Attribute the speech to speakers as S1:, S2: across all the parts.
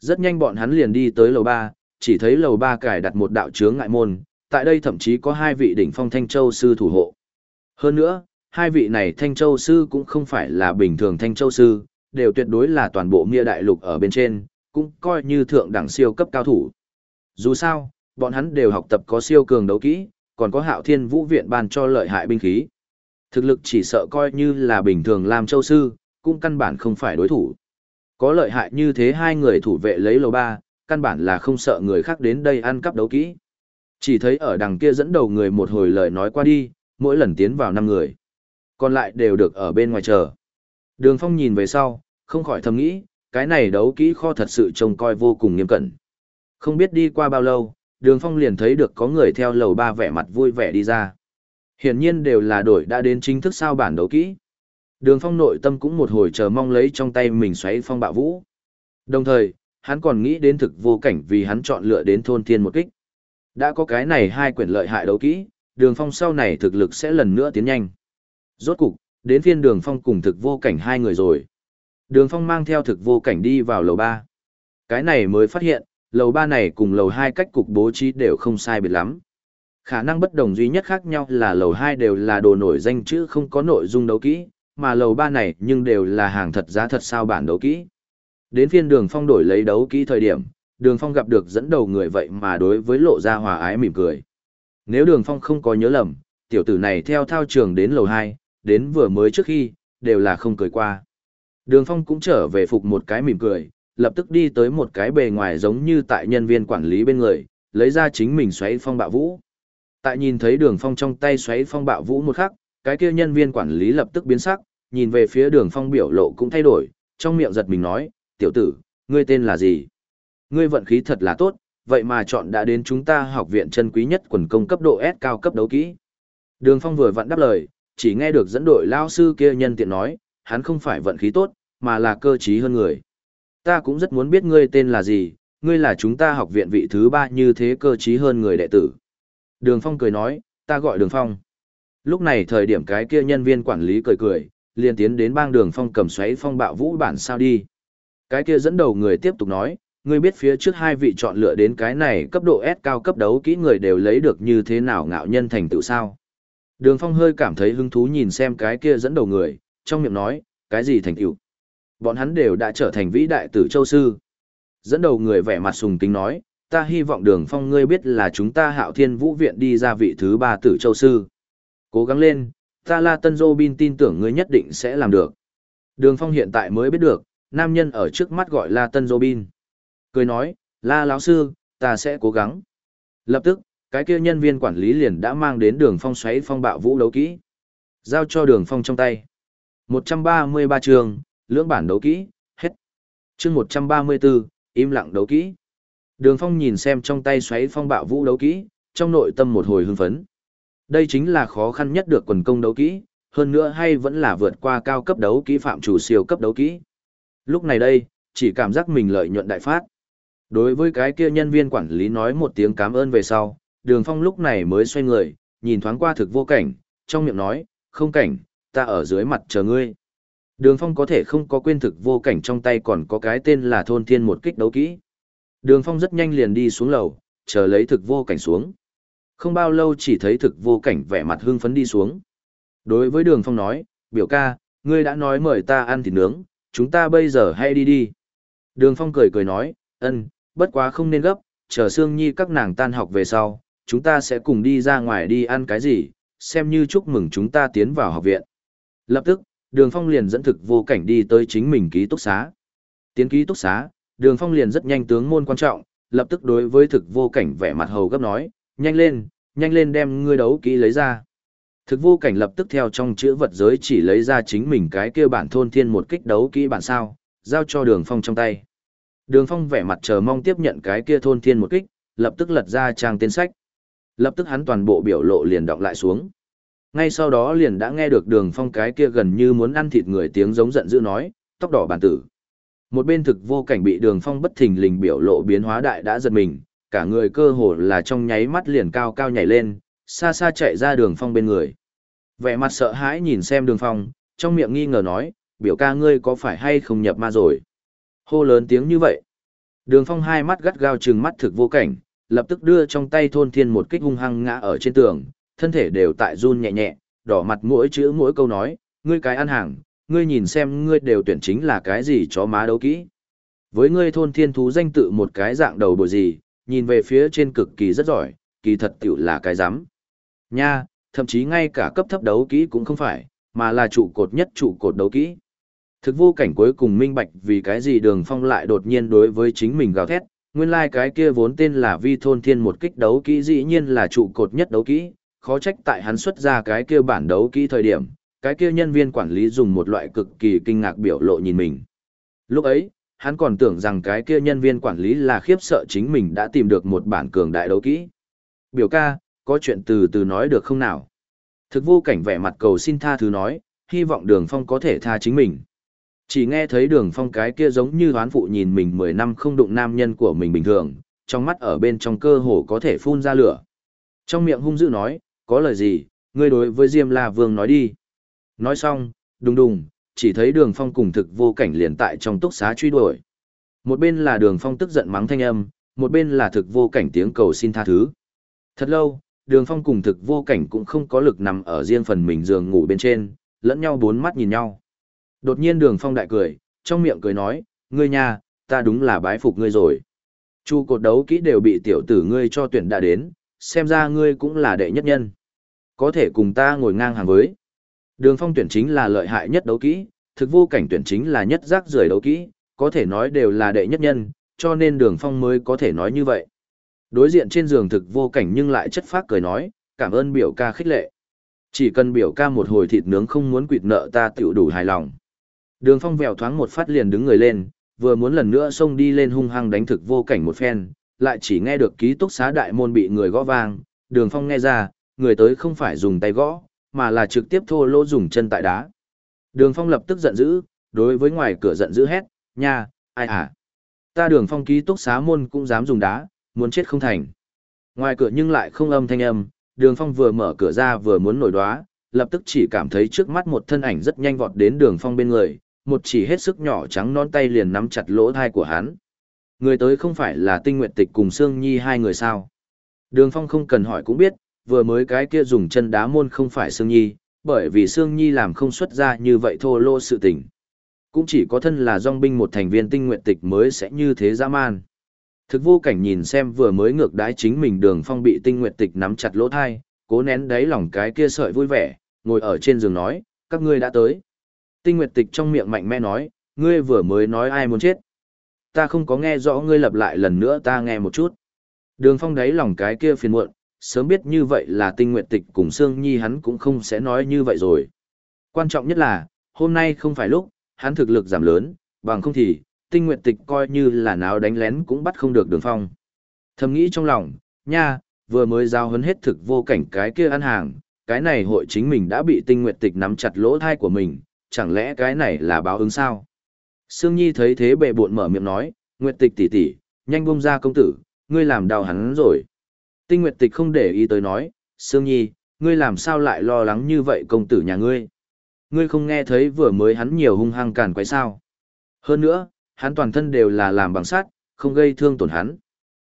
S1: Rất nhanh bọn hắn liền đi tới lầu ba, chỉ thấy lầu ba cài đặt một đạo chướng ngại môn, tại đây thậm chí có hai vị đỉnh phong Thanh Châu sư thủ hộ. Hơn nữa, hai vị này Thanh Châu sư cũng không phải là bình thường Thanh Châu sư, đều tuyệt đối là toàn bộ Mia đại lục ở bên trên, cũng coi như thượng đẳng siêu cấp cao thủ. Dù sao, bọn hắn đều học tập có siêu cường đấu kỹ, còn có Hạo Thiên Vũ viện ban cho lợi hại binh khí. Thực lực chỉ sợ coi như là bình thường làm châu sư, cũng căn bản không phải đối thủ. Có lợi hại như thế hai người thủ vệ lấy lầu ba, căn bản là không sợ người khác đến đây ăn cắp đấu kỹ. Chỉ thấy ở đằng kia dẫn đầu người một hồi lời nói qua đi, mỗi lần tiến vào năm người. Còn lại đều được ở bên ngoài chờ. Đường Phong nhìn về sau, không khỏi thầm nghĩ, cái này đấu kỹ kho thật sự trông coi vô cùng nghiêm cẩn. Không biết đi qua bao lâu, Đường Phong liền thấy được có người theo lầu ba vẻ mặt vui vẻ đi ra. Hiển nhiên đều là đổi đã đến chính thức sao bản đấu kỹ. Đường Phong nội tâm cũng một hồi chờ mong lấy trong tay mình xoáy phong bạo vũ. Đồng thời, hắn còn nghĩ đến thực vô cảnh vì hắn chọn lựa đến thôn thiên một kích. Đã có cái này hai quyển lợi hại đấu kỹ, đường phong sau này thực lực sẽ lần nữa tiến nhanh. Rốt cục, đến phiên đường phong cùng thực vô cảnh hai người rồi. Đường phong mang theo thực vô cảnh đi vào lầu ba. Cái này mới phát hiện, lầu ba này cùng lầu hai cách cục bố trí đều không sai biệt lắm. Khả năng bất đồng duy nhất khác nhau là lầu hai đều là đồ nổi danh chứ không có nội dung đấu kỹ, mà lầu ba này nhưng đều là hàng thật giá thật sao bản đấu kỹ. Đến phiên đường phong đổi lấy đấu kỹ thời điểm, đường phong gặp được dẫn đầu người vậy mà đối với lộ ra hòa ái mỉm cười. Nếu đường phong không có nhớ lầm, tiểu tử này theo thao trường đến lầu hai, đến vừa mới trước khi, đều là không cười qua. Đường phong cũng trở về phục một cái mỉm cười, lập tức đi tới một cái bề ngoài giống như tại nhân viên quản lý bên người, lấy ra chính mình xoáy phong bạo vũ. Tại nhìn thấy đường phong trong tay xoáy phong bạo vũ một khắc, cái kia nhân viên quản lý lập tức biến sắc, nhìn về phía đường phong biểu lộ cũng thay đổi, trong miệng giật mình nói, tiểu tử, ngươi tên là gì? Ngươi vận khí thật là tốt, vậy mà chọn đã đến chúng ta học viện chân quý nhất quần công cấp độ S cao cấp đấu kỹ. Đường phong vừa vặn đáp lời, chỉ nghe được dẫn đội lao sư kia nhân tiện nói, hắn không phải vận khí tốt, mà là cơ trí hơn người. Ta cũng rất muốn biết ngươi tên là gì, ngươi là chúng ta học viện vị thứ ba như thế cơ trí hơn người đệ tử. Đường Phong cười nói, ta gọi Đường Phong. Lúc này thời điểm cái kia nhân viên quản lý cười cười, liền tiến đến bang Đường Phong cầm xoáy phong bạo vũ bản sao đi. Cái kia dẫn đầu người tiếp tục nói, ngươi biết phía trước hai vị chọn lựa đến cái này cấp độ S cao cấp đấu kỹ người đều lấy được như thế nào ngạo nhân thành tựu sao. Đường Phong hơi cảm thấy hứng thú nhìn xem cái kia dẫn đầu người, trong miệng nói, cái gì thành tựu. Bọn hắn đều đã trở thành vĩ đại tử châu sư. Dẫn đầu người vẻ mặt sùng kính nói, ta hy vọng đường phong ngươi biết là chúng ta hạo thiên vũ viện đi ra vị thứ ba tử châu sư. Cố gắng lên, ta la tân dô bin tin tưởng ngươi nhất định sẽ làm được. Đường phong hiện tại mới biết được, nam nhân ở trước mắt gọi la tân dô bin. Cười nói, la lão sư, ta sẽ cố gắng. Lập tức, cái kia nhân viên quản lý liền đã mang đến đường phong xoáy phong bạo vũ đấu kỹ. Giao cho đường phong trong tay. 133 trường, lưỡng bản đấu kỹ, hết. chương 134, im lặng đấu kỹ. Đường Phong nhìn xem trong tay xoáy phong bạo vũ đấu kỹ, trong nội tâm một hồi hưng phấn. Đây chính là khó khăn nhất được quần công đấu kỹ, hơn nữa hay vẫn là vượt qua cao cấp đấu kỹ phạm chủ siêu cấp đấu kỹ. Lúc này đây, chỉ cảm giác mình lợi nhuận đại phát. Đối với cái kia nhân viên quản lý nói một tiếng cảm ơn về sau, đường phong lúc này mới xoay người, nhìn thoáng qua thực vô cảnh, trong miệng nói, không cảnh, ta ở dưới mặt chờ ngươi. Đường phong có thể không có quên thực vô cảnh trong tay còn có cái tên là thôn thiên một kích đấu kỹ. Đường phong rất nhanh liền đi xuống lầu, chờ lấy thực vô cảnh xuống. Không bao lâu chỉ thấy thực vô cảnh vẻ mặt hưng phấn đi xuống. Đối với đường phong nói, biểu ca, ngươi đã nói mời ta ăn thịt nướng, chúng ta bây giờ hay đi đi. Đường phong cười cười nói, ân, bất quá không nên gấp, chờ Sương Nhi các nàng tan học về sau, chúng ta sẽ cùng đi ra ngoài đi ăn cái gì, xem như chúc mừng chúng ta tiến vào học viện. Lập tức, đường phong liền dẫn thực vô cảnh đi tới chính mình ký túc xá. Tiến ký túc xá, đường phong liền rất nhanh tướng môn quan trọng, lập tức đối với thực vô cảnh vẻ mặt hầu gấp nói, nhanh lên, nhanh lên đem ngươi đấu kỹ lấy ra. Thực vô cảnh lập tức theo trong chữ vật giới chỉ lấy ra chính mình cái kia bản thôn thiên một kích đấu kỹ bản sao, giao cho đường phong trong tay. Đường phong vẻ mặt chờ mong tiếp nhận cái kia thôn thiên một kích, lập tức lật ra trang tên sách. Lập tức hắn toàn bộ biểu lộ liền động lại xuống. Ngay sau đó liền đã nghe được đường phong cái kia gần như muốn ăn thịt người tiếng giống giận dữ nói, tóc đỏ bản tử. Một bên thực vô cảnh bị đường phong bất thình lình biểu lộ biến hóa đại đã giật mình, cả người cơ hồ là trong nháy mắt liền cao cao nhảy lên, xa xa chạy ra đường phong bên người. Vẻ mặt sợ hãi nhìn xem đường phong, trong miệng nghi ngờ nói, biểu ca ngươi có phải hay không nhập ma rồi? Hô lớn tiếng như vậy. Đường phong hai mắt gắt gao trừng mắt thực vô cảnh, lập tức đưa trong tay thôn thiên một kích hung hăng ngã ở trên tường, thân thể đều tại run nhẹ nhẹ, đỏ mặt mỗi chữ mỗi câu nói, ngươi cái ăn hàng, ngươi nhìn xem ngươi đều tuyển chính là cái gì chó má đấu kỹ. Với ngươi thôn thiên thú danh tự một cái dạng đầu bồi gì, nhìn về phía trên cực kỳ rất giỏi, kỳ thật tiểu là cái rắm Nha, thậm chí ngay cả cấp thấp đấu kỹ cũng không phải, mà là trụ cột nhất trụ cột đấu kỹ. Thực vô cảnh cuối cùng minh bạch vì cái gì đường phong lại đột nhiên đối với chính mình gào thét, nguyên lai like cái kia vốn tên là vi thôn thiên một kích đấu kỹ dĩ nhiên là trụ cột nhất đấu kỹ, khó trách tại hắn xuất ra cái kia bản đấu kỹ thời điểm, cái kia nhân viên quản lý dùng một loại cực kỳ kinh ngạc biểu lộ nhìn mình. Lúc ấy, hắn còn tưởng rằng cái kia nhân viên quản lý là khiếp sợ chính mình đã tìm được một bản cường đại đấu kỹ. Biểu ca, có chuyện từ từ nói được không nào? Thực vô cảnh vẻ mặt cầu xin tha thứ nói, hy vọng đường phong có thể tha chính mình. Chỉ nghe thấy đường phong cái kia giống như hoán phụ nhìn mình 10 năm không đụng nam nhân của mình bình thường, trong mắt ở bên trong cơ hồ có thể phun ra lửa. Trong miệng hung dữ nói, có lời gì, ngươi đối với Diêm La Vương nói đi. Nói xong, đùng đùng, chỉ thấy đường phong cùng thực vô cảnh liền tại trong túc xá truy đuổi. Một bên là đường phong tức giận mắng thanh âm, một bên là thực vô cảnh tiếng cầu xin tha thứ. Thật lâu, đường phong cùng thực vô cảnh cũng không có lực nằm ở riêng phần mình giường ngủ bên trên, lẫn nhau bốn mắt nhìn nhau. Đột nhiên đường phong đại cười, trong miệng cười nói, ngươi nha, ta đúng là bái phục ngươi rồi. Chu cột đấu kỹ đều bị tiểu tử ngươi cho tuyển đã đến, xem ra ngươi cũng là đệ nhất nhân. Có thể cùng ta ngồi ngang hàng với. Đường phong tuyển chính là lợi hại nhất đấu kỹ, thực vô cảnh tuyển chính là nhất rác rưởi đấu kỹ, có thể nói đều là đệ nhất nhân, cho nên đường phong mới có thể nói như vậy. Đối diện trên giường thực vô cảnh nhưng lại chất phác cười nói, cảm ơn biểu ca khích lệ. Chỉ cần biểu ca một hồi thịt nướng không muốn quỵt nợ ta tiểu đủ hài lòng. Đường phong vèo thoáng một phát liền đứng người lên, vừa muốn lần nữa xông đi lên hung hăng đánh thực vô cảnh một phen, lại chỉ nghe được ký túc xá đại môn bị người gõ vang, đường phong nghe ra, người tới không phải dùng tay gõ, mà là trực tiếp thô lỗ dùng chân tại đá. Đường phong lập tức giận dữ, đối với ngoài cửa giận dữ hét, nha, ai à? Ta đường phong ký túc xá môn cũng dám dùng đá, muốn chết không thành. Ngoài cửa nhưng lại không âm thanh âm, đường phong vừa mở cửa ra vừa muốn nổi đoá, lập tức chỉ cảm thấy trước mắt một thân ảnh rất nhanh vọt đến đường phong bên người, một chỉ hết sức nhỏ trắng non tay liền nắm chặt lỗ thai của hắn. Người tới không phải là tinh nguyện tịch cùng Sương Nhi hai người sao. Đường phong không cần hỏi cũng biết, vừa mới cái kia dùng chân đá môn không phải Sương Nhi, bởi vì Sương Nhi làm không xuất ra như vậy thô lô sự tình. Cũng chỉ có thân là dòng binh một thành viên tinh nguyện tịch mới sẽ như thế dã man. Thực vô cảnh nhìn xem vừa mới ngược đái chính mình đường phong bị tinh nguyện tịch nắm chặt lỗ thai, cố nén đáy lòng cái kia sợi vui vẻ, ngồi ở trên giường nói, các ngươi đã tới. Tinh nguyện tịch trong miệng mạnh mẽ nói, ngươi vừa mới nói ai muốn chết. Ta không có nghe rõ ngươi lặp lại lần nữa ta nghe một chút. Đường phong đáy lòng cái kia phiền muộn, sớm biết như vậy là tinh nguyệt tịch cùng Sương Nhi hắn cũng không sẽ nói như vậy rồi. Quan trọng nhất là, hôm nay không phải lúc, hắn thực lực giảm lớn, bằng không thì, tinh nguyệt tịch coi như là nào đánh lén cũng bắt không được đường phong. Thầm nghĩ trong lòng, nha, vừa mới giao hấn hết thực vô cảnh cái kia ăn hàng, cái này hội chính mình đã bị tinh nguyệt tịch nắm chặt lỗ thai của mình, chẳng lẽ cái này là báo ứng sao? Sương Nhi thấy thế bệ buộn mở miệng nói, Nguyệt tịch tỷ tỷ, nhanh buông ra công tử, ngươi làm đau hắn rồi. Tinh Nguyệt tịch không để ý tới nói, Sương Nhi, ngươi làm sao lại lo lắng như vậy công tử nhà ngươi? Ngươi không nghe thấy vừa mới hắn nhiều hung hăng càn quấy sao? Hơn nữa, hắn toàn thân đều là làm bằng sắt, không gây thương tổn hắn.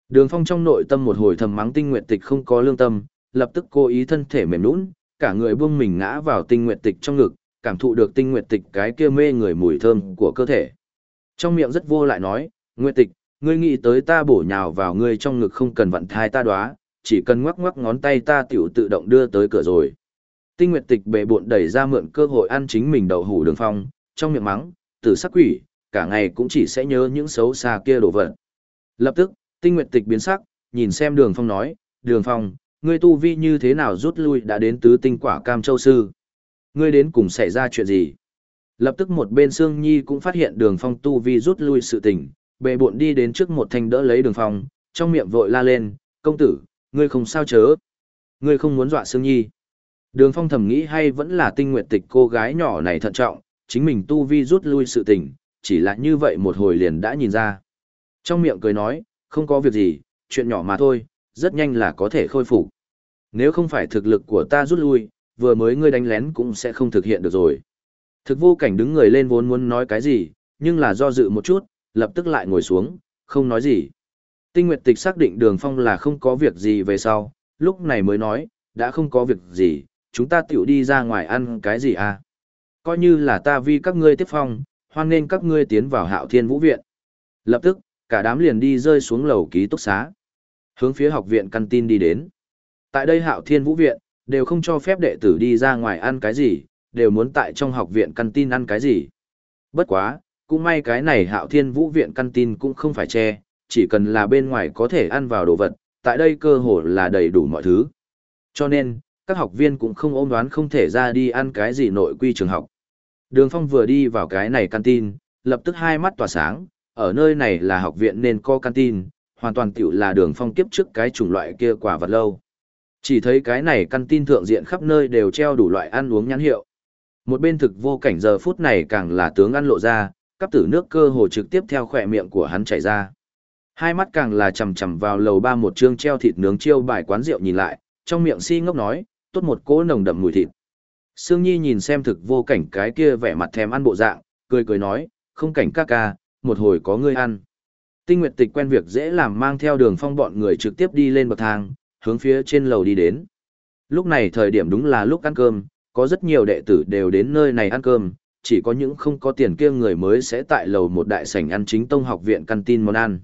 S1: Đường Phong trong nội tâm một hồi thầm mắng Tinh Nguyệt Tịch không có lương tâm, lập tức cố ý thân thể mềm nhũn, cả người buông mình ngã vào Tinh Nguyệt Tịch trong ngực, cảm thụ được Tinh Nguyệt Tịch cái kia mê người mùi thơm của cơ thể. Trong miệng rất vô lại nói, "Nguyệt Tịch, ngươi nghĩ tới ta bổ nhào vào ngươi trong ngực không cần vận thai ta đóa, chỉ cần ngoắc ngoắc ngón tay ta tiểu tự động đưa tới cửa rồi." Tinh Nguyệt Tịch bệ bội đẩy ra mượn cơ hội ăn chính mình đậu hủ Đường Phong, trong miệng mắng, "Tử sắc quỷ, cả ngày cũng chỉ sẽ nhớ những xấu xa kia đổ vật." Lập tức, Tinh Nguyệt Tịch biến sắc, nhìn xem Đường Phong nói, "Đường Phong, ngươi tu vi như thế nào rút lui đã đến tứ tinh quả cam châu sư? Ngươi đến cùng xảy ra chuyện gì?" Lập tức một bên Sương Nhi cũng phát hiện Đường Phong tu vi rút lui sự tình, bệ bộn đi đến trước một thanh đỡ lấy Đường Phong, trong miệng vội la lên, "Công tử, ngươi không sao chớ? Ngươi không muốn dọa Sương Nhi?" Đường Phong thầm nghĩ hay vẫn là Tinh Nguyệt Tịch cô gái nhỏ này thận trọng, chính mình tu vi rút lui sự tình, chỉ là như vậy một hồi liền đã nhìn ra. Trong miệng cười nói, không có việc gì, chuyện nhỏ mà thôi, rất nhanh là có thể khôi phục. Nếu không phải thực lực của ta rút lui, vừa mới ngươi đánh lén cũng sẽ không thực hiện được rồi. Thực vô cảnh đứng người lên vốn muốn nói cái gì, nhưng là do dự một chút, lập tức lại ngồi xuống, không nói gì. Tinh Nguyệt Tịch xác định Đường Phong là không có việc gì về sau, lúc này mới nói, đã không có việc gì, chúng ta tiểu đi ra ngoài ăn cái gì à? Coi như là ta vi các ngươi tiếp phong, hoan nên các ngươi tiến vào hạo thiên vũ viện. Lập tức, cả đám liền đi rơi xuống lầu ký túc xá. Hướng phía học viện căn tin đi đến. Tại đây hạo thiên vũ viện, đều không cho phép đệ tử đi ra ngoài ăn cái gì, đều muốn tại trong học viện căn tin ăn cái gì. Bất quá, cũng may cái này hạo thiên vũ viện căn tin cũng không phải che, chỉ cần là bên ngoài có thể ăn vào đồ vật, tại đây cơ hồ là đầy đủ mọi thứ. Cho nên, các học viên cũng không ôm đoán không thể ra đi ăn cái gì nội quy trường học. Đường Phong vừa đi vào cái này canteen, lập tức hai mắt tỏa sáng, ở nơi này là học viện nên có canteen, hoàn toàn tiểu là đường Phong kiếp trước cái chủng loại kia quả vật lâu. Chỉ thấy cái này canteen thượng diện khắp nơi đều treo đủ loại ăn uống nhãn hiệu. Một bên thực vô cảnh giờ phút này càng là tướng ăn lộ ra, cắp tử nước cơ hồ trực tiếp theo khỏe miệng của hắn chảy ra. Hai mắt càng là chầm chầm vào lầu ba một chương treo thịt nướng chiêu bài quán rượu nhìn lại, trong miệng si ngốc nói, tốt một cỗ nồng đậm mùi thịt. Sương Nhi nhìn xem thực vô cảnh cái kia vẻ mặt thèm ăn bộ dạng, cười cười nói, không cảnh ca ca, một hồi có ngươi ăn. Tinh Nguyệt Tịch quen việc dễ làm mang theo đường phong bọn người trực tiếp đi lên bậc thang, hướng phía trên lầu đi đến. Lúc này thời điểm đúng là lúc ăn cơm, có rất nhiều đệ tử đều đến nơi này ăn cơm, chỉ có những không có tiền kia người mới sẽ tại lầu một đại sảnh ăn chính tông học viện căn tin món ăn.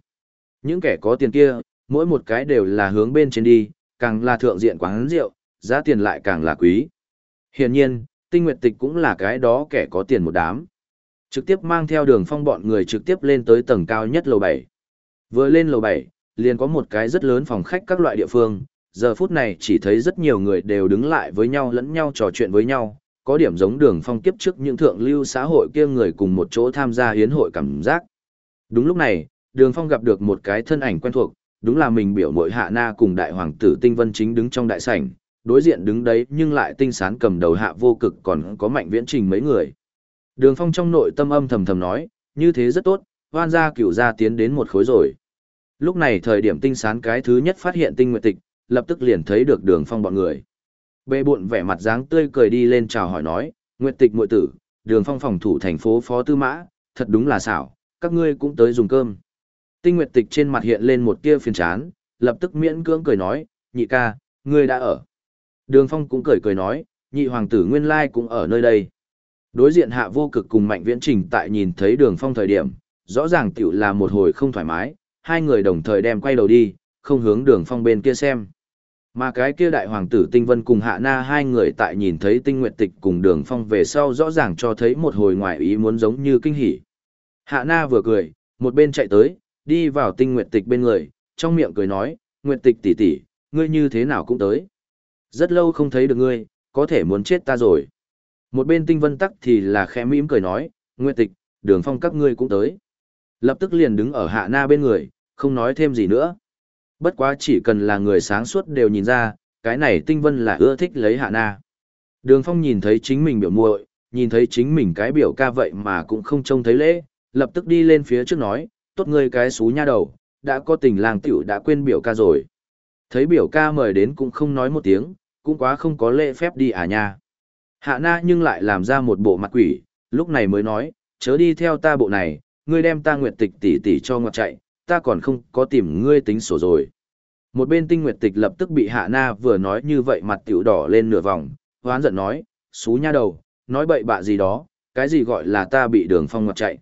S1: Những kẻ có tiền kia, mỗi một cái đều là hướng bên trên đi, càng là thượng diện quán rượu, giá tiền lại càng là quý. Hiển nhiên, tinh nguyệt tịch cũng là cái đó kẻ có tiền một đám. Trực tiếp mang theo đường phong bọn người trực tiếp lên tới tầng cao nhất lầu 7. Vừa lên lầu 7, liền có một cái rất lớn phòng khách các loại địa phương, giờ phút này chỉ thấy rất nhiều người đều đứng lại với nhau lẫn nhau trò chuyện với nhau, có điểm giống đường phong kiếp trước những thượng lưu xã hội kia người cùng một chỗ tham gia hiến hội cảm giác. Đúng lúc này, đường phong gặp được một cái thân ảnh quen thuộc, đúng là mình biểu mội hạ na cùng đại hoàng tử tinh vân chính đứng trong đại sảnh, đối diện đứng đấy nhưng lại tinh sán cầm đầu hạ vô cực còn có mạnh viễn trình mấy người. Đường phong trong nội tâm âm thầm thầm nói, như thế rất tốt, hoan gia cửu gia tiến đến một khối rồi. Lúc này thời điểm tinh sán cái thứ nhất phát hiện tinh nguyệt tịch, lập tức liền thấy được đường phong bọn người. Bệ bụn vẻ mặt dáng tươi cười đi lên chào hỏi nói, nguyệt tịch muội tử, đường phong phòng thủ thành phố phó tư mã, thật đúng là xảo, các ngươi cũng tới dùng cơm. Tinh nguyệt tịch trên mặt hiện lên một tia phiền chán, lập tức miễn cưỡng cười nói, nhị ca, ngươi đã ở. Đường Phong cũng cười cười nói, nhị hoàng tử nguyên lai cũng ở nơi đây. Đối diện hạ vô cực cùng mạnh viễn trình tại nhìn thấy đường Phong thời điểm, rõ ràng tiểu là một hồi không thoải mái, hai người đồng thời đem quay đầu đi, không hướng đường Phong bên kia xem. Mà cái kia đại hoàng tử Tinh Vân cùng Hạ Na hai người tại nhìn thấy Tinh Nguyệt Tịch cùng Đường Phong về sau rõ ràng cho thấy một hồi ngoài ý muốn giống như kinh hỉ. Hạ Na vừa cười, một bên chạy tới, đi vào Tinh Nguyệt Tịch bên người, trong miệng cười nói, Nguyệt Tịch tỷ tỷ, ngươi như thế nào cũng tới. Rất lâu không thấy được ngươi, có thể muốn chết ta rồi. Một bên tinh vân tắc thì là khẽ mỉm cười nói, Nguyệt tịch, đường phong các ngươi cũng tới. Lập tức liền đứng ở hạ na bên người, không nói thêm gì nữa. Bất quá chỉ cần là người sáng suốt đều nhìn ra, cái này tinh vân là ưa thích lấy hạ na. Đường phong nhìn thấy chính mình biểu muội, nhìn thấy chính mình cái biểu ca vậy mà cũng không trông thấy lễ, lập tức đi lên phía trước nói, tốt ngươi cái xú nha đầu, đã có tình làng tiểu đã quên biểu ca rồi. Thấy biểu ca mời đến cũng không nói một tiếng, cũng quá không có lễ phép đi à nha. Hạ na nhưng lại làm ra một bộ mặt quỷ, lúc này mới nói, chớ đi theo ta bộ này, ngươi đem ta nguyệt tịch tỷ tỷ cho ngọt chạy, ta còn không có tìm ngươi tính sổ rồi. Một bên tinh nguyệt tịch lập tức bị hạ na vừa nói như vậy mặt tiểu đỏ lên nửa vòng, hoán giận nói, xú nha đầu, nói bậy bạ gì đó, cái gì gọi là ta bị đường phong ngọt chạy.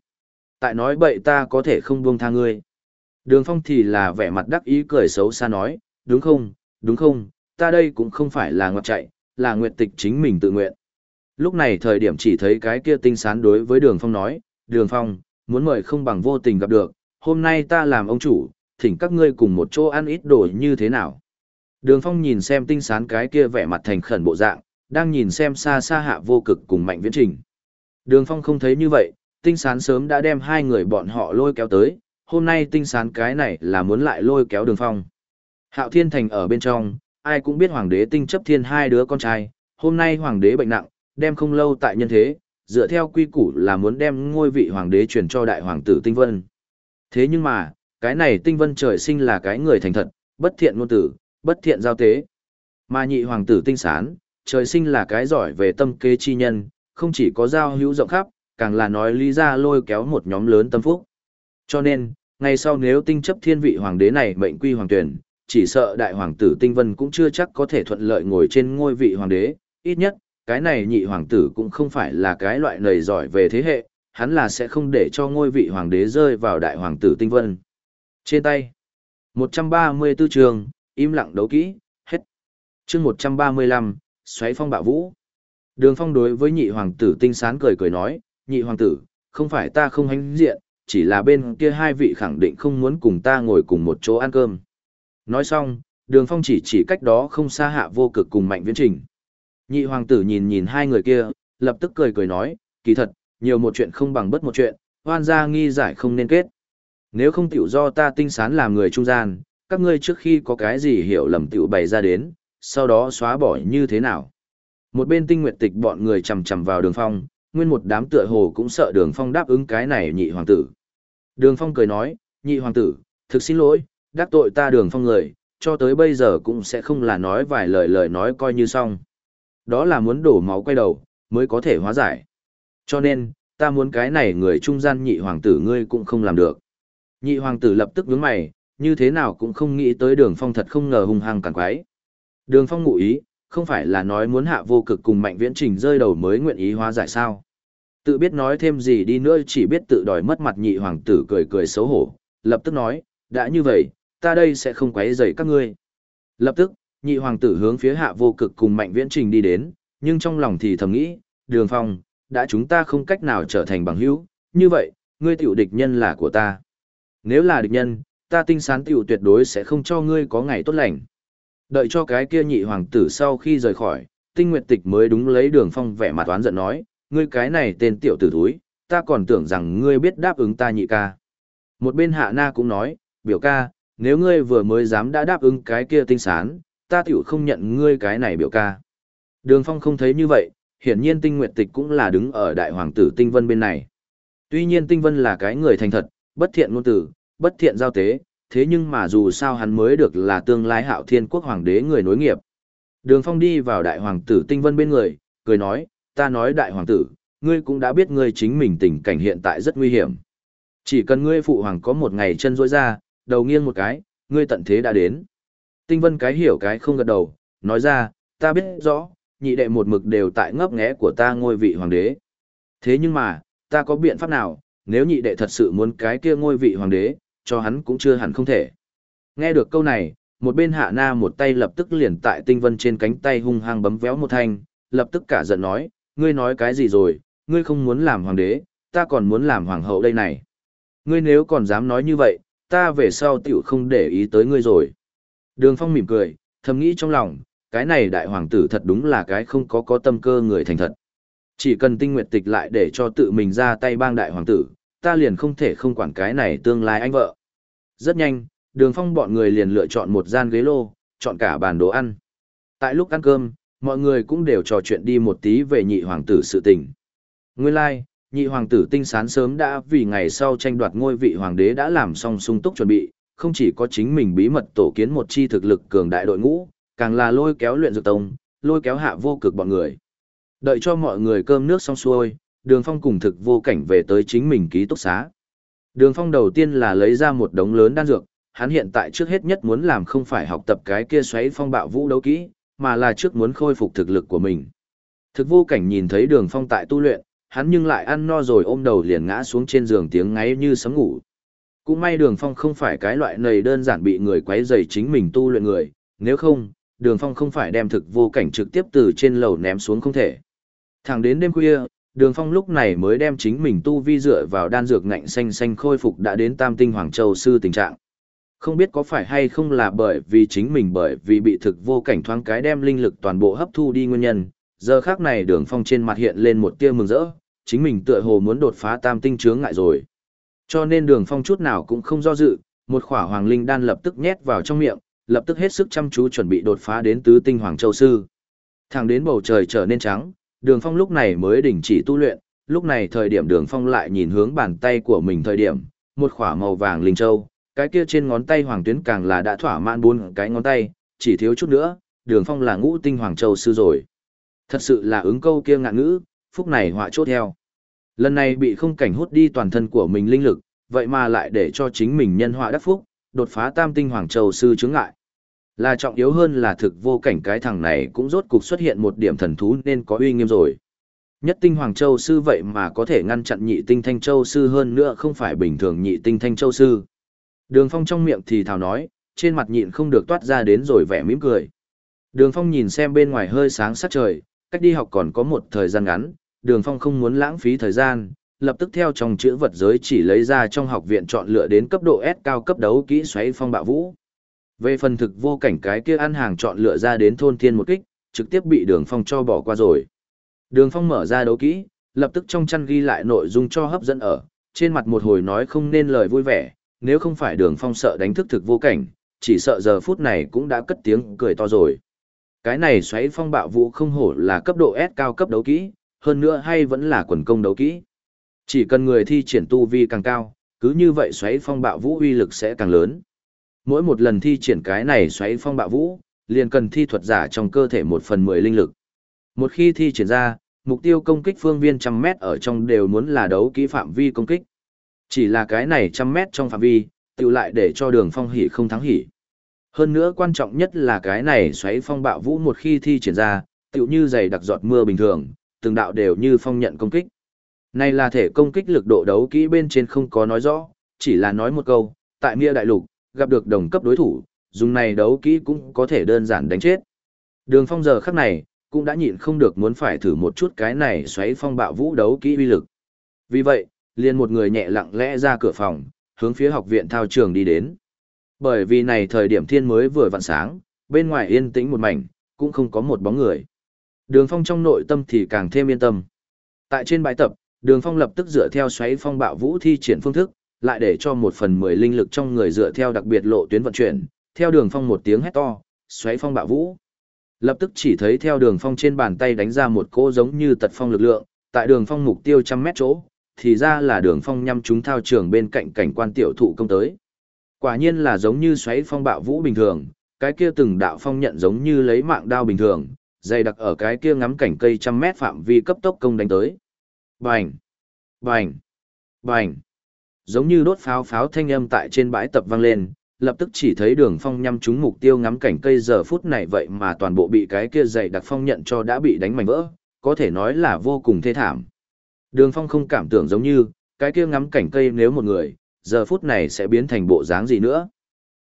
S1: Tại nói bậy ta có thể không buông tha ngươi. Đường phong thì là vẻ mặt đắc ý cười xấu xa nói, đúng không, đúng không, ta đây cũng không phải là ngọt chạy, là nguyện tịch chính mình tự nguyện. Lúc này thời điểm chỉ thấy cái kia tinh sán đối với đường phong nói, đường phong, muốn mời không bằng vô tình gặp được, hôm nay ta làm ông chủ, thỉnh các ngươi cùng một chỗ ăn ít đồ như thế nào. Đường phong nhìn xem tinh sán cái kia vẻ mặt thành khẩn bộ dạng, đang nhìn xem xa xa hạ vô cực cùng mạnh viễn trình. Đường phong không thấy như vậy, tinh sán sớm đã đem hai người bọn họ lôi kéo tới, hôm nay tinh sán cái này là muốn lại lôi kéo đường phong. Hạo Thiên Thành ở bên trong, ai cũng biết hoàng đế tinh chấp thiên hai đứa con trai, hôm nay hoàng đế bệnh nặng, đem không lâu tại nhân thế, dựa theo quy củ là muốn đem ngôi vị hoàng đế truyền cho đại hoàng tử Tinh Vân. Thế nhưng mà, cái này Tinh Vân trời sinh là cái người thành thật, bất thiện ngôn tử, bất thiện giao tế. Mà nhị hoàng tử Tinh Sán, trời sinh là cái giỏi về tâm kế chi nhân, không chỉ có giao hữu rộng khắp, càng là nói lý ra lôi kéo một nhóm lớn tâm phúc. Cho nên, Ngày sau nếu tinh chấp thiên vị hoàng đế này mệnh quy hoàng tuyển, chỉ sợ đại hoàng tử tinh vân cũng chưa chắc có thể thuận lợi ngồi trên ngôi vị hoàng đế, ít nhất, cái này nhị hoàng tử cũng không phải là cái loại nầy giỏi về thế hệ, hắn là sẽ không để cho ngôi vị hoàng đế rơi vào đại hoàng tử tinh vân. Trên tay, 134 trường, im lặng đấu kỹ, hết. chương 135, xoáy phong bạo vũ. Đường phong đối với nhị hoàng tử tinh sán cười cười nói, nhị hoàng tử, không phải ta không hánh diện, chỉ là bên kia hai vị khẳng định không muốn cùng ta ngồi cùng một chỗ ăn cơm. Nói xong, đường phong chỉ chỉ cách đó không xa hạ vô cực cùng mạnh viễn trình. Nhị hoàng tử nhìn nhìn hai người kia, lập tức cười cười nói, kỳ thật, nhiều một chuyện không bằng bất một chuyện, hoan gia nghi giải không nên kết. Nếu không tiểu do ta tinh sán làm người trung gian, các ngươi trước khi có cái gì hiểu lầm tiểu bày ra đến, sau đó xóa bỏ như thế nào. Một bên tinh nguyệt tịch bọn người chầm chầm vào đường phong, nguyên một đám tựa hồ cũng sợ đường phong đáp ứng cái này nhị hoàng tử. Đường phong cười nói, nhị hoàng tử, thực xin lỗi, đắc tội ta đường phong người, cho tới bây giờ cũng sẽ không là nói vài lời lời nói coi như xong. Đó là muốn đổ máu quay đầu, mới có thể hóa giải. Cho nên, ta muốn cái này người trung gian nhị hoàng tử ngươi cũng không làm được. Nhị hoàng tử lập tức vướng mày, như thế nào cũng không nghĩ tới đường phong thật không ngờ hung hăng càng quái. Đường phong ngụ ý, không phải là nói muốn hạ vô cực cùng mạnh viễn trình rơi đầu mới nguyện ý hóa giải sao. Tự biết nói thêm gì đi nữa chỉ biết tự đòi mất mặt nhị hoàng tử cười cười xấu hổ, lập tức nói, đã như vậy, ta đây sẽ không quấy rầy các ngươi. Lập tức, nhị hoàng tử hướng phía hạ vô cực cùng mạnh viễn trình đi đến, nhưng trong lòng thì thầm nghĩ, đường phong, đã chúng ta không cách nào trở thành bằng hữu, như vậy, ngươi tiểu địch nhân là của ta. Nếu là địch nhân, ta tinh sán tiểu tuyệt đối sẽ không cho ngươi có ngày tốt lành. Đợi cho cái kia nhị hoàng tử sau khi rời khỏi, tinh nguyệt tịch mới đúng lấy đường phong vẻ mặt oán giận nói, ngươi cái này tên tiểu tử thúi, ta còn tưởng rằng ngươi biết đáp ứng ta nhị ca. Một bên hạ na cũng nói, biểu ca, nếu ngươi vừa mới dám đã đáp ứng cái kia tinh sán, ta tiểu không nhận ngươi cái này biểu ca. Đường phong không thấy như vậy, hiển nhiên tinh nguyệt tịch cũng là đứng ở đại hoàng tử tinh vân bên này. Tuy nhiên tinh vân là cái người thành thật, bất thiện ngôn tử, bất thiện giao tế, thế nhưng mà dù sao hắn mới được là tương lai hạo thiên quốc hoàng đế người nối nghiệp. Đường phong đi vào đại hoàng tử tinh vân bên người, cười nói, ta nói đại hoàng tử, ngươi cũng đã biết ngươi chính mình tình cảnh hiện tại rất nguy hiểm. Chỉ cần ngươi phụ hoàng có một ngày chân rỗi ra, đầu nghiêng một cái, ngươi tận thế đã đến. Tinh vân cái hiểu cái không gật đầu, nói ra, ta biết rõ, nhị đệ một mực đều tại ngấp nghé của ta ngôi vị hoàng đế. Thế nhưng mà, ta có biện pháp nào, nếu nhị đệ thật sự muốn cái kia ngôi vị hoàng đế, cho hắn cũng chưa hẳn không thể. Nghe được câu này, một bên hạ na một tay lập tức liền tại tinh vân trên cánh tay hung hăng bấm véo một thanh, lập tức cả giận nói, ngươi nói cái gì rồi, ngươi không muốn làm hoàng đế, ta còn muốn làm hoàng hậu đây này. Ngươi nếu còn dám nói như vậy, ta về sau tiểu không để ý tới ngươi rồi. Đường phong mỉm cười, thầm nghĩ trong lòng, cái này đại hoàng tử thật đúng là cái không có có tâm cơ người thành thật. Chỉ cần tinh nguyện tịch lại để cho tự mình ra tay bang đại hoàng tử, ta liền không thể không quản cái này tương lai anh vợ. Rất nhanh, đường phong bọn người liền lựa chọn một gian ghế lô, chọn cả bàn đồ ăn. Tại lúc ăn cơm, mọi người cũng đều trò chuyện đi một tí về nhị hoàng tử sự tình. Nguyên lai, like, nhị hoàng tử tinh sán sớm đã vì ngày sau tranh đoạt ngôi vị hoàng đế đã làm xong sung túc chuẩn bị, không chỉ có chính mình bí mật tổ kiến một chi thực lực cường đại đội ngũ, càng là lôi kéo luyện dược tông, lôi kéo hạ vô cực bọn người. Đợi cho mọi người cơm nước xong xuôi, đường phong cùng thực vô cảnh về tới chính mình ký túc xá. Đường phong đầu tiên là lấy ra một đống lớn đan dược, hắn hiện tại trước hết nhất muốn làm không phải học tập cái kia xoáy phong bạo vũ đấu kỹ, mà là trước muốn khôi phục thực lực của mình. Thực vô cảnh nhìn thấy đường phong tại tu luyện, hắn nhưng lại ăn no rồi ôm đầu liền ngã xuống trên giường tiếng ngáy như sấm ngủ. Cũng may đường phong không phải cái loại nầy đơn giản bị người quấy rầy chính mình tu luyện người, nếu không, đường phong không phải đem thực vô cảnh trực tiếp từ trên lầu ném xuống không thể. Thẳng đến đêm khuya, đường phong lúc này mới đem chính mình tu vi dựa vào đan dược ngạnh xanh xanh khôi phục đã đến tam tinh hoàng châu sư tình trạng. Không biết có phải hay không là bởi vì chính mình bởi vì bị thực vô cảnh thoáng cái đem linh lực toàn bộ hấp thu đi nguyên nhân, giờ khác này đường phong trên mặt hiện lên một tia mừng rỡ, chính mình tựa hồ muốn đột phá tam tinh chướng ngại rồi. Cho nên đường phong chút nào cũng không do dự, một khỏa hoàng linh đan lập tức nhét vào trong miệng, lập tức hết sức chăm chú chuẩn bị đột phá đến tứ tinh hoàng châu sư. Thẳng đến bầu trời trở nên trắng, đường phong lúc này mới đình chỉ tu luyện, lúc này thời điểm đường phong lại nhìn hướng bàn tay của mình thời điểm, một khỏa màu vàng linh châu, cái kia trên ngón tay hoàng tuyến càng là đã thỏa mãn bốn cái ngón tay, chỉ thiếu chút nữa, đường phong là ngũ tinh hoàng châu sư rồi. Thật sự là ứng câu kia ngạn ngữ, phúc này họa chốt theo. Lần này bị không cảnh hút đi toàn thân của mình linh lực, vậy mà lại để cho chính mình nhân họa đắc phúc, đột phá tam tinh Hoàng Châu sư chứng ngại. Là trọng yếu hơn là thực vô cảnh cái thằng này cũng rốt cục xuất hiện một điểm thần thú nên có uy nghiêm rồi. Nhất tinh Hoàng Châu sư vậy mà có thể ngăn chặn nhị tinh Thanh Châu sư hơn nữa không phải bình thường nhị tinh Thanh Châu sư. Đường Phong trong miệng thì thào nói, trên mặt nhịn không được toát ra đến rồi vẻ mỉm cười. Đường Phong nhìn xem bên ngoài hơi sáng sát trời, cách đi học còn có một thời gian ngắn, Đường Phong không muốn lãng phí thời gian, lập tức theo trong chữ vật giới chỉ lấy ra trong học viện chọn lựa đến cấp độ S cao cấp đấu kỹ xoáy phong bạo vũ. Về phần thực vô cảnh cái kia ăn hàng chọn lựa ra đến thôn thiên một kích, trực tiếp bị Đường Phong cho bỏ qua rồi. Đường Phong mở ra đấu kỹ, lập tức trong chăn ghi lại nội dung cho hấp dẫn ở, trên mặt một hồi nói không nên lời vui vẻ, nếu không phải Đường Phong sợ đánh thức thực vô cảnh, chỉ sợ giờ phút này cũng đã cất tiếng cười to rồi. Cái này xoáy phong bạo vũ không hổ là cấp độ S cao cấp đấu kỹ, hơn nữa hay vẫn là quần công đấu kỹ. Chỉ cần người thi triển tu vi càng cao, cứ như vậy xoáy phong bạo vũ uy lực sẽ càng lớn. Mỗi một lần thi triển cái này xoáy phong bạo vũ, liền cần thi thuật giả trong cơ thể một phần mười linh lực. Một khi thi triển ra, mục tiêu công kích phương viên trăm mét ở trong đều muốn là đấu kỹ phạm vi công kích. Chỉ là cái này trăm mét trong phạm vi, tự lại để cho đường phong hỉ không thắng hỉ. Hơn nữa quan trọng nhất là cái này xoáy phong bạo vũ một khi thi triển ra, tựu như dày đặc giọt mưa bình thường, từng đạo đều như phong nhận công kích. Này là thể công kích lực độ đấu kỹ bên trên không có nói rõ, chỉ là nói một câu, tại Mia Đại Lục, gặp được đồng cấp đối thủ, dùng này đấu kỹ cũng có thể đơn giản đánh chết. Đường phong giờ khắc này, cũng đã nhịn không được muốn phải thử một chút cái này xoáy phong bạo vũ đấu kỹ uy lực. Vì vậy, liền một người nhẹ lặng lẽ ra cửa phòng, hướng phía học viện thao trường đi đến. Bởi vì này thời điểm thiên mới vừa vặn sáng, bên ngoài yên tĩnh một mảnh, cũng không có một bóng người. Đường phong trong nội tâm thì càng thêm yên tâm. Tại trên bài tập, đường phong lập tức dựa theo xoáy phong bạo vũ thi triển phương thức, lại để cho một phần mười linh lực trong người dựa theo đặc biệt lộ tuyến vận chuyển, theo đường phong một tiếng hét to, xoáy phong bạo vũ. Lập tức chỉ thấy theo đường phong trên bàn tay đánh ra một cỗ giống như tật phong lực lượng, tại đường phong mục tiêu trăm mét chỗ, thì ra là đường phong nhằm chúng thao trường bên cạnh cảnh quan tiểu thụ công tới. Quả nhiên là giống như xoáy phong bạo vũ bình thường, cái kia từng đạo phong nhận giống như lấy mạng đao bình thường, dày đặc ở cái kia ngắm cảnh cây trăm mét phạm vi cấp tốc công đánh tới. Bành! Bành! Bành! Giống như đốt pháo pháo thanh âm tại trên bãi tập vang lên, lập tức chỉ thấy đường phong nhắm trúng mục tiêu ngắm cảnh cây giờ phút này vậy mà toàn bộ bị cái kia dày đặc phong nhận cho đã bị đánh mảnh vỡ, có thể nói là vô cùng thê thảm. Đường phong không cảm tưởng giống như, cái kia ngắm cảnh cây nếu một người, giờ phút này sẽ biến thành bộ dáng gì nữa.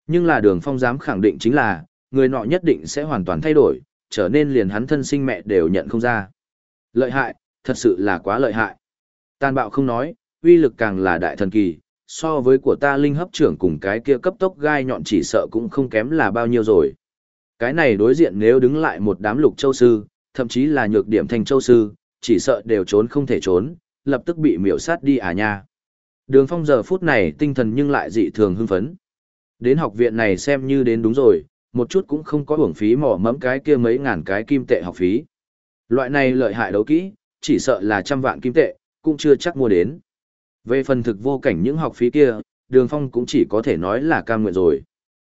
S1: Nhưng là đường phong dám khẳng định chính là, người nọ nhất định sẽ hoàn toàn thay đổi, trở nên liền hắn thân sinh mẹ đều nhận không ra. Lợi hại, thật sự là quá lợi hại. Tàn bạo không nói, uy lực càng là đại thần kỳ, so với của ta linh hấp trưởng cùng cái kia cấp tốc gai nhọn chỉ sợ cũng không kém là bao nhiêu rồi. Cái này đối diện nếu đứng lại một đám lục châu sư, thậm chí là nhược điểm thành châu sư, chỉ sợ đều trốn không thể trốn, lập tức bị miểu sát đi à nha. Đường phong giờ phút này tinh thần nhưng lại dị thường hưng phấn. Đến học viện này xem như đến đúng rồi, một chút cũng không có hưởng phí mỏ mẫm cái kia mấy ngàn cái kim tệ học phí. Loại này lợi hại đấu kỹ, chỉ sợ là trăm vạn kim tệ, cũng chưa chắc mua đến. Về phần thực vô cảnh những học phí kia, Đường Phong cũng chỉ có thể nói là cam nguyện rồi.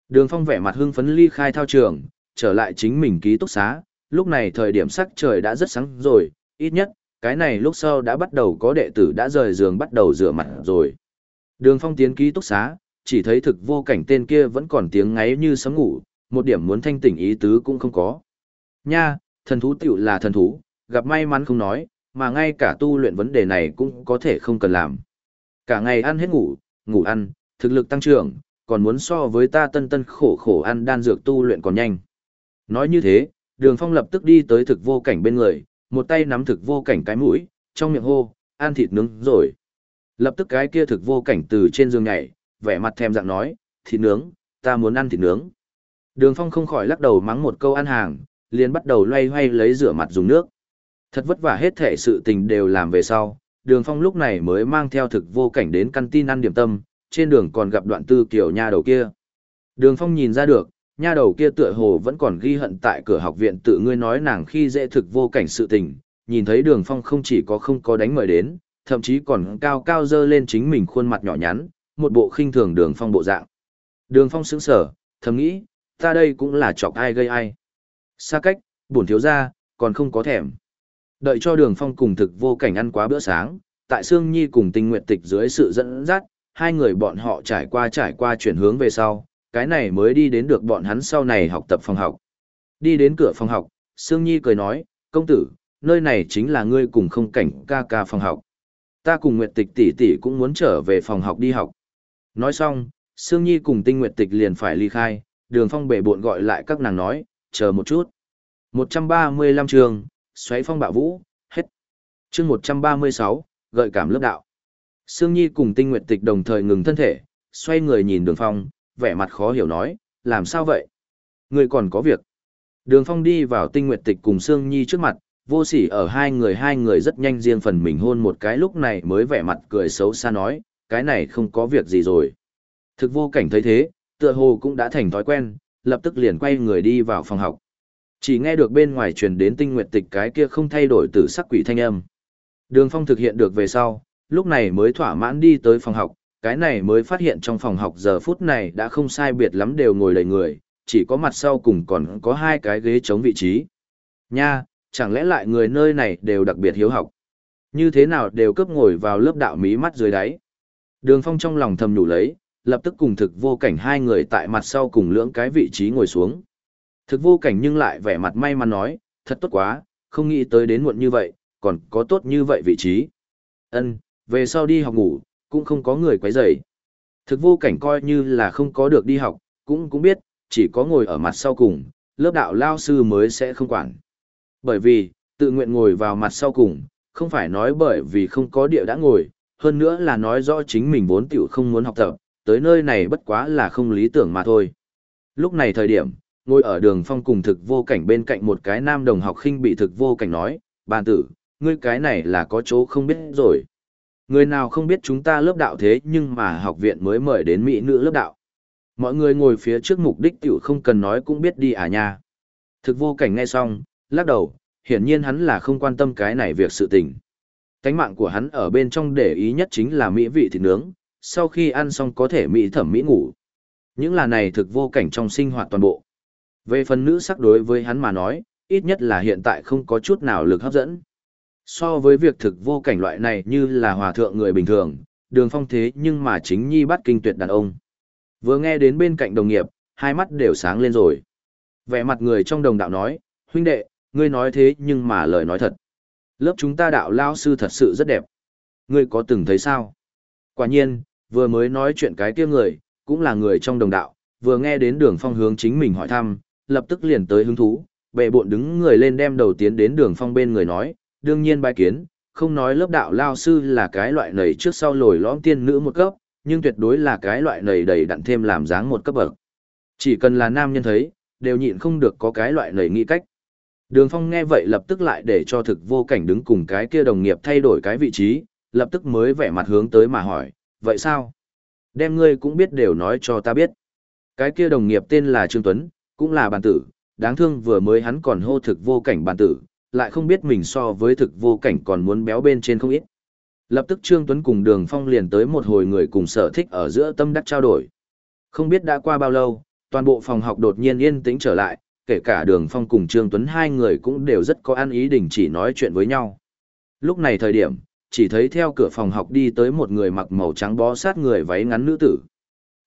S1: Đường Phong vẻ mặt hưng phấn ly khai thao trường, trở lại chính mình ký túc xá, lúc này thời điểm sắc trời đã rất sáng rồi, ít nhất, cái này lúc sau đã bắt đầu có đệ tử đã rời giường bắt đầu rửa mặt rồi. Đường Phong tiến ký túc xá, chỉ thấy thực vô cảnh tên kia vẫn còn tiếng ngáy như sấm ngủ, một điểm muốn thanh tỉnh ý tứ cũng không có. Nha, thần thú tiểu là thần thú, gặp may mắn không nói, mà ngay cả tu luyện vấn đề này cũng có thể không cần làm. Cả ngày ăn hết ngủ, ngủ ăn, thực lực tăng trưởng, còn muốn so với ta tân tân khổ khổ ăn đan dược tu luyện còn nhanh. Nói như thế, đường phong lập tức đi tới thực vô cảnh bên người, một tay nắm thực vô cảnh cái mũi, trong miệng hô, ăn thịt nướng rồi. Lập tức cái kia thực vô cảnh từ trên giường nhảy, vẻ mặt thèm dạng nói, thịt nướng, ta muốn ăn thịt nướng. Đường phong không khỏi lắc đầu mắng một câu ăn hàng, liền bắt đầu loay hoay lấy rửa mặt dùng nước. Thật vất vả hết thể sự tình đều làm về sau, đường phong lúc này mới mang theo thực vô cảnh đến căn tin ăn điểm tâm, trên đường còn gặp đoạn tư kiểu nha đầu kia. Đường phong nhìn ra được, nha đầu kia tựa hồ vẫn còn ghi hận tại cửa học viện tự ngươi nói nàng khi dễ thực vô cảnh sự tình, nhìn thấy đường phong không chỉ có không có đánh mời đến, thậm chí còn cao cao dơ lên chính mình khuôn mặt nhỏ nhắn, một bộ khinh thường đường phong bộ dạng. Đường phong sững sở, thầm nghĩ, ta đây cũng là chọc ai gây ai. Xa cách, buồn thiếu ra, còn không có thèm. Đợi cho đường phong cùng thực vô cảnh ăn quá bữa sáng, tại Sương Nhi cùng tình nguyện tịch dưới sự dẫn dắt, hai người bọn họ trải qua trải qua chuyển hướng về sau, cái này mới đi đến được bọn hắn sau này học tập phòng học. Đi đến cửa phòng học, Sương Nhi cười nói, công tử, nơi này chính là ngươi cùng không cảnh ca ca phòng học. Ta cùng Nguyệt Tịch tỷ tỷ cũng muốn trở về phòng học đi học. Nói xong, Sương Nhi cùng Tinh Nguyệt Tịch liền phải ly khai, đường phong bể bộn gọi lại các nàng nói, chờ một chút. 135 trường, xoáy phong bạo vũ, hết. chương 136, gợi cảm lớp đạo. Sương Nhi cùng Tinh Nguyệt Tịch đồng thời ngừng thân thể, xoay người nhìn đường phong, vẻ mặt khó hiểu nói, làm sao vậy? Người còn có việc. Đường phong đi vào Tinh Nguyệt Tịch cùng Sương Nhi trước mặt, vô sỉ ở hai người hai người rất nhanh riêng phần mình hôn một cái lúc này mới vẻ mặt cười xấu xa nói, cái này không có việc gì rồi. Thực vô cảnh thấy thế, tựa hồ cũng đã thành thói quen, lập tức liền quay người đi vào phòng học. Chỉ nghe được bên ngoài truyền đến tinh nguyệt tịch cái kia không thay đổi từ sắc quỷ thanh âm. Đường phong thực hiện được về sau, lúc này mới thỏa mãn đi tới phòng học, cái này mới phát hiện trong phòng học giờ phút này đã không sai biệt lắm đều ngồi đầy người, chỉ có mặt sau cùng còn có hai cái ghế chống vị trí. Nha, chẳng lẽ lại người nơi này đều đặc biệt hiếu học? Như thế nào đều cấp ngồi vào lớp đạo mí mắt dưới đáy? Đường phong trong lòng thầm nhủ lấy, lập tức cùng thực vô cảnh hai người tại mặt sau cùng lưỡng cái vị trí ngồi xuống. Thực vô cảnh nhưng lại vẻ mặt may mắn nói, thật tốt quá, không nghĩ tới đến muộn như vậy, còn có tốt như vậy vị trí. Ân, về sau đi học ngủ, cũng không có người quấy rầy. Thực vô cảnh coi như là không có được đi học, cũng cũng biết, chỉ có ngồi ở mặt sau cùng, lớp đạo lao sư mới sẽ không quản. Bởi vì, tự nguyện ngồi vào mặt sau cùng, không phải nói bởi vì không có địa đã ngồi, hơn nữa là nói rõ chính mình vốn tiểu không muốn học tập, tới nơi này bất quá là không lý tưởng mà thôi. Lúc này thời điểm, ngồi ở đường phong cùng thực vô cảnh bên cạnh một cái nam đồng học khinh bị thực vô cảnh nói, bàn tử, ngươi cái này là có chỗ không biết rồi. Người nào không biết chúng ta lớp đạo thế nhưng mà học viện mới mời đến mỹ nữ lớp đạo. Mọi người ngồi phía trước mục đích tiểu không cần nói cũng biết đi à nha. Thực vô cảnh nghe xong, lắc đầu, hiển nhiên hắn là không quan tâm cái này việc sự tình. Cánh mạng của hắn ở bên trong để ý nhất chính là mỹ vị thịt nướng, sau khi ăn xong có thể mỹ thẩm mỹ ngủ. Những là này thực vô cảnh trong sinh hoạt toàn bộ. Về phần nữ sắc đối với hắn mà nói, ít nhất là hiện tại không có chút nào lực hấp dẫn. So với việc thực vô cảnh loại này như là hòa thượng người bình thường, đường phong thế nhưng mà chính nhi bắt kinh tuyệt đàn ông. Vừa nghe đến bên cạnh đồng nghiệp, hai mắt đều sáng lên rồi. Vẻ mặt người trong đồng đạo nói, huynh đệ, ngươi nói thế nhưng mà lời nói thật. Lớp chúng ta đạo lao sư thật sự rất đẹp. Ngươi có từng thấy sao? Quả nhiên, vừa mới nói chuyện cái kia người, cũng là người trong đồng đạo, vừa nghe đến đường phong hướng chính mình hỏi thăm, lập tức liền tới hứng thú, bệ bộn đứng người lên đem đầu tiến đến đường phong bên người nói, đương nhiên bài kiến, không nói lớp đạo lao sư là cái loại nầy trước sau lồi lõm tiên nữ một cấp, nhưng tuyệt đối là cái loại nầy đầy đặn thêm làm dáng một cấp bậc. Chỉ cần là nam nhân thấy, đều nhịn không được có cái loại nầy nghĩ cách. Đường Phong nghe vậy lập tức lại để cho thực vô cảnh đứng cùng cái kia đồng nghiệp thay đổi cái vị trí, lập tức mới vẻ mặt hướng tới mà hỏi, vậy sao? Đem ngươi cũng biết đều nói cho ta biết. Cái kia đồng nghiệp tên là Trương Tuấn, cũng là bản tử, đáng thương vừa mới hắn còn hô thực vô cảnh bản tử, lại không biết mình so với thực vô cảnh còn muốn béo bên trên không ít. Lập tức Trương Tuấn cùng Đường Phong liền tới một hồi người cùng sở thích ở giữa tâm đắc trao đổi. Không biết đã qua bao lâu, toàn bộ phòng học đột nhiên yên tĩnh trở lại, kể cả Đường Phong cùng Trương Tuấn hai người cũng đều rất có an ý đình chỉ nói chuyện với nhau. Lúc này thời điểm, chỉ thấy theo cửa phòng học đi tới một người mặc màu trắng bó sát người váy ngắn nữ tử.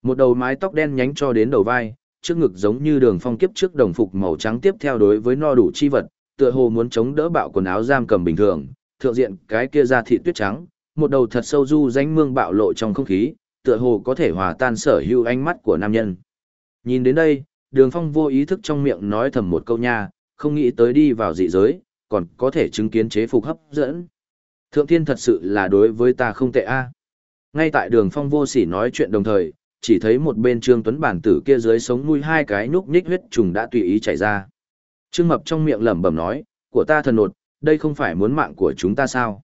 S1: Một đầu mái tóc đen nhánh cho đến đầu vai, trước ngực giống như đường phong kiếp trước đồng phục màu trắng tiếp theo đối với no đủ chi vật, tựa hồ muốn chống đỡ bạo quần áo giam cầm bình thường, thượng diện cái kia da thịt tuyết trắng, một đầu thật sâu du danh mương bạo lộ trong không khí, tựa hồ có thể hòa tan sở hữu ánh mắt của nam nhân. Nhìn đến đây, đường phong vô ý thức trong miệng nói thầm một câu nha, không nghĩ tới đi vào dị giới, còn có thể chứng kiến chế phục hấp dẫn. Thượng thiên thật sự là đối với ta không tệ a. Ngay tại đường phong vô sỉ nói chuyện đồng thời, chỉ thấy một bên trương tuấn bản tử kia dưới sống nuôi hai cái núc nhích huyết trùng đã tùy ý chảy ra. Trương mập trong miệng lẩm bẩm nói, của ta thần nột, đây không phải muốn mạng của chúng ta sao?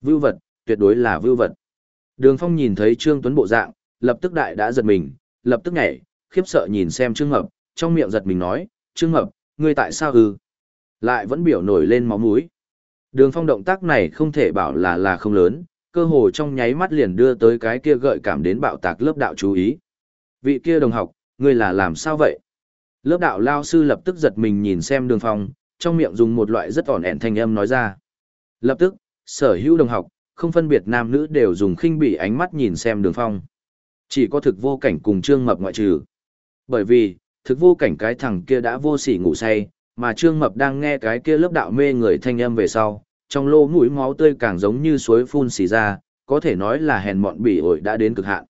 S1: Vưu vật, tuyệt đối là vưu vật. Đường phong nhìn thấy trương tuấn bộ dạng, lập tức đại đã giật mình, lập tức nhảy, khiếp sợ nhìn xem trương mập, trong miệng giật mình nói, trương mập, ngươi tại sao ư? Lại vẫn biểu nổi lên máu mũi. Đường phong động tác này không thể bảo là là không lớn, cơ hồ trong nháy mắt liền đưa tới cái kia gợi cảm đến bạo tạc lớp đạo chú ý. Vị kia đồng học, ngươi là làm sao vậy? Lớp đạo lao sư lập tức giật mình nhìn xem đường phong, trong miệng dùng một loại rất ỏn ẻn thanh âm nói ra. Lập tức, sở hữu đồng học, không phân biệt nam nữ đều dùng khinh bỉ ánh mắt nhìn xem đường phong. Chỉ có thực vô cảnh cùng trương mập ngoại trừ. Bởi vì, thực vô cảnh cái thằng kia đã vô sỉ ngủ say, mà trương mập đang nghe cái kia lớp đạo mê người thanh âm về sau, trong lô mũi máu tươi càng giống như suối phun xì ra, có thể nói là hèn mọn bỉ ổi đã đến cực hạn.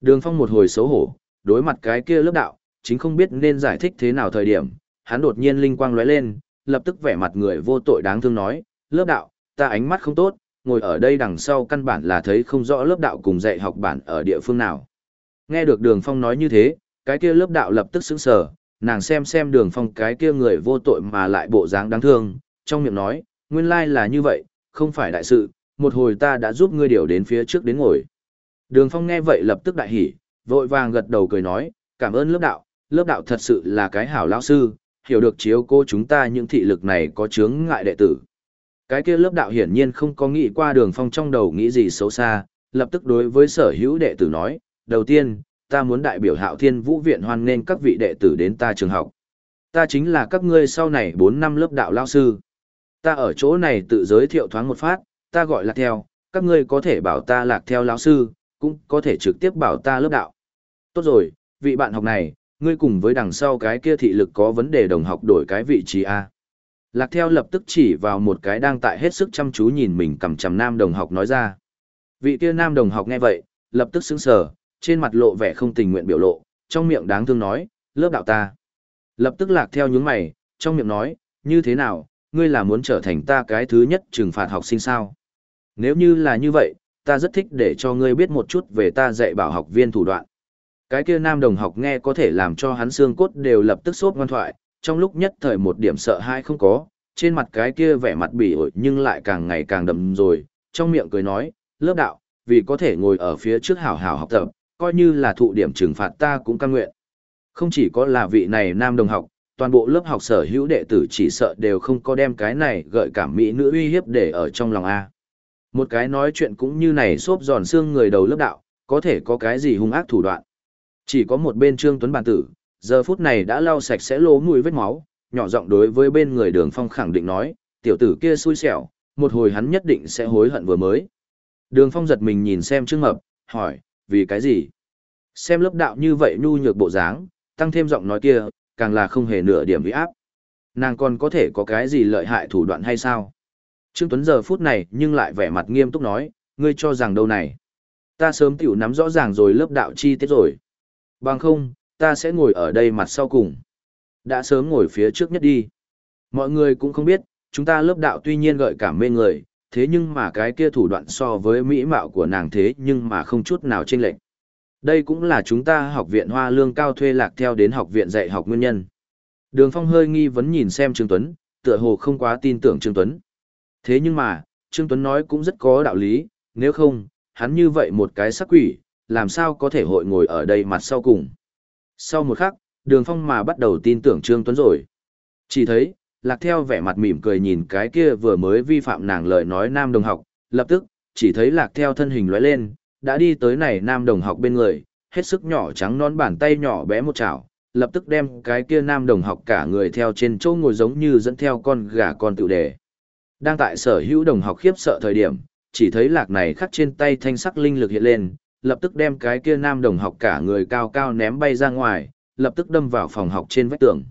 S1: Đường phong một hồi xấu hổ, đối mặt cái kia lớp đạo, chính không biết nên giải thích thế nào thời điểm, hắn đột nhiên linh quang lóe lên, lập tức vẻ mặt người vô tội đáng thương nói, lớp đạo, ta ánh mắt không tốt, ngồi ở đây đằng sau căn bản là thấy không rõ lớp đạo cùng dạy học bản ở địa phương nào. Nghe được đường phong nói như thế, cái kia lớp đạo lập tức sững sờ, nàng xem xem đường phong cái kia người vô tội mà lại bộ dáng đáng thương, trong miệng nói, nguyên lai là như vậy, không phải đại sự, một hồi ta đã giúp ngươi điều đến phía trước đến ngồi. Đường phong nghe vậy lập tức đại hỉ, vội vàng gật đầu cười nói, cảm ơn lớp đạo, lớp đạo thật sự là cái hảo lão sư, hiểu được chiếu cô chúng ta những thị lực này có chướng ngại đệ tử. Cái kia lớp đạo hiển nhiên không có nghĩ qua đường phong trong đầu nghĩ gì xấu xa, lập tức đối với sở hữu đệ tử nói, đầu tiên, ta muốn đại biểu hạo thiên vũ viện hoan nghênh các vị đệ tử đến ta trường học. Ta chính là các ngươi sau này 4 năm lớp đạo lao sư. Ta ở chỗ này tự giới thiệu thoáng một phát, ta gọi là theo, các ngươi có thể bảo ta lạc theo lão sư, cũng có thể trực tiếp bảo ta lớp đạo. Tốt rồi, vị bạn học này, ngươi cùng với đằng sau cái kia thị lực có vấn đề đồng học đổi cái vị trí A. Lạc theo lập tức chỉ vào một cái đang tại hết sức chăm chú nhìn mình cầm chằm nam đồng học nói ra. Vị kia nam đồng học nghe vậy, lập tức sững sờ, trên mặt lộ vẻ không tình nguyện biểu lộ, trong miệng đáng thương nói, lớp đạo ta. Lập tức lạc theo nhướng mày, trong miệng nói, như thế nào, ngươi là muốn trở thành ta cái thứ nhất trừng phạt học sinh sao? Nếu như là như vậy, ta rất thích để cho ngươi biết một chút về ta dạy bảo học viên thủ đoạn. Cái kia nam đồng học nghe có thể làm cho hắn xương cốt đều lập tức sốt ngoan thoại, trong lúc nhất thời một điểm sợ hãi không có, trên mặt cái kia vẻ mặt bỉ ổi nhưng lại càng ngày càng đậm rồi, trong miệng cười nói, lớp đạo, vì có thể ngồi ở phía trước hảo hảo học tập, coi như là thụ điểm trừng phạt ta cũng căn nguyện. Không chỉ có là vị này nam đồng học, toàn bộ lớp học sở hữu đệ tử chỉ sợ đều không có đem cái này gợi cảm mỹ nữ uy hiếp để ở trong lòng A. Một cái nói chuyện cũng như này xốp giòn xương người đầu lớp đạo, có thể có cái gì hung ác thủ đoạn. Chỉ có một bên Trương Tuấn bản tử, giờ phút này đã lau sạch sẽ lố mùi vết máu, nhỏ giọng đối với bên người đường phong khẳng định nói, tiểu tử kia xui xẻo, một hồi hắn nhất định sẽ hối hận vừa mới. Đường phong giật mình nhìn xem Trương Mập, hỏi, vì cái gì? Xem lớp đạo như vậy nhu nhược bộ dáng, tăng thêm giọng nói kia, càng là không hề nửa điểm uy áp. Nàng còn có thể có cái gì lợi hại thủ đoạn hay sao? Trương Tuấn giờ phút này nhưng lại vẻ mặt nghiêm túc nói, ngươi cho rằng đâu này? Ta sớm tiểu nắm rõ ràng rồi lớp đạo chi tiết rồi. Bằng không, ta sẽ ngồi ở đây mặt sau cùng. Đã sớm ngồi phía trước nhất đi. Mọi người cũng không biết, chúng ta lớp đạo tuy nhiên gợi cảm mê người, thế nhưng mà cái kia thủ đoạn so với mỹ mạo của nàng thế nhưng mà không chút nào chênh lệch. Đây cũng là chúng ta học viện Hoa Lương cao thuê lạc theo đến học viện dạy học nguyên nhân. Đường Phong hơi nghi vấn nhìn xem Trương Tuấn, tựa hồ không quá tin tưởng Trương Tuấn. Thế nhưng mà, Trương Tuấn nói cũng rất có đạo lý, nếu không, hắn như vậy một cái sắc quỷ, làm sao có thể hội ngồi ở đây mặt sau cùng. Sau một khắc, Đường Phong mà bắt đầu tin tưởng Trương Tuấn rồi. Chỉ thấy, lạc theo vẻ mặt mỉm cười nhìn cái kia vừa mới vi phạm nàng lời nói nam đồng học, lập tức, chỉ thấy lạc theo thân hình lóe lên, đã đi tới này nam đồng học bên người, hết sức nhỏ trắng non bàn tay nhỏ bé một chảo, lập tức đem cái kia nam đồng học cả người theo trên chỗ ngồi giống như dẫn theo con gà con tự đề. Đang tại sở hữu đồng học khiếp sợ thời điểm, chỉ thấy lạc này khắc trên tay thanh sắc linh lực hiện lên, lập tức đem cái kia nam đồng học cả người cao cao ném bay ra ngoài, lập tức đâm vào phòng học trên vách tường.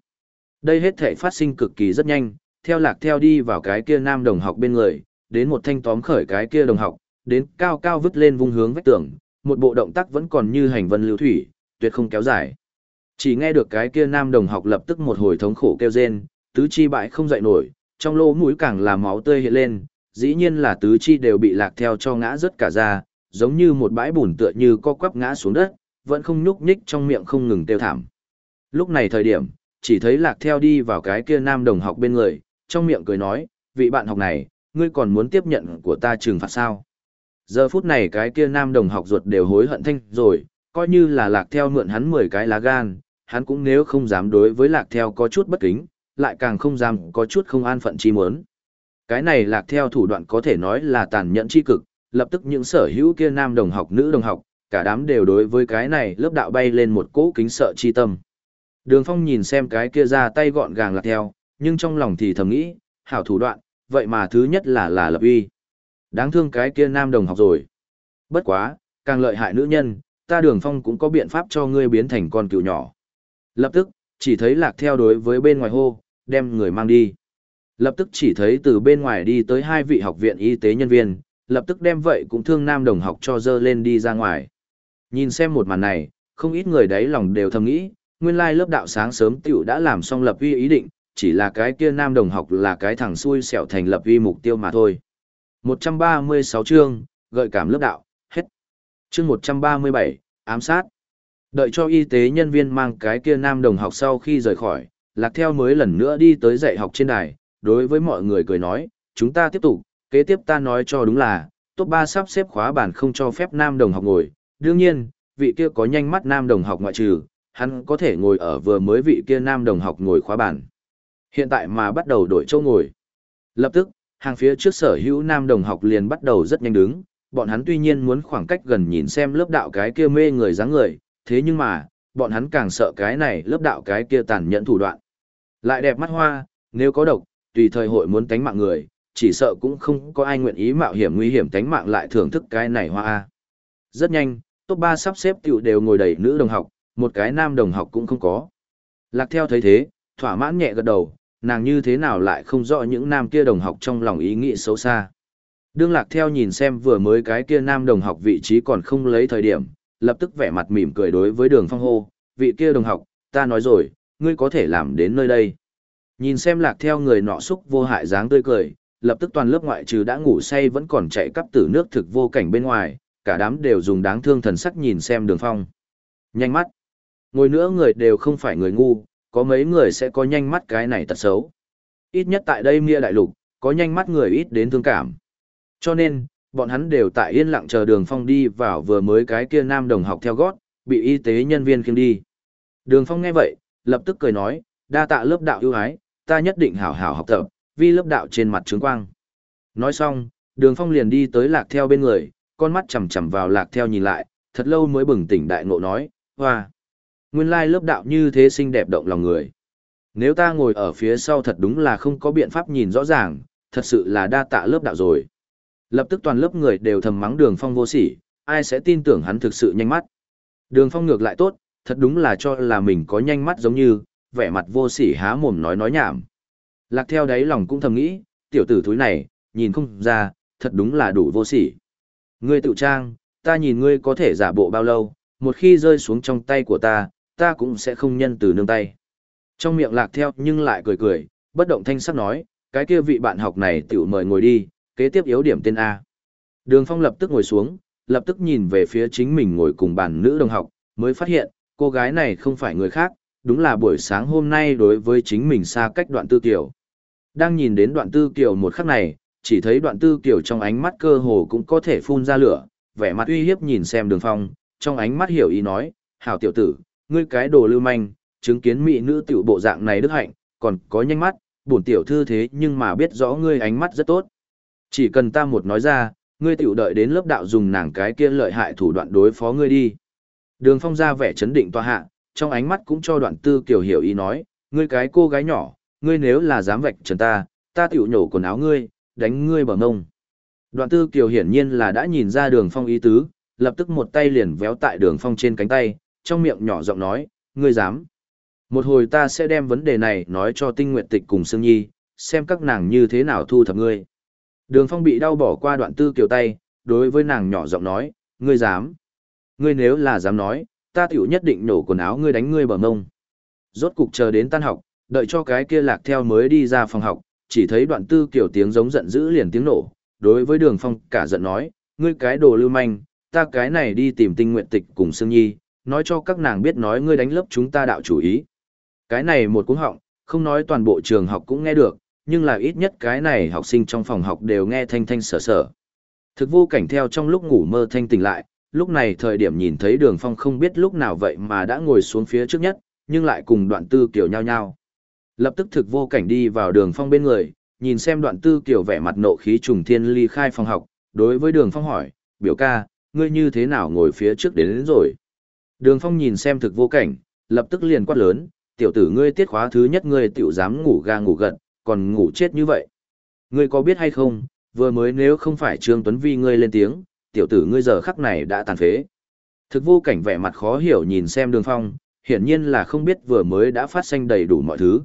S1: Đây hết thể phát sinh cực kỳ rất nhanh, theo lạc theo đi vào cái kia nam đồng học bên người, đến một thanh tóm khởi cái kia đồng học, đến cao cao vứt lên vung hướng vách tường, một bộ động tác vẫn còn như hành vân lưu thủy, tuyệt không kéo dài. Chỉ nghe được cái kia nam đồng học lập tức một hồi thống khổ kêu rên, tứ chi bại không dậy nổi, trong lỗ mũi càng là máu tươi hiện lên, dĩ nhiên là tứ chi đều bị lạc theo cho ngã rất cả ra, giống như một bãi bùn tựa như co quắp ngã xuống đất, vẫn không nhúc nhích trong miệng không ngừng tiêu thảm. Lúc này thời điểm, chỉ thấy lạc theo đi vào cái kia nam đồng học bên người, trong miệng cười nói, vị bạn học này, ngươi còn muốn tiếp nhận của ta trừng phạt sao? Giờ phút này cái kia nam đồng học ruột đều hối hận thanh rồi, coi như là lạc theo mượn hắn 10 cái lá gan, hắn cũng nếu không dám đối với lạc theo có chút bất kính, lại càng không dám có chút không an phận chi muốn. Cái này lạc theo thủ đoạn có thể nói là tàn nhẫn chi cực, lập tức những sở hữu kia nam đồng học nữ đồng học, cả đám đều đối với cái này lớp đạo bay lên một cỗ kính sợ chi tâm. Đường Phong nhìn xem cái kia ra tay gọn gàng lạc theo, nhưng trong lòng thì thầm nghĩ, hảo thủ đoạn, vậy mà thứ nhất là là lập uy. Đáng thương cái kia nam đồng học rồi. Bất quá, càng lợi hại nữ nhân, ta đường phong cũng có biện pháp cho ngươi biến thành con cựu nhỏ. Lập tức, chỉ thấy lạc theo đối với bên ngoài hô, đem người mang đi. Lập tức chỉ thấy từ bên ngoài đi tới hai vị học viện y tế nhân viên, lập tức đem vậy cũng thương nam đồng học cho dơ lên đi ra ngoài. Nhìn xem một màn này, không ít người đấy lòng đều thầm nghĩ, nguyên lai lớp đạo sáng sớm tiểu đã làm xong lập uy ý định, chỉ là cái kia nam đồng học là cái thằng xui xẻo thành lập uy mục tiêu mà thôi. 136 chương, gợi cảm lớp đạo, hết. Chương 137, ám sát. Đợi cho y tế nhân viên mang cái kia nam đồng học sau khi rời khỏi, lạc theo mới lần nữa đi tới dạy học trên đài, đối với mọi người cười nói, chúng ta tiếp tục, kế tiếp ta nói cho đúng là, top 3 sắp xếp khóa bản không cho phép nam đồng học ngồi, đương nhiên, vị kia có nhanh mắt nam đồng học ngoại trừ, hắn có thể ngồi ở vừa mới vị kia nam đồng học ngồi khóa bản. Hiện tại mà bắt đầu đổi chỗ ngồi. Lập tức, hàng phía trước sở hữu nam đồng học liền bắt đầu rất nhanh đứng, bọn hắn tuy nhiên muốn khoảng cách gần nhìn xem lớp đạo cái kia mê người dáng người, thế nhưng mà, bọn hắn càng sợ cái này lớp đạo cái kia tàn nhẫn thủ đoạn. Lại đẹp mắt hoa, nếu có độc, tùy thời hội muốn tánh mạng người, chỉ sợ cũng không có ai nguyện ý mạo hiểm nguy hiểm tánh mạng lại thưởng thức cái này hoa. Rất nhanh, top ba sắp xếp tiểu đều ngồi đầy nữ đồng học, một cái nam đồng học cũng không có. Lạc theo thấy thế, thỏa mãn nhẹ gật đầu, nàng như thế nào lại không rõ những nam kia đồng học trong lòng ý nghĩ xấu xa. Đương lạc theo nhìn xem vừa mới cái kia nam đồng học vị trí còn không lấy thời điểm, lập tức vẻ mặt mỉm cười đối với đường phong hô, vị kia đồng học, ta nói rồi, ngươi có thể làm đến nơi đây. Nhìn xem lạc theo người nọ xúc vô hại dáng tươi cười, lập tức toàn lớp ngoại trừ đã ngủ say vẫn còn chạy cắp tử nước thực vô cảnh bên ngoài, cả đám đều dùng đáng thương thần sắc nhìn xem đường phong. Nhanh mắt. Ngồi nữa người đều không phải người ngu, có mấy người sẽ có nhanh mắt cái này tật xấu. Ít nhất tại đây mia đại lục, có nhanh mắt người ít đến thương cảm. Cho nên, bọn hắn đều tại yên lặng chờ đường phong đi vào vừa mới cái kia nam đồng học theo gót, bị y tế nhân viên khiêng đi. Đường phong nghe vậy, lập tức cười nói, đa tạ lớp đạo ưu ái, ta nhất định hảo hảo học tập, Vi lớp đạo trên mặt trướng quang. Nói xong, đường phong liền đi tới lạc theo bên người, con mắt chầm chầm vào lạc theo nhìn lại, thật lâu mới bừng tỉnh đại ngộ nói, hoa. Nguyên lai lớp đạo như thế xinh đẹp động lòng người. Nếu ta ngồi ở phía sau thật đúng là không có biện pháp nhìn rõ ràng, thật sự là đa tạ lớp đạo rồi. Lập tức toàn lớp người đều thầm mắng đường phong vô sỉ, ai sẽ tin tưởng hắn thực sự nhanh mắt. Đường phong ngược lại tốt, thật đúng là cho là mình có nhanh mắt giống như, vẻ mặt vô sỉ há mồm nói nói nhảm. Lạc theo đáy lòng cũng thầm nghĩ, tiểu tử thúi này, nhìn không ra, thật đúng là đủ vô sỉ. Ngươi tự trang, ta nhìn ngươi có thể giả bộ bao lâu, một khi rơi xuống trong tay của ta, ta cũng sẽ không nhân từ nương tay. Trong miệng lạc theo nhưng lại cười cười, bất động thanh sắc nói, cái kia vị bạn học này tiểu mời ngồi đi, kế tiếp yếu điểm tên A. Đường Phong lập tức ngồi xuống, lập tức nhìn về phía chính mình ngồi cùng bàn nữ đồng học, mới phát hiện, cô gái này không phải người khác, đúng là buổi sáng hôm nay đối với chính mình xa cách đoạn tư kiểu. Đang nhìn đến đoạn tư kiểu một khắc này, chỉ thấy đoạn tư kiểu trong ánh mắt cơ hồ cũng có thể phun ra lửa, vẻ mặt uy hiếp nhìn xem đường phong, trong ánh mắt hiểu ý nói, hảo tiểu tử, ngươi cái đồ lưu manh, chứng kiến mỹ nữ tiểu bộ dạng này đức hạnh, còn có nhanh mắt, bổn tiểu thư thế nhưng mà biết rõ ngươi ánh mắt rất tốt. Chỉ cần ta một nói ra, ngươi tiểu đợi đến lớp đạo dùng nàng cái kia lợi hại thủ đoạn đối phó ngươi đi. Đường phong ra vẻ chấn định toa hạ, trong ánh mắt cũng cho đoạn tư kiểu hiểu ý nói, ngươi cái cô gái nhỏ, ngươi nếu là dám vạch trần ta, ta tiểu nhổ quần áo ngươi, đánh ngươi bằng ngông. Đoạn tư kiều hiển nhiên là đã nhìn ra đường phong ý tứ, lập tức một tay liền véo tại đường phong trên cánh tay, trong miệng nhỏ giọng nói, ngươi dám. Một hồi ta sẽ đem vấn đề này nói cho tinh nguyện tịch cùng Sương Nhi, xem các nàng như thế nào thu thập ngươi. Đường phong bị đau bỏ qua đoạn tư kiều tay, đối với nàng nhỏ giọng nói, ngươi dám. Ngươi nếu là dám nói, ta tiểu nhất định nổ quần áo ngươi đánh ngươi bờ mông. Rốt cục chờ đến tan học, đợi cho cái kia lạc theo mới đi ra phòng học, chỉ thấy đoạn tư kiểu tiếng giống giận dữ liền tiếng nổ, đối với đường phong cả giận nói, ngươi cái đồ lưu manh, ta cái này đi tìm tinh nguyện tịch cùng Sương Nhi, nói cho các nàng biết nói ngươi đánh lớp chúng ta đạo chủ ý. Cái này một cuốn họng, không nói toàn bộ trường học cũng nghe được, nhưng là ít nhất cái này học sinh trong phòng học đều nghe thanh thanh sở sở. Thực vô cảnh theo trong lúc ngủ mơ thanh tỉnh lại, lúc này thời điểm nhìn thấy đường phong không biết lúc nào vậy mà đã ngồi xuống phía trước nhất, nhưng lại cùng đoạn tư kiểu nhao nhau. Lập tức thực vô cảnh đi vào đường phong bên người, nhìn xem đoạn tư kiểu vẻ mặt nộ khí trùng thiên ly khai phòng học, đối với đường phong hỏi, biểu ca, ngươi như thế nào ngồi phía trước đến, đến rồi. Đường phong nhìn xem thực vô cảnh, lập tức liền quát lớn, tiểu tử ngươi tiết khóa thứ nhất ngươi tiểu dám ngủ ga ngủ gật, còn ngủ chết như vậy. Ngươi có biết hay không, vừa mới nếu không phải Trương Tuấn Vi ngươi lên tiếng, tiểu tử ngươi giờ khắc này đã tàn phế. Thực vô cảnh vẻ mặt khó hiểu nhìn xem đường phong, hiển nhiên là không biết vừa mới đã phát sinh đầy đủ mọi thứ.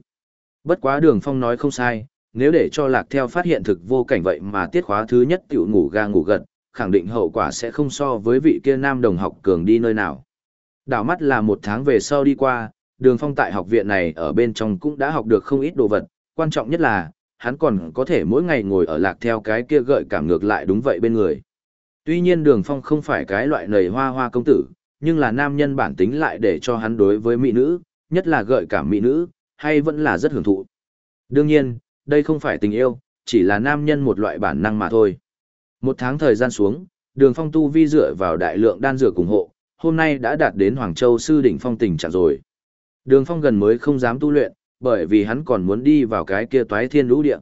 S1: Bất quá đường phong nói không sai, nếu để cho lạc theo phát hiện thực vô cảnh vậy mà tiết khóa thứ nhất tiểu ngủ ga ngủ gật, khẳng định hậu quả sẽ không so với vị kia nam đồng học cường đi nơi nào. Đảo mắt là một tháng về sau đi qua, đường phong tại học viện này ở bên trong cũng đã học được không ít đồ vật, quan trọng nhất là, hắn còn có thể mỗi ngày ngồi ở lạc theo cái kia gợi cảm ngược lại đúng vậy bên người. Tuy nhiên đường phong không phải cái loại nầy hoa hoa công tử, nhưng là nam nhân bản tính lại để cho hắn đối với mỹ nữ, nhất là gợi cảm mỹ nữ, hay vẫn là rất hưởng thụ. Đương nhiên, đây không phải tình yêu, chỉ là nam nhân một loại bản năng mà thôi. Một tháng thời gian xuống, đường phong tu vi dựa vào đại lượng đan dược ủng hộ, hôm nay đã đạt đến Hoàng Châu sư đỉnh phong tình trạng rồi. Đường phong gần mới không dám tu luyện, bởi vì hắn còn muốn đi vào cái kia toái thiên lũ địa.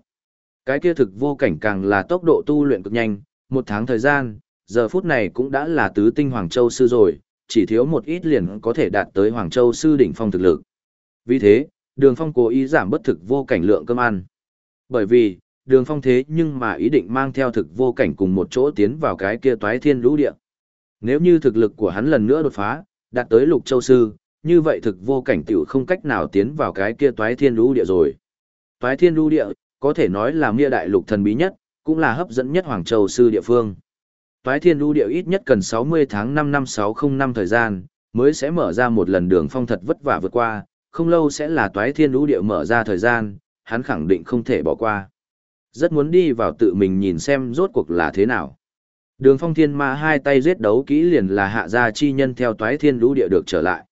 S1: Cái kia thực vô cảnh càng là tốc độ tu luyện cực nhanh, một tháng thời gian, giờ phút này cũng đã là tứ tinh Hoàng Châu sư rồi, chỉ thiếu một ít liền có thể đạt tới Hoàng Châu sư đỉnh phong thực lực. Vì thế, đường phong cố ý giảm bất thực vô cảnh lượng cơm ăn. Bởi vì, đường phong thế nhưng mà ý định mang theo thực vô cảnh cùng một chỗ tiến vào cái kia toái thiên lũ địa. Nếu như thực lực của hắn lần nữa đột phá, đạt tới lục châu sư, như vậy thực vô cảnh tiểu không cách nào tiến vào cái kia toái thiên lũ địa rồi. Toái thiên lũ địa, có thể nói là mia đại lục thần bí nhất, cũng là hấp dẫn nhất Hoàng Châu sư địa phương. Toái thiên Lưu Điệu ít nhất cần 60 tháng 5 năm 605 năm thời gian, mới sẽ mở ra một lần đường phong thật vất vả vượt qua, không lâu sẽ là toái thiên Lưu Điệu mở ra thời gian, hắn khẳng định không thể bỏ qua. Rất muốn đi vào tự mình nhìn xem rốt cuộc là thế nào. Đường phong thiên ma hai tay giết đấu kỹ liền là hạ gia chi nhân theo toái thiên lũ địa được trở lại.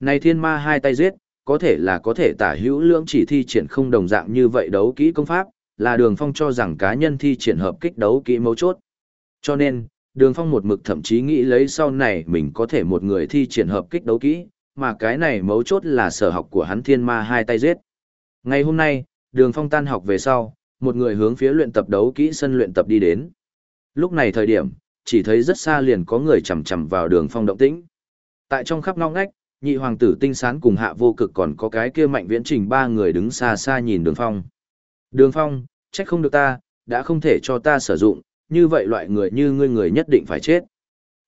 S1: Này thiên ma hai tay giết, có thể là có thể tả hữu lưỡng chỉ thi triển không đồng dạng như vậy đấu kỹ công pháp, là đường phong cho rằng cá nhân thi triển hợp kích đấu kỹ mấu chốt. Cho nên, đường phong một mực thậm chí nghĩ lấy sau này mình có thể một người thi triển hợp kích đấu kỹ, mà cái này mấu chốt là sở học của hắn thiên ma hai tay giết. Ngày hôm nay, đường phong tan học về sau, một người hướng phía luyện tập đấu kỹ sân luyện tập đi đến. Lúc này thời điểm, chỉ thấy rất xa liền có người chầm chầm vào đường phong động tĩnh. Tại trong khắp ngóc ngách, nhị hoàng tử tinh sán cùng hạ vô cực còn có cái kia mạnh viễn trình ba người đứng xa xa nhìn đường phong. Đường phong, trách không được ta, đã không thể cho ta sử dụng, như vậy loại người như ngươi người nhất định phải chết.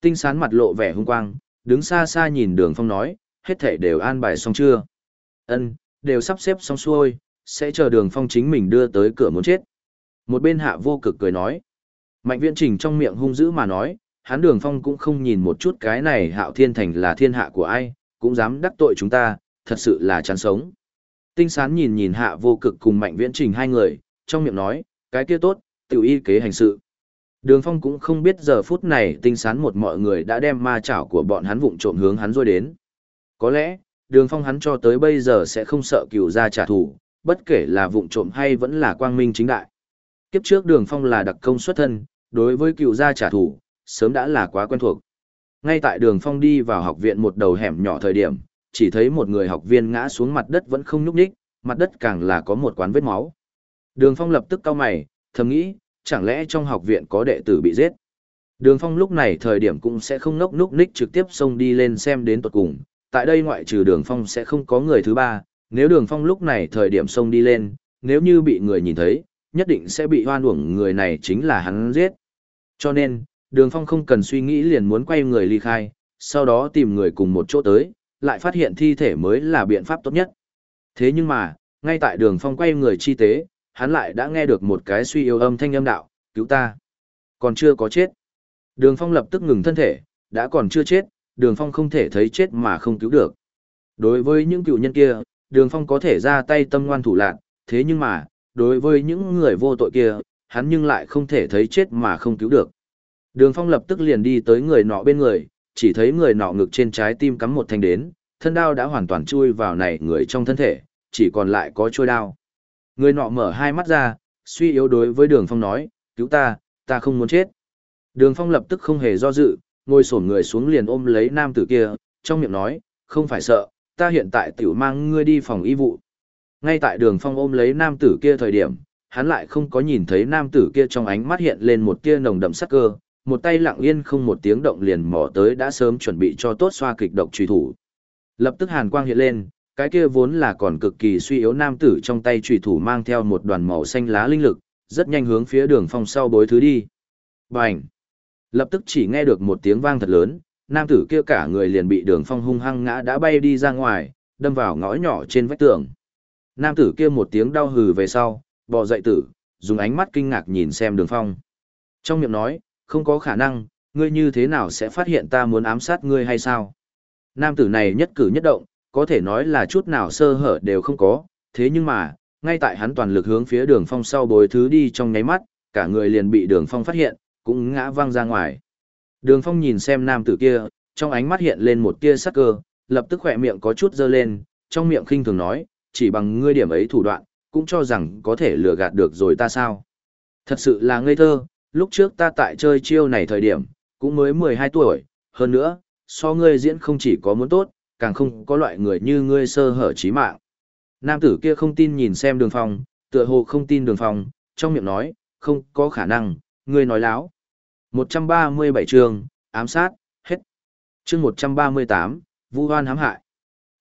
S1: Tinh sán mặt lộ vẻ hung quang, đứng xa xa nhìn đường phong nói, hết thể đều an bài xong chưa? Ân, đều sắp xếp xong xuôi, sẽ chờ đường phong chính mình đưa tới cửa muốn chết. Một bên hạ vô cực cười nói. Mạnh viễn trình trong miệng hung dữ mà nói, hắn đường phong cũng không nhìn một chút cái này hạo thiên thành là thiên hạ của ai, cũng dám đắc tội chúng ta, thật sự là chán sống. Tinh sán nhìn nhìn hạ vô cực cùng mạnh viễn trình hai người, trong miệng nói, cái kia tốt, tiểu y kế hành sự. Đường phong cũng không biết giờ phút này tinh sán một mọi người đã đem ma chảo của bọn hắn vụng trộm hướng hắn rồi đến. Có lẽ, đường phong hắn cho tới bây giờ sẽ không sợ cựu ra trả thù, bất kể là vụng trộm hay vẫn là quang minh chính đại. Kiếp trước đường phong là đặc công xuất thân, đối với cựu gia trả thù, sớm đã là quá quen thuộc. Ngay tại đường phong đi vào học viện một đầu hẻm nhỏ thời điểm, chỉ thấy một người học viên ngã xuống mặt đất vẫn không nhúc nhích, mặt đất càng là có một quán vết máu. Đường phong lập tức cau mày, thầm nghĩ, chẳng lẽ trong học viện có đệ tử bị giết. Đường phong lúc này thời điểm cũng sẽ không nốc núc ních trực tiếp xông đi lên xem đến tuật cùng, tại đây ngoại trừ đường phong sẽ không có người thứ ba, nếu đường phong lúc này thời điểm xông đi lên, nếu như bị người nhìn thấy, nhất định sẽ bị hoan uổng người này chính là hắn giết. Cho nên, đường phong không cần suy nghĩ liền muốn quay người ly khai, sau đó tìm người cùng một chỗ tới, lại phát hiện thi thể mới là biện pháp tốt nhất. Thế nhưng mà, ngay tại đường phong quay người chi tế, hắn lại đã nghe được một cái suy yếu âm thanh âm đạo, cứu ta. Còn chưa có chết. Đường phong lập tức ngừng thân thể, đã còn chưa chết, đường phong không thể thấy chết mà không cứu được. Đối với những cựu nhân kia, đường phong có thể ra tay tâm ngoan thủ lạn, thế nhưng mà, đối với những người vô tội kia, hắn nhưng lại không thể thấy chết mà không cứu được. Đường phong lập tức liền đi tới người nọ bên người, chỉ thấy người nọ ngực trên trái tim cắm một thanh đến, thân đao đã hoàn toàn chui vào này người trong thân thể, chỉ còn lại có chui đao. Người nọ mở hai mắt ra, suy yếu đối với đường phong nói, cứu ta, ta không muốn chết. Đường phong lập tức không hề do dự, ngồi sổn người xuống liền ôm lấy nam tử kia, trong miệng nói, không phải sợ, ta hiện tại tiểu mang ngươi đi phòng y vụ. Ngay tại đường phong ôm lấy nam tử kia thời điểm, hắn lại không có nhìn thấy nam tử kia trong ánh mắt hiện lên một tia nồng đậm sắc cơ, một tay lặng yên không một tiếng động liền mò tới đã sớm chuẩn bị cho tốt xoa kịch độc truy thủ. Lập tức hàn quang hiện lên, cái kia vốn là còn cực kỳ suy yếu nam tử trong tay trùy thủ mang theo một đoàn màu xanh lá linh lực, rất nhanh hướng phía đường phong sau bối thứ đi. Bành! Lập tức chỉ nghe được một tiếng vang thật lớn, nam tử kia cả người liền bị đường phong hung hăng ngã đã bay đi ra ngoài, đâm vào ngõ nhỏ trên vách tường. Nam tử kia một tiếng đau hừ về sau, bò dậy tử, dùng ánh mắt kinh ngạc nhìn xem đường phong. Trong miệng nói, không có khả năng, ngươi như thế nào sẽ phát hiện ta muốn ám sát ngươi hay sao? Nam tử này nhất cử nhất động, có thể nói là chút nào sơ hở đều không có, thế nhưng mà, ngay tại hắn toàn lực hướng phía đường phong sau bồi thứ đi trong nháy mắt, cả người liền bị đường phong phát hiện, cũng ngã văng ra ngoài. Đường phong nhìn xem nam tử kia, trong ánh mắt hiện lên một tia sắc cơ, lập tức khỏe miệng có chút dơ lên, trong miệng khinh thường nói, chỉ bằng ngươi điểm ấy thủ đoạn, cũng cho rằng có thể lừa gạt được rồi ta sao. Thật sự là ngây thơ, lúc trước ta tại chơi chiêu này thời điểm, cũng mới 12 tuổi, hơn nữa, so ngươi diễn không chỉ có muốn tốt, càng không có loại người như ngươi sơ hở trí mạng. Nam tử kia không tin nhìn xem đường phong, tựa hồ không tin đường phong, trong miệng nói, không có khả năng, ngươi nói láo. 137 chương, ám sát, hết. Chương 138, Vu Hoan hãm hại.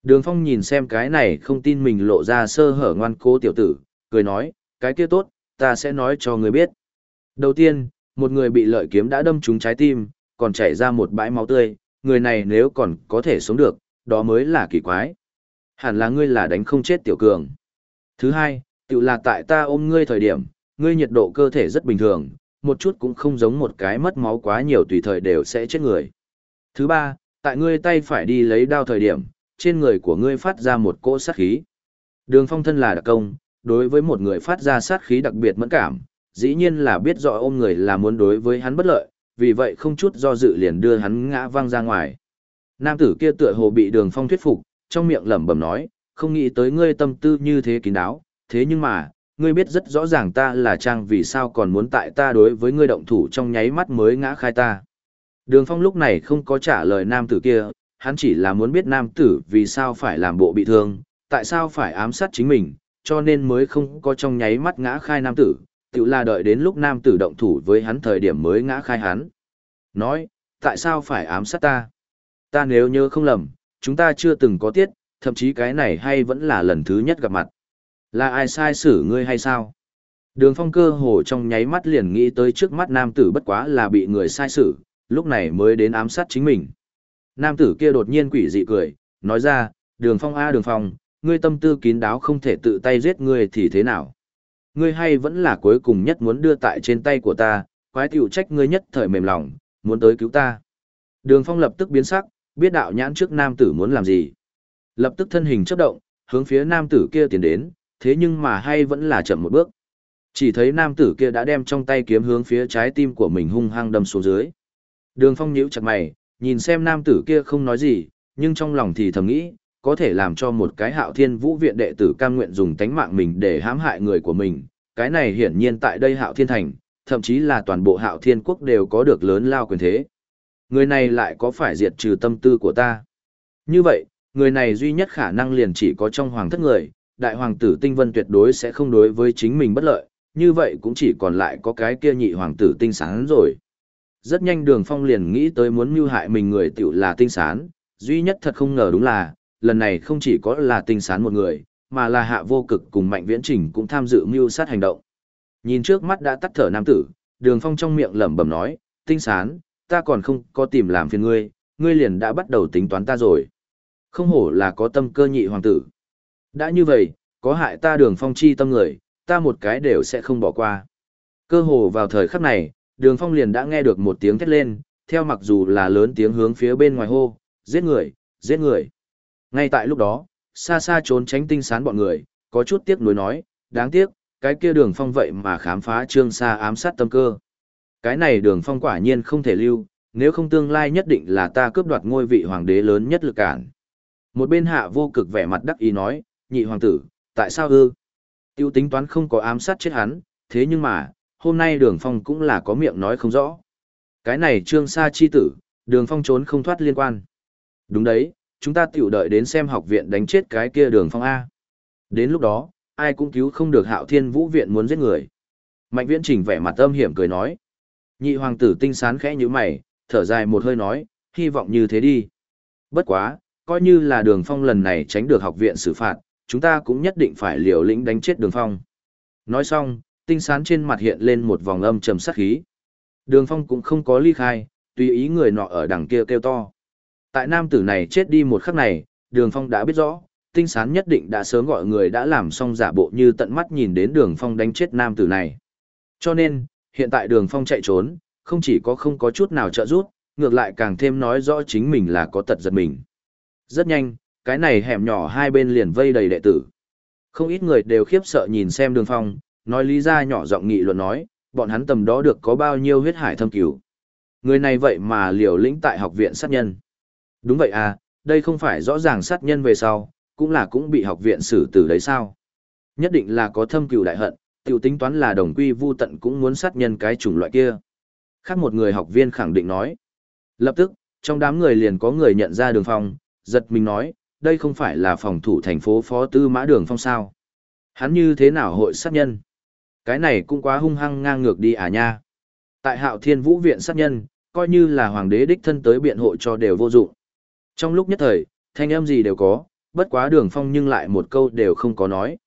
S1: Đường Phong nhìn xem cái này không tin mình lộ ra sơ hở ngoan cố tiểu tử, cười nói, cái kia tốt, ta sẽ nói cho ngươi biết. Đầu tiên, một người bị lợi kiếm đã đâm trúng trái tim, còn chảy ra một bãi máu tươi, người này nếu còn có thể sống được, đó mới là kỳ quái. Hẳn là ngươi là đánh không chết tiểu cường. Thứ hai, tự là tại ta ôm ngươi thời điểm, ngươi nhiệt độ cơ thể rất bình thường, một chút cũng không giống một cái mất máu quá nhiều tùy thời đều sẽ chết người. Thứ ba, tại ngươi tay phải đi lấy đao thời điểm, trên người của ngươi phát ra một cỗ sát khí. Đường phong thân là đặc công, đối với một người phát ra sát khí đặc biệt mẫn cảm, dĩ nhiên là biết rõ ôm người là muốn đối với hắn bất lợi, vì vậy không chút do dự liền đưa hắn ngã văng ra ngoài. Nam tử kia tựa hồ bị đường phong thuyết phục, trong miệng lẩm bẩm nói, không nghĩ tới ngươi tâm tư như thế kín đáo, thế nhưng mà, ngươi biết rất rõ ràng ta là trang vì sao còn muốn tại ta đối với ngươi động thủ trong nháy mắt mới ngã khai ta. Đường phong lúc này không có trả lời nam tử kia, hắn chỉ là muốn biết nam tử vì sao phải làm bộ bị thương, tại sao phải ám sát chính mình, cho nên mới không có trong nháy mắt ngã khai nam tử, tự là đợi đến lúc nam tử động thủ với hắn thời điểm mới ngã khai hắn. Nói, tại sao phải ám sát ta? Ta nếu nhớ không lầm, chúng ta chưa từng có tiết, thậm chí cái này hay vẫn là lần thứ nhất gặp mặt. Là ai sai xử ngươi hay sao? Đường phong cơ hồ trong nháy mắt liền nghĩ tới trước mắt nam tử bất quá là bị người sai xử, lúc này mới đến ám sát chính mình. Nam tử kia đột nhiên quỷ dị cười, nói ra, đường phong a đường phong, ngươi tâm tư kín đáo không thể tự tay giết ngươi thì thế nào? Ngươi hay vẫn là cuối cùng nhất muốn đưa tại trên tay của ta, quái tiểu trách ngươi nhất thời mềm lòng, muốn tới cứu ta. Đường phong lập tức biến sắc, biết đạo nhãn trước nam tử muốn làm gì. Lập tức thân hình chấp động, hướng phía nam tử kia tiến đến, thế nhưng mà hay vẫn là chậm một bước. Chỉ thấy nam tử kia đã đem trong tay kiếm hướng phía trái tim của mình hung hăng đâm xuống dưới. Đường phong nhíu chặt mày, nhìn xem nam tử kia không nói gì, nhưng trong lòng thì thầm nghĩ, có thể làm cho một cái hạo thiên vũ viện đệ tử cam nguyện dùng tánh mạng mình để hãm hại người của mình. Cái này hiển nhiên tại đây hạo thiên thành, thậm chí là toàn bộ hạo thiên quốc đều có được lớn lao quyền thế. Người này lại có phải diệt trừ tâm tư của ta? Như vậy, người này duy nhất khả năng liền chỉ có trong hoàng thất người, đại hoàng tử tinh vân tuyệt đối sẽ không đối với chính mình bất lợi, như vậy cũng chỉ còn lại có cái kia nhị hoàng tử tinh sáng rồi. Rất nhanh đường phong liền nghĩ tới muốn mưu hại mình người tiểu là tinh sán, duy nhất thật không ngờ đúng là, lần này không chỉ có là tinh sán một người, mà là hạ vô cực cùng mạnh viễn trình cũng tham dự mưu sát hành động. Nhìn trước mắt đã tắt thở nam tử, đường phong trong miệng lẩm bẩm nói, tinh sán, ta còn không có tìm làm phiền ngươi, ngươi liền đã bắt đầu tính toán ta rồi. Không hổ là có tâm cơ nhị hoàng tử. Đã như vậy, có hại ta đường phong chi tâm người, ta một cái đều sẽ không bỏ qua. Cơ hồ vào thời khắc này, đường phong liền đã nghe được một tiếng thét lên, theo mặc dù là lớn tiếng hướng phía bên ngoài hô, giết người, giết người. Ngay tại lúc đó, xa xa trốn tránh tinh sán bọn người, có chút tiếc nuối nói, đáng tiếc, cái kia đường phong vậy mà khám phá trương xa ám sát tâm cơ. Cái này đường phong quả nhiên không thể lưu, nếu không tương lai nhất định là ta cướp đoạt ngôi vị hoàng đế lớn nhất lực cản. Một bên hạ vô cực vẻ mặt đắc ý nói, nhị hoàng tử, tại sao ư? Tiêu tính toán không có ám sát chết hắn, thế nhưng mà, hôm nay đường phong cũng là có miệng nói không rõ. Cái này trương sa chi tử, đường phong trốn không thoát liên quan. Đúng đấy, chúng ta tiểu đợi đến xem học viện đánh chết cái kia đường phong A. Đến lúc đó, ai cũng cứu không được hạo thiên vũ viện muốn giết người. Mạnh viễn trình vẻ mặt âm hiểm cười nói. Nhị hoàng tử tinh sán khẽ như mày, thở dài một hơi nói, hy vọng như thế đi. Bất quá, coi như là đường phong lần này tránh được học viện xử phạt, chúng ta cũng nhất định phải liều lĩnh đánh chết đường phong. Nói xong, tinh sán trên mặt hiện lên một vòng âm trầm sắc khí. Đường phong cũng không có ly khai, tùy ý người nọ ở đằng kia kêu to. Tại nam tử này chết đi một khắc này, đường phong đã biết rõ, tinh sán nhất định đã sớm gọi người đã làm xong giả bộ như tận mắt nhìn đến đường phong đánh chết nam tử này. Cho nên, hiện tại đường phong chạy trốn, không chỉ có không có chút nào trợ giúp, ngược lại càng thêm nói rõ chính mình là có tật giật mình. Rất nhanh, cái này hẻm nhỏ hai bên liền vây đầy đệ tử. Không ít người đều khiếp sợ nhìn xem đường phong, nói lý ra nhỏ giọng nghị luận nói, bọn hắn tầm đó được có bao nhiêu huyết hải thâm cứu. Người này vậy mà liều lĩnh tại học viện sát nhân. Đúng vậy à, đây không phải rõ ràng sát nhân về sau, cũng là cũng bị học viện xử tử đấy sao. Nhất định là có thâm cừu đại hận, tiểu tính toán là đồng quy vu tận cũng muốn sát nhân cái chủng loại kia. Khác một người học viên khẳng định nói. Lập tức, trong đám người liền có người nhận ra đường phong, giật mình nói, đây không phải là phòng thủ thành phố phó tư mã đường phong sao. Hắn như thế nào hội sát nhân? Cái này cũng quá hung hăng ngang ngược đi à nha. Tại hạo thiên vũ viện sát nhân, coi như là hoàng đế đích thân tới biện hộ cho đều vô dụng. Trong lúc nhất thời, thanh âm gì đều có, bất quá đường phong nhưng lại một câu đều không có nói.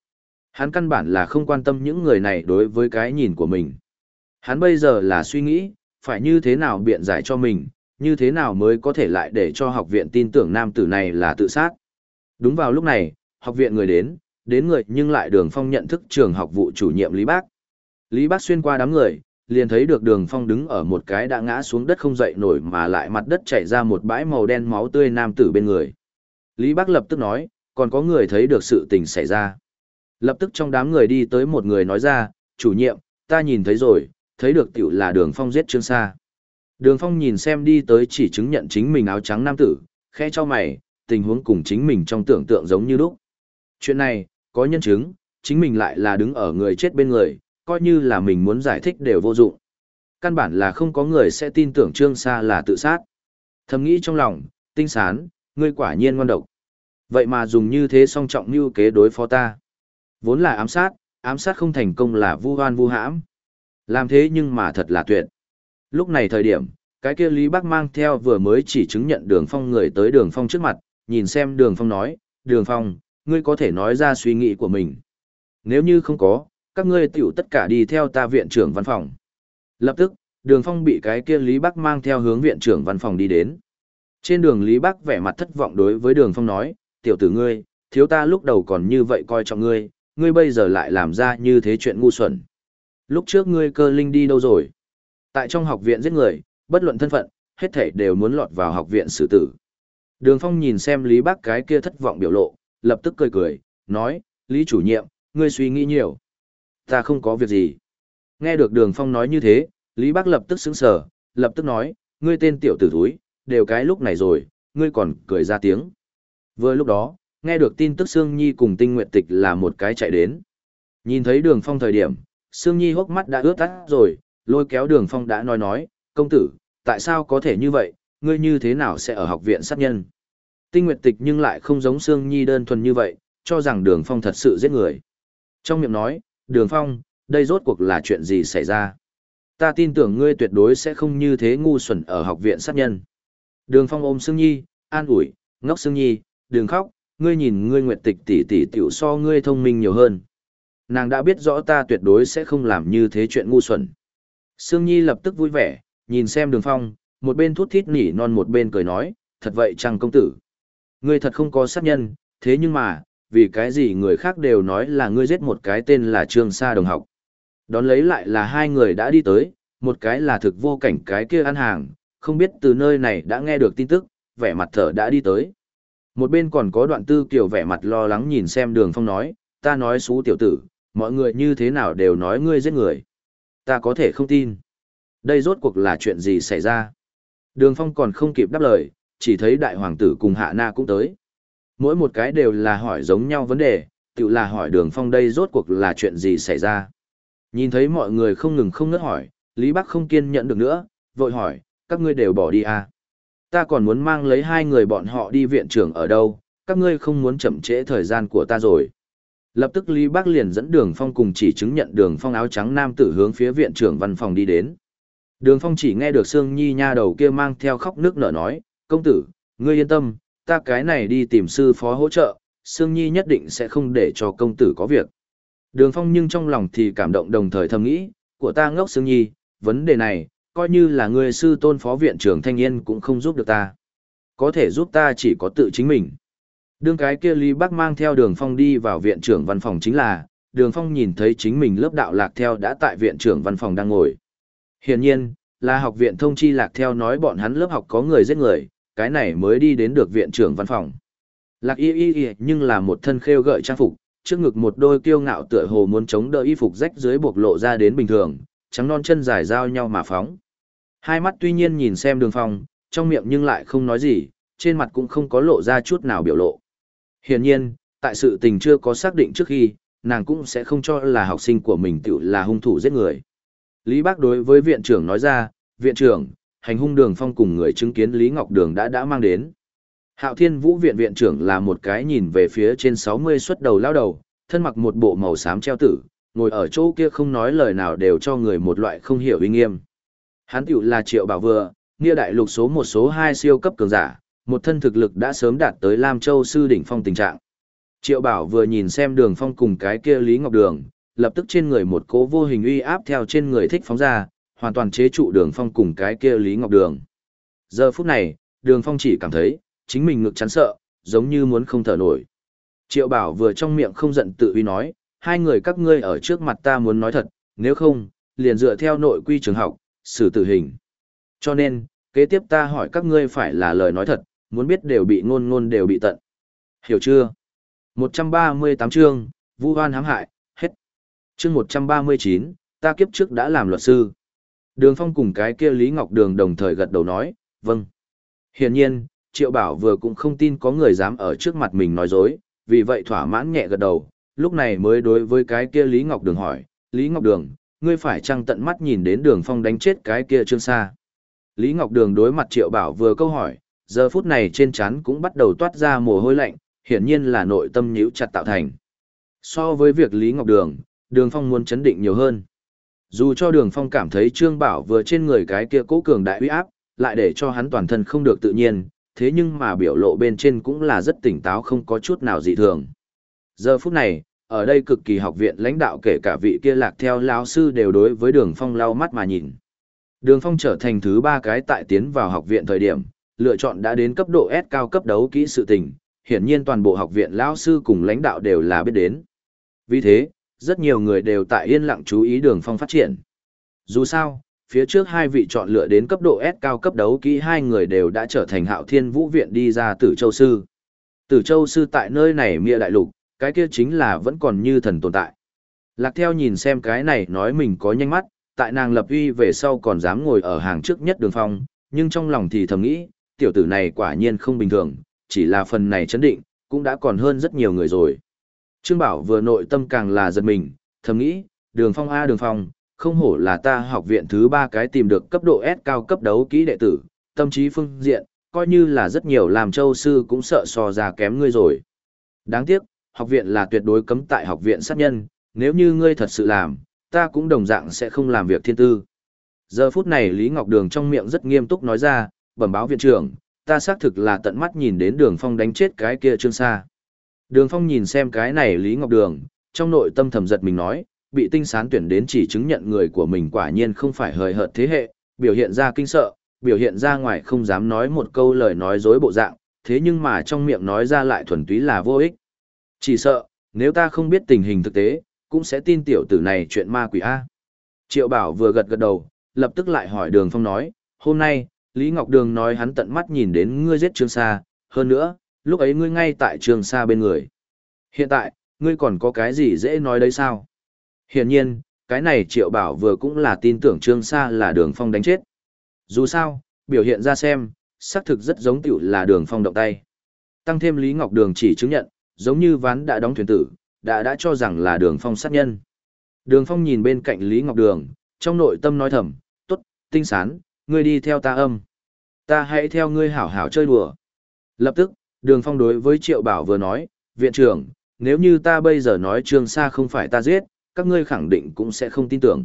S1: Hắn căn bản là không quan tâm những người này đối với cái nhìn của mình. Hắn bây giờ là suy nghĩ, phải như thế nào biện giải cho mình, như thế nào mới có thể lại để cho học viện tin tưởng nam tử này là tự sát. Đúng vào lúc này, học viện người đến, đến người nhưng lại đường phong nhận thức trường học vụ chủ nhiệm Lý Bác. Lý Bác xuyên qua đám người, liền thấy được đường phong đứng ở một cái đã ngã xuống đất không dậy nổi mà lại mặt đất chảy ra một bãi màu đen máu tươi nam tử bên người. Lý Bác lập tức nói, còn có người thấy được sự tình xảy ra. Lập tức trong đám người đi tới một người nói ra, chủ nhiệm, ta nhìn thấy rồi, thấy được tiểu là đường phong giết trương sa. Đường phong nhìn xem đi tới chỉ chứng nhận chính mình áo trắng nam tử, khẽ cho mày, tình huống cùng chính mình trong tưởng tượng giống như lúc. Chuyện này, có nhân chứng, chính mình lại là đứng ở người chết bên người, coi như là mình muốn giải thích đều vô dụng. Căn bản là không có người sẽ tin tưởng Trương Sa là tự sát. Thầm nghĩ trong lòng, tinh sán, ngươi quả nhiên ngon độc. Vậy mà dùng như thế song trọng như kế đối phó ta. Vốn là ám sát, ám sát không thành công là vu hoan vu hãm. Làm thế nhưng mà thật là tuyệt. Lúc này thời điểm, cái kia Lý Bắc mang theo vừa mới chỉ chứng nhận đường phong người tới đường phong trước mặt, nhìn xem đường phong nói, đường phong, ngươi có thể nói ra suy nghĩ của mình. Nếu như không có, các ngươi tiểu tất cả đi theo ta viện trưởng văn phòng. Lập tức, đường phong bị cái kia Lý Bắc mang theo hướng viện trưởng văn phòng đi đến. Trên đường Lý Bắc vẻ mặt thất vọng đối với đường phong nói, tiểu tử ngươi, thiếu ta lúc đầu còn như vậy coi trọng ngươi, ngươi bây giờ lại làm ra như thế chuyện ngu xuẩn. Lúc trước ngươi cơ linh đi đâu rồi? Tại trong học viện giết người, bất luận thân phận, hết thảy đều muốn lọt vào học viện xử tử. Đường Phong nhìn xem Lý Bác cái kia thất vọng biểu lộ, lập tức cười cười, nói, Lý chủ nhiệm, ngươi suy nghĩ nhiều. Ta không có việc gì. Nghe được Đường Phong nói như thế, Lý Bác lập tức sững sờ, lập tức nói, ngươi tên tiểu tử thúi, đều cái lúc này rồi, ngươi còn cười ra tiếng. Vừa lúc đó, nghe được tin tức Sương Nhi cùng Tinh Nguyệt Tịch là một cái chạy đến. Nhìn thấy Đường Phong thời điểm, Sương Nhi hốc mắt đã ướt tắt rồi, lôi kéo Đường Phong đã nói nói, công tử, tại sao có thể như vậy, ngươi như thế nào sẽ ở học viện sát nhân? Tinh Nguyệt Tịch nhưng lại không giống Sương Nhi đơn thuần như vậy, cho rằng Đường Phong thật sự giết người. Trong miệng nói, Đường Phong, đây rốt cuộc là chuyện gì xảy ra? Ta tin tưởng ngươi tuyệt đối sẽ không như thế ngu xuẩn ở học viện sát nhân. Đường Phong ôm Sương Nhi, an ủi, ngốc Sương Nhi, đừng khóc, ngươi nhìn ngươi Nguyệt Tịch tỷ tỷ tiểu so ngươi thông minh nhiều hơn. Nàng đã biết rõ ta tuyệt đối sẽ không làm như thế chuyện ngu xuẩn. Sương Nhi lập tức vui vẻ, nhìn xem Đường Phong, một bên thút thít nỉ non một bên cười nói, thật vậy chăng công tử? Ngươi thật không có sát nhân, thế nhưng mà, vì cái gì người khác đều nói là ngươi giết một cái tên là Trương Sa đồng học. Đón lấy lại là hai người đã đi tới, một cái là thực vô cảnh cái kia ăn hàng, không biết từ nơi này đã nghe được tin tức, vẻ mặt thở đã đi tới. Một bên còn có đoạn tư kiểu vẻ mặt lo lắng nhìn xem đường phong nói, ta nói xú tiểu tử, mọi người như thế nào đều nói ngươi giết người. Ta có thể không tin. Đây rốt cuộc là chuyện gì xảy ra? Đường phong còn không kịp đáp lời, chỉ thấy đại hoàng tử cùng hạ na cũng tới. Mỗi một cái đều là hỏi giống nhau vấn đề, tự là hỏi đường phong đây rốt cuộc là chuyện gì xảy ra. Nhìn thấy mọi người không ngừng không ngớt hỏi, Lý Bắc không kiên nhẫn được nữa, vội hỏi, các ngươi đều bỏ đi à? Ta còn muốn mang lấy hai người bọn họ đi viện trưởng ở đâu, các ngươi không muốn chậm trễ thời gian của ta rồi. Lập tức Lý Bác liền dẫn đường phong cùng chỉ chứng nhận đường phong áo trắng nam tử hướng phía viện trưởng văn phòng đi đến. Đường phong chỉ nghe được Sương Nhi nha đầu kia mang theo khóc nước nở nói, công tử, ngươi yên tâm, ta cái này đi tìm sư phó hỗ trợ, Sương Nhi nhất định sẽ không để cho công tử có việc. Đường Phong nhưng trong lòng thì cảm động đồng thời thầm nghĩ, của ta ngốc Sương Nhi, vấn đề này, coi như là ngươi sư tôn phó viện trưởng thanh niên cũng không giúp được ta. Có thể giúp ta chỉ có tự chính mình. Đương cái kia Lý Bắc mang theo đường phong đi vào viện trưởng văn phòng chính là, đường phong nhìn thấy chính mình lớp đạo lạc theo đã tại viện trưởng văn phòng đang ngồi. Hiển nhiên, là học viện thông chi lạc theo nói bọn hắn lớp học có người giết người, cái này mới đi đến được viện trưởng văn phòng. Lạc y y y nhưng là một thân khêu gợi trang phục, trước ngực một đôi kiêu ngạo tựa hồ muốn chống đỡ y phục rách dưới buộc lộ ra đến bình thường, trắng non chân dài giao nhau mà phóng. Hai mắt tuy nhiên nhìn xem đường phong, trong miệng nhưng lại không nói gì, trên mặt cũng không có lộ ra chút nào biểu lộ. Hiển nhiên, tại sự tình chưa có xác định trước khi, nàng cũng sẽ không cho là học sinh của mình tự là hung thủ giết người. Lý Bác đối với viện trưởng nói ra, viện trưởng, hành hung đường phong cùng người chứng kiến Lý Ngọc Đường đã đã mang đến. Hạo Thiên Vũ viện viện trưởng là một cái nhìn về phía trên 60 xuất đầu lao đầu, thân mặc một bộ màu xám treo tử, ngồi ở chỗ kia không nói lời nào đều cho người một loại không hiểu uy nghiêm. Hắn tiểu là Triệu Bảo Vừa, nghĩa đại lục số một số hai siêu cấp cường giả, một thân thực lực đã sớm đạt tới Lam Châu sư đỉnh phong tình trạng. Triệu Bảo vừa nhìn xem Đường Phong cùng cái kia Lý Ngọc Đường, lập tức trên người một cố vô hình uy áp theo trên người thích phóng ra, hoàn toàn chế trụ Đường Phong cùng cái kia Lý Ngọc Đường. Giờ phút này, Đường Phong chỉ cảm thấy, chính mình ngực chán sợ, giống như muốn không thở nổi. Triệu Bảo vừa trong miệng không giận tự uy nói, hai người các ngươi ở trước mặt ta muốn nói thật, nếu không, liền dựa theo nội quy trường học, xử tử hình. Cho nên, kế tiếp ta hỏi các ngươi phải là lời nói thật, muốn biết đều bị ngôn ngôn đều bị tận. Hiểu chưa? 138 chương, Vu Hoan hãm hại, hết. Chương 139, ta kiếp trước đã làm luật sư. Đường Phong cùng cái kia Lý Ngọc Đường đồng thời gật đầu nói, vâng. Hiển nhiên, Triệu Bảo vừa cũng không tin có người dám ở trước mặt mình nói dối, vì vậy thỏa mãn nhẹ gật đầu, lúc này mới đối với cái kia Lý Ngọc Đường hỏi, Lý Ngọc Đường, ngươi phải chăng tận mắt nhìn đến đường phong đánh chết cái kia trương sa Lý Ngọc Đường đối mặt Triệu Bảo vừa câu hỏi, giờ phút này trên trán cũng bắt đầu toát ra mồ hôi lạnh, hiển nhiên là nội tâm nhíu chặt tạo thành. So với việc Lý Ngọc Đường, Đường Phong muốn chấn định nhiều hơn. Dù cho Đường Phong cảm thấy Trương Bảo vừa trên người cái kia cố cường đại uy áp, lại để cho hắn toàn thân không được tự nhiên, thế nhưng mà biểu lộ bên trên cũng là rất tỉnh táo không có chút nào dị thường. Giờ phút này, ở đây cực kỳ học viện lãnh đạo kể cả vị kia lạc theo lão sư đều đối với Đường Phong lau mắt mà nhìn. Đường Phong trở thành thứ ba cái tại tiến vào học viện thời điểm, lựa chọn đã đến cấp độ S cao cấp đấu kỹ sự tình, hiển nhiên toàn bộ học viện lão sư cùng lãnh đạo đều là biết đến. Vì thế, rất nhiều người đều tại yên lặng chú ý Đường Phong phát triển. Dù sao, phía trước hai vị chọn lựa đến cấp độ S cao cấp đấu kỹ hai người đều đã trở thành Hạo Thiên Vũ viện đi ra Tử Châu sư. Tử Châu sư tại nơi này mia đại lục, cái kia chính là vẫn còn như thần tồn tại. Lạc theo nhìn xem cái này nói mình có nhanh mắt, tại nàng lập uy về sau còn dám ngồi ở hàng trước nhất đường phong, nhưng trong lòng thì thầm nghĩ, tiểu tử này quả nhiên không bình thường, chỉ là phần này chấn định, cũng đã còn hơn rất nhiều người rồi. Trương Bảo vừa nội tâm càng là giật mình, thầm nghĩ, đường phong A đường phong, không hổ là ta học viện thứ ba cái tìm được cấp độ S cao cấp đấu kỹ đệ tử, tâm trí phương diện, coi như là rất nhiều làm châu sư cũng sợ so ra kém ngươi rồi. Đáng tiếc, học viện là tuyệt đối cấm tại học viện sát nhân, nếu như ngươi thật sự làm, ta cũng đồng dạng sẽ không làm việc thiên tư. Giờ phút này Lý Ngọc Đường trong miệng rất nghiêm túc nói ra, bẩm báo viện trưởng, ta xác thực là tận mắt nhìn đến đường phong đánh chết cái kia trương xa. Đường phong nhìn xem cái này Lý Ngọc Đường, trong nội tâm thầm giật mình nói, bị tinh sán tuyển đến chỉ chứng nhận người của mình quả nhiên không phải hời hợt thế hệ, biểu hiện ra kinh sợ, biểu hiện ra ngoài không dám nói một câu lời nói dối bộ dạng, thế nhưng mà trong miệng nói ra lại thuần túy là vô ích. Chỉ sợ, nếu ta không biết tình hình thực tế, cũng sẽ tin tiểu tử này chuyện ma quỷ A. Triệu Bảo vừa gật gật đầu, lập tức lại hỏi Đường Phong nói, hôm nay, Lý Ngọc Đường nói hắn tận mắt nhìn đến ngươi giết Trương Sa, hơn nữa, lúc ấy ngươi ngay tại Trương Sa bên người. Hiện tại, ngươi còn có cái gì dễ nói đấy sao? Hiển nhiên, cái này Triệu Bảo vừa cũng là tin tưởng Trương Sa là Đường Phong đánh chết. Dù sao, biểu hiện ra xem, xác thực rất giống tiểu là Đường Phong động tay. Tăng thêm Lý Ngọc Đường chỉ chứng nhận, giống như ván đã đóng thuyền tử, đã đã cho rằng là đường phong sát nhân. Đường phong nhìn bên cạnh Lý Ngọc Đường, trong nội tâm nói thầm, tốt, tinh sán, ngươi đi theo ta âm. Ta hãy theo ngươi hảo hảo chơi đùa. Lập tức, đường phong đối với Triệu Bảo vừa nói, viện trưởng, nếu như ta bây giờ nói Trương Sa không phải ta giết, các ngươi khẳng định cũng sẽ không tin tưởng.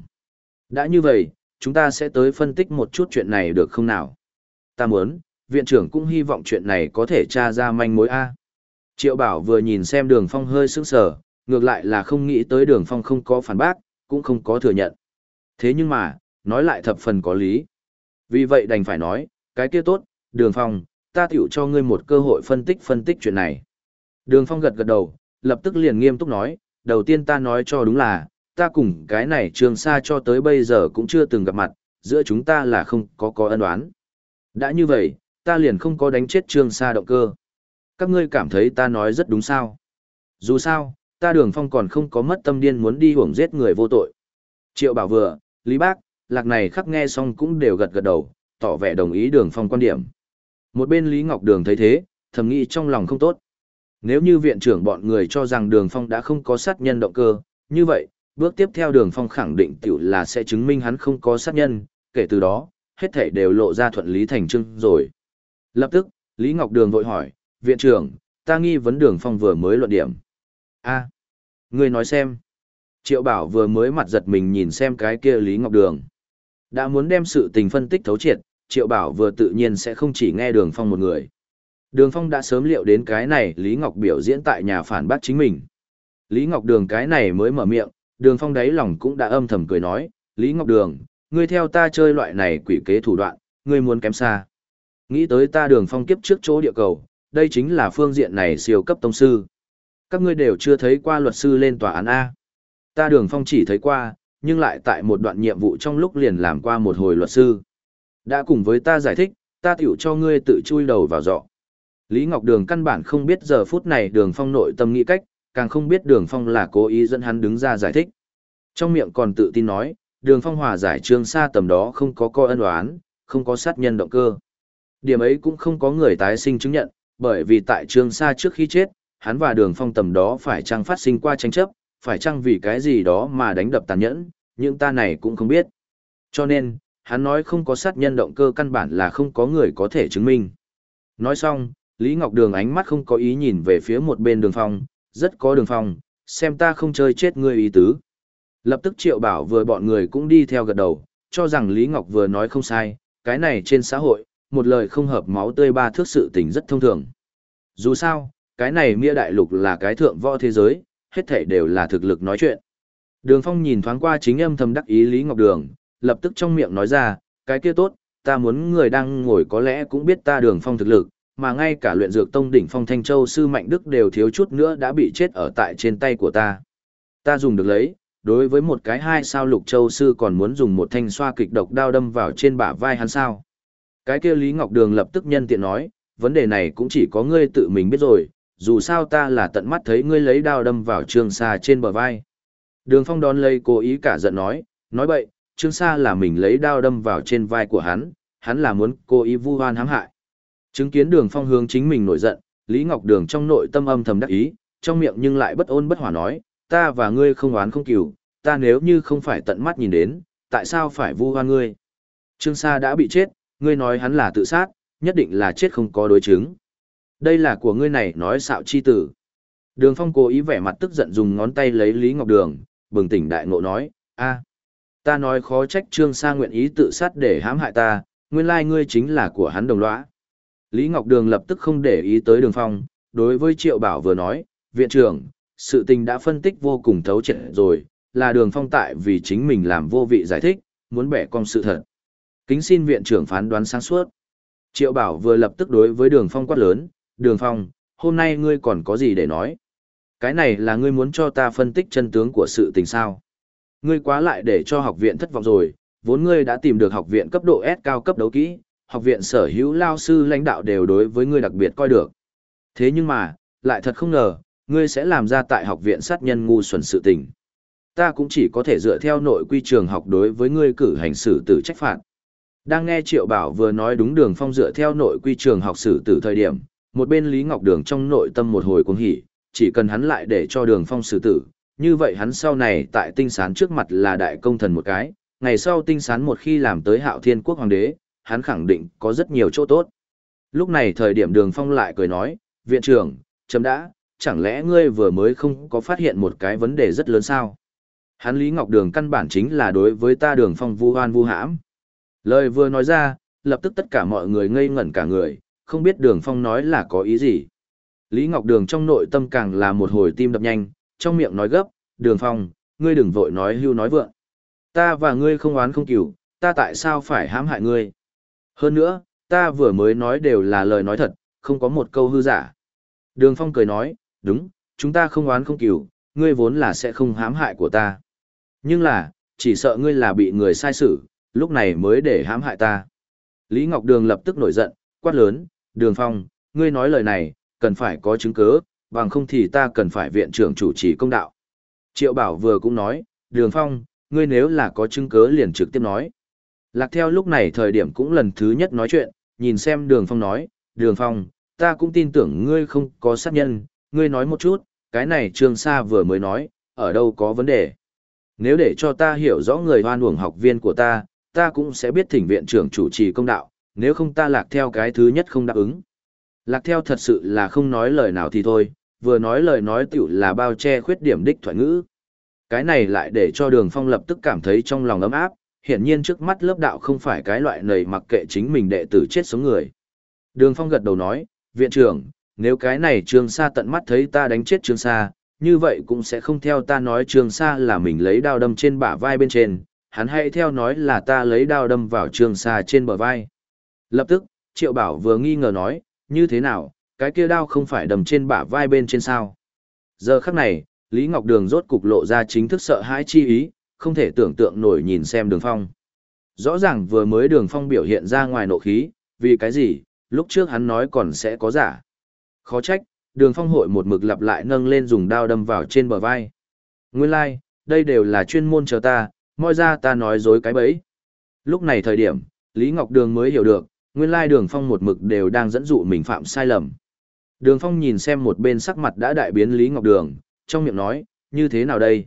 S1: Đã như vậy, chúng ta sẽ tới phân tích một chút chuyện này được không nào? Ta muốn, viện trưởng cũng hy vọng chuyện này có thể tra ra manh mối A. Triệu Bảo vừa nhìn xem đường phong hơi sững sờ, ngược lại là không nghĩ tới đường phong không có phản bác, cũng không có thừa nhận. Thế nhưng mà, nói lại thập phần có lý. Vì vậy đành phải nói, cái kia tốt, đường phong, ta tiểu cho ngươi một cơ hội phân tích phân tích chuyện này. Đường Phong gật gật đầu, lập tức liền nghiêm túc nói, đầu tiên ta nói cho đúng là, ta cùng cái này trường xa cho tới bây giờ cũng chưa từng gặp mặt, giữa chúng ta là không có có ân oán. Đã như vậy, ta liền không có đánh chết trương sa động cơ. Các ngươi cảm thấy ta nói rất đúng sao. Dù sao, ta đường phong còn không có mất tâm điên muốn đi hưởng giết người vô tội. Triệu bảo vừa, Lý Bác, lạc này khắc nghe xong cũng đều gật gật đầu, tỏ vẻ đồng ý đường phong quan điểm. Một bên Lý Ngọc Đường thấy thế, thầm nghĩ trong lòng không tốt. Nếu như viện trưởng bọn người cho rằng đường phong đã không có sát nhân động cơ, như vậy, bước tiếp theo đường phong khẳng định tiểu là sẽ chứng minh hắn không có sát nhân, kể từ đó, hết thảy đều lộ ra thuận lý thành trưng rồi. Lập tức, Lý Ngọc Đường vội hỏi, viện trưởng, ta nghi vấn đường phong vừa mới luận điểm. a à, ngươi nói xem. Triệu Bảo vừa mới mặt giật mình nhìn xem cái kia Lý Ngọc Đường. Đã muốn đem sự tình phân tích thấu triệt, Triệu Bảo vừa tự nhiên sẽ không chỉ nghe đường phong một người. Đường phong đã sớm liệu đến cái này Lý Ngọc biểu diễn tại nhà phản bác chính mình. Lý Ngọc Đường cái này mới mở miệng, đường phong đáy lòng cũng đã âm thầm cười nói, Lý Ngọc Đường, ngươi theo ta chơi loại này quỷ kế thủ đoạn, ngươi muốn kém xa. Nghĩ tới ta đường phong kiếp trước chỗ địa cầu, đây chính là phương diện này siêu cấp tông sư. Các ngươi đều chưa thấy qua luật sư lên tòa án A. Ta đường phong chỉ thấy qua, nhưng lại tại một đoạn nhiệm vụ trong lúc liền làm qua một hồi luật sư. Đã cùng với ta giải thích, ta tiểu cho ngươi tự chui đầu vào dọ. Lý Ngọc Đường căn bản không biết giờ phút này đường phong nội tâm nghĩ cách, càng không biết đường phong là cố ý dẫn hắn đứng ra giải thích. Trong miệng còn tự tin nói, đường phong hòa giải trương xa tầm đó không có coi ân oán, không có sát nhân động cơ. Điểm ấy cũng không có người tái sinh chứng nhận, bởi vì tại Trường Sa trước khi chết, hắn và đường phong tầm đó phải chăng phát sinh qua tranh chấp, phải chăng vì cái gì đó mà đánh đập tàn nhẫn, nhưng ta này cũng không biết. Cho nên, hắn nói không có sát nhân động cơ căn bản là không có người có thể chứng minh. Nói xong, Lý Ngọc Đường ánh mắt không có ý nhìn về phía một bên đường phong, rất có đường phong, xem ta không chơi chết ngươi ý tứ. Lập tức Triệu Bảo vừa bọn người cũng đi theo gật đầu, cho rằng Lý Ngọc vừa nói không sai, cái này trên xã hội, một lời không hợp máu tươi ba thước sự tình rất thông thường. Dù sao, cái này Mia Đại Lục là cái thượng võ thế giới, hết thảy đều là thực lực nói chuyện. Đường Phong nhìn thoáng qua chính âm thầm đắc ý Lý Ngọc Đường, lập tức trong miệng nói ra, cái kia tốt, ta muốn người đang ngồi có lẽ cũng biết ta Đường Phong thực lực, mà ngay cả luyện dược tông đỉnh Phong Thanh Châu sư Mạnh Đức đều thiếu chút nữa đã bị chết ở tại trên tay của ta. Ta dùng được lấy, đối với một cái hai sao lục châu sư còn muốn dùng một thanh xoa kịch độc đao đâm vào trên bả vai hắn sao. Cái kia Lý Ngọc Đường lập tức nhân tiện nói, vấn đề này cũng chỉ có ngươi tự mình biết rồi, dù sao ta là tận mắt thấy ngươi lấy đao đâm vào trương Sa trên bờ vai. Đường phong đón lấy cố ý cả giận nói, nói bậy, trương Sa là mình lấy đao đâm vào trên vai của hắn, hắn là muốn cố ý vu oan hãm hại. Chứng kiến đường phong hướng chính mình nổi giận, Lý Ngọc Đường trong nội tâm âm thầm đắc ý, trong miệng nhưng lại bất ôn bất hỏa nói, ta và ngươi không oán không cừu, ta nếu như không phải tận mắt nhìn đến, tại sao phải vu oan ngươi? Trương Sa đã bị chết, ngươi nói hắn là tự sát, nhất định là chết không có đối chứng. Đây là của ngươi này nói xạo chi tử. Đường Phong cố ý vẻ mặt tức giận dùng ngón tay lấy Lý Ngọc Đường, bừng tỉnh đại ngộ nói, a, ta nói khó trách Trương Sa nguyện ý tự sát để hãm hại ta, nguyên lai ngươi chính là của hắn đồng lõa. Lý Ngọc Đường lập tức không để ý tới Đường Phong, đối với Triệu Bảo vừa nói, viện trưởng, sự tình đã phân tích vô cùng thấu triệt rồi, là Đường Phong tại vì chính mình làm vô vị giải thích, muốn bẻ cong sự thật. Kính xin viện trưởng phán đoán sáng suốt. Triệu Bảo vừa lập tức đối với Đường Phong quát lớn, Đường Phong, hôm nay ngươi còn có gì để nói? Cái này là ngươi muốn cho ta phân tích chân tướng của sự tình sao? Ngươi quá lại để cho học viện thất vọng rồi, vốn ngươi đã tìm được học viện cấp độ S cao cấp đấu kỹ, học viện sở hữu lao sư lãnh đạo đều đối với ngươi đặc biệt coi được. Thế nhưng mà, lại thật không ngờ, ngươi sẽ làm ra tại học viện sát nhân ngu xuẩn sự tình. Ta cũng chỉ có thể dựa theo nội quy trường học đối với ngươi cử hành xử tử trách phạt. Đang nghe Triệu Bảo vừa nói đúng đường phong dựa theo nội quy trường học sử tử thời điểm, một bên Lý Ngọc Đường trong nội tâm một hồi cuồng hỉ, chỉ cần hắn lại để cho đường phong xử tử, như vậy hắn sau này tại tinh sán trước mặt là đại công thần một cái, ngày sau tinh sán một khi làm tới hạo thiên quốc hoàng đế, hắn khẳng định có rất nhiều chỗ tốt. Lúc này thời điểm đường phong lại cười nói, viện trưởng, chấm đã, chẳng lẽ ngươi vừa mới không có phát hiện một cái vấn đề rất lớn sao? Hắn Lý Ngọc Đường căn bản chính là đối với ta đường phong vu hoan vu hãm. Lời vừa nói ra, lập tức tất cả mọi người ngây ngẩn cả người, không biết đường phong nói là có ý gì. Lý Ngọc Đường trong nội tâm càng là một hồi tim đập nhanh, trong miệng nói gấp, đường phong, ngươi đừng vội nói hưu nói vượng. Ta và ngươi không oán không cửu, ta tại sao phải hãm hại ngươi? Hơn nữa, ta vừa mới nói đều là lời nói thật, không có một câu hư giả. Đường Phong cười nói, đúng, chúng ta không oán không cửu, ngươi vốn là sẽ không hãm hại của ta. Nhưng là, chỉ sợ ngươi là bị người sai xử, lúc này mới để hãm hại ta. Lý Ngọc Đường lập tức nổi giận, quát lớn, Đường Phong, ngươi nói lời này, cần phải có chứng cứ, bằng không thì ta cần phải viện trưởng chủ trì công đạo. Triệu Bảo vừa cũng nói, Đường Phong, ngươi nếu là có chứng cứ liền trực tiếp nói. Lạc theo lúc này thời điểm cũng lần thứ nhất nói chuyện, nhìn xem Đường Phong nói, Đường Phong, ta cũng tin tưởng ngươi không có sát nhân, ngươi nói một chút, cái này Trương Sa vừa mới nói, ở đâu có vấn đề. Nếu để cho ta hiểu rõ người hoan uổng học viên của ta, ta cũng sẽ biết thỉnh viện trưởng chủ trì công đạo, nếu không ta lạc theo cái thứ nhất không đáp ứng. Lạc theo thật sự là không nói lời nào thì thôi, vừa nói lời nói tiểu là bao che khuyết điểm đích thoại ngữ. Cái này lại để cho đường phong lập tức cảm thấy trong lòng ấm áp, hiển nhiên trước mắt lớp đạo không phải cái loại này mặc kệ chính mình đệ tử chết sống người. Đường phong gật đầu nói, viện trưởng, nếu cái này Trường sa tận mắt thấy ta đánh chết Trường sa, như vậy cũng sẽ không theo ta nói Trường sa là mình lấy đao đâm trên bả vai bên trên, hắn hãy theo nói là ta lấy đao đâm vào trường xa trên bờ vai. Lập tức, triệu bảo vừa nghi ngờ nói, như thế nào, cái kia đao không phải đâm trên bả vai bên trên sao. Giờ khắc này, Lý Ngọc Đường rốt cục lộ ra chính thức sợ hãi chi ý, không thể tưởng tượng nổi nhìn xem đường phong. Rõ ràng vừa mới đường phong biểu hiện ra ngoài nộ khí, vì cái gì, lúc trước hắn nói còn sẽ có giả. Khó trách, đường phong hội một mực lặp lại nâng lên dùng đao đâm vào trên bờ vai. Nguyên lai, like, đây đều là chuyên môn chờ ta, moi ra ta nói dối cái bẫy. Lúc này thời điểm, Lý Ngọc Đường mới hiểu được, nguyên lai đường phong một mực đều đang dẫn dụ mình phạm sai lầm. Đường phong nhìn xem một bên sắc mặt đã đại biến Lý Ngọc Đường, trong miệng nói, như thế nào đây?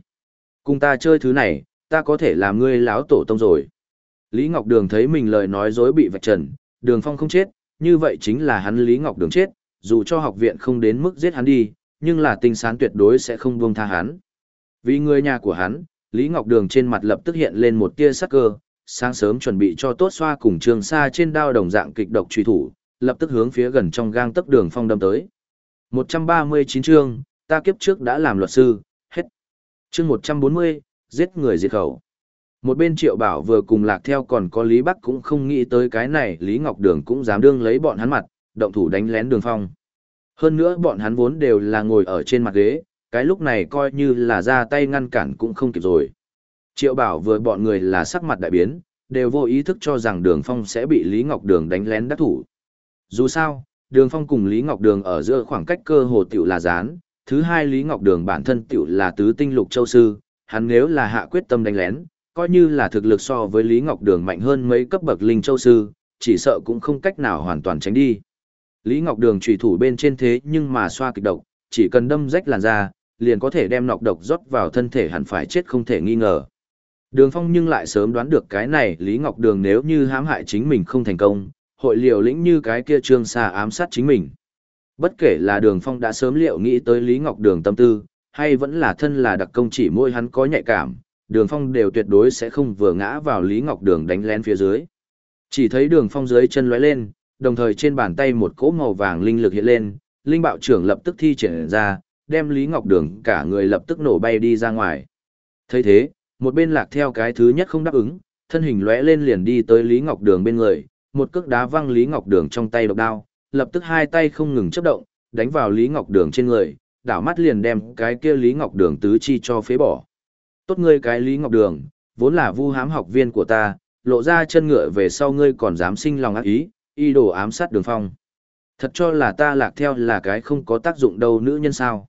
S1: Cùng ta chơi thứ này, ta có thể làm ngươi láo tổ tông rồi. Lý Ngọc Đường thấy mình lời nói dối bị vạch trần, đường phong không chết, như vậy chính là hắn Lý Ngọc Đường chết, dù cho học viện không đến mức giết hắn đi, nhưng là tinh sán tuyệt đối sẽ không buông tha hắn. Vì người nhà của hắn, Lý Ngọc Đường trên mặt lập tức hiện lên một tia sắc cơ, sáng sớm chuẩn bị cho tốt xoa cùng trường xa trên đao đồng dạng kịch độc truy thủ, lập tức hướng phía gần trong gang tấc đường phong đâm tới. 139 chương, ta kiếp trước đã làm luật sư, hết. Chương 140, giết người diệt khẩu. Một bên Triệu Bảo vừa cùng lạc theo còn có Lý Bắc cũng không nghĩ tới cái này, Lý Ngọc Đường cũng dám đương lấy bọn hắn mặt, động thủ đánh lén đường phong. Hơn nữa bọn hắn vốn đều là ngồi ở trên mặt ghế, cái lúc này coi như là ra tay ngăn cản cũng không kịp rồi. Triệu bảo vừa bọn người là sắc mặt đại biến, đều vô ý thức cho rằng đường phong sẽ bị Lý Ngọc Đường đánh lén đắc thủ. Dù sao, đường phong cùng Lý Ngọc Đường ở giữa khoảng cách cơ hồ tiểu là gián, thứ hai Lý Ngọc Đường bản thân tiểu là tứ tinh lục châu sư, hắn nếu là hạ quyết tâm đánh lén, coi như là thực lực so với Lý Ngọc Đường mạnh hơn mấy cấp bậc linh châu sư, chỉ sợ cũng không cách nào hoàn toàn tránh đi. Lý Ngọc Đường trùy thủ bên trên thế nhưng mà xoa kịch độc, chỉ cần đâm rách làn da, liền có thể đem nọc độc rót vào thân thể hẳn phải chết không thể nghi ngờ. Đường Phong nhưng lại sớm đoán được cái này Lý Ngọc Đường nếu như hãm hại chính mình không thành công, hội liều lĩnh như cái kia trương xa ám sát chính mình. Bất kể là Đường Phong đã sớm liệu nghĩ tới Lý Ngọc Đường tâm tư, hay vẫn là thân là đặc công chỉ môi hắn có nhạy cảm, Đường Phong đều tuyệt đối sẽ không vừa ngã vào Lý Ngọc Đường đánh lén phía dưới. Chỉ thấy Đường Phong dưới chân lóe lên, đồng thời trên bàn tay một cỗ màu vàng linh lực hiện lên, linh bạo trưởng lập tức thi triển ra, đem Lý Ngọc Đường cả người lập tức nổ bay đi ra ngoài. thấy thế, một bên lạc theo cái thứ nhất không đáp ứng, thân hình lóe lên liền đi tới Lý Ngọc Đường bên người, một cước đá văng Lý Ngọc Đường trong tay độc đao, lập tức hai tay không ngừng chấp động, đánh vào Lý Ngọc Đường trên người, đảo mắt liền đem cái kia Lý Ngọc Đường tứ chi cho phế bỏ. Tốt ngươi cái Lý Ngọc Đường, vốn là vu hám học viên của ta, lộ ra chân ngựa về sau ngươi còn dám sinh lòng ác ý, y đồ ám sát đường phong. Thật cho là ta lạc theo là cái không có tác dụng đâu nữ nhân sao.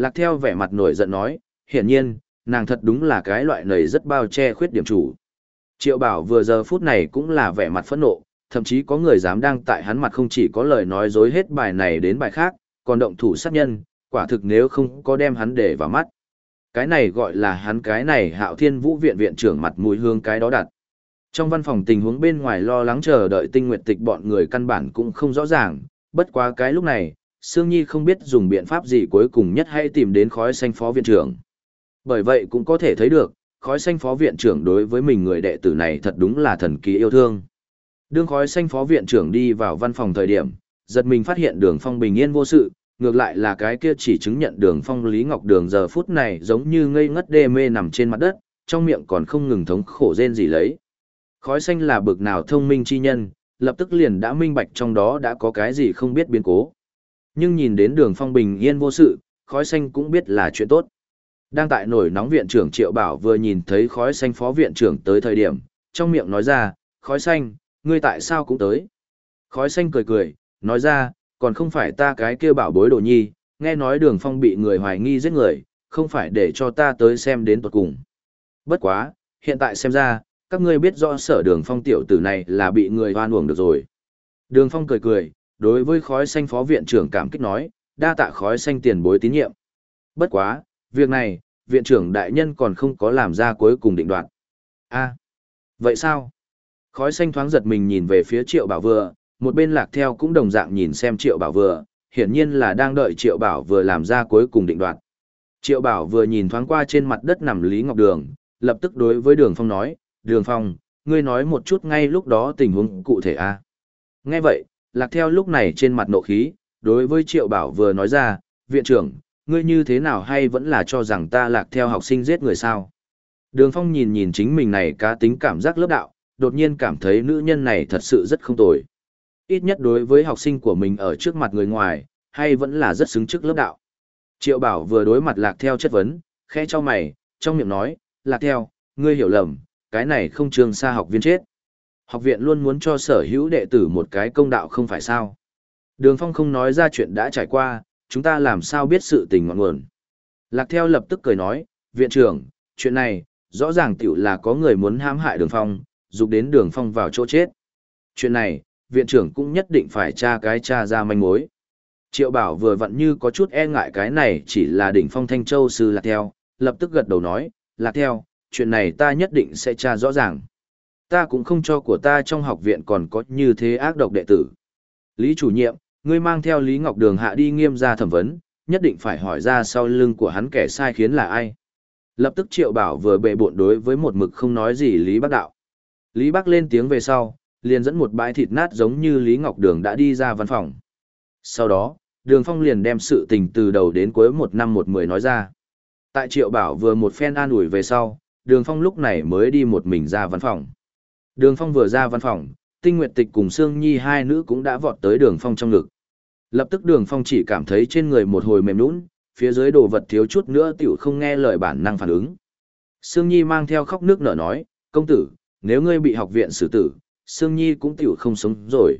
S1: Lạc theo vẻ mặt nổi giận nói, hiển nhiên, nàng thật đúng là cái loại nầy rất bao che khuyết điểm chủ. Triệu bảo vừa giờ phút này cũng là vẻ mặt phẫn nộ, thậm chí có người dám đang tại hắn mặt không chỉ có lời nói dối hết bài này đến bài khác, còn động thủ sát nhân, quả thực nếu không có đem hắn để vào mắt. Cái này gọi là hắn cái này hạo thiên vũ viện viện trưởng mặt mũi hương cái đó đặt. Trong văn phòng tình huống bên ngoài lo lắng chờ đợi tinh nguyệt tịch bọn người căn bản cũng không rõ ràng, bất quá cái lúc này, Sương Nhi không biết dùng biện pháp gì cuối cùng nhất hay tìm đến khói xanh phó viện trưởng. Bởi vậy cũng có thể thấy được, khói xanh phó viện trưởng đối với mình người đệ tử này thật đúng là thần kỳ yêu thương. Đương khói xanh phó viện trưởng đi vào văn phòng thời điểm, giật mình phát hiện đường phong bình yên vô sự, ngược lại là cái kia chỉ chứng nhận đường phong Lý Ngọc Đường giờ phút này giống như ngây ngất đê mê nằm trên mặt đất, trong miệng còn không ngừng thống khổ rên gì lấy. Khói xanh là bực nào thông minh chi nhân, lập tức liền đã minh bạch trong đó đã có cái gì không biết biến cố. Nhưng nhìn đến đường phong bình yên vô sự, khói xanh cũng biết là chuyện tốt. Đang tại nổi nóng viện trưởng Triệu Bảo vừa nhìn thấy khói xanh phó viện trưởng tới thời điểm, trong miệng nói ra, khói xanh, ngươi tại sao cũng tới. Khói xanh cười cười, nói ra, còn không phải ta cái kia bảo bối đồ nhi, nghe nói đường phong bị người hoài nghi giết người, không phải để cho ta tới xem đến tuột cùng. Bất quá, hiện tại xem ra, các ngươi biết rõ sở đường phong tiểu tử này là bị người hoan uổng được rồi. Đường phong cười cười, đối với khói xanh phó viện trưởng cảm kích nói, đa tạ khói xanh tiền bối tín nhiệm. Bất quá, việc này, viện trưởng đại nhân còn không có làm ra cuối cùng định đoạt. a vậy sao? Khói xanh thoáng giật mình nhìn về phía triệu bảo vừa, một bên lạc theo cũng đồng dạng nhìn xem triệu bảo vừa, hiển nhiên là đang đợi triệu bảo vừa làm ra cuối cùng định đoạt. Triệu bảo vừa nhìn thoáng qua trên mặt đất nằm Lý Ngọc Đường, lập tức đối với Đường Phong nói, Đường Phong, ngươi nói một chút ngay lúc đó tình huống cụ thể a à? Nghe vậy, lạc theo lúc này trên mặt nộ khí, đối với Triệu Bảo vừa nói ra, viện trưởng, ngươi như thế nào hay vẫn là cho rằng ta lạc theo học sinh giết người sao? Đường Phong nhìn nhìn chính mình này cá tính cảm giác lớp đạo, đột nhiên cảm thấy nữ nhân này thật sự rất không tồi. Ít nhất đối với học sinh của mình ở trước mặt người ngoài, hay vẫn là rất xứng trước lớp đạo. Triệu Bảo vừa đối mặt lạc theo chất vấn, khẽ cho mày, trong miệng nói, lạc theo, ngươi hiểu lầm, cái này không trường xa học viên chết. Học viện luôn muốn cho sở hữu đệ tử một cái công đạo không phải sao. Đường Phong không nói ra chuyện đã trải qua, chúng ta làm sao biết sự tình ngọn nguồn. Lạc theo lập tức cười nói, viện trưởng, chuyện này, rõ ràng tiểu là có người muốn hãm hại đường Phong, dục đến đường Phong vào chỗ chết. Chuyện này, viện trưởng cũng nhất định phải tra cái tra ra manh mối. Triệu bảo vừa vặn như có chút e ngại cái này chỉ là đỉnh phong thanh châu sư lạc theo, lập tức gật đầu nói, lạc theo, chuyện này ta nhất định sẽ tra rõ ràng. Ta cũng không cho của ta trong học viện còn có như thế ác độc đệ tử. Lý chủ nhiệm, ngươi mang theo Lý Ngọc Đường hạ đi nghiêm ra thẩm vấn, nhất định phải hỏi ra sau lưng của hắn kẻ sai khiến là ai. Lập tức Triệu Bảo vừa bệ bộn đối với một mực không nói gì Lý Bắc Đạo. Lý Bắc lên tiếng về sau, liền dẫn một bãi thịt nát giống như Lý Ngọc Đường đã đi ra văn phòng. Sau đó, Đường Phong liền đem sự tình từ đầu đến cuối một năm một mười nói ra. Tại Triệu Bảo vừa một phen an ủi về sau, Đường Phong lúc này mới đi một mình ra văn phòng. Đường Phong vừa ra văn phòng, Tinh Nguyệt Tịch cùng Sương Nhi hai nữ cũng đã vọt tới Đường Phong trong ngực. Lập tức Đường Phong chỉ cảm thấy trên người một hồi mềm nhũn, phía dưới đồ vật thiếu chút nữa tiểu không nghe lời bản năng phản ứng. Sương Nhi mang theo khóc nước nở nói, công tử, nếu ngươi bị học viện xử tử, Sương Nhi cũng tiểu không sống rồi.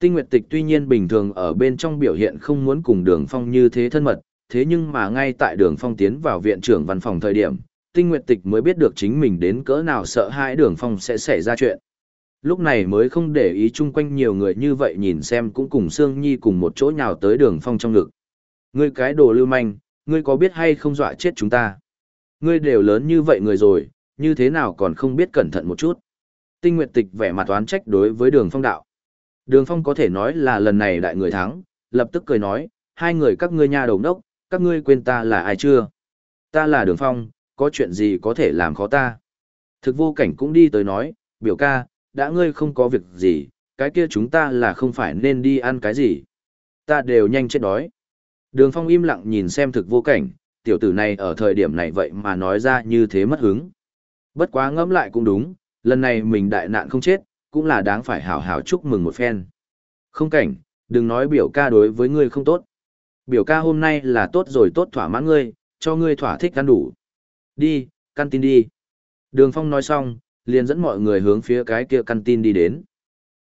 S1: Tinh Nguyệt Tịch tuy nhiên bình thường ở bên trong biểu hiện không muốn cùng Đường Phong như thế thân mật, thế nhưng mà ngay tại Đường Phong tiến vào viện trưởng văn phòng thời điểm, Tinh Nguyệt Tịch mới biết được chính mình đến cỡ nào sợ hãi Đường Phong sẽ xảy ra chuyện. Lúc này mới không để ý chung quanh nhiều người như vậy nhìn xem cũng cùng Sương Nhi cùng một chỗ nhào tới Đường Phong trong ngực. Ngươi cái đồ lưu manh, ngươi có biết hay không dọa chết chúng ta? Ngươi đều lớn như vậy người rồi, như thế nào còn không biết cẩn thận một chút? Tinh Nguyệt Tịch vẻ mặt oán trách đối với Đường Phong đạo. Đường Phong có thể nói là lần này đại người thắng, lập tức cười nói, hai người các ngươi nha đầu đốc, các ngươi quên ta là ai chưa? Ta là Đường Phong, có chuyện gì có thể làm khó ta? Thực vô cảnh cũng đi tới nói, biểu ca, đã ngươi không có việc gì, cái kia chúng ta là không phải nên đi ăn cái gì. Ta đều nhanh chết đói. Đường Phong im lặng nhìn xem thực vô cảnh, tiểu tử này ở thời điểm này vậy mà nói ra như thế mất hứng. Bất quá ngẫm lại cũng đúng, lần này mình đại nạn không chết, cũng là đáng phải hào hào chúc mừng một phen. Không cảnh, đừng nói biểu ca đối với ngươi không tốt. Biểu ca hôm nay là tốt rồi tốt thỏa mãn ngươi, cho ngươi thỏa thích ăn đủ. Đi, căn tin đi. Đường Phong nói xong, liền dẫn mọi người hướng phía cái kia căn tin đi đến.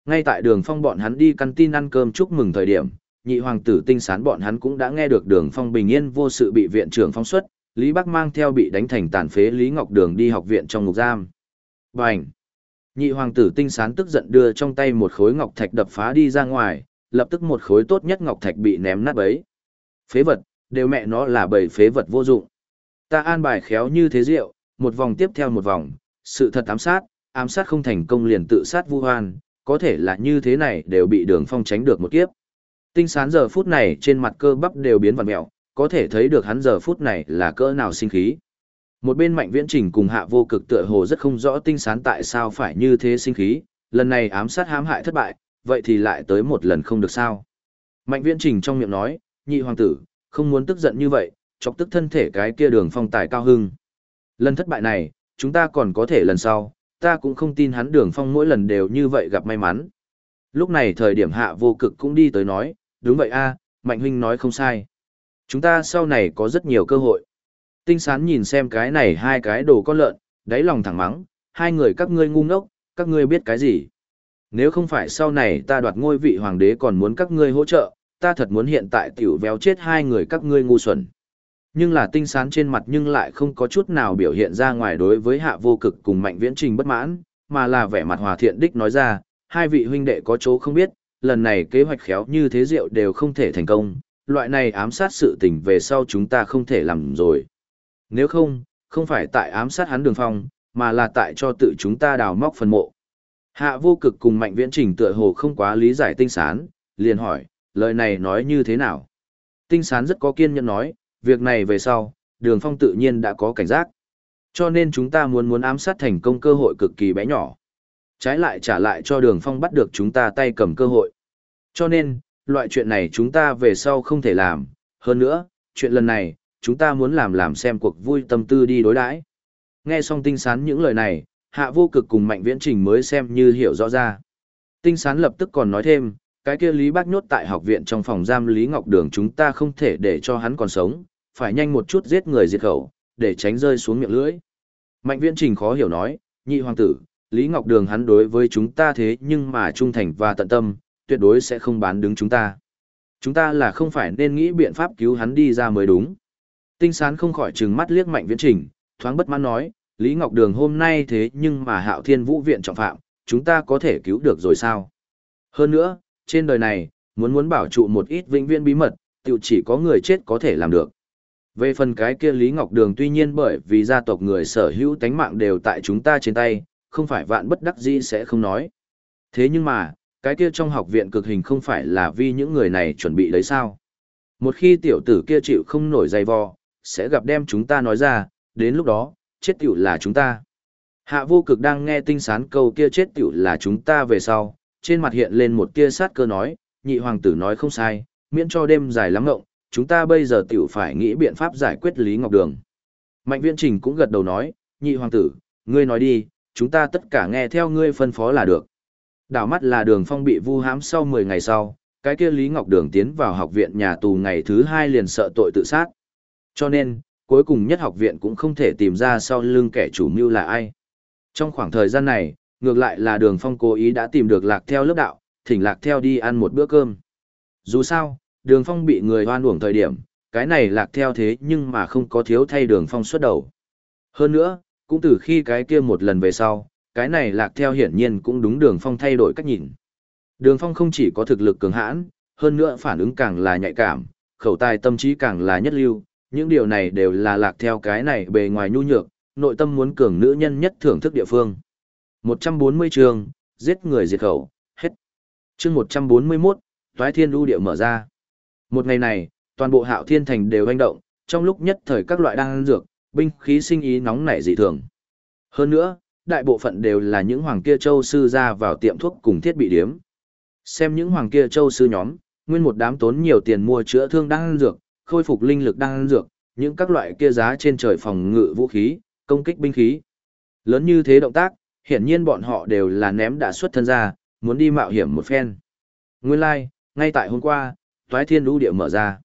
S1: Ngay tại đường Phong bọn hắn đi căn tin ăn cơm chúc mừng thời điểm, nhị hoàng tử tinh sán bọn hắn cũng đã nghe được đường Phong bình yên vô sự bị viện trưởng phong xuất, Lý Bắc mang theo bị đánh thành tàn phế Lý Ngọc Đường đi học viện trong ngục giam. Bành! Nhị hoàng tử tinh sán tức giận đưa trong tay một khối ngọc thạch đập phá đi ra ngoài, lập tức một khối tốt nhất ngọc thạch bị ném nát bấy. Phế vật, đều mẹ nó là bầy phế vật vô dụng. Ta an bài khéo như thế rượu, một vòng tiếp theo một vòng, sự thật ám sát, ám sát không thành công liền tự sát vu hoan, có thể là như thế này đều bị đường phong tránh được một kiếp. Tinh sán giờ phút này trên mặt cơ bắp đều biến vặn mẹo, có thể thấy được hắn giờ phút này là cỡ nào sinh khí. Một bên mạnh viễn trình cùng hạ vô cực tựa hồ rất không rõ tinh sán tại sao phải như thế sinh khí, lần này ám sát hãm hại thất bại, vậy thì lại tới một lần không được sao. Mạnh viễn trình trong miệng nói, nhị hoàng tử, không muốn tức giận như vậy, chọc tức thân thể cái kia đường phong tài cao hưng. Lần thất bại này, chúng ta còn có thể lần sau, ta cũng không tin hắn đường phong mỗi lần đều như vậy gặp may mắn. Lúc này thời điểm hạ vô cực cũng đi tới nói, đúng vậy a Mạnh huynh nói không sai. Chúng ta sau này có rất nhiều cơ hội. Tinh sán nhìn xem cái này hai cái đồ con lợn, đáy lòng thẳng mắng, hai người các ngươi ngu ngốc, các ngươi biết cái gì. Nếu không phải sau này ta đoạt ngôi vị hoàng đế còn muốn các ngươi hỗ trợ, ta thật muốn hiện tại tiểu véo chết hai người các ngươi ngu xuẩn. Nhưng là tinh sán trên mặt nhưng lại không có chút nào biểu hiện ra ngoài đối với hạ vô cực cùng mạnh viễn trình bất mãn, mà là vẻ mặt hòa thiện đích nói ra, hai vị huynh đệ có chỗ không biết, lần này kế hoạch khéo như thế rượu đều không thể thành công, loại này ám sát sự tình về sau chúng ta không thể làm rồi. Nếu không, không phải tại ám sát hắn đường phong, mà là tại cho tự chúng ta đào móc phần mộ. Hạ vô cực cùng mạnh viễn trình tựa hồ không quá lý giải tinh sán, liền hỏi, lời này nói như thế nào? Tinh sán rất có kiên nhẫn nói, việc này về sau, đường phong tự nhiên đã có cảnh giác. Cho nên chúng ta muốn muốn ám sát thành công cơ hội cực kỳ bé nhỏ. Trái lại trả lại cho đường phong bắt được chúng ta tay cầm cơ hội. Cho nên, loại chuyện này chúng ta về sau không thể làm. Hơn nữa, chuyện lần này, chúng ta muốn làm làm xem cuộc vui tâm tư đi đối đãi. Nghe xong tinh sán những lời này, hạ vô cực cùng mạnh viễn trình mới xem như hiểu rõ ra. Tinh sán lập tức còn nói thêm, cái kia Lý Bác nhốt tại học viện trong phòng giam Lý Ngọc Đường chúng ta không thể để cho hắn còn sống, phải nhanh một chút giết người diệt khẩu, để tránh rơi xuống miệng lưỡi. Mạnh viễn trình khó hiểu nói, nhị hoàng tử, Lý Ngọc Đường hắn đối với chúng ta thế nhưng mà trung thành và tận tâm, tuyệt đối sẽ không bán đứng chúng ta. Chúng ta là không phải nên nghĩ biện pháp cứu hắn đi ra mới đúng. Tinh sán không khỏi trừng mắt liếc mạnh viễn trình, thoáng bất mãn nói, Lý Ngọc Đường hôm nay thế nhưng mà hạo thiên vũ viện trọng phạm, chúng ta có thể cứu được rồi sao? Hơn nữa, trên đời này, muốn muốn bảo trụ một ít vĩnh viễn bí mật, tiểu chỉ có người chết có thể làm được. Về phần cái kia Lý Ngọc Đường tuy nhiên bởi vì gia tộc người sở hữu tánh mạng đều tại chúng ta trên tay, không phải vạn bất đắc dĩ sẽ không nói. Thế nhưng mà, cái kia trong học viện cực hình không phải là vì những người này chuẩn bị lấy sao. Một khi tiểu tử kia chịu không nổi dày vò, sẽ gặp đem chúng ta nói ra, đến lúc đó, chết tiểu là chúng ta. Hạ vô cực đang nghe tinh sán câu kia chết tiểu là chúng ta về sau, trên mặt hiện lên một tia sát cơ nói, nhị hoàng tử nói không sai, miễn cho đêm dài lắm ngộng, chúng ta bây giờ tiểu phải nghĩ biện pháp giải quyết Lý Ngọc Đường. Mạnh viễn trình cũng gật đầu nói, nhị hoàng tử, ngươi nói đi, chúng ta tất cả nghe theo ngươi phân phó là được. Đảo mắt là đường phong bị vu hãm sau 10 ngày sau, cái kia Lý Ngọc Đường tiến vào học viện nhà tù ngày thứ hai liền sợ tội tự sát. Cho nên, cuối cùng nhất học viện cũng không thể tìm ra sau lưng kẻ chủ mưu là ai. Trong khoảng thời gian này, ngược lại là đường phong cố ý đã tìm được lạc theo lớp đạo, thỉnh lạc theo đi ăn một bữa cơm. Dù sao, đường phong bị người hoan uổng thời điểm, cái này lạc theo thế nhưng mà không có thiếu thay đường phong xuất đầu. Hơn nữa, cũng từ khi cái kia một lần về sau, cái này lạc theo hiển nhiên cũng đúng đường phong thay đổi cách nhìn. Đường phong không chỉ có thực lực cường hãn, hơn nữa phản ứng càng là nhạy cảm, khẩu tài tâm trí càng là nhất lưu, những điều này đều là lạc theo cái này bề ngoài nhu nhược, nội tâm muốn cường nữ nhân nhất thưởng thức địa phương. 140 chương, giết người diệt khẩu, hết. Chương 141, Toái Thiên lưu địa mở ra. Một ngày này, toàn bộ Hạo Thiên Thành đều hành động, trong lúc nhất thời các loại đan dược, binh khí sinh ý nóng nảy dị thường. Hơn nữa, đại bộ phận đều là những hoàng kia châu sư ra vào tiệm thuốc cùng thiết bị điếm. Xem những hoàng kia châu sư nhóm, nguyên một đám tốn nhiều tiền mua chữa thương đan dược, khôi phục linh lực đan dược, những các loại kia giá trên trời phòng ngự vũ khí, công kích binh khí. Lớn như thế động tác, hiển nhiên bọn họ đều là ném đã xuất thân ra, muốn đi mạo hiểm một phen. Nguyên lai, like, ngay tại hôm qua, Toái Thiên Lũ địa mở ra.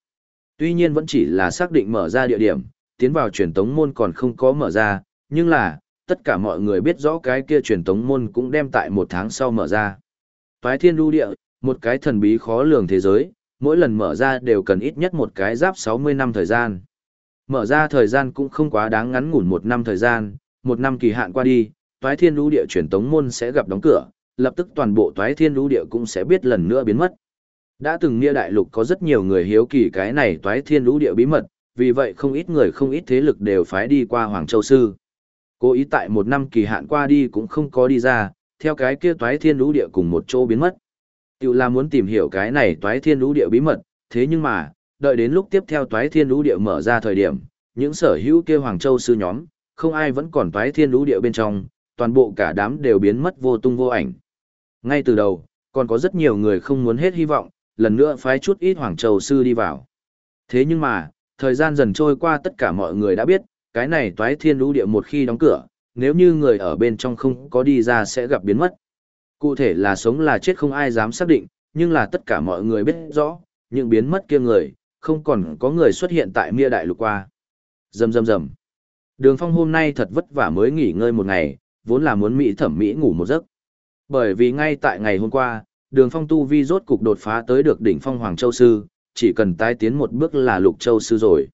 S1: Tuy nhiên vẫn chỉ là xác định mở ra địa điểm, tiến vào truyền tống môn còn không có mở ra, nhưng là, tất cả mọi người biết rõ cái kia truyền tống môn cũng đem tại một tháng sau mở ra. Toái Thiên Lũ địa, một cái thần bí khó lường thế giới, mỗi lần mở ra đều cần ít nhất một cái giáp 60 năm thời gian. Mở ra thời gian cũng không quá đáng ngắn ngủn một năm thời gian, một năm kỳ hạn qua đi, toái thiên lũ địa truyền tống môn sẽ gặp đóng cửa, lập tức toàn bộ toái thiên lũ địa cũng sẽ biết lần nữa biến mất. Đã từng nghĩa đại lục có rất nhiều người hiếu kỳ cái này toái thiên lũ địa bí mật, vì vậy không ít người không ít thế lực đều phái đi qua Hoàng Châu Sư. Cố ý tại một năm kỳ hạn qua đi cũng không có đi ra, theo cái kia toái thiên lũ địa cùng một chỗ biến mất. Tiểu là muốn tìm hiểu cái này toái thiên lũ địa bí mật, thế nhưng mà, đợi đến lúc tiếp theo toái thiên lũ địa mở ra thời điểm, những sở hữu kia Hoàng Châu sư nhóm, không ai vẫn còn toái thiên lũ địa bên trong, toàn bộ cả đám đều biến mất vô tung vô ảnh. Ngay từ đầu, còn có rất nhiều người không muốn hết hy vọng, lần nữa phái chút ít Hoàng Châu sư đi vào. Thế nhưng mà, thời gian dần trôi qua tất cả mọi người đã biết, cái này toái thiên lũ địa một khi đóng cửa, nếu như người ở bên trong không có đi ra sẽ gặp biến mất. Cụ thể là sống là chết không ai dám xác định, nhưng là tất cả mọi người biết rõ, những biến mất kia người, không còn có người xuất hiện tại Mia Đại Lục qua. Rầm rầm rầm. Đường Phong hôm nay thật vất vả mới nghỉ ngơi một ngày, vốn là muốn mỹ thẩm mỹ ngủ một giấc. Bởi vì ngay tại ngày hôm qua, Đường Phong tu vi rốt cục đột phá tới được đỉnh phong Hoàng Châu sư, chỉ cần tái tiến một bước là Lục Châu sư rồi.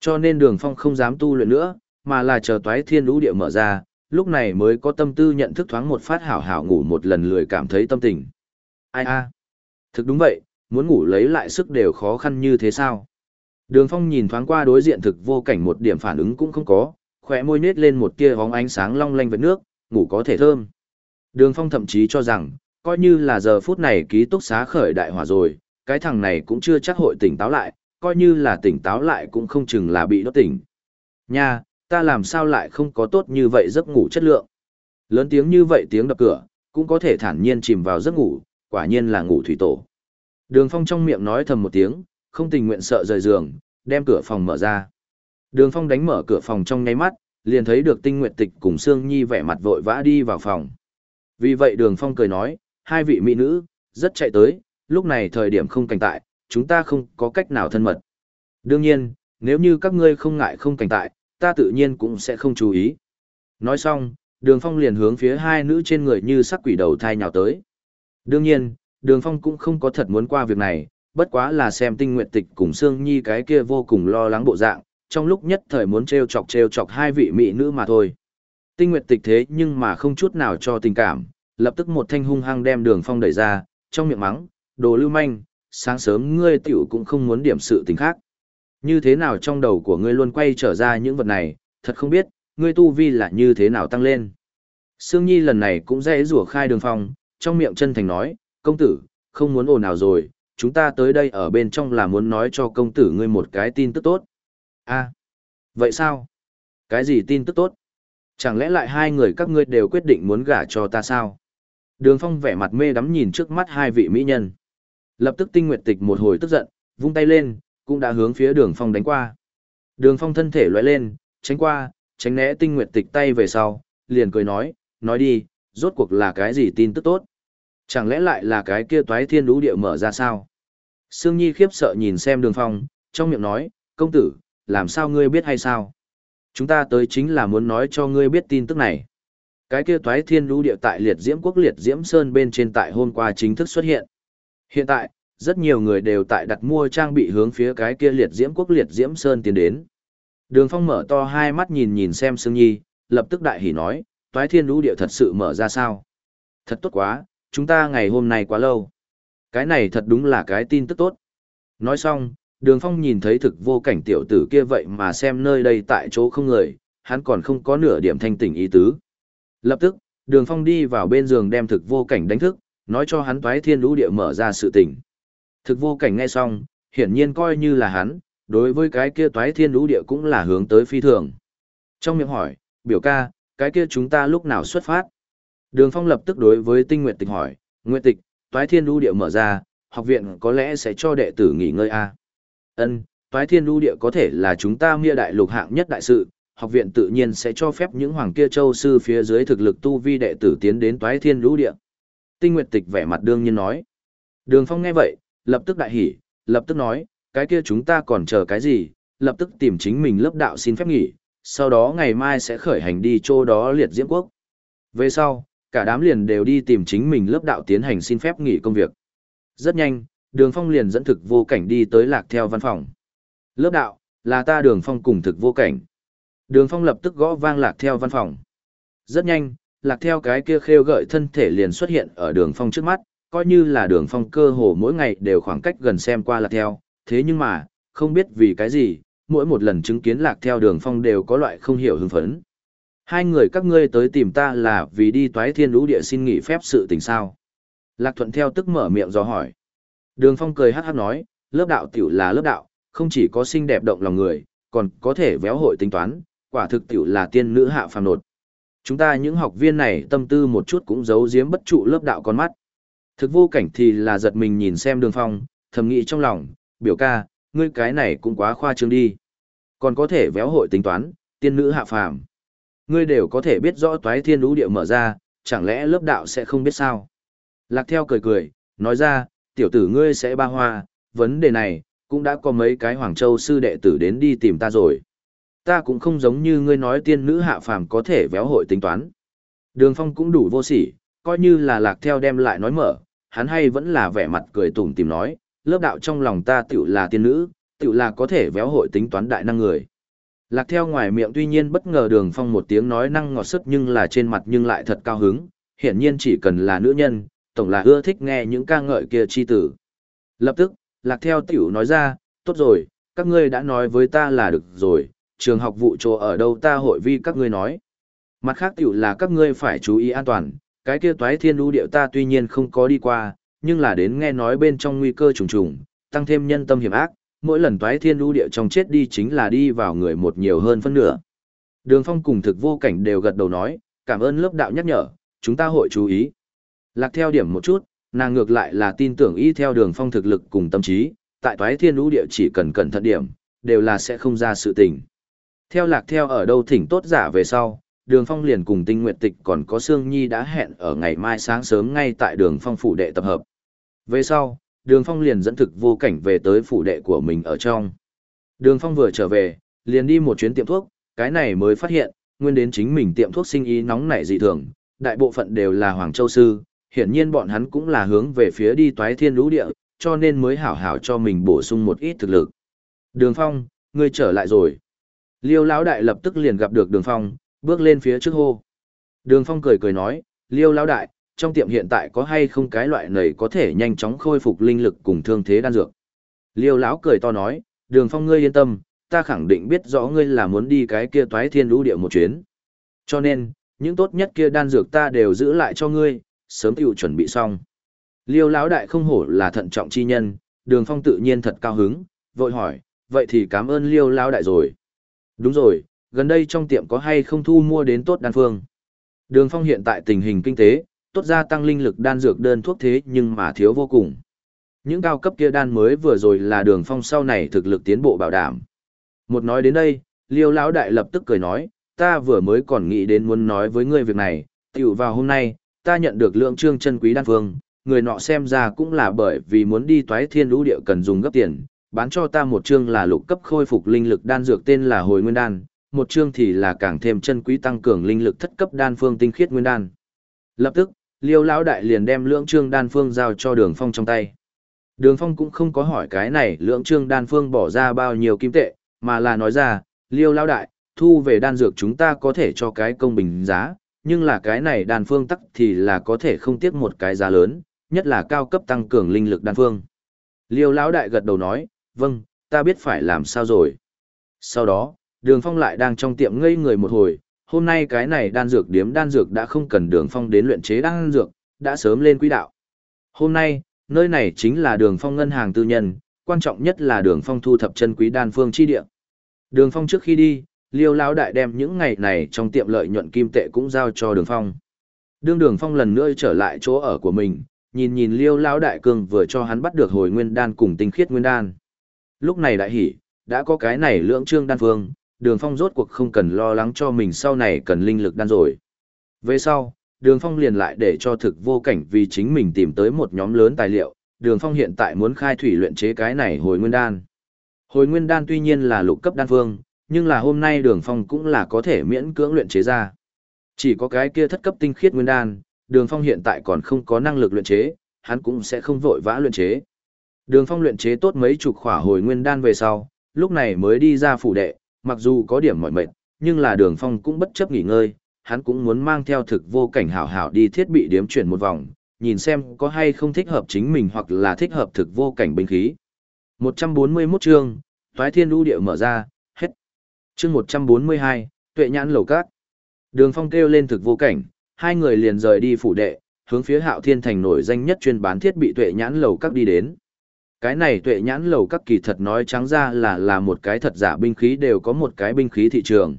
S1: Cho nên Đường Phong không dám tu luyện nữa, mà là chờ toái thiên lũ địa mở ra, lúc này mới có tâm tư nhận thức thoáng một phát hảo hảo ngủ một lần lười cảm thấy tâm tình. Ai a? Thực đúng vậy, muốn ngủ lấy lại sức đều khó khăn như thế sao? Đường Phong nhìn thoáng qua đối diện thực vô cảnh một điểm phản ứng cũng không có, khỏe môi nết lên một tia hóng ánh sáng long lanh với nước, ngủ có thể thơm. Đường Phong thậm chí cho rằng, coi như là giờ phút này ký túc xá khởi đại hỏa rồi, cái thằng này cũng chưa chắc hội tỉnh táo lại, coi như là tỉnh táo lại cũng không chừng là bị đốt tỉnh. Nha, ta làm sao lại không có tốt như vậy giấc ngủ chất lượng. Lớn tiếng như vậy tiếng đập cửa, cũng có thể thản nhiên chìm vào giấc ngủ, quả nhiên là ngủ thủy tổ. Đường Phong trong miệng nói thầm một tiếng, không tình nguyện sợ rời giường, đem cửa phòng mở ra. Đường Phong đánh mở cửa phòng trong nháy mắt, liền thấy được Tinh Nguyệt Tịch cùng Sương Nhi vẻ mặt vội vã đi vào phòng. Vì vậy Đường Phong cười nói, hai vị mỹ nữ, rất chạy tới, lúc này thời điểm không cảnh tại, chúng ta không có cách nào thân mật. Đương nhiên, nếu như các ngươi không ngại không cảnh tại, ta tự nhiên cũng sẽ không chú ý. Nói xong, Đường Phong liền hướng phía hai nữ trên người như sắc quỷ đầu thai nhào tới. Đương nhiên, Đường Phong cũng không có thật muốn qua việc này, bất quá là xem tinh nguyện tịch cùng Sương Nhi cái kia vô cùng lo lắng bộ dạng, trong lúc nhất thời muốn treo chọc treo chọc hai vị mỹ nữ mà thôi. Tinh nguyện tịch thế nhưng mà không chút nào cho tình cảm, lập tức một thanh hung hăng đem Đường Phong đẩy ra, trong miệng mắng, đồ lưu manh, sáng sớm ngươi tiểu cũng không muốn điểm sự tình khác. Như thế nào trong đầu của ngươi luôn quay trở ra những vật này, thật không biết, ngươi tu vi là như thế nào tăng lên. Sương Nhi lần này cũng dễ rủa khai đường phong, trong miệng chân thành nói, công tử, không muốn ồn nào rồi, chúng ta tới đây ở bên trong là muốn nói cho công tử ngươi một cái tin tức tốt. a vậy sao? Cái gì tin tức tốt? Chẳng lẽ lại hai người các ngươi đều quyết định muốn gả cho ta sao? Đường phong vẻ mặt mê đắm nhìn trước mắt hai vị mỹ nhân. Lập tức tinh nguyệt tịch một hồi tức giận, vung tay lên, cũng đã hướng phía đường phong đánh qua. Đường phong thân thể loại lên, tránh qua, tránh né tinh nguyệt tịch tay về sau, liền cười nói, nói đi, rốt cuộc là cái gì tin tức tốt. Chẳng lẽ lại là cái kia toái thiên lũ địa mở ra sao? Sương Nhi khiếp sợ nhìn xem đường phong, trong miệng nói, công tử, làm sao ngươi biết hay sao? Chúng ta tới chính là muốn nói cho ngươi biết tin tức này. Cái kia toái thiên lũ địa tại liệt diễm quốc liệt diễm sơn bên trên tại hôm qua chính thức xuất hiện. Hiện tại, rất nhiều người đều tại đặt mua trang bị hướng phía cái kia liệt diễm quốc liệt diễm sơn tiến đến. Đường Phong mở to hai mắt nhìn nhìn xem Sương Nhi, lập tức đại hỉ nói, toái thiên lũ địa thật sự mở ra sao? Thật tốt quá, chúng ta ngày hôm nay quá lâu. Cái này thật đúng là cái tin tức tốt. Nói xong, đường phong nhìn thấy thực vô cảnh tiểu tử kia vậy mà xem nơi đây tại chỗ không người, hắn còn không có nửa điểm thanh tỉnh ý tứ. Lập tức, đường phong đi vào bên giường đem thực vô cảnh đánh thức, nói cho hắn toái thiên lũ địa mở ra sự tỉnh. Thực vô cảnh nghe xong, hiển nhiên coi như là hắn, đối với cái kia toái thiên lũ địa cũng là hướng tới phi thường. Trong miệng hỏi, biểu ca, cái kia chúng ta lúc nào xuất phát? Đường Phong lập tức đối với Tinh Nguyệt Tịch hỏi, Nguyệt Tịch, Toái Thiên lũ Địa mở ra, học viện có lẽ sẽ cho đệ tử nghỉ ngơi a? À? Ân, Toái Thiên lũ Địa có thể là chúng ta Mia đại lục hạng nhất đại sự, học viện tự nhiên sẽ cho phép những hoàng kia châu sư phía dưới thực lực tu vi đệ tử tiến đến Toái Thiên lũ Địa. Tinh Nguyệt Tịch vẻ mặt đương nhiên nói. Đường Phong nghe vậy, lập tức đại hỉ, lập tức nói, cái kia chúng ta còn chờ cái gì, lập tức tìm chính mình lớp đạo xin phép nghỉ, sau đó ngày mai sẽ khởi hành đi chỗ đó liệt diễm quốc. Về sau, cả đám liền đều đi tìm chính mình lớp đạo tiến hành xin phép nghỉ công việc. Rất nhanh, đường phong liền dẫn thực vô cảnh đi tới lạc theo văn phòng. Lớp đạo, là ta đường phong cùng thực vô cảnh. Đường phong lập tức gõ vang lạc theo văn phòng. Rất nhanh, lạc theo cái kia khêu gợi thân thể liền xuất hiện ở đường phong trước mắt, coi như là đường phong cơ hồ mỗi ngày đều khoảng cách gần xem qua lạc theo. Thế nhưng mà, không biết vì cái gì, mỗi một lần chứng kiến lạc theo đường phong đều có loại không hiểu hưng phấn. Hai người các ngươi tới tìm ta là vì đi toái thiên lũ địa xin nghỉ phép sự tình sao. Lạc thuận theo tức mở miệng do hỏi. Đường phong cười hát hát nói, lớp đạo tiểu là lớp đạo, không chỉ có xinh đẹp động lòng người, còn có thể véo hội tính toán, quả thực tiểu là tiên nữ hạ phàm nột. Chúng ta những học viên này tâm tư một chút cũng giấu giếm bất trụ lớp đạo con mắt. Thực vô cảnh thì là giật mình nhìn xem đường phong, thầm nghĩ trong lòng, biểu ca, ngươi cái này cũng quá khoa trương đi. Còn có thể véo hội tính toán, tiên nữ hạ phàm. Ngươi đều có thể biết rõ toái thiên lũ địa mở ra, chẳng lẽ lớp đạo sẽ không biết sao? Lạc theo cười cười, nói ra, tiểu tử ngươi sẽ ba hoa, vấn đề này, cũng đã có mấy cái Hoàng Châu sư đệ tử đến đi tìm ta rồi. Ta cũng không giống như ngươi nói tiên nữ hạ phàm có thể véo hội tính toán. Đường phong cũng đủ vô sỉ, coi như là lạc theo đem lại nói mở, hắn hay vẫn là vẻ mặt cười tủm tìm nói, lớp đạo trong lòng ta tiểu là tiên nữ, tiểu là có thể véo hội tính toán đại năng người. Lạc theo ngoài miệng tuy nhiên bất ngờ đường phong một tiếng nói năng ngọt sức nhưng là trên mặt nhưng lại thật cao hứng, hiển nhiên chỉ cần là nữ nhân, tổng là ưa thích nghe những ca ngợi kia chi tử. Lập tức, lạc theo tiểu nói ra, tốt rồi, các ngươi đã nói với ta là được rồi, trường học vụ chỗ ở đâu ta hội vi các ngươi nói. Mặt khác tiểu là các ngươi phải chú ý an toàn, cái kia toái thiên lưu điệu ta tuy nhiên không có đi qua, nhưng là đến nghe nói bên trong nguy cơ trùng trùng, tăng thêm nhân tâm hiểm ác, mỗi lần toái thiên lưu điệu trong chết đi chính là đi vào người một nhiều hơn phân nửa. Đường phong cùng thực vô cảnh đều gật đầu nói, cảm ơn lớp đạo nhắc nhở, chúng ta hội chú ý. Lạc theo điểm một chút, nàng ngược lại là tin tưởng y theo đường phong thực lực cùng tâm trí, tại toái thiên lũ địa chỉ cần cẩn thận điểm, đều là sẽ không ra sự tình. Theo lạc theo ở đâu thỉnh tốt giả về sau, đường phong liền cùng tinh nguyện tịch còn có Sương Nhi đã hẹn ở ngày mai sáng sớm ngay tại đường phong phủ đệ tập hợp. Về sau, đường phong liền dẫn thực vô cảnh về tới phủ đệ của mình ở trong. Đường phong vừa trở về, liền đi một chuyến tiệm thuốc, cái này mới phát hiện, nguyên đến chính mình tiệm thuốc sinh ý nóng nảy dị thường, đại bộ phận đều là Hoàng Châu Sư, hiển nhiên bọn hắn cũng là hướng về phía đi toái thiên lũ địa, cho nên mới hảo hảo cho mình bổ sung một ít thực lực. Đường Phong, ngươi trở lại rồi. Liêu Lão Đại lập tức liền gặp được Đường Phong, bước lên phía trước hô. Đường Phong cười cười nói, Liêu Lão Đại, trong tiệm hiện tại có hay không cái loại này có thể nhanh chóng khôi phục linh lực cùng thương thế đan dược. Liêu Lão cười to nói, Đường Phong ngươi yên tâm, ta khẳng định biết rõ ngươi là muốn đi cái kia toái thiên lũ địa một chuyến. Cho nên, những tốt nhất kia đan dược ta đều giữ lại cho ngươi, sớm tiểu chuẩn bị xong. Liêu lão đại không hổ là thận trọng chi nhân, đường phong tự nhiên thật cao hứng, vội hỏi, vậy thì cảm ơn liêu lão đại rồi. Đúng rồi, gần đây trong tiệm có hay không thu mua đến tốt đan phương. Đường phong hiện tại tình hình kinh tế, tốt gia tăng linh lực đan dược đơn thuốc thế nhưng mà thiếu vô cùng. Những cao cấp kia đan mới vừa rồi là đường phong sau này thực lực tiến bộ bảo đảm. Một nói đến đây, liêu lão đại lập tức cười nói, ta vừa mới còn nghĩ đến muốn nói với ngươi việc này, tiểu vào hôm nay, ta nhận được lượng trương chân quý đan phương, người nọ xem ra cũng là bởi vì muốn đi toái thiên lũ địa cần dùng gấp tiền, bán cho ta một chương là lục cấp khôi phục linh lực đan dược tên là hồi nguyên đan, một chương thì là càng thêm chân quý tăng cường linh lực thất cấp đan phương tinh khiết nguyên đan. Lập tức, liêu lão đại liền đem lượng trương đan phương giao cho đường phong trong tay. Đường phong cũng không có hỏi cái này lượng trương đan phương bỏ ra bao nhiêu kim tệ, mà là nói ra, liêu lão đại, thu về đan dược chúng ta có thể cho cái công bình giá, nhưng là cái này đan phương tắc thì là có thể không tiếc một cái giá lớn, nhất là cao cấp tăng cường linh lực đan phương. Liêu lão đại gật đầu nói, vâng, ta biết phải làm sao rồi. Sau đó, đường phong lại đang trong tiệm ngây người một hồi, hôm nay cái này đan dược điếm đan dược đã không cần đường phong đến luyện chế đan dược, đã sớm lên quỹ đạo. Hôm nay, nơi này chính là đường phong ngân hàng tư nhân, quan trọng nhất là đường phong thu thập chân quý đan phương chi địa. Đường phong trước khi đi, liêu lão đại đem những ngày này trong tiệm lợi nhuận kim tệ cũng giao cho đường phong đương đường phong lần nữa trở lại chỗ ở của mình nhìn nhìn liêu lão đại cường vừa cho hắn bắt được hồi nguyên đan cùng tinh khiết nguyên đan lúc này đại hỉ đã có cái này lưỡng trương đan phương đường phong rốt cuộc không cần lo lắng cho mình sau này cần linh lực đan rồi về sau đường phong liền lại để cho thực vô cảnh vì chính mình tìm tới một nhóm lớn tài liệu đường phong hiện tại muốn khai thủy luyện chế cái này hồi nguyên đan hồi nguyên đan tuy nhiên là lục cấp đan phương nhưng là hôm nay đường phong cũng là có thể miễn cưỡng luyện chế ra. Chỉ có cái kia thất cấp tinh khiết nguyên đan, đường phong hiện tại còn không có năng lực luyện chế, hắn cũng sẽ không vội vã luyện chế. Đường phong luyện chế tốt mấy chục khỏa hồi nguyên đan về sau, lúc này mới đi ra phủ đệ, mặc dù có điểm mỏi mệt, nhưng là đường phong cũng bất chấp nghỉ ngơi, hắn cũng muốn mang theo thực vô cảnh hảo hảo đi thiết bị điếm chuyển một vòng, nhìn xem có hay không thích hợp chính mình hoặc là thích hợp thực vô cảnh binh khí. 141 chương, Toái Thiên Lũ Địa mở ra, hết. chương một trăm bốn mươi hai tuệ nhãn lầu cát đường phong kêu lên thực vô cảnh hai người liền rời đi phủ đệ hướng phía hạo thiên thành nổi danh nhất chuyên bán thiết bị tuệ nhãn lầu các đi đến cái này tuệ nhãn lầu các kỳ thật nói trắng ra là là một cái thật giả binh khí đều có một cái binh khí thị trường.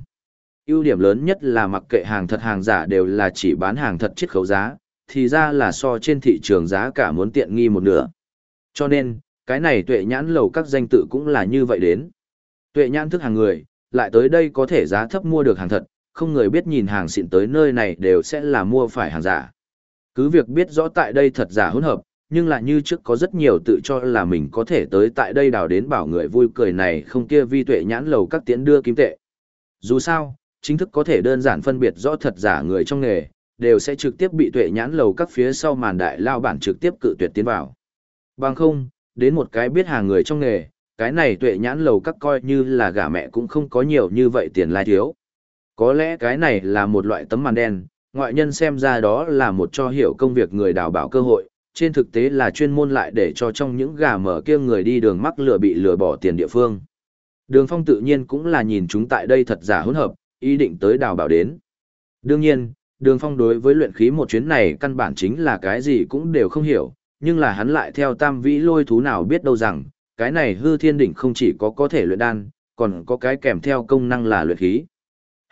S1: Ưu điểm lớn nhất là mặc kệ hàng thật hàng giả đều là chỉ bán hàng thật chiết khấu giá thì ra là so trên thị trường giá cả muốn tiện nghi một nửa. Cho nên cái này tuệ nhãn lầu các danh tự cũng là như vậy đến. Tuệ nhãn thức hàng người lại tới đây có thể giá thấp mua được hàng thật, không người biết nhìn hàng xịn tới nơi này đều sẽ là mua phải hàng giả. Cứ việc biết rõ tại đây thật giả hỗn hợp, nhưng là như trước có rất nhiều tự cho là mình có thể tới tại đây đào đến bảo người vui cười này không kia vi tuệ nhãn lầu các tiễn đưa kim tệ. Dù sao, chính thức có thể đơn giản phân biệt rõ thật giả người trong nghề, đều sẽ trực tiếp bị tuệ nhãn lầu các phía sau màn đại lao bản trực tiếp cự tuyệt tiến vào. Bằng không, đến một cái biết hàng người trong nghề, cái này tuệ nhãn lầu các coi như là gả mẹ cũng không có nhiều như vậy tiền lai thiếu. Có lẽ cái này là một loại tấm màn đen, ngoại nhân xem ra đó là một cho hiểu công việc người đào bảo cơ hội, trên thực tế là chuyên môn lại để cho trong những gà mở kia người đi đường mắc lừa bị lừa bỏ tiền địa phương. Đường phong tự nhiên cũng là nhìn chúng tại đây thật giả hỗn hợp, ý định tới đào bảo đến. Đương nhiên, đường phong đối với luyện khí một chuyến này căn bản chính là cái gì cũng đều không hiểu, nhưng là hắn lại theo tam vĩ lôi thú nào biết đâu rằng, cái này hư thiên đỉnh không chỉ có có thể luyện đan, còn có cái kèm theo công năng là luyện khí.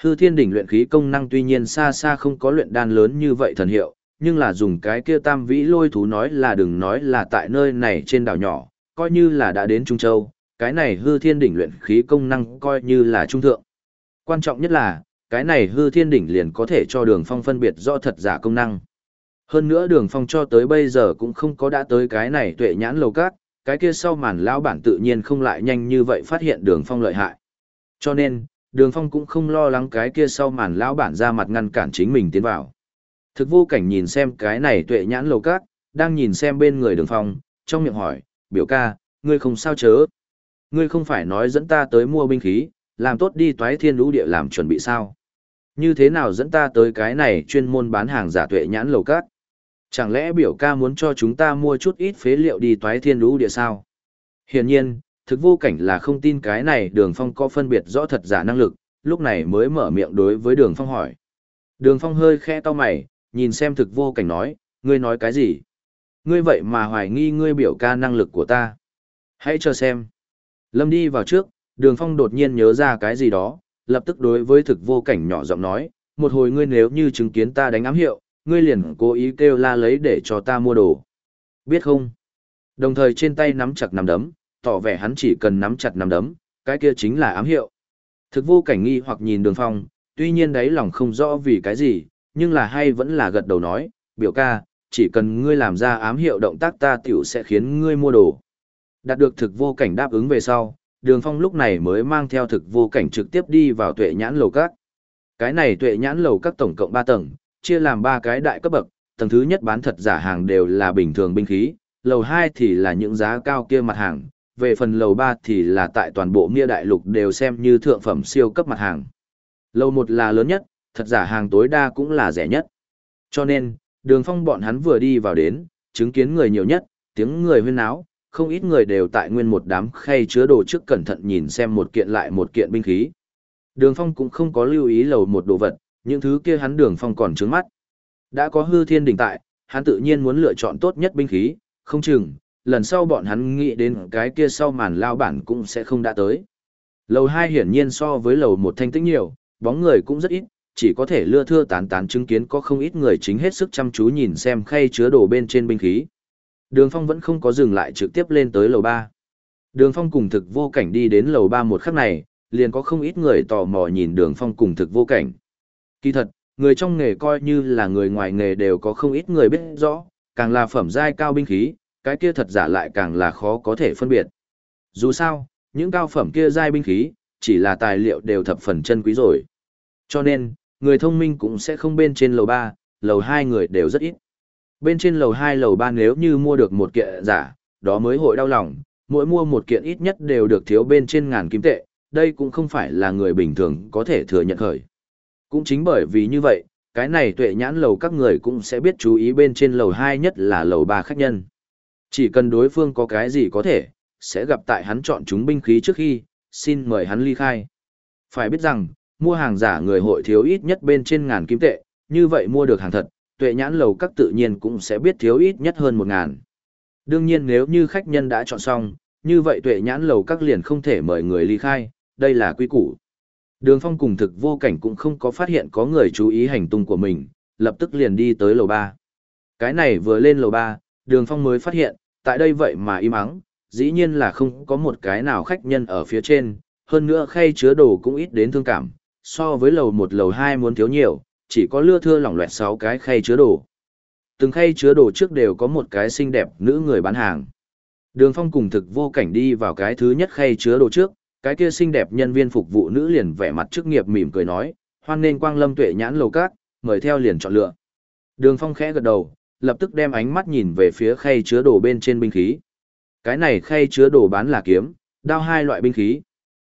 S1: Hư thiên đỉnh luyện khí công năng tuy nhiên xa xa không có luyện đan lớn như vậy thần hiệu, nhưng là dùng cái kia tam vĩ lôi thú nói là đừng nói là tại nơi này trên đảo nhỏ, coi như là đã đến Trung Châu, cái này hư thiên đỉnh luyện khí công năng coi như là trung thượng. Quan trọng nhất là, cái này hư thiên đỉnh liền có thể cho đường phong phân biệt rõ thật giả công năng. Hơn nữa đường phong cho tới bây giờ cũng không có đã tới cái này tuệ nhãn lầu cát, cái kia sau màn lão bản tự nhiên không lại nhanh như vậy phát hiện đường phong lợi hại. Cho nên, đường phong cũng không lo lắng cái kia sau màn lão bản ra mặt ngăn cản chính mình tiến vào. Thực vô cảnh nhìn xem cái này tuệ nhãn lầu cát, đang nhìn xem bên người đường phong, trong miệng hỏi, biểu ca, ngươi không sao chớ. Ngươi không phải nói dẫn ta tới mua binh khí, làm tốt đi toái thiên lũ địa làm chuẩn bị sao. Như thế nào dẫn ta tới cái này chuyên môn bán hàng giả tuệ nhãn lầu cát? Chẳng lẽ biểu ca muốn cho chúng ta mua chút ít phế liệu đi toái thiên lũ địa sao? Hiển nhiên, thực vô cảnh là không tin cái này đường phong có phân biệt rõ thật giả năng lực, lúc này mới mở miệng đối với đường phong hỏi. Đường phong hơi khe to mày, nhìn xem thực vô cảnh nói, ngươi nói cái gì? Ngươi vậy mà hoài nghi ngươi biểu ca năng lực của ta. Hãy chờ xem. Lâm đi vào trước, đường phong đột nhiên nhớ ra cái gì đó, lập tức đối với thực vô cảnh nhỏ giọng nói, một hồi ngươi nếu như chứng kiến ta đánh ám hiệu, ngươi liền cố ý kêu la lấy để cho ta mua đồ. Biết không? Đồng thời trên tay nắm chặt nắm đấm, tỏ vẻ hắn chỉ cần nắm chặt nắm đấm, cái kia chính là ám hiệu. Thực vô cảnh nghi hoặc nhìn đường phong, tuy nhiên đấy lòng không rõ vì cái gì, nhưng là hay vẫn là gật đầu nói, biểu ca, chỉ cần ngươi làm ra ám hiệu động tác ta tiểu sẽ khiến ngươi mua đồ. Đạt được thực vô cảnh đáp ứng về sau, đường phong lúc này mới mang theo thực vô cảnh trực tiếp đi vào tuệ nhãn lầu các. Cái này tuệ nhãn lầu các tổng cộng 3 tầng, chia làm 3 cái đại cấp bậc, tầng thứ nhất bán thật giả hàng đều là bình thường binh khí, lầu 2 thì là những giá cao kia mặt hàng, về phần lầu 3 thì là tại toàn bộ nghĩa đại lục đều xem như thượng phẩm siêu cấp mặt hàng. Lầu 1 là lớn nhất, thật giả hàng tối đa cũng là rẻ nhất. Cho nên, đường phong bọn hắn vừa đi vào đến, chứng kiến người nhiều nhất, tiếng người huyên náo, không ít người đều tại nguyên một đám khay chứa đồ trước cẩn thận nhìn xem một kiện lại một kiện binh khí. Đường phong cũng không có lưu ý lầu một đồ vật, những thứ kia hắn đường phong còn trướng mắt. Đã có hư thiên đỉnh tại, hắn tự nhiên muốn lựa chọn tốt nhất binh khí, không chừng, lần sau bọn hắn nghĩ đến cái kia sau màn lao bản cũng sẽ không đã tới. Lầu hai hiển nhiên so với lầu một thanh tĩnh nhiều, bóng người cũng rất ít, chỉ có thể lưa thưa tán tán chứng kiến có không ít người chính hết sức chăm chú nhìn xem khay chứa đồ bên trên binh khí. Đường Phong vẫn không có dừng lại trực tiếp lên tới lầu 3. Đường Phong cùng thực vô cảnh đi đến lầu 3 một khắc này, liền có không ít người tò mò nhìn Đường Phong cùng thực vô cảnh. Kỳ thật, người trong nghề coi như là người ngoài nghề đều có không ít người biết rõ, càng là phẩm giai cao binh khí, cái kia thật giả lại càng là khó có thể phân biệt. Dù sao, những cao phẩm kia giai binh khí, chỉ là tài liệu đều thập phần chân quý rồi. Cho nên, người thông minh cũng sẽ không bên trên lầu 3, lầu 2 người đều rất ít. Bên trên lầu 2 lầu 3 nếu như mua được một kiện giả, đó mới hội đau lòng, mỗi mua một kiện ít nhất đều được thiếu bên trên ngàn kim tệ, đây cũng không phải là người bình thường có thể thừa nhận khởi. Cũng chính bởi vì như vậy, cái này tuệ nhãn lầu các người cũng sẽ biết chú ý bên trên lầu 2 nhất là lầu 3 khách nhân. Chỉ cần đối phương có cái gì có thể, sẽ gặp tại hắn chọn chúng binh khí trước khi, xin mời hắn ly khai. Phải biết rằng, mua hàng giả người hội thiếu ít nhất bên trên ngàn kim tệ, như vậy mua được hàng thật, tuệ nhãn lầu các tự nhiên cũng sẽ biết thiếu ít nhất hơn một ngàn. Đương nhiên nếu như khách nhân đã chọn xong, như vậy tuệ nhãn lầu các liền không thể mời người ly khai, đây là quy củ. Đường phong cùng thực vô cảnh cũng không có phát hiện có người chú ý hành tung của mình, lập tức liền đi tới lầu 3. Cái này vừa lên lầu 3, đường phong mới phát hiện, tại đây vậy mà im ắng, dĩ nhiên là không có một cái nào khách nhân ở phía trên, hơn nữa khay chứa đồ cũng ít đến thương cảm, so với lầu 1 lầu 2 muốn thiếu nhiều, chỉ có lưa thưa lỏng loẹt sáu cái khay chứa đồ. từng khay chứa đồ trước đều có một cái xinh đẹp nữ người bán hàng. Đường Phong cùng thực vô cảnh đi vào cái thứ nhất khay chứa đồ trước, cái kia xinh đẹp nhân viên phục vụ nữ liền vẻ mặt chức nghiệp mỉm cười nói, hoan nên quang lâm tuệ nhãn lầu cát, mời theo liền chọn lựa. Đường Phong khẽ gật đầu, lập tức đem ánh mắt nhìn về phía khay chứa đồ bên trên binh khí. Cái này khay chứa đồ bán là kiếm, đao hai loại binh khí.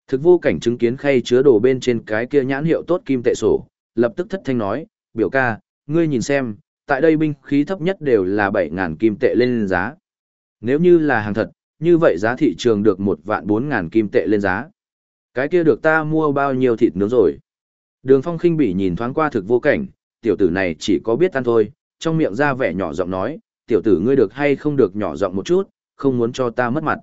S1: Thực vô cảnh chứng kiến khay chứa đồ bên trên cái kia nhãn hiệu tốt kim tệ sổ, lập tức thất thanh nói, biểu ca, ngươi nhìn xem, tại đây binh khí thấp nhất đều là 7.000 kim tệ lên giá. Nếu như là hàng thật, như vậy giá thị trường được một vạn 4.000 kim tệ lên giá. Cái kia được ta mua bao nhiêu thịt nướng rồi. Đường phong khinh bỉ nhìn thoáng qua thực vô cảnh, tiểu tử này chỉ có biết ăn thôi, trong miệng ra vẻ nhỏ giọng nói, tiểu tử ngươi được hay không được nhỏ giọng một chút, không muốn cho ta mất mặt.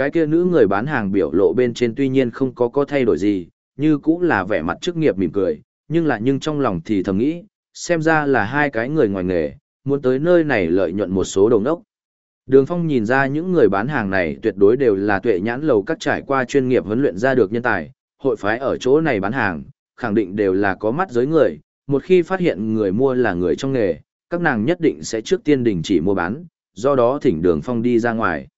S1: Cái kia nữ người bán hàng biểu lộ bên trên tuy nhiên không có có thay đổi gì, như cũng là vẻ mặt chức nghiệp mỉm cười, nhưng là nhưng trong lòng thì thầm nghĩ, xem ra là hai cái người ngoài nghề, muốn tới nơi này lợi nhuận một số đồng đốc. Đường Phong nhìn ra những người bán hàng này tuyệt đối đều là tuệ nhãn lầu các trải qua chuyên nghiệp huấn luyện ra được nhân tài, hội phái ở chỗ này bán hàng, khẳng định đều là có mắt giới người, một khi phát hiện người mua là người trong nghề, các nàng nhất định sẽ trước tiên đình chỉ mua bán, do đó thỉnh Đường Phong đi ra ngoài.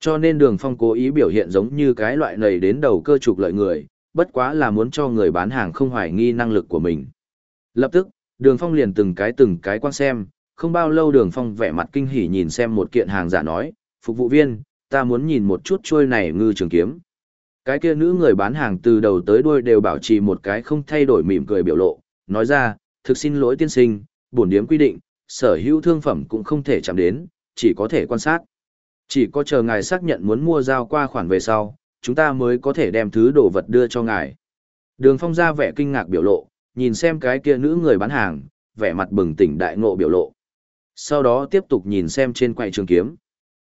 S1: Cho nên Đường Phong cố ý biểu hiện giống như cái loại này đến đầu cơ trục lợi người, bất quá là muốn cho người bán hàng không hoài nghi năng lực của mình. Lập tức, Đường Phong liền từng cái từng cái quan xem, không bao lâu Đường Phong vẻ mặt kinh hỉ nhìn xem một kiện hàng giả nói, phục vụ viên, ta muốn nhìn một chút trôi này ngư trường kiếm. Cái kia nữ người bán hàng từ đầu tới đuôi đều bảo trì một cái không thay đổi mỉm cười biểu lộ, nói ra, thực xin lỗi tiên sinh, bổn điếm quy định, sở hữu thương phẩm cũng không thể chạm đến, chỉ có thể quan sát. Chỉ có chờ ngài xác nhận muốn mua giao qua khoản về sau, chúng ta mới có thể đem thứ đồ vật đưa cho ngài. Đường Phong ra vẻ kinh ngạc biểu lộ, nhìn xem cái kia nữ người bán hàng, vẻ mặt bừng tỉnh đại ngộ biểu lộ. Sau đó tiếp tục nhìn xem trên quầy trường kiếm.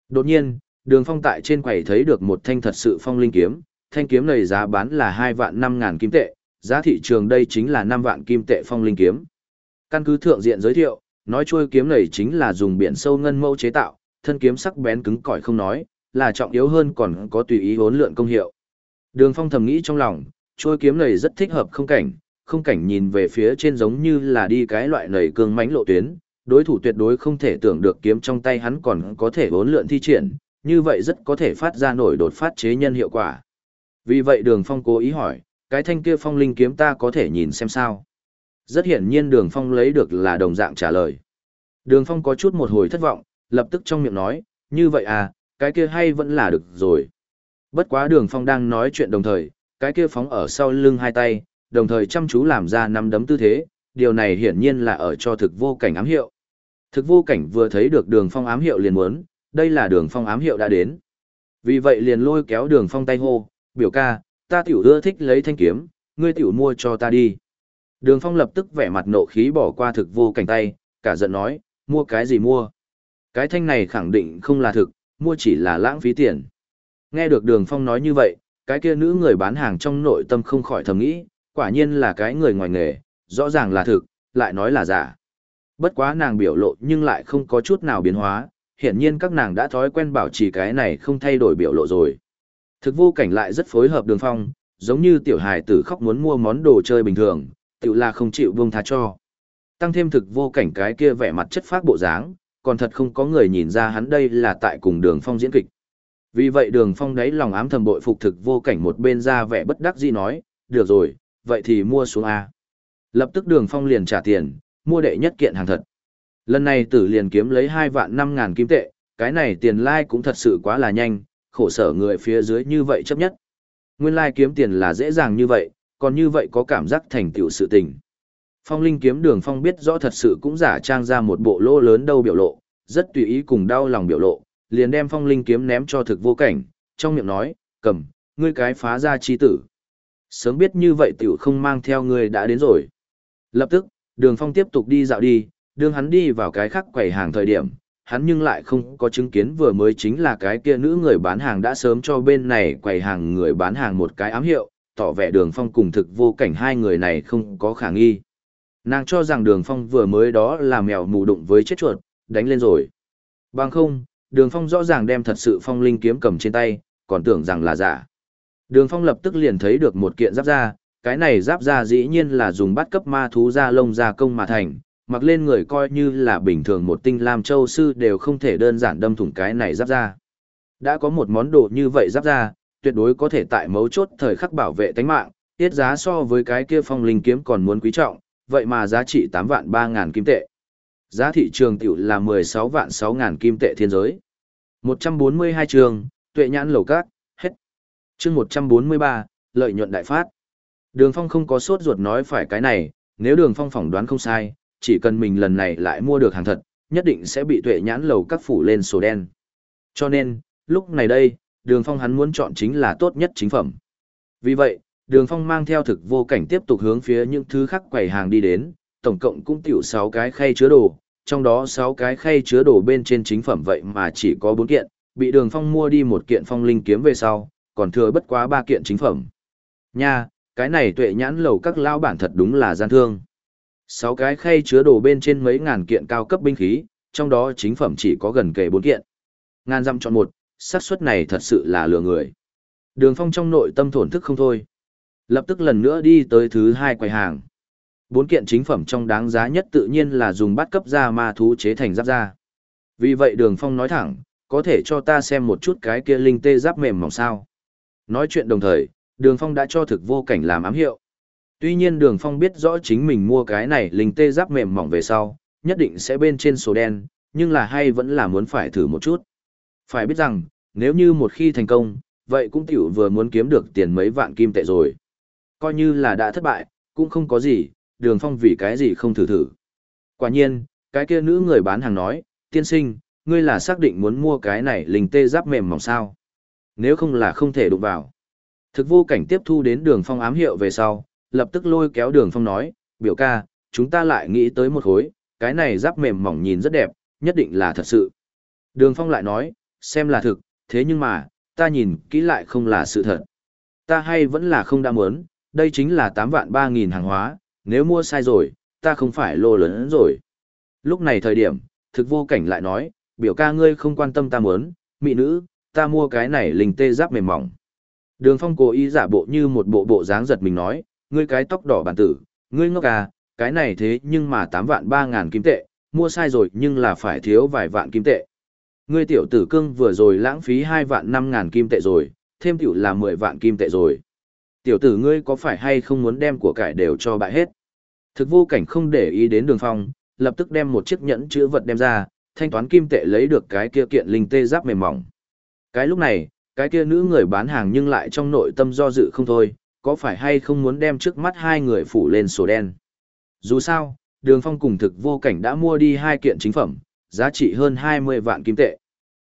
S1: Đột nhiên, Đường Phong tại trên quầy thấy được một thanh thật sự phong linh kiếm, thanh kiếm này giá bán là 2 vạn 5 ngàn kim tệ, giá thị trường đây chính là 5 vạn kim tệ phong linh kiếm. Căn cứ thượng diện giới thiệu, nói trôi kiếm này chính là dùng biển sâu ngân mẫu chế tạo, thân kiếm sắc bén cứng cỏi không nói, là trọng yếu hơn còn có tùy ý hỗn lượn công hiệu. Đường Phong thầm nghĩ trong lòng, trôi kiếm này rất thích hợp không cảnh, không cảnh nhìn về phía trên giống như là đi cái loại nảy cương mãnh lộ tuyến, đối thủ tuyệt đối không thể tưởng được kiếm trong tay hắn còn có thể hỗn lượn thi triển, như vậy rất có thể phát ra nổi đột phát chế nhân hiệu quả. Vì vậy Đường Phong cố ý hỏi, cái thanh kia phong linh kiếm ta có thể nhìn xem sao? Rất hiển nhiên Đường Phong lấy được là đồng dạng trả lời. Đường Phong có chút một hồi thất vọng, lập tức trong miệng nói, như vậy à, cái kia hay vẫn là được rồi. Bất quá đường phong đang nói chuyện đồng thời, cái kia phóng ở sau lưng hai tay, đồng thời chăm chú làm ra năm đấm tư thế, điều này hiển nhiên là ở cho thực vô cảnh ám hiệu. Thực vô cảnh vừa thấy được đường phong ám hiệu liền muốn, đây là đường phong ám hiệu đã đến. Vì vậy liền lôi kéo đường phong tay hô, biểu ca, ta tiểu ưa thích lấy thanh kiếm, ngươi tiểu mua cho ta đi. Đường phong lập tức vẻ mặt nộ khí bỏ qua thực vô cảnh tay, cả giận nói, mua cái gì mua? Cái thanh này khẳng định không là thực, mua chỉ là lãng phí tiền. Nghe được đường phong nói như vậy, cái kia nữ người bán hàng trong nội tâm không khỏi thầm nghĩ, quả nhiên là cái người ngoài nghề, rõ ràng là thực, lại nói là giả. Bất quá nàng biểu lộ nhưng lại không có chút nào biến hóa, hiển nhiên các nàng đã thói quen bảo trì cái này không thay đổi biểu lộ rồi. Thực vô cảnh lại rất phối hợp đường phong, giống như tiểu hài tử khóc muốn mua món đồ chơi bình thường, tự là không chịu buông tha cho. Tăng thêm thực vô cảnh cái kia vẻ mặt chất phác bộ dáng, còn thật không có người nhìn ra hắn đây là tại cùng đường phong diễn kịch. Vì vậy đường phong đấy lòng ám thầm bội phục thực vô cảnh một bên ra vẻ bất đắc dĩ nói, được rồi, vậy thì mua xuống A. Lập tức đường phong liền trả tiền, mua đệ nhất kiện hàng thật. Lần này tử liền kiếm lấy hai vạn năm ngàn kim tệ, cái này tiền lai like cũng thật sự quá là nhanh, khổ sở người phía dưới như vậy chấp nhất. Nguyên lai like kiếm tiền là dễ dàng như vậy, còn như vậy có cảm giác thành tựu sự tình. Phong Linh kiếm đường phong biết rõ thật sự cũng giả trang ra một bộ lỗ lớn đâu biểu lộ, rất tùy ý cùng đau lòng biểu lộ, liền đem Phong Linh kiếm ném cho thực vô cảnh, trong miệng nói, cầm, ngươi cái phá ra chi tử. Sớm biết như vậy tiểu không mang theo ngươi đã đến rồi. Lập tức, đường phong tiếp tục đi dạo đi, đường hắn đi vào cái khác quầy hàng thời điểm, hắn nhưng lại không có chứng kiến vừa mới chính là cái kia nữ người bán hàng đã sớm cho bên này quầy hàng người bán hàng một cái ám hiệu, tỏ vẻ đường phong cùng thực vô cảnh hai người này không có khả nghi. Nàng cho rằng đường phong vừa mới đó là mèo mù đụng với chết chuột, đánh lên rồi. Bằng không, đường phong rõ ràng đem thật sự phong linh kiếm cầm trên tay, còn tưởng rằng là giả. Đường phong lập tức liền thấy được một kiện giáp da, cái này giáp da dĩ nhiên là dùng bắt cấp ma thú da lông da công mà thành, mặc lên người coi như là bình thường một tinh lam châu sư đều không thể đơn giản đâm thủng cái này giáp da. Đã có một món đồ như vậy giáp da, tuyệt đối có thể tại mấu chốt thời khắc bảo vệ tánh mạng, tiết giá so với cái kia phong linh kiếm còn muốn quý trọng, vậy mà giá trị 8 vạn 3 ngàn kim tệ. Giá thị trường tiểu là 16 vạn 6 ngàn kim tệ thiên giới. 142 trường, tuệ nhãn lầu cát, hết. chương 143, lợi nhuận đại phát. Đường Phong không có sốt ruột nói phải cái này, nếu Đường Phong phỏng đoán không sai, chỉ cần mình lần này lại mua được hàng thật, nhất định sẽ bị tuệ nhãn lầu các phủ lên sổ đen. Cho nên, lúc này đây, Đường Phong hắn muốn chọn chính là tốt nhất chính phẩm. Vì vậy, Đường Phong mang theo thực vô cảnh tiếp tục hướng phía những thứ khác quầy hàng đi đến, tổng cộng cũng tiểu sáu cái khay chứa đồ, trong đó sáu cái khay chứa đồ bên trên chính phẩm vậy mà chỉ có bốn kiện, bị Đường Phong mua đi một kiện phong linh kiếm về sau, còn thừa bất quá ba kiện chính phẩm. Nha, cái này tuệ nhãn lầu các lao bản thật đúng là gian thương. Sáu cái khay chứa đồ bên trên mấy ngàn kiện cao cấp binh khí, trong đó chính phẩm chỉ có gần kề bốn kiện. Ngàn dăm chọn một, xác suất này thật sự là lừa người. Đường Phong trong nội tâm thổn thức không thôi. Lập tức lần nữa đi tới thứ hai quầy hàng. Bốn kiện chính phẩm trong đáng giá nhất tự nhiên là dùng bát cấp ra ma thú chế thành giáp da. Vì vậy Đường Phong nói thẳng, có thể cho ta xem một chút cái kia linh tê giáp mềm mỏng sao. Nói chuyện đồng thời, Đường Phong đã cho thực vô cảnh làm ám hiệu. Tuy nhiên Đường Phong biết rõ chính mình mua cái này linh tê giáp mềm mỏng về sau, nhất định sẽ bên trên số đen, nhưng là hay vẫn là muốn phải thử một chút. Phải biết rằng, nếu như một khi thành công, vậy cũng tiểu vừa muốn kiếm được tiền mấy vạn kim tệ rồi. Coi như là đã thất bại, cũng không có gì, đường phong vì cái gì không thử thử. Quả nhiên, cái kia nữ người bán hàng nói, tiên sinh, ngươi là xác định muốn mua cái này linh tê giáp mềm mỏng sao. Nếu không là không thể đụng vào. Thực vô cảnh tiếp thu đến đường phong ám hiệu về sau, lập tức lôi kéo đường phong nói, biểu ca, chúng ta lại nghĩ tới một khối, cái này giáp mềm mỏng nhìn rất đẹp, nhất định là thật sự. Đường phong lại nói, xem là thực, thế nhưng mà, ta nhìn kỹ lại không là sự thật. Ta hay vẫn là không đã muốn, đây chính là 8 vạn 3 nghìn hàng hóa, nếu mua sai rồi, ta không phải lô lớn rồi. Lúc này thời điểm, thực vô cảnh lại nói, biểu ca ngươi không quan tâm ta muốn, mỹ nữ, ta mua cái này linh tê giáp mềm mỏng. Đường phong cố ý giả bộ như một bộ bộ dáng giật mình nói, ngươi cái tóc đỏ bản tử, ngươi ngốc à, cái này thế nhưng mà 8 vạn 3 ngàn kim tệ, mua sai rồi nhưng là phải thiếu vài vạn kim tệ. Ngươi tiểu tử cương vừa rồi lãng phí 2 vạn 5 ngàn kim tệ rồi, thêm tiểu là 10 vạn kim tệ rồi. Tiểu tử ngươi có phải hay không muốn đem của cải đều cho bại hết? Thực vô cảnh không để ý đến đường phong, lập tức đem một chiếc nhẫn chữ vật đem ra, thanh toán kim tệ lấy được cái kia kiện linh tê giáp mềm mỏng. Cái lúc này, cái kia nữ người bán hàng nhưng lại trong nội tâm do dự không thôi, có phải hay không muốn đem trước mắt hai người phủ lên sổ đen. Dù sao, đường phong cùng thực vô cảnh đã mua đi hai kiện chính phẩm, giá trị hơn 20 vạn kim tệ.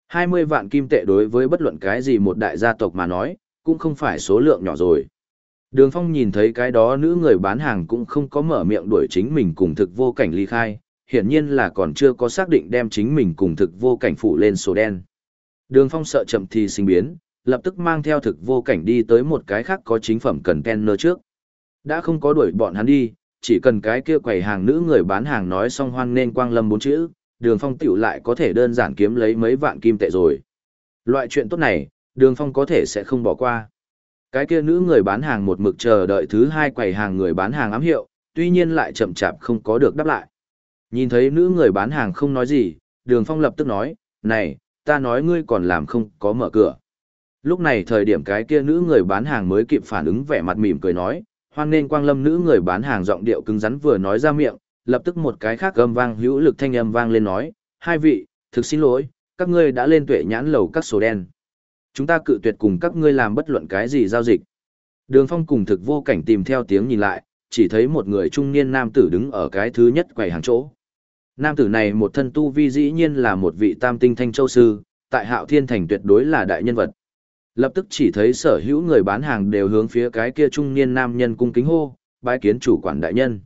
S1: 20 vạn kim tệ đối với bất luận cái gì một đại gia tộc mà nói, cũng không phải số lượng nhỏ rồi. Đường Phong nhìn thấy cái đó nữ người bán hàng cũng không có mở miệng đuổi chính mình cùng thực vô cảnh ly khai, hiển nhiên là còn chưa có xác định đem chính mình cùng thực vô cảnh phụ lên sổ đen. Đường Phong sợ chậm thì sinh biến, lập tức mang theo thực vô cảnh đi tới một cái khác có chính phẩm cần container trước. Đã không có đuổi bọn hắn đi, chỉ cần cái kia quầy hàng nữ người bán hàng nói xong hoan nên quang lâm bốn chữ, đường phong tiểu lại có thể đơn giản kiếm lấy mấy vạn kim tệ rồi. Loại chuyện tốt này, đường phong có thể sẽ không bỏ qua. Cái kia nữ người bán hàng một mực chờ đợi thứ hai quầy hàng người bán hàng ám hiệu, tuy nhiên lại chậm chạp không có được đáp lại. Nhìn thấy nữ người bán hàng không nói gì, đường phong lập tức nói, này, ta nói ngươi còn làm không có mở cửa. Lúc này thời điểm cái kia nữ người bán hàng mới kịp phản ứng vẻ mặt mỉm cười nói, hoan nên quang lâm nữ người bán hàng giọng điệu cứng rắn vừa nói ra miệng, lập tức một cái khác âm vang hữu lực thanh âm vang lên nói, hai vị, thực xin lỗi, các ngươi đã lên tuệ nhãn lầu các sổ đen. Chúng ta cự tuyệt cùng các ngươi làm bất luận cái gì giao dịch. Đường phong cùng thực vô cảnh tìm theo tiếng nhìn lại, chỉ thấy một người trung niên nam tử đứng ở cái thứ nhất quầy hàng chỗ. Nam tử này một thân tu vi dĩ nhiên là một vị tam tinh thanh châu sư, tại hạo thiên thành tuyệt đối là đại nhân vật. Lập tức chỉ thấy sở hữu người bán hàng đều hướng phía cái kia trung niên nam nhân cung kính hô, bái kiến chủ quản đại nhân.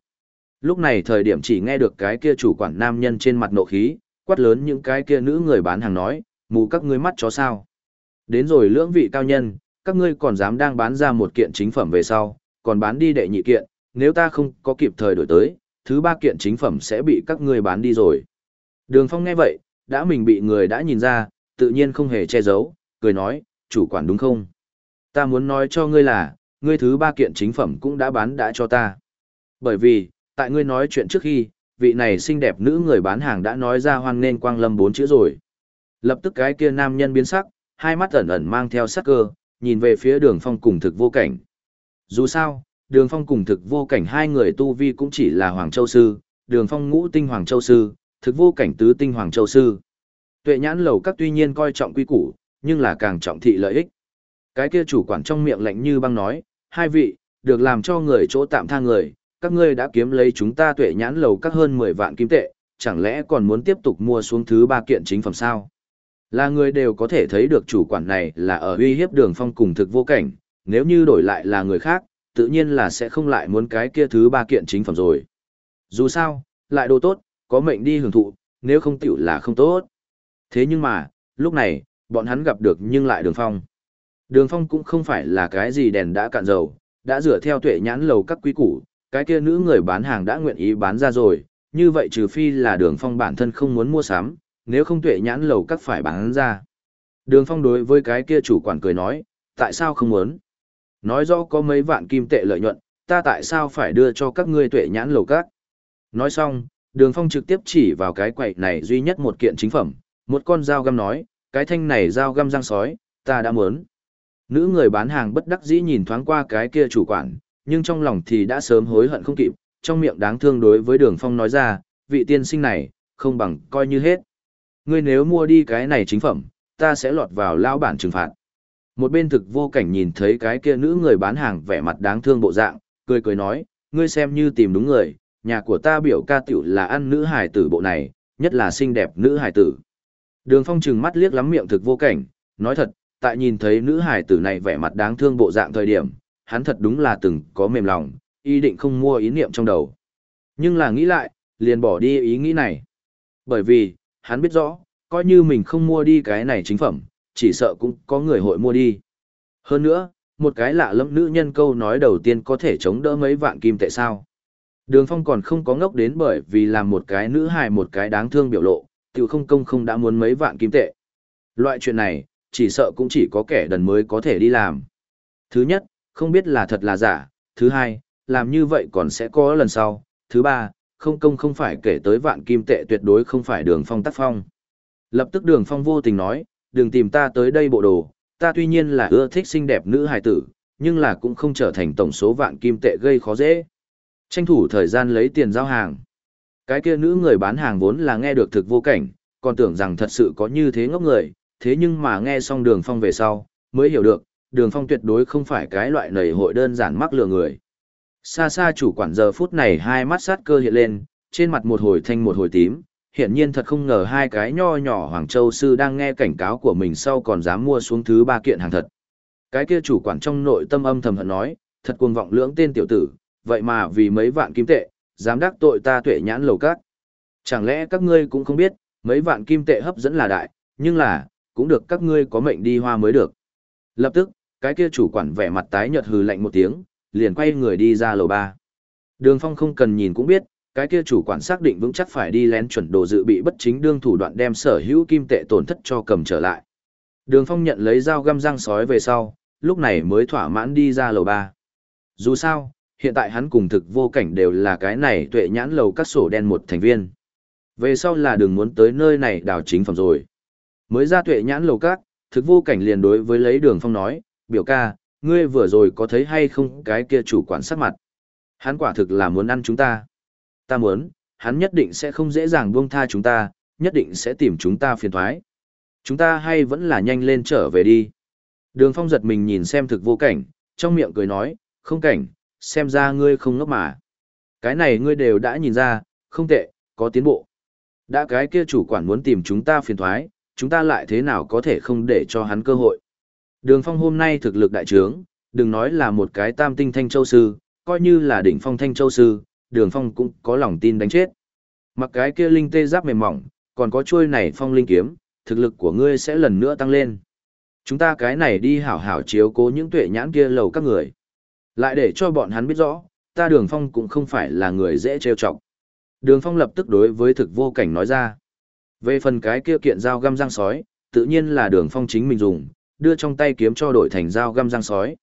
S1: Lúc này thời điểm chỉ nghe được cái kia chủ quản nam nhân trên mặt nộ khí, quát lớn những cái kia nữ người bán hàng nói, mù các ngươi mắt chó sao. Đến rồi lưỡng vị cao nhân, các ngươi còn dám đang bán ra một kiện chính phẩm về sau, còn bán đi đệ nhị kiện, nếu ta không có kịp thời đổi tới, thứ ba kiện chính phẩm sẽ bị các ngươi bán đi rồi. Đường Phong nghe vậy, đã mình bị người đã nhìn ra, tự nhiên không hề che giấu, cười nói, chủ quản đúng không? Ta muốn nói cho ngươi là, ngươi thứ ba kiện chính phẩm cũng đã bán đã cho ta. Bởi vì, tại ngươi nói chuyện trước khi, vị này xinh đẹp nữ người bán hàng đã nói ra hoan nên quang lâm bốn chữ rồi. Lập tức cái kia nam nhân biến sắc, hai mắt ẩn ẩn mang theo sắc cơ, nhìn về phía đường phong cùng thực vô cảnh. Dù sao, đường phong cùng thực vô cảnh hai người tu vi cũng chỉ là Hoàng Châu Sư, đường phong ngũ tinh Hoàng Châu Sư, thực vô cảnh tứ tinh Hoàng Châu Sư. Tuệ nhãn lầu các tuy nhiên coi trọng quy củ, nhưng là càng trọng thị lợi ích. Cái kia chủ quản trong miệng lạnh như băng nói, hai vị, được làm cho người chỗ tạm tha người, các ngươi đã kiếm lấy chúng ta tuệ nhãn lầu các hơn 10 vạn kim tệ, chẳng lẽ còn muốn tiếp tục mua xuống thứ ba kiện chính phẩm sao? Là người đều có thể thấy được chủ quản này là ở uy hiếp đường phong cùng thực vô cảnh, nếu như đổi lại là người khác, tự nhiên là sẽ không lại muốn cái kia thứ ba kiện chính phẩm rồi. Dù sao, lại đồ tốt, có mệnh đi hưởng thụ, nếu không tiểu là không tốt. Thế nhưng mà, lúc này, bọn hắn gặp được nhưng lại đường phong. Đường phong cũng không phải là cái gì đèn đã cạn dầu, đã dựa theo tuệ nhãn lầu các quý củ, cái kia nữ người bán hàng đã nguyện ý bán ra rồi, như vậy trừ phi là đường phong bản thân không muốn mua sắm, nếu không tuệ nhãn lầu các phải bán ra. Đường phong đối với cái kia chủ quản cười nói, tại sao không muốn? Nói rõ có mấy vạn kim tệ lợi nhuận, ta tại sao phải đưa cho các ngươi tuệ nhãn lầu các? Nói xong, đường phong trực tiếp chỉ vào cái quậy này duy nhất một kiện chính phẩm, một con dao găm nói, cái thanh này dao găm răng sói, ta đã muốn. Nữ người bán hàng bất đắc dĩ nhìn thoáng qua cái kia chủ quản, nhưng trong lòng thì đã sớm hối hận không kịp, trong miệng đáng thương đối với đường phong nói ra, vị tiên sinh này, không bằng coi như hết. Ngươi nếu mua đi cái này chính phẩm, ta sẽ lọt vào lao bản trừng phạt. Một bên thực vô cảnh nhìn thấy cái kia nữ người bán hàng vẻ mặt đáng thương bộ dạng, cười cười nói, ngươi xem như tìm đúng người, nhà của ta biểu ca tiểu là ăn nữ hài tử bộ này, nhất là xinh đẹp nữ hài tử. Đường phong trừng mắt liếc lắm miệng thực vô cảnh, nói thật, tại nhìn thấy nữ hài tử này vẻ mặt đáng thương bộ dạng thời điểm, hắn thật đúng là từng có mềm lòng, ý định không mua ý niệm trong đầu. Nhưng là nghĩ lại, liền bỏ đi ý nghĩ này. Bởi vì, hắn biết rõ, coi như mình không mua đi cái này chính phẩm, chỉ sợ cũng có người hội mua đi. Hơn nữa, một cái lạ lẫm nữ nhân câu nói đầu tiên có thể chống đỡ mấy vạn kim tệ sao. Đường Phong còn không có ngốc đến bởi vì làm một cái nữ hài một cái đáng thương biểu lộ, tiểu không công không đã muốn mấy vạn kim tệ. Loại chuyện này, chỉ sợ cũng chỉ có kẻ đần mới có thể đi làm. Thứ nhất, không biết là thật là giả. Thứ hai, làm như vậy còn sẽ có lần sau. Thứ ba, không công không phải kể tới vạn kim tệ tuyệt đối không phải đường phong tác phong. Lập tức đường phong vô tình nói, đừng tìm ta tới đây bộ đồ, ta tuy nhiên là ưa thích xinh đẹp nữ hài tử, nhưng là cũng không trở thành tổng số vạn kim tệ gây khó dễ. Tranh thủ thời gian lấy tiền giao hàng. Cái kia nữ người bán hàng vốn là nghe được thực vô cảnh, còn tưởng rằng thật sự có như thế ngốc người, thế nhưng mà nghe xong đường phong về sau, mới hiểu được, đường phong tuyệt đối không phải cái loại nầy hội đơn giản mắc lừa người. Xa xa chủ quản giờ phút này hai mắt sát cơ hiện lên, trên mặt một hồi thanh một hồi tím, hiển nhiên thật không ngờ hai cái nho nhỏ Hoàng Châu Sư đang nghe cảnh cáo của mình sau còn dám mua xuống thứ ba kiện hàng thật. Cái kia chủ quản trong nội tâm âm thầm hận nói, thật cuồng vọng lưỡng tên tiểu tử, vậy mà vì mấy vạn kim tệ, dám đắc tội ta tuệ nhãn lầu cát. Chẳng lẽ các ngươi cũng không biết, mấy vạn kim tệ hấp dẫn là đại, nhưng là, cũng được các ngươi có mệnh đi hoa mới được. Lập tức, cái kia chủ quản vẻ mặt tái nhợt hừ lạnh một tiếng, liền quay người đi ra lầu ba. Đường Phong không cần nhìn cũng biết, cái kia chủ quản xác định vững chắc phải đi lén chuẩn đồ dự bị bất chính đương thủ đoạn đem sở hữu kim tệ tổn thất cho cầm trở lại. Đường Phong nhận lấy dao găm răng sói về sau, lúc này mới thỏa mãn đi ra lầu ba. Dù sao, hiện tại hắn cùng thực vô cảnh đều là cái này tuệ nhãn lầu các sổ đen một thành viên. Về sau là đường muốn tới nơi này đào chính phẩm rồi. Mới ra tuệ nhãn lầu các, thực vô cảnh liền đối với lấy đường phong nói, biểu ca, ngươi vừa rồi có thấy hay không cái kia chủ quản sắc mặt. Hắn quả thực là muốn ăn chúng ta. Ta muốn, hắn nhất định sẽ không dễ dàng buông tha chúng ta, nhất định sẽ tìm chúng ta phiền thoái. Chúng ta hay vẫn là nhanh lên trở về đi. Đường phong giật mình nhìn xem thực vô cảnh, trong miệng cười nói, không cảnh, xem ra ngươi không ngốc mà. Cái này ngươi đều đã nhìn ra, không tệ, có tiến bộ. Đã cái kia chủ quản muốn tìm chúng ta phiền thoái, chúng ta lại thế nào có thể không để cho hắn cơ hội. Đường phong hôm nay thực lực đại trướng, đừng nói là một cái tam tinh thanh châu sư, coi như là đỉnh phong thanh châu sư, đường phong cũng có lòng tin đánh chết. Mặc cái kia linh tê giáp mềm mỏng, còn có chuôi này phong linh kiếm, thực lực của ngươi sẽ lần nữa tăng lên. Chúng ta cái này đi hảo hảo chiếu cố những tuệ nhãn kia lầu các người. Lại để cho bọn hắn biết rõ, ta đường phong cũng không phải là người dễ trêu chọc. Đường phong lập tức đối với thực vô cảnh nói ra. Về phần cái kia kiện dao găm răng sói, tự nhiên là đường phong chính mình dùng, đưa trong tay kiếm cho đổi thành dao găm răng sói.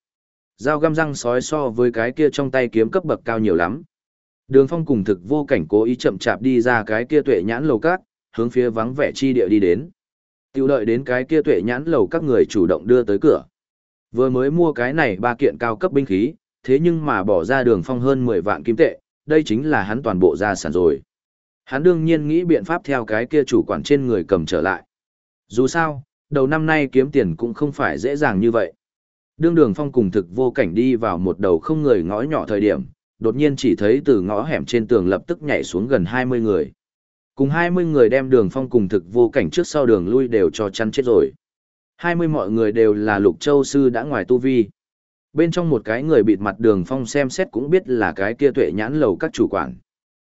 S1: Dao găm răng sói so với cái kia trong tay kiếm cấp bậc cao nhiều lắm. Đường phong cùng thực vô cảnh cố ý chậm chạp đi ra cái kia tuệ nhãn lầu cát, hướng phía vắng vẻ chi địa đi đến. Tiêu đợi đến cái kia tuệ nhãn lầu các người chủ động đưa tới cửa. Vừa mới mua cái này ba kiện cao cấp binh khí, thế nhưng mà bỏ ra đường phong hơn 10 vạn kim tệ, đây chính là hắn toàn bộ gia sản rồi. Hắn đương nhiên nghĩ biện pháp theo cái kia chủ quản trên người cầm trở lại. Dù sao, đầu năm nay kiếm tiền cũng không phải dễ dàng như vậy. Đương đường phong cùng thực vô cảnh đi vào một đầu không người ngõ nhỏ thời điểm, đột nhiên chỉ thấy từ ngõ hẻm trên tường lập tức nhảy xuống gần 20 người. Cùng 20 người đem đường phong cùng thực vô cảnh trước sau đường lui đều cho chăn chết rồi. 20 mọi người đều là lục châu sư đã ngoài tu vi. Bên trong một cái người bịt mặt đường phong xem xét cũng biết là cái kia tuệ nhãn lầu các chủ quản.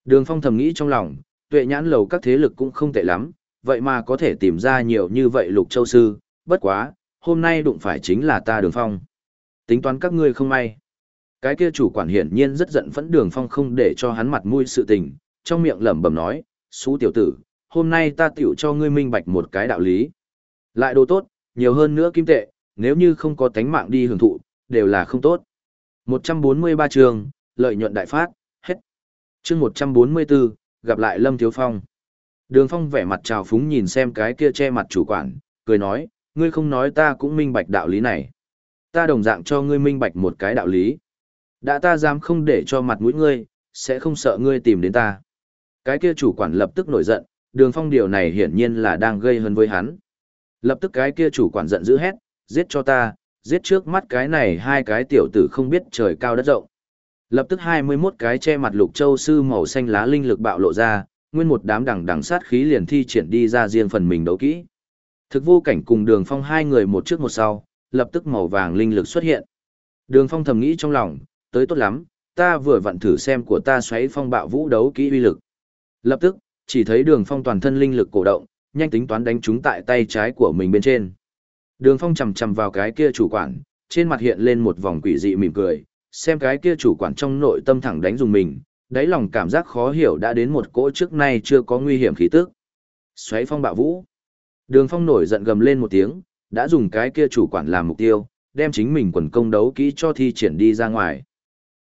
S1: Đường phong thầm nghĩ trong lòng, tuệ nhãn lầu các thế lực cũng không tệ lắm, vậy mà có thể tìm ra nhiều như vậy lục châu sư, bất quá, hôm nay đụng phải chính là ta đường phong. Tính toán các ngươi không may. Cái kia chủ quản hiển nhiên rất giận phẫn đường phong không để cho hắn mặt mũi sự tình, trong miệng lẩm bẩm nói, xú tiểu tử, hôm nay ta tiểu cho ngươi minh bạch một cái đạo lý. Lại đồ tốt, nhiều hơn nữa kim tệ, nếu như không có tánh mạng đi hưởng thụ, đều là không tốt. 143 trường, lợi nhuận đại phát, hết. chương 144, gặp lại Lâm Thiếu Phong. Đường Phong vẻ mặt trào phúng nhìn xem cái kia che mặt chủ quản, cười nói, ngươi không nói ta cũng minh bạch đạo lý này. Ta đồng dạng cho ngươi minh bạch một cái đạo lý. Đã ta dám không để cho mặt mũi ngươi, sẽ không sợ ngươi tìm đến ta. Cái kia chủ quản lập tức nổi giận, đường phong điều này hiển nhiên là đang gây hấn với hắn. Lập tức cái kia chủ quản giận dữ hét, giết cho ta, giết trước mắt cái này hai cái tiểu tử không biết trời cao đất rộng. Lập tức 21 cái che mặt lục châu sư màu xanh lá linh lực bạo lộ ra, nguyên một đám đằng đằng sát khí liền thi triển đi ra riêng phần mình đấu kỹ. Thực vô cảnh cùng đường phong hai người một trước một sau, lập tức màu vàng linh lực xuất hiện. Đường phong thầm nghĩ trong lòng, tới tốt lắm, ta vừa vặn thử xem của ta xoáy phong bạo vũ đấu kỹ uy lực. Lập tức, chỉ thấy đường phong toàn thân linh lực cổ động, nhanh tính toán đánh trúng tại tay trái của mình bên trên. Đường phong chầm chầm vào cái kia chủ quản, trên mặt hiện lên một vòng quỷ dị mỉm cười, xem cái kia chủ quản trong nội tâm thẳng đánh dùng mình, đáy lòng cảm giác khó hiểu đã đến một cỗ trước nay chưa có nguy hiểm khí tức. Xoáy phong bạo vũ. Đường phong nổi giận gầm lên một tiếng, đã dùng cái kia chủ quản làm mục tiêu, đem chính mình quần công đấu kỹ cho thi triển đi ra ngoài.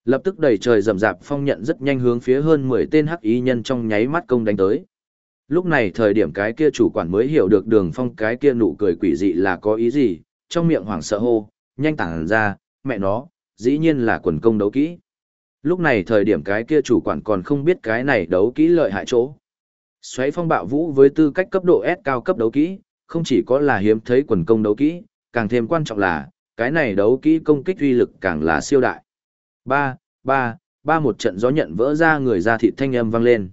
S1: Lập tức đầy trời rầm rạp phong nhận rất nhanh hướng phía hơn 10 tên hắc ý nhân trong nháy mắt công đánh tới. Lúc này thời điểm cái kia chủ quản mới hiểu được đường phong cái kia nụ cười quỷ dị là có ý gì, trong miệng hoảng sợ hô, nhanh tản ra, mẹ nó, dĩ nhiên là quần công đấu kỹ. Lúc này thời điểm cái kia chủ quản còn không biết cái này đấu kỹ lợi hại chỗ. Xoáy phong bạo vũ với tư cách cấp độ S cao cấp đấu kỹ, không chỉ có là hiếm thấy quần công đấu kỹ, càng thêm quan trọng là, cái này đấu kỹ công kích uy lực càng là siêu đại. Ba, ba, ba một trận gió nhận vỡ ra người ra thịt thanh âm vang lên.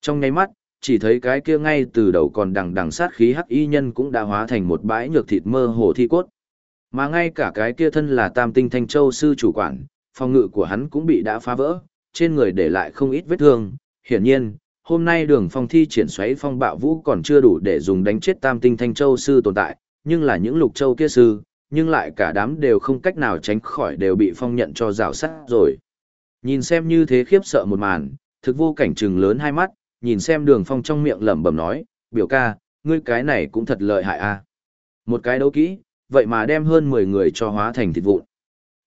S1: Trong nháy mắt, chỉ thấy cái kia ngay từ đầu còn đằng đằng sát khí hắc y nhân cũng đã hóa thành một bãi nhược thịt mơ hồ thi cốt. Mà ngay cả cái kia thân là tam tinh thanh châu sư chủ quản, phòng ngự của hắn cũng bị đã phá vỡ, trên người để lại không ít vết thương. Hiển nhiên, hôm nay đường phong thi triển xoáy phong bạo vũ còn chưa đủ để dùng đánh chết tam tinh thanh châu sư tồn tại, nhưng là những lục châu kia sư, nhưng lại cả đám đều không cách nào tránh khỏi đều bị phong nhận cho rào sát rồi. Nhìn xem như thế khiếp sợ một màn, thực vô cảnh trừng lớn hai mắt, nhìn xem đường phong trong miệng lẩm bẩm nói, biểu ca, ngươi cái này cũng thật lợi hại a Một cái đấu kỹ, vậy mà đem hơn 10 người cho hóa thành thịt vụn.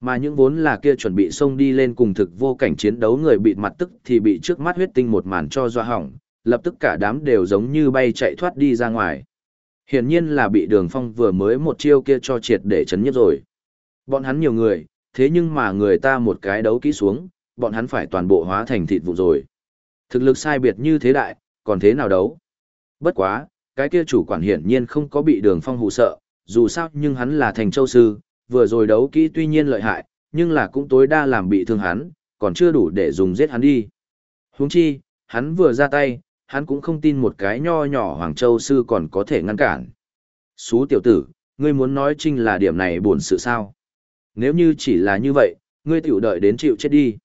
S1: Mà những vốn là kia chuẩn bị xông đi lên cùng thực vô cảnh chiến đấu người bị mặt tức thì bị trước mắt huyết tinh một màn cho doa hỏng, lập tức cả đám đều giống như bay chạy thoát đi ra ngoài. Hiển nhiên là bị đường phong vừa mới một chiêu kia cho triệt để chấn nhất rồi. Bọn hắn nhiều người, thế nhưng mà người ta một cái đấu kỹ xuống, bọn hắn phải toàn bộ hóa thành thịt vụ rồi. Thực lực sai biệt như thế đại, còn thế nào đấu? Bất quá, cái kia chủ quản hiển nhiên không có bị đường phong hù sợ, dù sao nhưng hắn là thành châu sư, vừa rồi đấu kỹ tuy nhiên lợi hại, nhưng là cũng tối đa làm bị thương hắn, còn chưa đủ để dùng giết hắn đi. Huống chi, hắn vừa ra tay, hắn cũng không tin một cái nho nhỏ Hoàng Châu sư còn có thể ngăn cản. Xú tiểu tử, ngươi muốn nói trinh là điểm này buồn sự sao? Nếu như chỉ là như vậy, ngươi tiểu đợi đến chịu chết đi.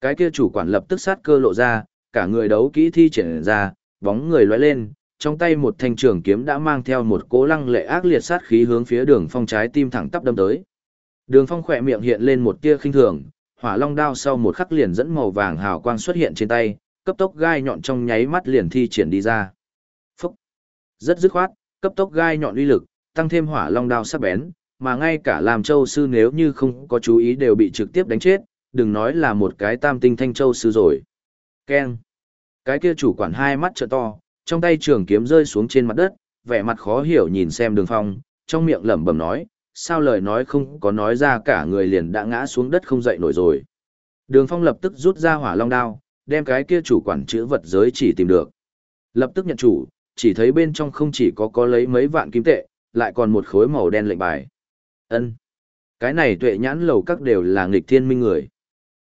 S1: Cái kia chủ quản lập tức sát cơ lộ ra, cả người đấu kỹ thi triển ra, bóng người lóe lên, trong tay một thanh trường kiếm đã mang theo một cỗ lăng lệ ác liệt sát khí hướng phía đường phong trái tim thẳng tắp đâm tới. Đường phong khỏe miệng hiện lên một tia khinh thường, hỏa long đao sau một khắc liền dẫn màu vàng hào quang xuất hiện trên tay, cấp tốc gai nhọn trong nháy mắt liền thi triển đi ra. Phúc! Rất dứt khoát, cấp tốc gai nhọn uy lực, tăng thêm hỏa long đao sắc bén, mà ngay cả làm châu sư nếu như không có chú ý đều bị trực tiếp đánh chết, đừng nói là một cái tam tinh thanh châu sư rồi. Keng. Cái kia chủ quản hai mắt trợ to, trong tay trường kiếm rơi xuống trên mặt đất, vẻ mặt khó hiểu nhìn xem đường phong, trong miệng lẩm bẩm nói, sao lời nói không có nói ra cả người liền đã ngã xuống đất không dậy nổi rồi. Đường phong lập tức rút ra hỏa long đao, đem cái kia chủ quản chữ vật giới chỉ tìm được. Lập tức nhận chủ, chỉ thấy bên trong không chỉ có có lấy mấy vạn kim tệ, lại còn một khối màu đen lệnh bài. Ân, Cái này tuệ nhãn lầu các đều là nghịch thiên minh người.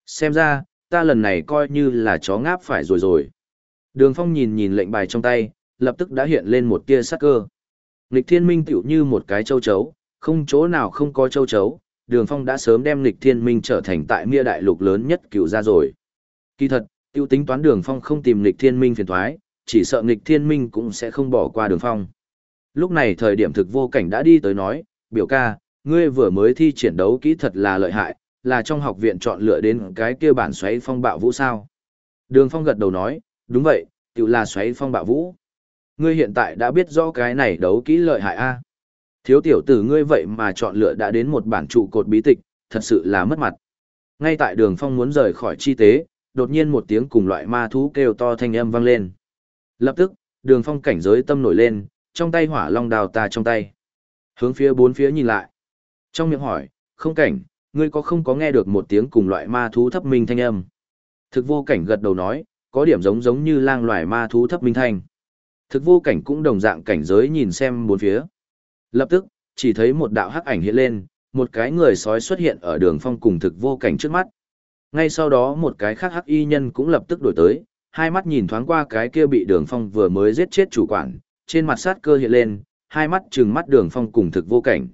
S1: Xem ra, ta lần này coi như là chó ngáp phải rồi rồi. Đường Phong nhìn nhìn lệnh bài trong tay, lập tức đã hiện lên một tia sắc cơ. Lịch thiên minh tiểu như một cái châu chấu, không chỗ nào không có châu chấu, đường phong đã sớm đem Lịch thiên minh trở thành tại mia đại lục lớn nhất cựu gia rồi. Kỳ thật, tiêu tính toán đường phong không tìm Lịch thiên minh phiền toái, chỉ sợ Lịch thiên minh cũng sẽ không bỏ qua đường phong. Lúc này thời điểm thực vô cảnh đã đi tới nói, biểu ca, ngươi vừa mới thi triển đấu kỹ thật là lợi hại, là trong học viện chọn lựa đến cái kia bản xoáy phong bạo vũ sao. Đường phong gật đầu nói, đúng vậy, tự là xoáy phong bạo vũ. Ngươi hiện tại đã biết rõ cái này đấu kỹ lợi hại a. Thiếu tiểu tử ngươi vậy mà chọn lựa đã đến một bản trụ cột bí tịch, thật sự là mất mặt. Ngay tại đường phong muốn rời khỏi chi tế, đột nhiên một tiếng cùng loại ma thú kêu to thanh âm vang lên. Lập tức, đường phong cảnh giới tâm nổi lên, trong tay hỏa long đào ta trong tay. Hướng phía bốn phía nhìn lại. Trong miệng hỏi, không cảnh, ngươi có không có nghe được một tiếng cùng loại ma thú thấp minh thanh âm? Thực vô cảnh gật đầu nói, có điểm giống giống như lang loài ma thú thấp minh thanh. Thực vô cảnh cũng đồng dạng cảnh giới nhìn xem bốn phía. Lập tức, chỉ thấy một đạo hắc ảnh hiện lên, một cái người sói xuất hiện ở đường phong cùng thực vô cảnh trước mắt. Ngay sau đó một cái khác hắc y nhân cũng lập tức đổi tới, hai mắt nhìn thoáng qua cái kia bị đường phong vừa mới giết chết chủ quản, trên mặt sát cơ hiện lên, hai mắt trừng mắt đường phong cùng thực vô cảnh.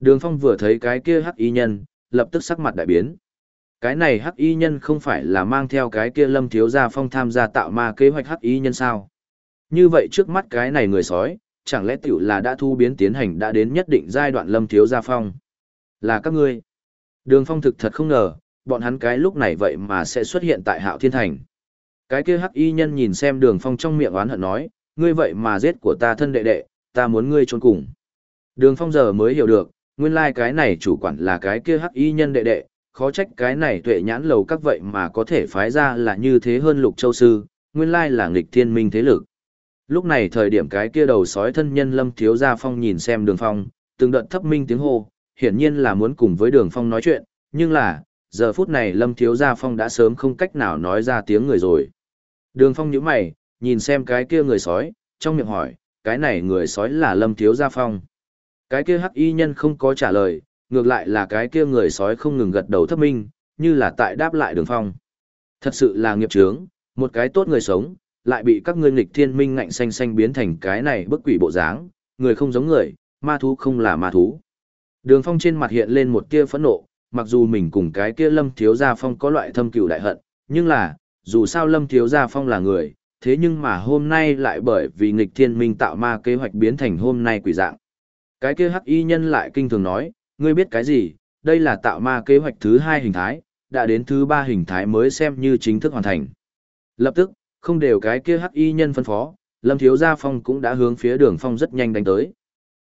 S1: Đường phong vừa thấy cái kia hắc y nhân, lập tức sắc mặt đại biến. Cái này hắc y nhân không phải là mang theo cái kia lâm thiếu gia phong tham gia tạo ma kế hoạch hắc y nhân sao? Như vậy trước mắt cái này người sói, chẳng lẽ tiểu là đã thu biến tiến hành đã đến nhất định giai đoạn lâm thiếu gia phong? Là các ngươi. Đường phong thực thật không ngờ, bọn hắn cái lúc này vậy mà sẽ xuất hiện tại hạo thiên thành. Cái kia hắc y nhân nhìn xem đường phong trong miệng oán hận nói, ngươi vậy mà giết của ta thân đệ đệ, ta muốn ngươi trốn cùng. Đường phong giờ mới hiểu được, nguyên lai like cái này chủ quản là cái kia hắc y nhân đệ đệ, khó trách cái này tuệ nhãn lầu các vậy mà có thể phái ra là như thế hơn lục châu sư, nguyên lai là nghịch thiên minh thế lực. Lúc này thời điểm cái kia đầu sói thân nhân lâm thiếu gia phong nhìn xem đường phong, từng đợt thấp minh tiếng hô, hiển nhiên là muốn cùng với đường phong nói chuyện, nhưng là, giờ phút này lâm thiếu gia phong đã sớm không cách nào nói ra tiếng người rồi. Đường phong nhíu mày, nhìn xem cái kia người sói, trong miệng hỏi, cái này người sói là lâm thiếu gia phong. Cái kia hắc y nhân không có trả lời, ngược lại là cái kia người sói không ngừng gật đầu thấp minh, như là tại đáp lại đường phong. Thật sự là nghiệp chướng, một cái tốt người sống, lại bị các ngươi nghịch thiên minh ngạnh xanh xanh biến thành cái này bức quỷ bộ dáng, người không giống người, ma thú không là ma thú. Đường phong trên mặt hiện lên một tia phẫn nộ, mặc dù mình cùng cái kia lâm thiếu gia phong có loại thâm cừu đại hận, nhưng là, dù sao lâm thiếu gia phong là người, thế nhưng mà hôm nay lại bởi vì nghịch thiên minh tạo ma kế hoạch biến thành hôm nay quỷ dạng. Cái kia hắc y nhân lại kinh thường nói, ngươi biết cái gì, đây là tạo ma kế hoạch thứ hai hình thái, đã đến thứ ba hình thái mới xem như chính thức hoàn thành. Lập tức, không đều cái kia hắc y nhân phân phó, Lâm Thiếu Gia Phong cũng đã hướng phía đường phong rất nhanh đánh tới.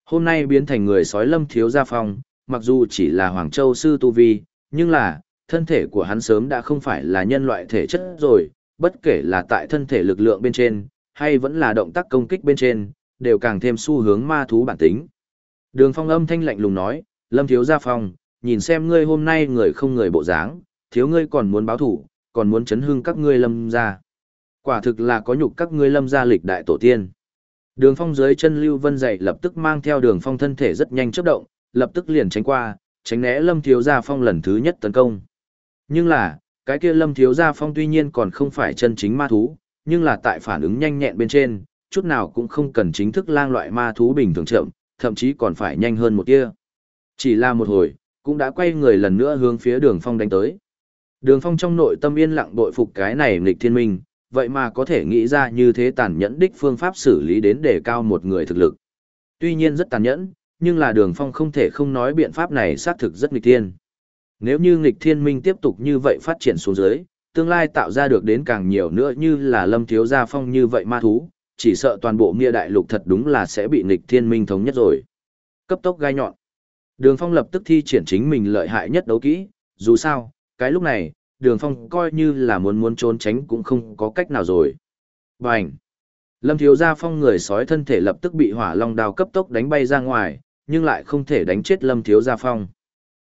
S1: Hôm nay biến thành người sói Lâm Thiếu Gia Phong, mặc dù chỉ là Hoàng Châu Sư Tu Vi, nhưng là, thân thể của hắn sớm đã không phải là nhân loại thể chất rồi, bất kể là tại thân thể lực lượng bên trên, hay vẫn là động tác công kích bên trên, đều càng thêm xu hướng ma thú bản tính. Đường phong âm thanh lạnh lùng nói, Lâm Thiếu Gia Phong, nhìn xem ngươi hôm nay người không người bộ dáng, thiếu ngươi còn muốn báo thủ, còn muốn chấn hưng các ngươi lâm gia. Quả thực là có nhục các ngươi lâm gia lịch đại tổ tiên. Đường phong dưới chân Lưu Vân dậy lập tức mang theo đường phong thân thể rất nhanh chấp động, lập tức liền tránh qua, tránh né Lâm Thiếu Gia Phong lần thứ nhất tấn công. Nhưng là, cái kia Lâm Thiếu Gia Phong tuy nhiên còn không phải chân chính ma thú, nhưng là tại phản ứng nhanh nhẹn bên trên, chút nào cũng không cần chính thức lang loại ma thú bình thường chậm, thậm chí còn phải nhanh hơn một tia. Chỉ là một hồi, cũng đã quay người lần nữa hướng phía đường phong đánh tới. Đường phong trong nội tâm yên lặng bội phục cái này nghịch thiên minh, vậy mà có thể nghĩ ra như thế tàn nhẫn đích phương pháp xử lý đến để cao một người thực lực. Tuy nhiên rất tàn nhẫn, nhưng là đường phong không thể không nói biện pháp này xác thực rất nghịch thiên. Nếu như nghịch thiên minh tiếp tục như vậy phát triển xuống dưới, tương lai tạo ra được đến càng nhiều nữa như là lâm thiếu gia phong như vậy ma thú, chỉ sợ toàn bộ nghĩa đại lục thật đúng là sẽ bị nghịch thiên minh thống nhất rồi. Cấp tốc gai nhọn. Đường Phong lập tức thi triển chính mình lợi hại nhất đấu kỹ, dù sao, cái lúc này, đường phong coi như là muốn muốn trốn tránh cũng không có cách nào rồi. Bành! Lâm thiếu gia phong người sói thân thể lập tức bị hỏa long đao cấp tốc đánh bay ra ngoài, nhưng lại không thể đánh chết lâm thiếu gia phong.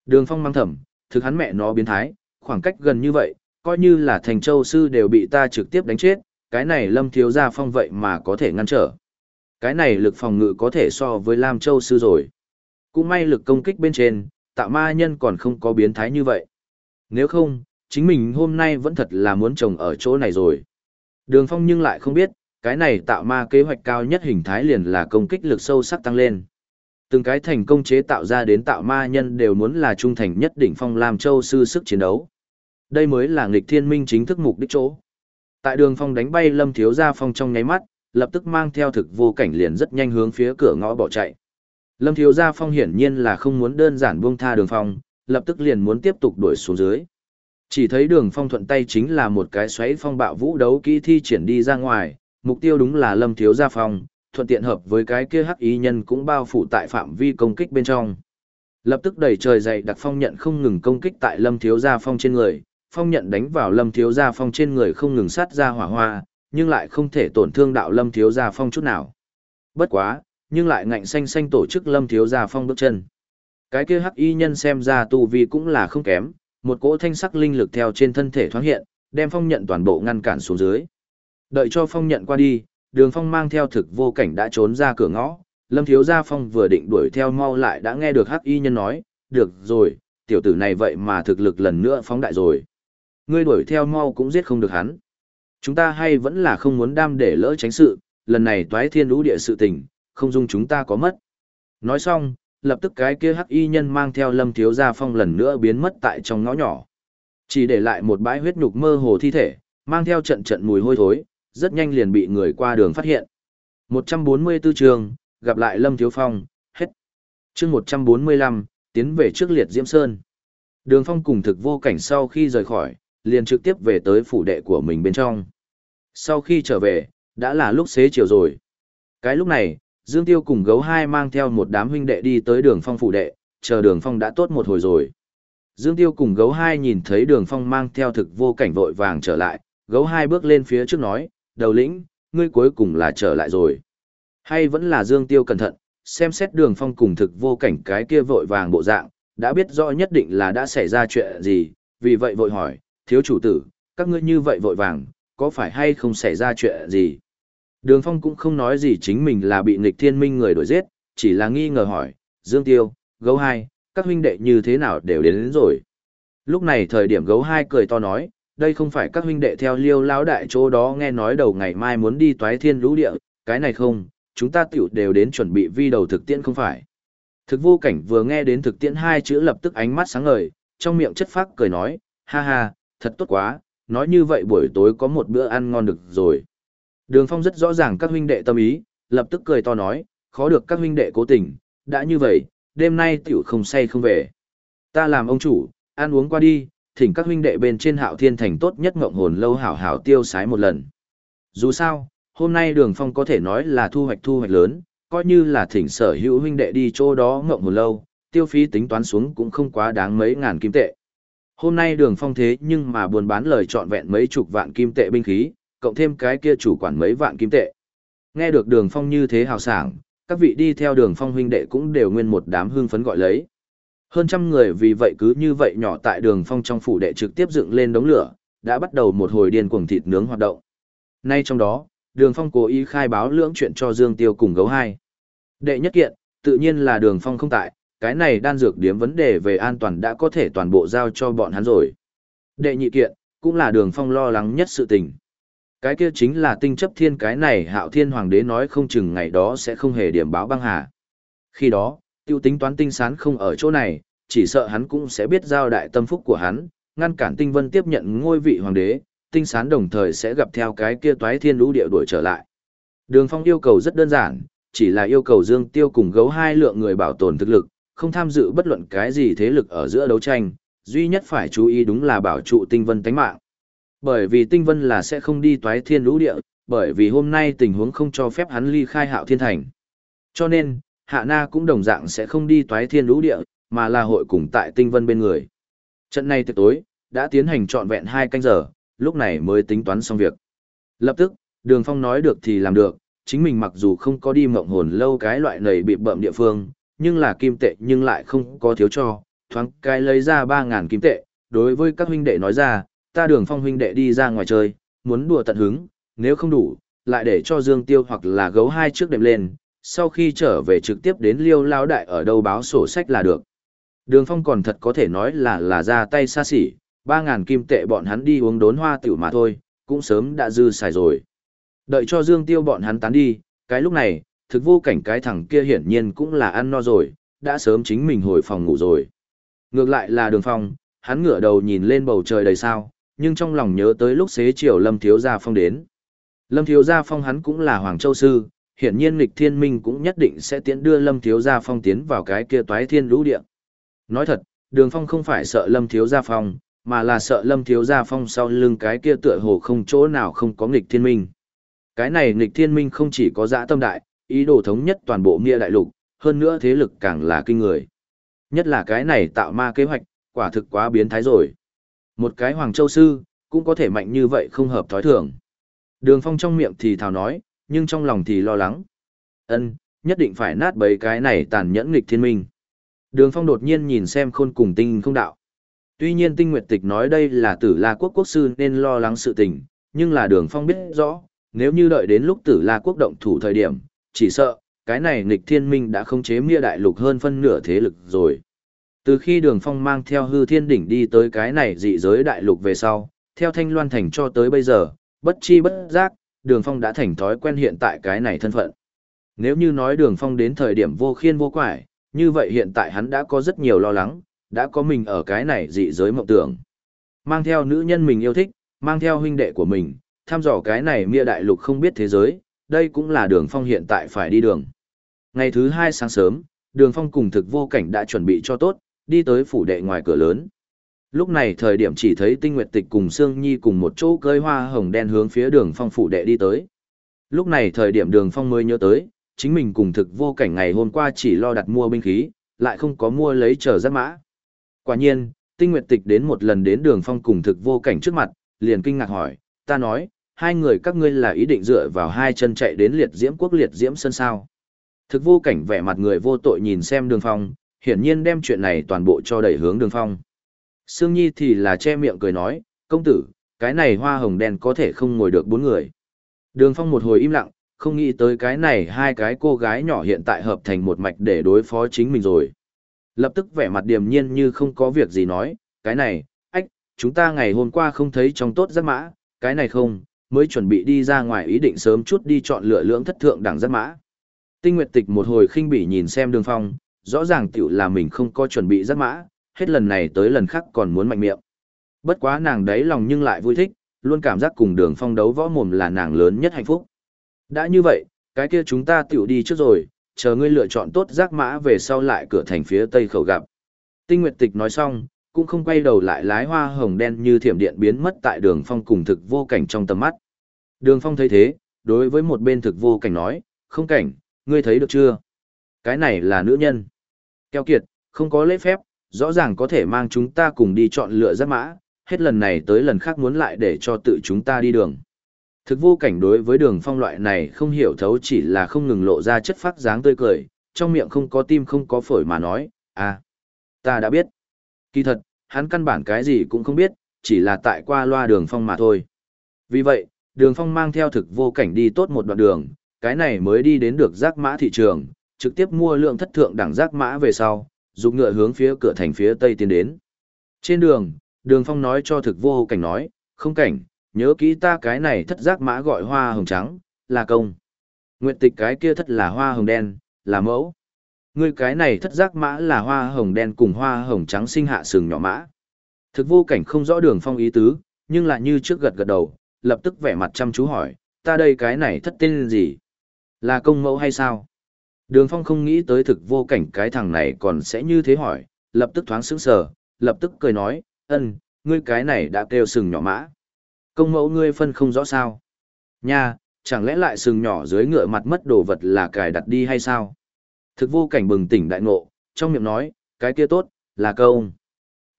S1: Đường phong mang thầm, thực hắn mẹ nó biến thái, khoảng cách gần như vậy, coi như là thành châu sư đều bị ta trực tiếp đánh chết, cái này lâm thiếu gia phong vậy mà có thể ngăn trở. Cái này lực phòng ngự có thể so với Lam Châu sư rồi. Cũng may lực công kích bên trên, tạo ma nhân còn không có biến thái như vậy. Nếu không, chính mình hôm nay vẫn thật là muốn trồng ở chỗ này rồi. Đường phong nhưng lại không biết, cái này tạo ma kế hoạch cao nhất hình thái liền là công kích lực sâu sắc tăng lên. Từng cái thành công chế tạo ra đến tạo ma nhân đều muốn là trung thành nhất đỉnh phong làm châu sư sức chiến đấu. Đây mới là nghịch thiên minh chính thức mục đích chỗ. Tại đường phong đánh bay lâm thiếu gia phong trong nháy mắt, lập tức mang theo thực vô cảnh liền rất nhanh hướng phía cửa ngõ bỏ chạy. Lâm thiếu gia phong hiển nhiên là không muốn đơn giản buông tha đường phong, lập tức liền muốn tiếp tục đuổi xuống dưới. Chỉ thấy đường phong thuận tay chính là một cái xoáy phong bạo vũ đấu kỹ thi triển đi ra ngoài, mục tiêu đúng là lâm thiếu gia phong, thuận tiện hợp với cái kia hắc ý nhân cũng bao phủ tại phạm vi công kích bên trong. Lập tức đẩy trời dày đặc phong nhận không ngừng công kích tại lâm thiếu gia phong trên người, phong nhận đánh vào lâm thiếu gia phong trên người không ngừng sát ra hỏa hoa, nhưng lại không thể tổn thương đạo lâm thiếu gia phong chút nào. Bất quá, nhưng lại ngạnh xanh xanh tổ chức lâm thiếu gia phong bước chân. Cái kia hắc y nhân xem ra tu vi cũng là không kém, một cỗ thanh sắc linh lực theo trên thân thể thoáng hiện, đem phong nhận toàn bộ ngăn cản xuống dưới. Đợi cho phong nhận qua đi, đường phong mang theo thực vô cảnh đã trốn ra cửa ngõ, lâm thiếu gia phong vừa định đuổi theo mau lại đã nghe được hắc y nhân nói, được rồi, tiểu tử này vậy mà thực lực lần nữa phóng đại rồi. Ngươi đuổi theo mau cũng giết không được hắn. Chúng ta hay vẫn là không muốn đam để lỡ tránh sự, lần này toái thiên lũ địa sự tình, không dung chúng ta có mất. Nói xong, lập tức cái kia hắc y nhân mang theo lâm thiếu gia phong lần nữa biến mất tại trong ngõ nhỏ. Chỉ để lại một bãi huyết nhục mơ hồ thi thể, mang theo trận trận mùi hôi thối, rất nhanh liền bị người qua đường phát hiện. 144 trường, gặp lại lâm thiếu phong, hết. chương 145, tiến về trước liệt diễm sơn. Đường phong cùng thực vô cảnh sau khi rời khỏi, liền trực tiếp về tới phủ đệ của mình bên trong. Sau khi trở về, đã là lúc xế chiều rồi. Cái lúc này, Dương Tiêu cùng gấu hai mang theo một đám huynh đệ đi tới đường phong phủ đệ, chờ đường phong đã tốt một hồi rồi. Dương Tiêu cùng gấu hai nhìn thấy đường phong mang theo thực vô cảnh vội vàng trở lại, gấu hai bước lên phía trước nói, đầu lĩnh, ngươi cuối cùng là trở lại rồi. Hay vẫn là Dương Tiêu cẩn thận, xem xét đường phong cùng thực vô cảnh cái kia vội vàng bộ dạng, đã biết rõ nhất định là đã xảy ra chuyện gì, vì vậy vội hỏi, thiếu chủ tử, các ngươi như vậy vội vàng, có phải hay không xảy ra chuyện gì? Đường Phong cũng không nói gì chính mình là bị nghịch thiên minh người đuổi giết, chỉ là nghi ngờ hỏi, Dương Tiêu, gấu hai, các huynh đệ như thế nào đều đến, đến rồi. Lúc này thời điểm gấu hai cười to nói, đây không phải các huynh đệ theo liêu lão đại chỗ đó nghe nói đầu ngày mai muốn đi toái thiên lũ địa, cái này không, chúng ta tiểu đều đến chuẩn bị vi đầu thực tiễn không phải. Thực vô cảnh vừa nghe đến thực tiễn hai chữ lập tức ánh mắt sáng ngời, trong miệng chất phác cười nói, ha ha, thật tốt quá, nói như vậy buổi tối có một bữa ăn ngon được rồi. Đường Phong rất rõ ràng các huynh đệ tâm ý, lập tức cười to nói, khó được các huynh đệ cố tình, đã như vậy, đêm nay tiểu không say không về. Ta làm ông chủ, ăn uống qua đi, thỉnh các huynh đệ bên trên hạo thiên thành tốt nhất ngộng hồn lâu hảo hảo tiêu sái một lần. Dù sao, hôm nay đường phong có thể nói là thu hoạch thu hoạch lớn, coi như là thỉnh sở hữu huynh đệ đi chỗ đó ngộng hồn lâu, tiêu phí tính toán xuống cũng không quá đáng mấy ngàn kim tệ. Hôm nay đường phong thế nhưng mà buồn bán lời trọn vẹn mấy chục vạn kim tệ binh khí, cộng thêm cái kia chủ quản mấy vạn kim tệ. Nghe được đường phong như thế hào sảng, các vị đi theo đường phong huynh đệ cũng đều nguyên một đám hương phấn gọi lấy. Hơn trăm người vì vậy cứ như vậy nhỏ tại đường phong trong phủ đệ trực tiếp dựng lên đống lửa, đã bắt đầu một hồi điên cuồng thịt nướng hoạt động. Nay trong đó, đường phong cố ý khai báo lưỡng chuyện cho Dương Tiêu cùng gấu hai. Đệ nhất kiện, tự nhiên là đường phong không tại, cái này đan dược điếm vấn đề về an toàn đã có thể toàn bộ giao cho bọn hắn rồi. Đệ nhị kiện, cũng là đường phong lo lắng nhất sự tình. Cái kia chính là tinh chấp thiên cái này hạo thiên hoàng đế nói không chừng ngày đó sẽ không hề điểm báo băng hà. Khi đó, tiêu tính toán tinh sán không ở chỗ này, chỉ sợ hắn cũng sẽ biết giao đại tâm phúc của hắn, ngăn cản tinh vân tiếp nhận ngôi vị hoàng đế, tinh sán đồng thời sẽ gặp theo cái kia toái thiên lũ địa đuổi trở lại. Đường phong yêu cầu rất đơn giản, chỉ là yêu cầu dương tiêu cùng gấu hai lượng người bảo tồn thực lực, không tham dự bất luận cái gì thế lực ở giữa đấu tranh, duy nhất phải chú ý đúng là bảo trụ tinh vân tánh mạng. Bởi vì tinh vân là sẽ không đi toái thiên lũ địa, bởi vì hôm nay tình huống không cho phép hắn ly khai hạo thiên thành. Cho nên, hạ na cũng đồng dạng sẽ không đi toái thiên lũ địa, mà là hội cùng tại tinh vân bên người. Trận này tiệc tối, đã tiến hành trọn vẹn hai canh giờ, lúc này mới tính toán xong việc. Lập tức, Đường Phong nói được thì làm được, chính mình mặc dù không có đi mộng hồn lâu cái loại nầy bị bậm địa phương, nhưng là kim tệ nhưng lại không có thiếu cho, thoáng cái lấy ra 3.000 kim tệ, đối với các huynh đệ nói ra, ta đường phong huynh đệ đi ra ngoài chơi, muốn đùa tận hứng, nếu không đủ, lại để cho Dương Tiêu hoặc là gấu hai trước đệm lên, sau khi trở về trực tiếp đến liêu lao đại ở đâu báo sổ sách là được. Đường phong còn thật có thể nói là là ra tay xa xỉ, 3.000 kim tệ bọn hắn đi uống đốn hoa tiểu mà thôi, cũng sớm đã dư xài rồi. Đợi cho Dương Tiêu bọn hắn tán đi, cái lúc này, thực vô cảnh cái thằng kia hiển nhiên cũng là ăn no rồi, đã sớm chính mình hồi phòng ngủ rồi. Ngược lại là đường phong, hắn ngửa đầu nhìn lên bầu trời đầy sao, nhưng trong lòng nhớ tới lúc xế chiều Lâm Thiếu Gia Phong đến. Lâm Thiếu Gia Phong hắn cũng là Hoàng Châu Sư, hiển nhiên lịch thiên minh cũng nhất định sẽ tiến đưa Lâm Thiếu Gia Phong tiến vào cái kia toái thiên lũ địa. Nói thật, đường phong không phải sợ Lâm Thiếu Gia Phong, mà là sợ Lâm Thiếu Gia Phong sau lưng cái kia tựa hồ không chỗ nào không có nghịch thiên minh. Cái này nghịch thiên minh không chỉ có dã tâm đại, ý đồ thống nhất toàn bộ Mia đại lục, hơn nữa thế lực càng là kinh người. Nhất là cái này tạo ma kế hoạch, quả thực quá biến thái rồi. Một cái Hoàng Châu Sư, cũng có thể mạnh như vậy không hợp thói thường. Đường Phong trong miệng thì thào nói, nhưng trong lòng thì lo lắng. Ân, nhất định phải nát bấy cái này tàn nhẫn nghịch thiên minh. Đường Phong đột nhiên nhìn xem khôn cùng tinh không đạo. Tuy nhiên tinh nguyệt tịch nói đây là tử la quốc quốc sư nên lo lắng sự tình, nhưng là đường Phong biết rõ, nếu như đợi đến lúc tử la quốc động thủ thời điểm, chỉ sợ, cái này nghịch thiên minh đã không chế mia đại lục hơn phân nửa thế lực rồi. Từ khi đường phong mang theo hư thiên đỉnh đi tới cái này dị giới đại lục về sau, theo thanh loan thành cho tới bây giờ, bất chi bất giác, đường phong đã thành thói quen hiện tại cái này thân phận. Nếu như nói đường phong đến thời điểm vô khiên vô quải, như vậy hiện tại hắn đã có rất nhiều lo lắng, đã có mình ở cái này dị giới mộng tưởng. Mang theo nữ nhân mình yêu thích, mang theo huynh đệ của mình, thăm dò cái này mia đại lục không biết thế giới, đây cũng là đường phong hiện tại phải đi đường. Ngày thứ hai sáng sớm, đường phong cùng thực vô cảnh đã chuẩn bị cho tốt, đi tới phủ đệ ngoài cửa lớn. Lúc này thời điểm chỉ thấy Tinh Nguyệt Tịch cùng Sương Nhi cùng một chỗ cơi hoa hồng đen hướng phía đường phong phủ đệ đi tới. Lúc này thời điểm đường phong mới nhớ tới, chính mình cùng thực vô cảnh ngày hôm qua chỉ lo đặt mua binh khí, lại không có mua lấy chờ giáp mã. Quả nhiên, Tinh Nguyệt Tịch đến một lần đến đường phong cùng thực vô cảnh trước mặt, liền kinh ngạc hỏi, ta nói, hai người các ngươi là ý định dựa vào hai chân chạy đến liệt diễm quốc liệt diễm sân sao. Thực vô cảnh vẻ mặt người vô tội nhìn xem đường phong, hiển nhiên đem chuyện này toàn bộ cho đẩy hướng đường phong. Sương Nhi thì là che miệng cười nói, công tử, cái này hoa hồng đen có thể không ngồi được bốn người. Đường phong một hồi im lặng, không nghĩ tới cái này hai cái cô gái nhỏ hiện tại hợp thành một mạch để đối phó chính mình rồi. Lập tức vẻ mặt điềm nhiên như không có việc gì nói, cái này, ách, chúng ta ngày hôm qua không thấy trong tốt giác mã, cái này không, mới chuẩn bị đi ra ngoài ý định sớm chút đi chọn lựa lưỡng thất thượng đẳng giác mã. Tinh Nguyệt Tịch một hồi khinh bỉ nhìn xem đường phong, rõ ràng tiểu là mình không có chuẩn bị giác mã, hết lần này tới lần khác còn muốn mạnh miệng. Bất quá nàng đấy lòng nhưng lại vui thích, luôn cảm giác cùng đường phong đấu võ mồm là nàng lớn nhất hạnh phúc. Đã như vậy, cái kia chúng ta tiểu đi trước rồi, chờ ngươi lựa chọn tốt giác mã về sau lại cửa thành phía tây khẩu gặp. Tinh Nguyệt Tịch nói xong, cũng không quay đầu lại lái hoa hồng đen như thiểm điện biến mất tại đường phong cùng thực vô cảnh trong tầm mắt. Đường phong thấy thế, đối với một bên thực vô cảnh nói, không cảnh, ngươi thấy được chưa? Cái này là nữ nhân. Keo kiệt, không có lễ phép, rõ ràng có thể mang chúng ta cùng đi chọn lựa giáp mã, hết lần này tới lần khác muốn lại để cho tự chúng ta đi đường. Thực vô cảnh đối với đường phong loại này không hiểu thấu chỉ là không ngừng lộ ra chất phát dáng tươi cười, trong miệng không có tim không có phổi mà nói, à, ta đã biết. Kỳ thật, hắn căn bản cái gì cũng không biết, chỉ là tại qua loa đường phong mà thôi. Vì vậy, đường phong mang theo thực vô cảnh đi tốt một đoạn đường, cái này mới đi đến được giác mã thị trường, trực tiếp mua lượng thất thượng đẳng giác mã về sau, dùng ngựa hướng phía cửa thành phía tây tiến đến. Trên đường, đường phong nói cho thực vô cảnh nói, không cảnh, nhớ kỹ ta cái này thất giác mã gọi hoa hồng trắng, là công. Nguyệt tịch cái kia thất là hoa hồng đen, là mẫu. Ngươi cái này thất giác mã là hoa hồng đen cùng hoa hồng trắng sinh hạ sừng nhỏ mã. Thực vô cảnh không rõ đường phong ý tứ, nhưng là như trước gật gật đầu, lập tức vẻ mặt chăm chú hỏi, ta đây cái này thất tên gì? Là công mẫu hay sao? Đường phong không nghĩ tới thực vô cảnh cái thằng này còn sẽ như thế hỏi, lập tức thoáng sững sờ, lập tức cười nói, ân, ngươi cái này đã kêu sừng nhỏ mã. Công mẫu ngươi phân không rõ sao? Nha, chẳng lẽ lại sừng nhỏ dưới ngựa mặt mất đồ vật là cài đặt đi hay sao? Thực vô cảnh bừng tỉnh đại ngộ, trong miệng nói, cái kia tốt, là câu.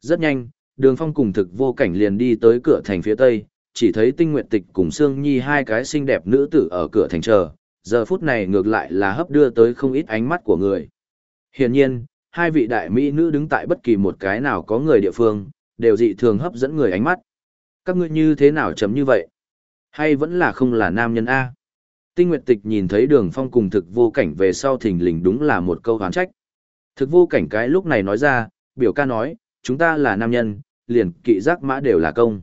S1: Rất nhanh, Đường Phong cùng thực vô cảnh liền đi tới cửa thành phía tây, chỉ thấy Tinh Nguyệt Tịch cùng Sương Nhi hai cái xinh đẹp nữ tử ở cửa thành chờ, giờ phút này ngược lại là hấp đưa tới không ít ánh mắt của người. Hiển nhiên, hai vị đại mỹ nữ đứng tại bất kỳ một cái nào có người địa phương, đều dị thường hấp dẫn người ánh mắt. Các ngươi như thế nào chấm như vậy? Hay vẫn là không là nam nhân A? Tinh Nguyệt Tịch nhìn thấy đường phong cùng thực vô cảnh về sau thình lình đúng là một câu hán trách. Thực vô cảnh cái lúc này nói ra, biểu ca nói, chúng ta là nam nhân, liền kỵ giác mã đều là công.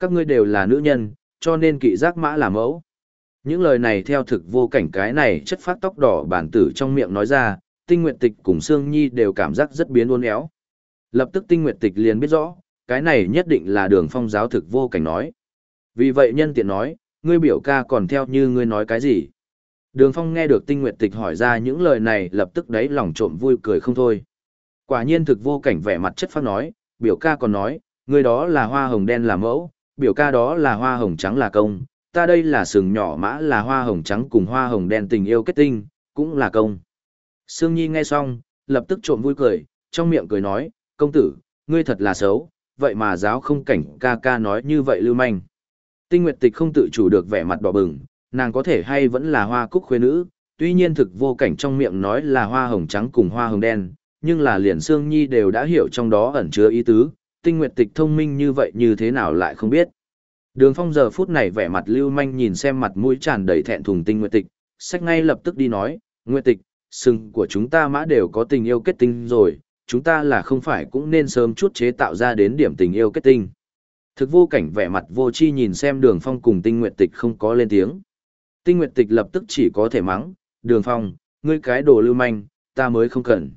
S1: Các ngươi đều là nữ nhân, cho nên kỵ giác mã là mẫu. Những lời này theo thực vô cảnh cái này chất phát tóc đỏ bản tử trong miệng nói ra, tinh nguyệt tịch cùng Sương Nhi đều cảm giác rất biến uốn éo. Lập tức tinh nguyệt tịch liền biết rõ, cái này nhất định là đường phong giáo thực vô cảnh nói. Vì vậy nhân tiện nói, ngươi biểu ca còn theo như ngươi nói cái gì? Đường phong nghe được tinh nguyệt tịch hỏi ra những lời này lập tức đấy lòng trộm vui cười không thôi. Quả nhiên thực vô cảnh vẻ mặt chất phát nói, biểu ca còn nói, ngươi đó là hoa hồng đen là mẫu, biểu ca đó là hoa hồng trắng là công, ta đây là sừng nhỏ mã là hoa hồng trắng cùng hoa hồng đen tình yêu kết tinh, cũng là công. Sương Nhi nghe xong, lập tức trộm vui cười, trong miệng cười nói, công tử, ngươi thật là xấu, vậy mà giáo không cảnh ca ca nói như vậy lưu manh. Tinh Nguyệt Tịch không tự chủ được vẻ mặt đỏ bừng, nàng có thể hay vẫn là hoa cúc khuê nữ, tuy nhiên thực vô cảnh trong miệng nói là hoa hồng trắng cùng hoa hồng đen, nhưng là liền Sương Nhi đều đã hiểu trong đó ẩn chứa ý tứ, Tinh Nguyệt Tịch thông minh như vậy như thế nào lại không biết. Đường Phong giờ phút này vẻ mặt lưu manh nhìn xem mặt mũi tràn đầy thẹn thùng Tinh Nguyệt Tịch, sách ngay lập tức đi nói, Nguyệt Tịch, sừng của chúng ta mã đều có tình yêu kết tinh rồi, chúng ta là không phải cũng nên sớm chút chế tạo ra đến điểm tình yêu kết tinh. Thực vô cảnh vẻ mặt vô chi nhìn xem đường phong cùng tinh nguyệt tịch không có lên tiếng. Tinh nguyệt tịch lập tức chỉ có thể mắng, đường phong, ngươi cái đồ lưu manh, ta mới không cần.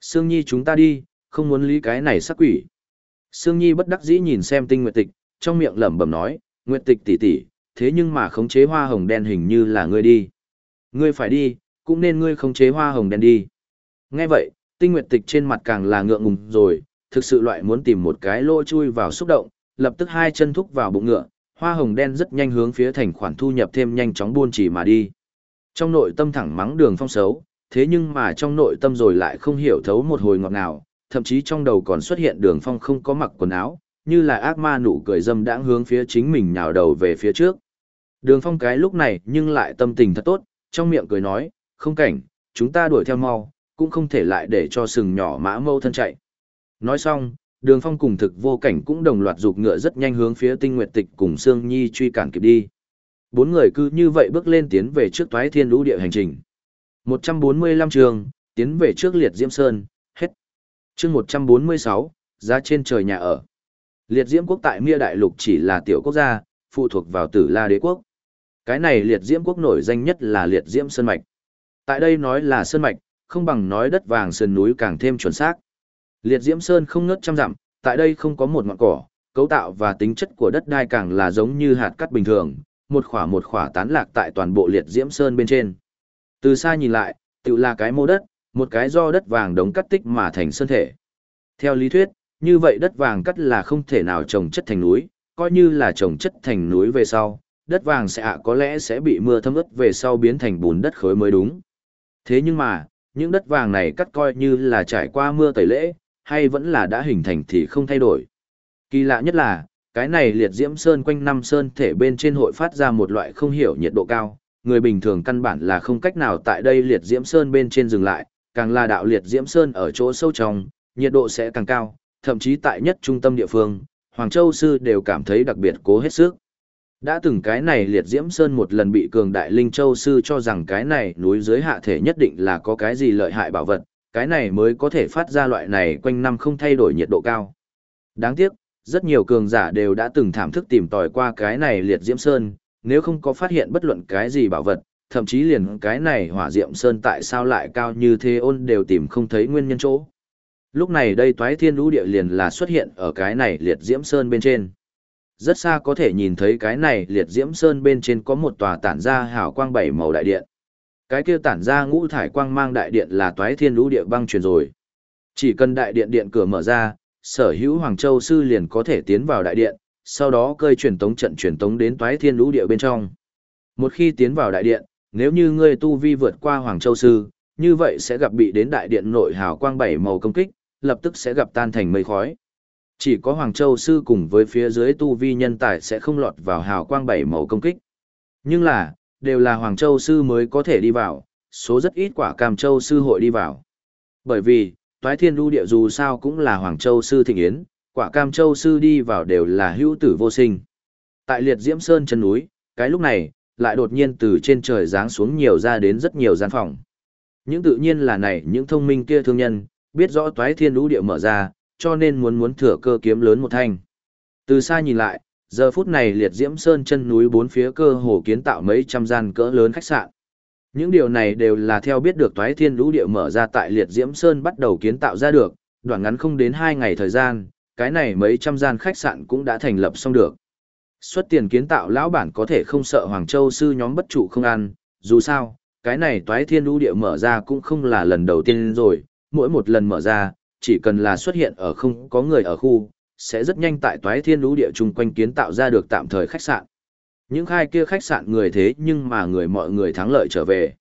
S1: Sương Nhi chúng ta đi, không muốn lý cái này sắc quỷ. Sương Nhi bất đắc dĩ nhìn xem tinh nguyệt tịch, trong miệng lẩm bẩm nói, nguyệt tịch tỷ tỷ, thế nhưng mà khống chế hoa hồng đen hình như là ngươi đi. Ngươi phải đi, cũng nên ngươi khống chế hoa hồng đen đi. Nghe vậy, tinh nguyệt tịch trên mặt càng là ngượng ngùng rồi, thực sự loại muốn tìm một cái lỗ chui vào xúc động, lập tức hai chân thúc vào bụng ngựa, hoa hồng đen rất nhanh hướng phía thành khoản thu nhập thêm nhanh chóng buôn chỉ mà đi. Trong nội tâm thẳng mắng đường phong xấu, thế nhưng mà trong nội tâm rồi lại không hiểu thấu một hồi ngọt nào thậm chí trong đầu còn xuất hiện đường phong không có mặc quần áo, như là ác ma nụ cười dâm đãng hướng phía chính mình nhào đầu về phía trước. Đường phong cái lúc này nhưng lại tâm tình thật tốt, trong miệng cười nói, không cảnh, chúng ta đuổi theo mau, cũng không thể lại để cho sừng nhỏ mã mâu thân chạy. Nói xong, đường phong cùng thực vô cảnh cũng đồng loạt rục ngựa rất nhanh hướng phía tinh nguyệt tịch cùng sương nhi truy cản kịp đi bốn người cứ như vậy bước lên tiến về trước toái thiên lũ địa hành trình một trăm bốn mươi lăm trường tiến về trước liệt diễm sơn hết chương một trăm bốn mươi sáu giá trên trời nhà ở liệt diễm quốc tại mia đại lục chỉ là tiểu quốc gia phụ thuộc vào tử la đế quốc cái này liệt diễm quốc nổi danh nhất là liệt diễm sơn mạch tại đây nói là sơn mạch không bằng nói đất vàng sườn núi càng thêm chuẩn xác Liệt Diễm Sơn không ngớt trăm dặm, tại đây không có một ngọn cỏ, cấu tạo và tính chất của đất đai càng là giống như hạt cát bình thường, một khỏa một khỏa tán lạc tại toàn bộ Liệt Diễm Sơn bên trên. Từ xa nhìn lại, tự là cái mô đất, một cái do đất vàng đống cắt tích mà thành sơn thể. Theo lý thuyết, như vậy đất vàng cắt là không thể nào trồng chất thành núi, coi như là trồng chất thành núi về sau, đất vàng sẽ ạ có lẽ sẽ bị mưa thấm ướt về sau biến thành bùn đất khối mới đúng. Thế nhưng mà, những đất vàng này cắt coi như là trải qua mưa tẩy lễ, hay vẫn là đã hình thành thì không thay đổi. Kỳ lạ nhất là, cái này liệt diễm sơn quanh năm sơn thể bên trên hội phát ra một loại không hiểu nhiệt độ cao, người bình thường căn bản là không cách nào tại đây liệt diễm sơn bên trên dừng lại, càng là đạo liệt diễm sơn ở chỗ sâu trong, nhiệt độ sẽ càng cao, thậm chí tại nhất trung tâm địa phương, Hoàng Châu Sư đều cảm thấy đặc biệt cố hết sức. Đã từng cái này liệt diễm sơn một lần bị cường đại Linh Châu Sư cho rằng cái này núi dưới hạ thể nhất định là có cái gì lợi hại bảo vật, cái này mới có thể phát ra loại này quanh năm không thay đổi nhiệt độ cao. Đáng tiếc, rất nhiều cường giả đều đã từng thảm thức tìm tòi qua cái này liệt diễm sơn, nếu không có phát hiện bất luận cái gì bảo vật, thậm chí liền cái này hỏa diệm sơn tại sao lại cao như thế ôn đều tìm không thấy nguyên nhân chỗ. Lúc này đây toái thiên lũ địa liền là xuất hiện ở cái này liệt diễm sơn bên trên. Rất xa có thể nhìn thấy cái này liệt diễm sơn bên trên có một tòa tản ra hào quang bảy màu đại điện. Cái kia tản ra ngũ thải quang mang đại điện là toái thiên lũ địa băng truyền rồi. Chỉ cần đại điện điện cửa mở ra, sở hữu Hoàng Châu sư liền có thể tiến vào đại điện, sau đó cơi truyền tống trận truyền tống đến toái thiên lũ địa bên trong. Một khi tiến vào đại điện, nếu như ngươi tu vi vượt qua Hoàng Châu sư, như vậy sẽ gặp bị đến đại điện nội hào quang bảy màu công kích, lập tức sẽ gặp tan thành mây khói. Chỉ có Hoàng Châu Sư cùng với phía dưới tu vi nhân tài sẽ không lọt vào hào quang bảy màu công kích. Nhưng là, đều là Hoàng Châu Sư mới có thể đi vào, số rất ít quả Cam Châu Sư hội đi vào. Bởi vì, Toái Thiên Đu Địa dù sao cũng là Hoàng Châu Sư thịnh yến, quả Cam Châu Sư đi vào đều là hữu tử vô sinh. Tại liệt diễm sơn chân núi, cái lúc này, lại đột nhiên từ trên trời giáng xuống nhiều ra đến rất nhiều gian phòng. Những tự nhiên là này những thông minh kia thương nhân, biết rõ toái thiên lũ địa mở ra, cho nên muốn muốn thừa cơ kiếm lớn một thanh. Từ xa nhìn lại, giờ phút này liệt diễm sơn chân núi bốn phía cơ hồ kiến tạo mấy trăm gian cỡ lớn khách sạn. Những điều này đều là theo biết được toái thiên lũ địa mở ra tại liệt diễm sơn bắt đầu kiến tạo ra được, đoạn ngắn không đến hai ngày thời gian, cái này mấy trăm gian khách sạn cũng đã thành lập xong được. Xuất tiền kiến tạo lão bản có thể không sợ Hoàng Châu sư nhóm bất trụ không ăn, dù sao, cái này toái thiên lũ địa mở ra cũng không là lần đầu tiên rồi, mỗi một lần mở ra, chỉ cần là xuất hiện ở không có người ở khu, sẽ rất nhanh tại toái thiên lũ địa chung quanh kiến tạo ra được tạm thời khách sạn. Những khai kia khách sạn người thế nhưng mà người mọi người thắng lợi trở về.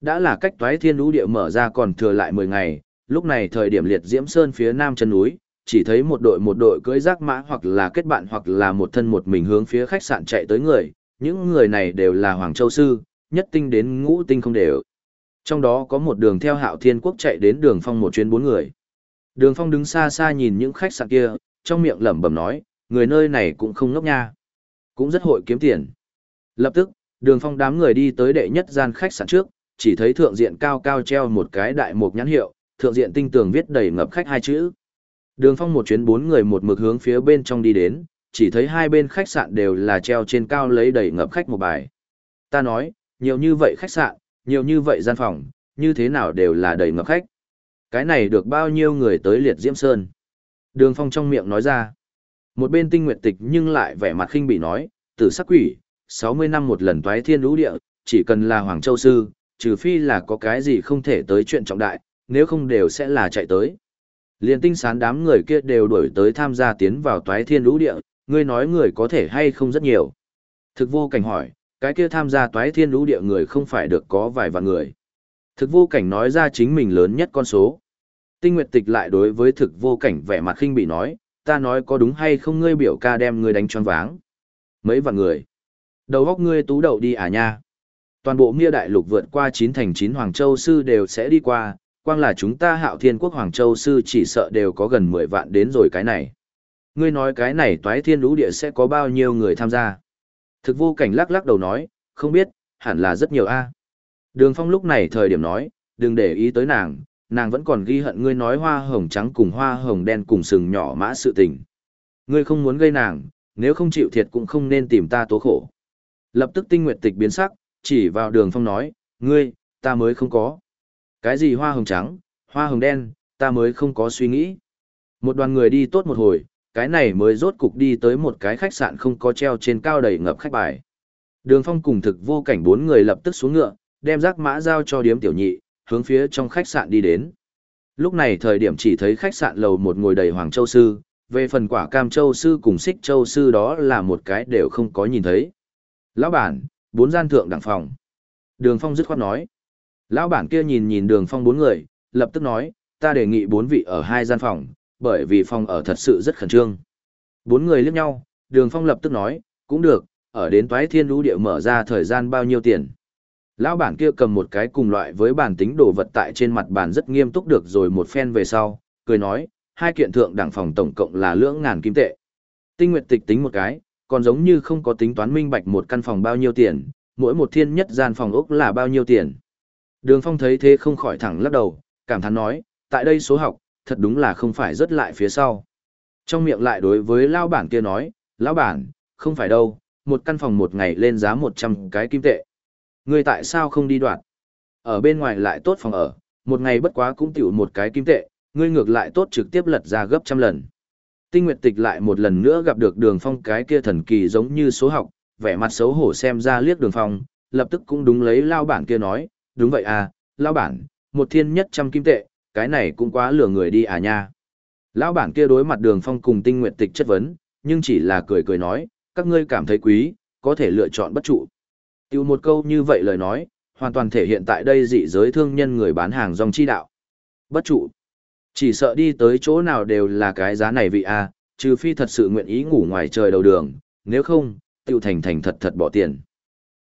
S1: Đã là cách toái thiên lũ địa mở ra còn thừa lại 10 ngày, lúc này thời điểm liệt diễm sơn phía nam chân núi, chỉ thấy một đội một đội cưỡi rác mã hoặc là kết bạn hoặc là một thân một mình hướng phía khách sạn chạy tới người, những người này đều là Hoàng Châu Sư, nhất tinh đến ngũ tinh không đều. Trong đó có một đường theo hạo thiên quốc chạy đến đường phong một chuyến bốn người. Đường phong đứng xa xa nhìn những khách sạn kia, trong miệng lẩm bẩm nói, người nơi này cũng không ngốc nha. Cũng rất hội kiếm tiền. Lập tức, đường phong đám người đi tới đệ nhất gian khách sạn trước, chỉ thấy thượng diện cao cao treo một cái đại mục nhãn hiệu, thượng diện tinh tường viết đầy ngập khách hai chữ. Đường phong một chuyến bốn người một mực hướng phía bên trong đi đến, chỉ thấy hai bên khách sạn đều là treo trên cao lấy đầy ngập khách một bài. Ta nói, nhiều như vậy khách sạn, nhiều như vậy gian phòng, như thế nào đều là đầy ngập khách. Cái này được bao nhiêu người tới liệt diễm sơn. Đường phong trong miệng nói ra. Một bên tinh nguyệt tịch nhưng lại vẻ mặt khinh bị nói, tử sắc quỷ, 60 năm một lần toái thiên lũ địa, chỉ cần là Hoàng Châu Sư, trừ phi là có cái gì không thể tới chuyện trọng đại, nếu không đều sẽ là chạy tới. Liên tinh sán đám người kia đều đuổi tới tham gia tiến vào toái thiên lũ địa, ngươi nói người có thể hay không rất nhiều. Thực vô cảnh hỏi, cái kia tham gia toái thiên lũ địa người không phải được có vài vạn người. Thực vô cảnh nói ra chính mình lớn nhất con số. Tinh Nguyệt Tịch lại đối với thực vô cảnh vẻ mặt khinh bị nói, ta nói có đúng hay không ngươi biểu ca đem ngươi đánh choáng váng. Mấy vạn người. Đầu góc ngươi tú đầu đi à nha. Toàn bộ Mia Đại Lục vượt qua chín thành chín Hoàng Châu Sư đều sẽ đi qua, quang là chúng ta hạo thiên quốc Hoàng Châu Sư chỉ sợ đều có gần 10 vạn đến rồi cái này. Ngươi nói cái này toái thiên lũ địa sẽ có bao nhiêu người tham gia? Thực vô cảnh lắc lắc đầu nói, không biết, hẳn là rất nhiều a. Đường phong lúc này thời điểm nói, đừng để ý tới nàng, nàng vẫn còn ghi hận ngươi nói hoa hồng trắng cùng hoa hồng đen cùng sừng nhỏ mã sự tình. Ngươi không muốn gây nàng, nếu không chịu thiệt cũng không nên tìm ta tố khổ. Lập tức tinh nguyệt tịch biến sắc, chỉ vào đường phong nói, ngươi, ta mới không có. Cái gì hoa hồng trắng, hoa hồng đen, ta mới không có suy nghĩ. Một đoàn người đi tốt một hồi, cái này mới rốt cục đi tới một cái khách sạn không có treo trên cao đầy ngập khách bài. Đường phong cùng thực vô cảnh bốn người lập tức xuống ngựa, đem rác mã giao cho điếm tiểu nhị, hướng phía trong khách sạn đi đến. Lúc này thời điểm chỉ thấy khách sạn lầu một ngồi đầy Hoàng Châu Sư, về phần quả Cam Châu Sư cùng Xích Châu Sư đó là một cái đều không có nhìn thấy. Lão bản, bốn gian thượng đẳng phòng. Đường Phong dứt khoát nói. Lão bản kia nhìn nhìn đường Phong bốn người, lập tức nói, ta đề nghị bốn vị ở hai gian phòng, bởi vì phòng ở thật sự rất khẩn trương. Bốn người liếc nhau, đường Phong lập tức nói, cũng được, ở đến toái thiên lũ địa mở ra thời gian bao nhiêu tiền. Lão bản kia cầm một cái cùng loại với bản tính đồ vật tại trên mặt bàn rất nghiêm túc được rồi một phen về sau, cười nói, hai kiện thượng đẳng phòng tổng cộng là lưỡng ngàn kim tệ. Tinh Nguyệt tịch tính một cái, còn giống như không có tính toán minh bạch một căn phòng bao nhiêu tiền, mỗi một thiên nhất gian phòng ốc là bao nhiêu tiền. Đường Phong thấy thế không khỏi thẳng lắc đầu, cảm thán nói, tại đây số học, thật đúng là không phải rất lại phía sau. Trong miệng lại đối với lão bản kia nói, lão bản, không phải đâu, một căn phòng một ngày lên giá 100 cái kim tệ. Ngươi tại sao không đi đoạt? Ở bên ngoài lại tốt phòng ở, một ngày bất quá cũng tiểu một cái kim tệ, ngươi ngược lại tốt trực tiếp lật ra gấp trăm lần. Tinh Nguyệt Tịch lại một lần nữa gặp được đường phong cái kia thần kỳ giống như số học, vẻ mặt xấu hổ xem ra liếc đường phong, lập tức cũng đúng lấy lao bản kia nói, đúng vậy à, lao bản, một thiên nhất trăm kim tệ, cái này cũng quá lừa người đi à nha. Lão bản kia đối mặt đường phong cùng tinh Nguyệt tịch chất vấn, nhưng chỉ là cười cười nói, các ngươi cảm thấy quý, có thể lựa chọn bất trụ. Tiêu một câu như vậy lời nói, hoàn toàn thể hiện tại đây dị giới thương nhân người bán hàng dòng chi đạo. Bất trụ. Chỉ sợ đi tới chỗ nào đều là cái giá này vị a, trừ phi thật sự nguyện ý ngủ ngoài trời đầu đường, nếu không, tiêu thành thành thật thật bỏ tiền.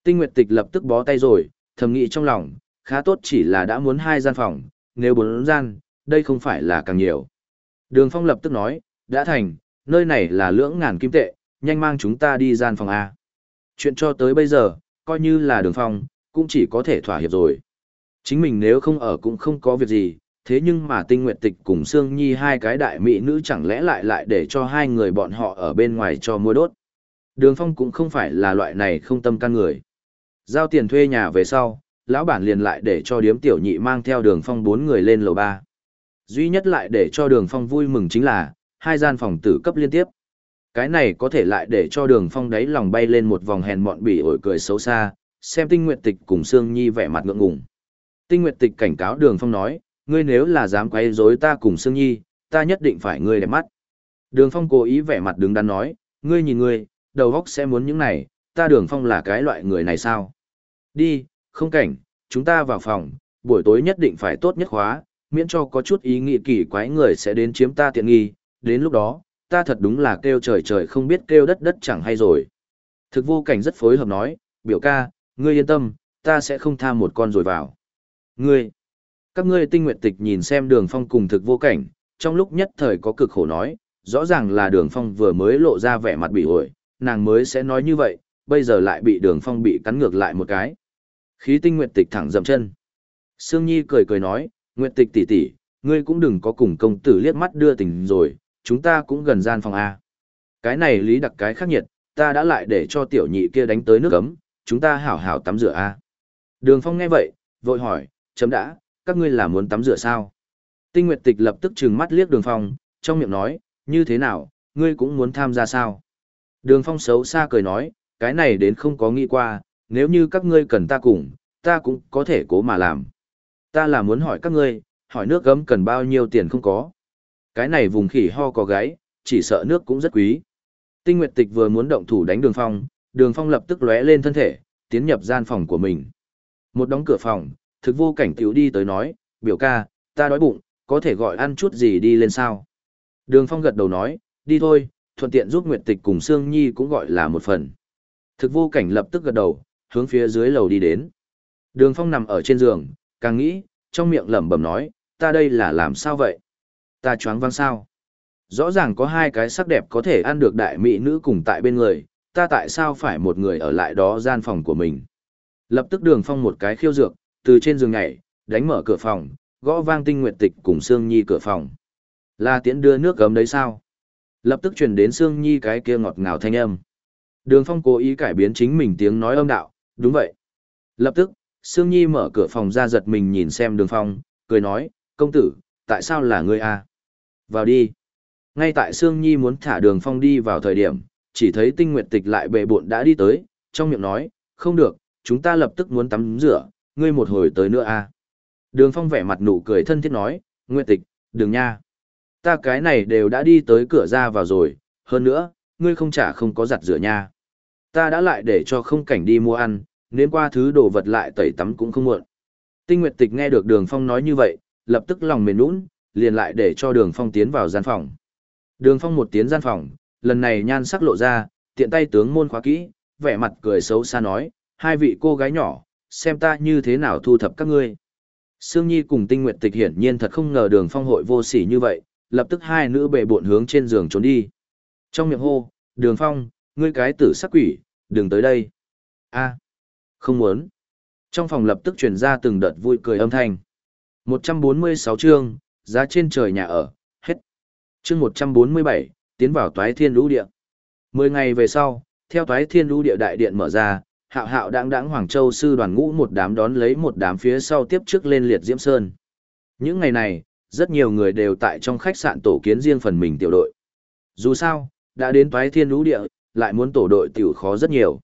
S1: Tinh Nguyệt Tịch lập tức bó tay rồi, thầm nghĩ trong lòng, khá tốt chỉ là đã muốn hai gian phòng, nếu bốn gian, đây không phải là càng nhiều. Đường Phong lập tức nói, đã thành, nơi này là lưỡng ngàn kim tệ, nhanh mang chúng ta đi gian phòng A. Chuyện cho tới bây giờ, coi như là đường Phong, cũng chỉ có thể thỏa hiệp rồi. Chính mình nếu không ở cũng không có việc gì, thế nhưng mà tinh nguyện tịch cùng Sương Nhi hai cái đại mỹ nữ chẳng lẽ lại lại để cho hai người bọn họ ở bên ngoài cho mua đốt. Đường Phong cũng không phải là loại này không tâm can người. Giao tiền thuê nhà về sau, lão bản liền lại để cho điếm tiểu nhị mang theo đường Phong bốn người lên lầu ba. Duy nhất lại để cho đường Phong vui mừng chính là, hai gian phòng tử cấp liên tiếp. Cái này có thể lại để cho đường Phong đáy lòng bay lên một vòng hèn mọn bỉ ổi cười xấu xa, xem tinh nguyện tịch cùng Sương Nhi vẻ mặt ngượng ngùng. Tinh nguyện tịch cảnh cáo đường Phong nói, ngươi nếu là dám quấy rối ta cùng Sương Nhi, ta nhất định phải ngươi đẹp mắt. Đường Phong cố ý vẻ mặt đứng đắn nói, ngươi nhìn ngươi, đầu góc sẽ muốn những này, ta đường Phong là cái loại người này sao? Đi, không cảnh, chúng ta vào phòng, buổi tối nhất định phải tốt nhất khóa, miễn cho có chút ý nghĩ kỳ quái người sẽ đến chiếm ta tiện nghi, đến lúc đó, ta thật đúng là kêu trời trời không biết kêu đất đất chẳng hay rồi. Thực vô cảnh rất phối hợp nói, biểu ca, ngươi yên tâm, ta sẽ không tha một con rồi vào. Ngươi, các ngươi tinh nguyện tịch nhìn xem đường phong cùng thực vô cảnh, trong lúc nhất thời có cực khổ nói, rõ ràng là đường phong vừa mới lộ ra vẻ mặt bị ổi, nàng mới sẽ nói như vậy, bây giờ lại bị đường phong bị cắn ngược lại một cái. Khí tinh Nguyệt tịch thẳng dậm chân. Sương Nhi cười cười nói, Nguyệt tịch tỷ tỷ, ngươi cũng đừng có cùng công tử liếc mắt đưa tình rồi, chúng ta cũng gần gian phòng A. Cái này lý đặc cái khắc nhiệt, ta đã lại để cho tiểu nhị kia đánh tới nước ấm, chúng ta hảo hảo tắm rửa A. Đường phong nghe vậy, vội hỏi, chấm đã, các ngươi là muốn tắm rửa sao? Tinh Nguyệt Tịch lập tức trừng mắt liếc Đường Phong, trong miệng nói, như thế nào, ngươi cũng muốn tham gia sao? Đường Phong xấu xa cười nói, cái này đến không có nghĩ qua, nếu như các ngươi cần ta cùng, ta cũng có thể cố mà làm. Ta là muốn hỏi các ngươi, hỏi nước gấm cần bao nhiêu tiền không có. Cái này vùng khỉ ho có gáy, chỉ sợ nước cũng rất quý. Tinh Nguyệt Tịch vừa muốn động thủ đánh Đường Phong, Đường Phong lập tức lóe lên thân thể, tiến nhập gian phòng của mình. Một đóng cửa phòng, thực vô cảnh tiểu đi tới nói, biểu ca, ta đói bụng, có thể gọi ăn chút gì đi lên sao. Đường Phong gật đầu nói, đi thôi, thuận tiện giúp Nguyệt Tịch cùng Sương Nhi cũng gọi là một phần. Thực vô cảnh lập tức gật đầu, hướng phía dưới lầu đi đến. Đường Phong nằm ở trên giường, càng nghĩ, trong miệng lẩm bẩm nói, ta đây là làm sao vậy? Ta choáng văng sao? Rõ ràng có hai cái sắc đẹp có thể ăn được đại mỹ nữ cùng tại bên người, ta tại sao phải một người ở lại đó gian phòng của mình? Lập tức đường phong một cái khiêu dược, từ trên giường nhảy, đánh mở cửa phòng, gõ vang tinh nguyệt tịch cùng Sương Nhi cửa phòng. Là tiễn đưa nước gấm đấy sao? Lập tức truyền đến Sương Nhi cái kia ngọt ngào thanh âm. Đường Phong cố ý cải biến chính mình tiếng nói âm đạo, đúng vậy. Lập tức, Sương Nhi mở cửa phòng ra giật mình nhìn xem Đường Phong, cười nói, công tử, tại sao là ngươi a? Vào đi. Ngay tại Sương Nhi muốn thả Đường Phong đi vào thời điểm, chỉ thấy tinh nguyệt tịch lại bệ bộn đã đi tới, trong miệng nói, không được, chúng ta lập tức muốn tắm rửa, ngươi một hồi tới nữa a. Đường Phong vẻ mặt nụ cười thân thiết nói, Nguyệt Tịch, đừng nha. Ta cái này đều đã đi tới cửa ra vào rồi, hơn nữa, ngươi không trả không có giặt rửa nha. Ta đã lại để cho không cảnh đi mua ăn, nên qua thứ đồ vật lại tẩy tắm cũng không muộn. Tinh Nguyệt Tịch nghe được Đường Phong nói như vậy, lập tức lòng mềm nũng, liền lại để cho Đường Phong tiến vào gian phòng. Đường Phong một tiến gian phòng, lần này nhan sắc lộ ra, tiện tay tướng môn khóa kỹ, vẻ mặt cười xấu xa nói, hai vị cô gái nhỏ, xem ta như thế nào thu thập các ngươi. Sương Nhi cùng Tinh Nguyệt Tịch hiển nhiên thật không ngờ đường phong hội vô sỉ như vậy, lập tức hai nữ bệ bộn hướng trên giường trốn đi. Trong miệng hô, đường phong, ngươi cái tử sắc quỷ, đừng tới đây. a không muốn. Trong phòng lập tức truyền ra từng đợt vui cười âm thanh. 146 chương, giá trên trời nhà ở, hết. Chương 147, tiến vào toái thiên lũ địa. Mười ngày về sau, theo toái thiên lũ địa đại điện mở ra, hạo hạo đáng đáng Hoàng Châu sư đoàn ngũ một đám đón lấy một đám phía sau tiếp trước lên liệt Diễm Sơn. Những ngày này, rất nhiều người đều tại trong khách sạn tổ kiến riêng phần mình tiểu đội. Dù sao, đã đến toái thiên lũ địa, lại muốn tổ đội tiểu khó rất nhiều.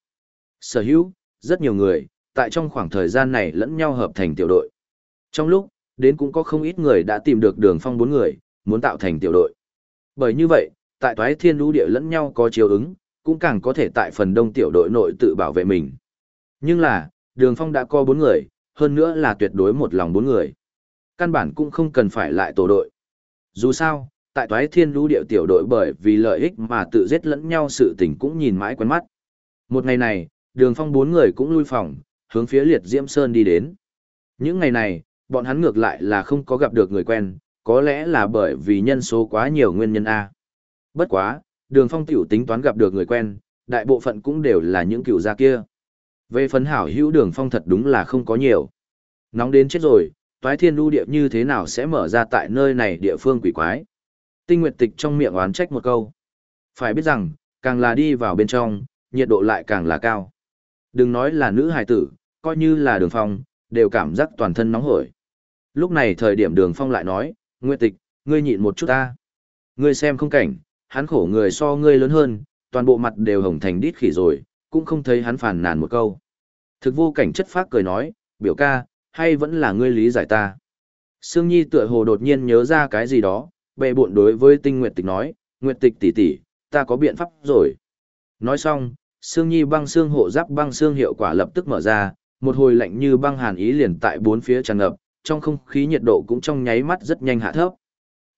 S1: Sở hữu, rất nhiều người, tại trong khoảng thời gian này lẫn nhau hợp thành tiểu đội. Trong lúc, đến cũng có không ít người đã tìm được đường phong bốn người, muốn tạo thành tiểu đội. Bởi như vậy, tại toái thiên lũ địa lẫn nhau có chiều ứng, cũng càng có thể tại phần đông tiểu đội nội tự bảo vệ mình. Nhưng là, đường phong đã có bốn người, hơn nữa là tuyệt đối một lòng bốn người. Căn bản cũng không cần phải lại tổ đội. Dù sao, tại toái thiên lũ địa tiểu đội bởi vì lợi ích mà tự giết lẫn nhau sự tình cũng nhìn mãi quen mắt. Một ngày này, đường phong bốn người cũng lui phòng, hướng phía liệt diễm sơn đi đến. Những ngày này, bọn hắn ngược lại là không có gặp được người quen, có lẽ là bởi vì nhân số quá nhiều nguyên nhân A. Bất quá, đường phong tiểu tính toán gặp được người quen, đại bộ phận cũng đều là những cựu gia kia. Về phấn hảo hữu đường phong thật đúng là không có nhiều. Nóng đến chết rồi, toái thiên lưu địa như thế nào sẽ mở ra tại nơi này địa phương quỷ quái. Tinh Nguyệt Tịch trong miệng oán trách một câu. Phải biết rằng, càng là đi vào bên trong, nhiệt độ lại càng là cao. Đừng nói là nữ hài tử, coi như là đường phong, đều cảm giác toàn thân nóng hổi. Lúc này thời điểm đường phong lại nói, Nguyệt Tịch, ngươi nhịn một chút ta. Ngươi xem không cảnh, hắn khổ người so ngươi lớn hơn, toàn bộ mặt đều hồng thành đít khỉ rồi, cũng không thấy hắn phản nàn một câu. Thực vô cảnh chất phác cười nói, biểu ca, hay vẫn là ngươi lý giải ta. Sương Nhi tựa hồ đột nhiên nhớ ra cái gì đó, bệ bộn đối với tinh nguyệt tịch nói, nguyệt tịch tỷ tỷ, ta có biện pháp rồi. Nói xong, xương Nhi băng xương hộ giáp băng xương hiệu quả lập tức mở ra, một hồi lạnh như băng hàn ý liền tại bốn phía tràn ngập, trong không khí nhiệt độ cũng trong nháy mắt rất nhanh hạ thấp.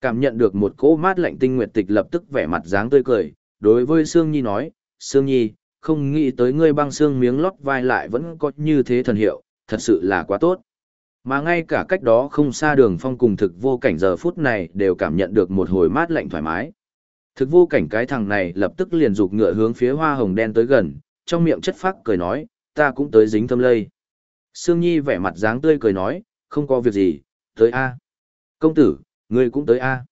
S1: Cảm nhận được một cỗ mát lạnh tinh nguyệt tịch lập tức vẻ mặt dáng tươi cười, đối với Sương Nhi nói, Sương Nhi, không nghĩ tới ngươi băng xương miếng lót vai lại vẫn có như thế thần hiệu, thật sự là quá tốt. Mà ngay cả cách đó không xa đường phong cùng thực vô cảnh giờ phút này đều cảm nhận được một hồi mát lạnh thoải mái. Thực vô cảnh cái thằng này lập tức liền rục ngựa hướng phía hoa hồng đen tới gần, trong miệng chất phác cười nói, ta cũng tới dính thâm lây. Sương Nhi vẻ mặt dáng tươi cười nói, không có việc gì, tới A. Công tử, ngươi cũng tới A.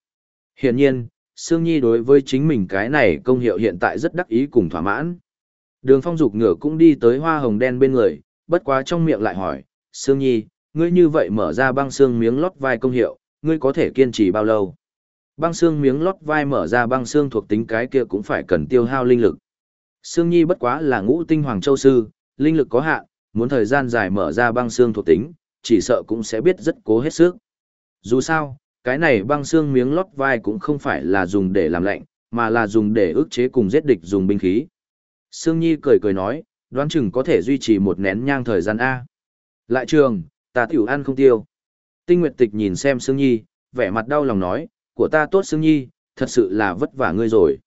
S1: Hiển nhiên, Sương Nhi đối với chính mình cái này công hiệu hiện tại rất đắc ý cùng thỏa mãn. Đường phong dục ngựa cũng đi tới hoa hồng đen bên người, bất quá trong miệng lại hỏi, Sương Nhi, ngươi như vậy mở ra băng xương miếng lót vai công hiệu, ngươi có thể kiên trì bao lâu? Băng xương miếng lót vai mở ra băng xương thuộc tính cái kia cũng phải cần tiêu hao linh lực. Sương Nhi bất quá là ngũ tinh hoàng châu sư, linh lực có hạn, muốn thời gian dài mở ra băng xương thuộc tính, chỉ sợ cũng sẽ biết rất cố hết sức. Dù sao, cái này băng xương miếng lót vai cũng không phải là dùng để làm lạnh, mà là dùng để ức chế cùng giết địch dùng binh khí. Sương Nhi cười cười nói, đoán chừng có thể duy trì một nén nhang thời gian A. Lại trường, ta tiểu ăn không tiêu. Tinh Nguyệt Tịch nhìn xem Sương Nhi, vẻ mặt đau lòng nói, của ta tốt Sương Nhi, thật sự là vất vả ngươi rồi.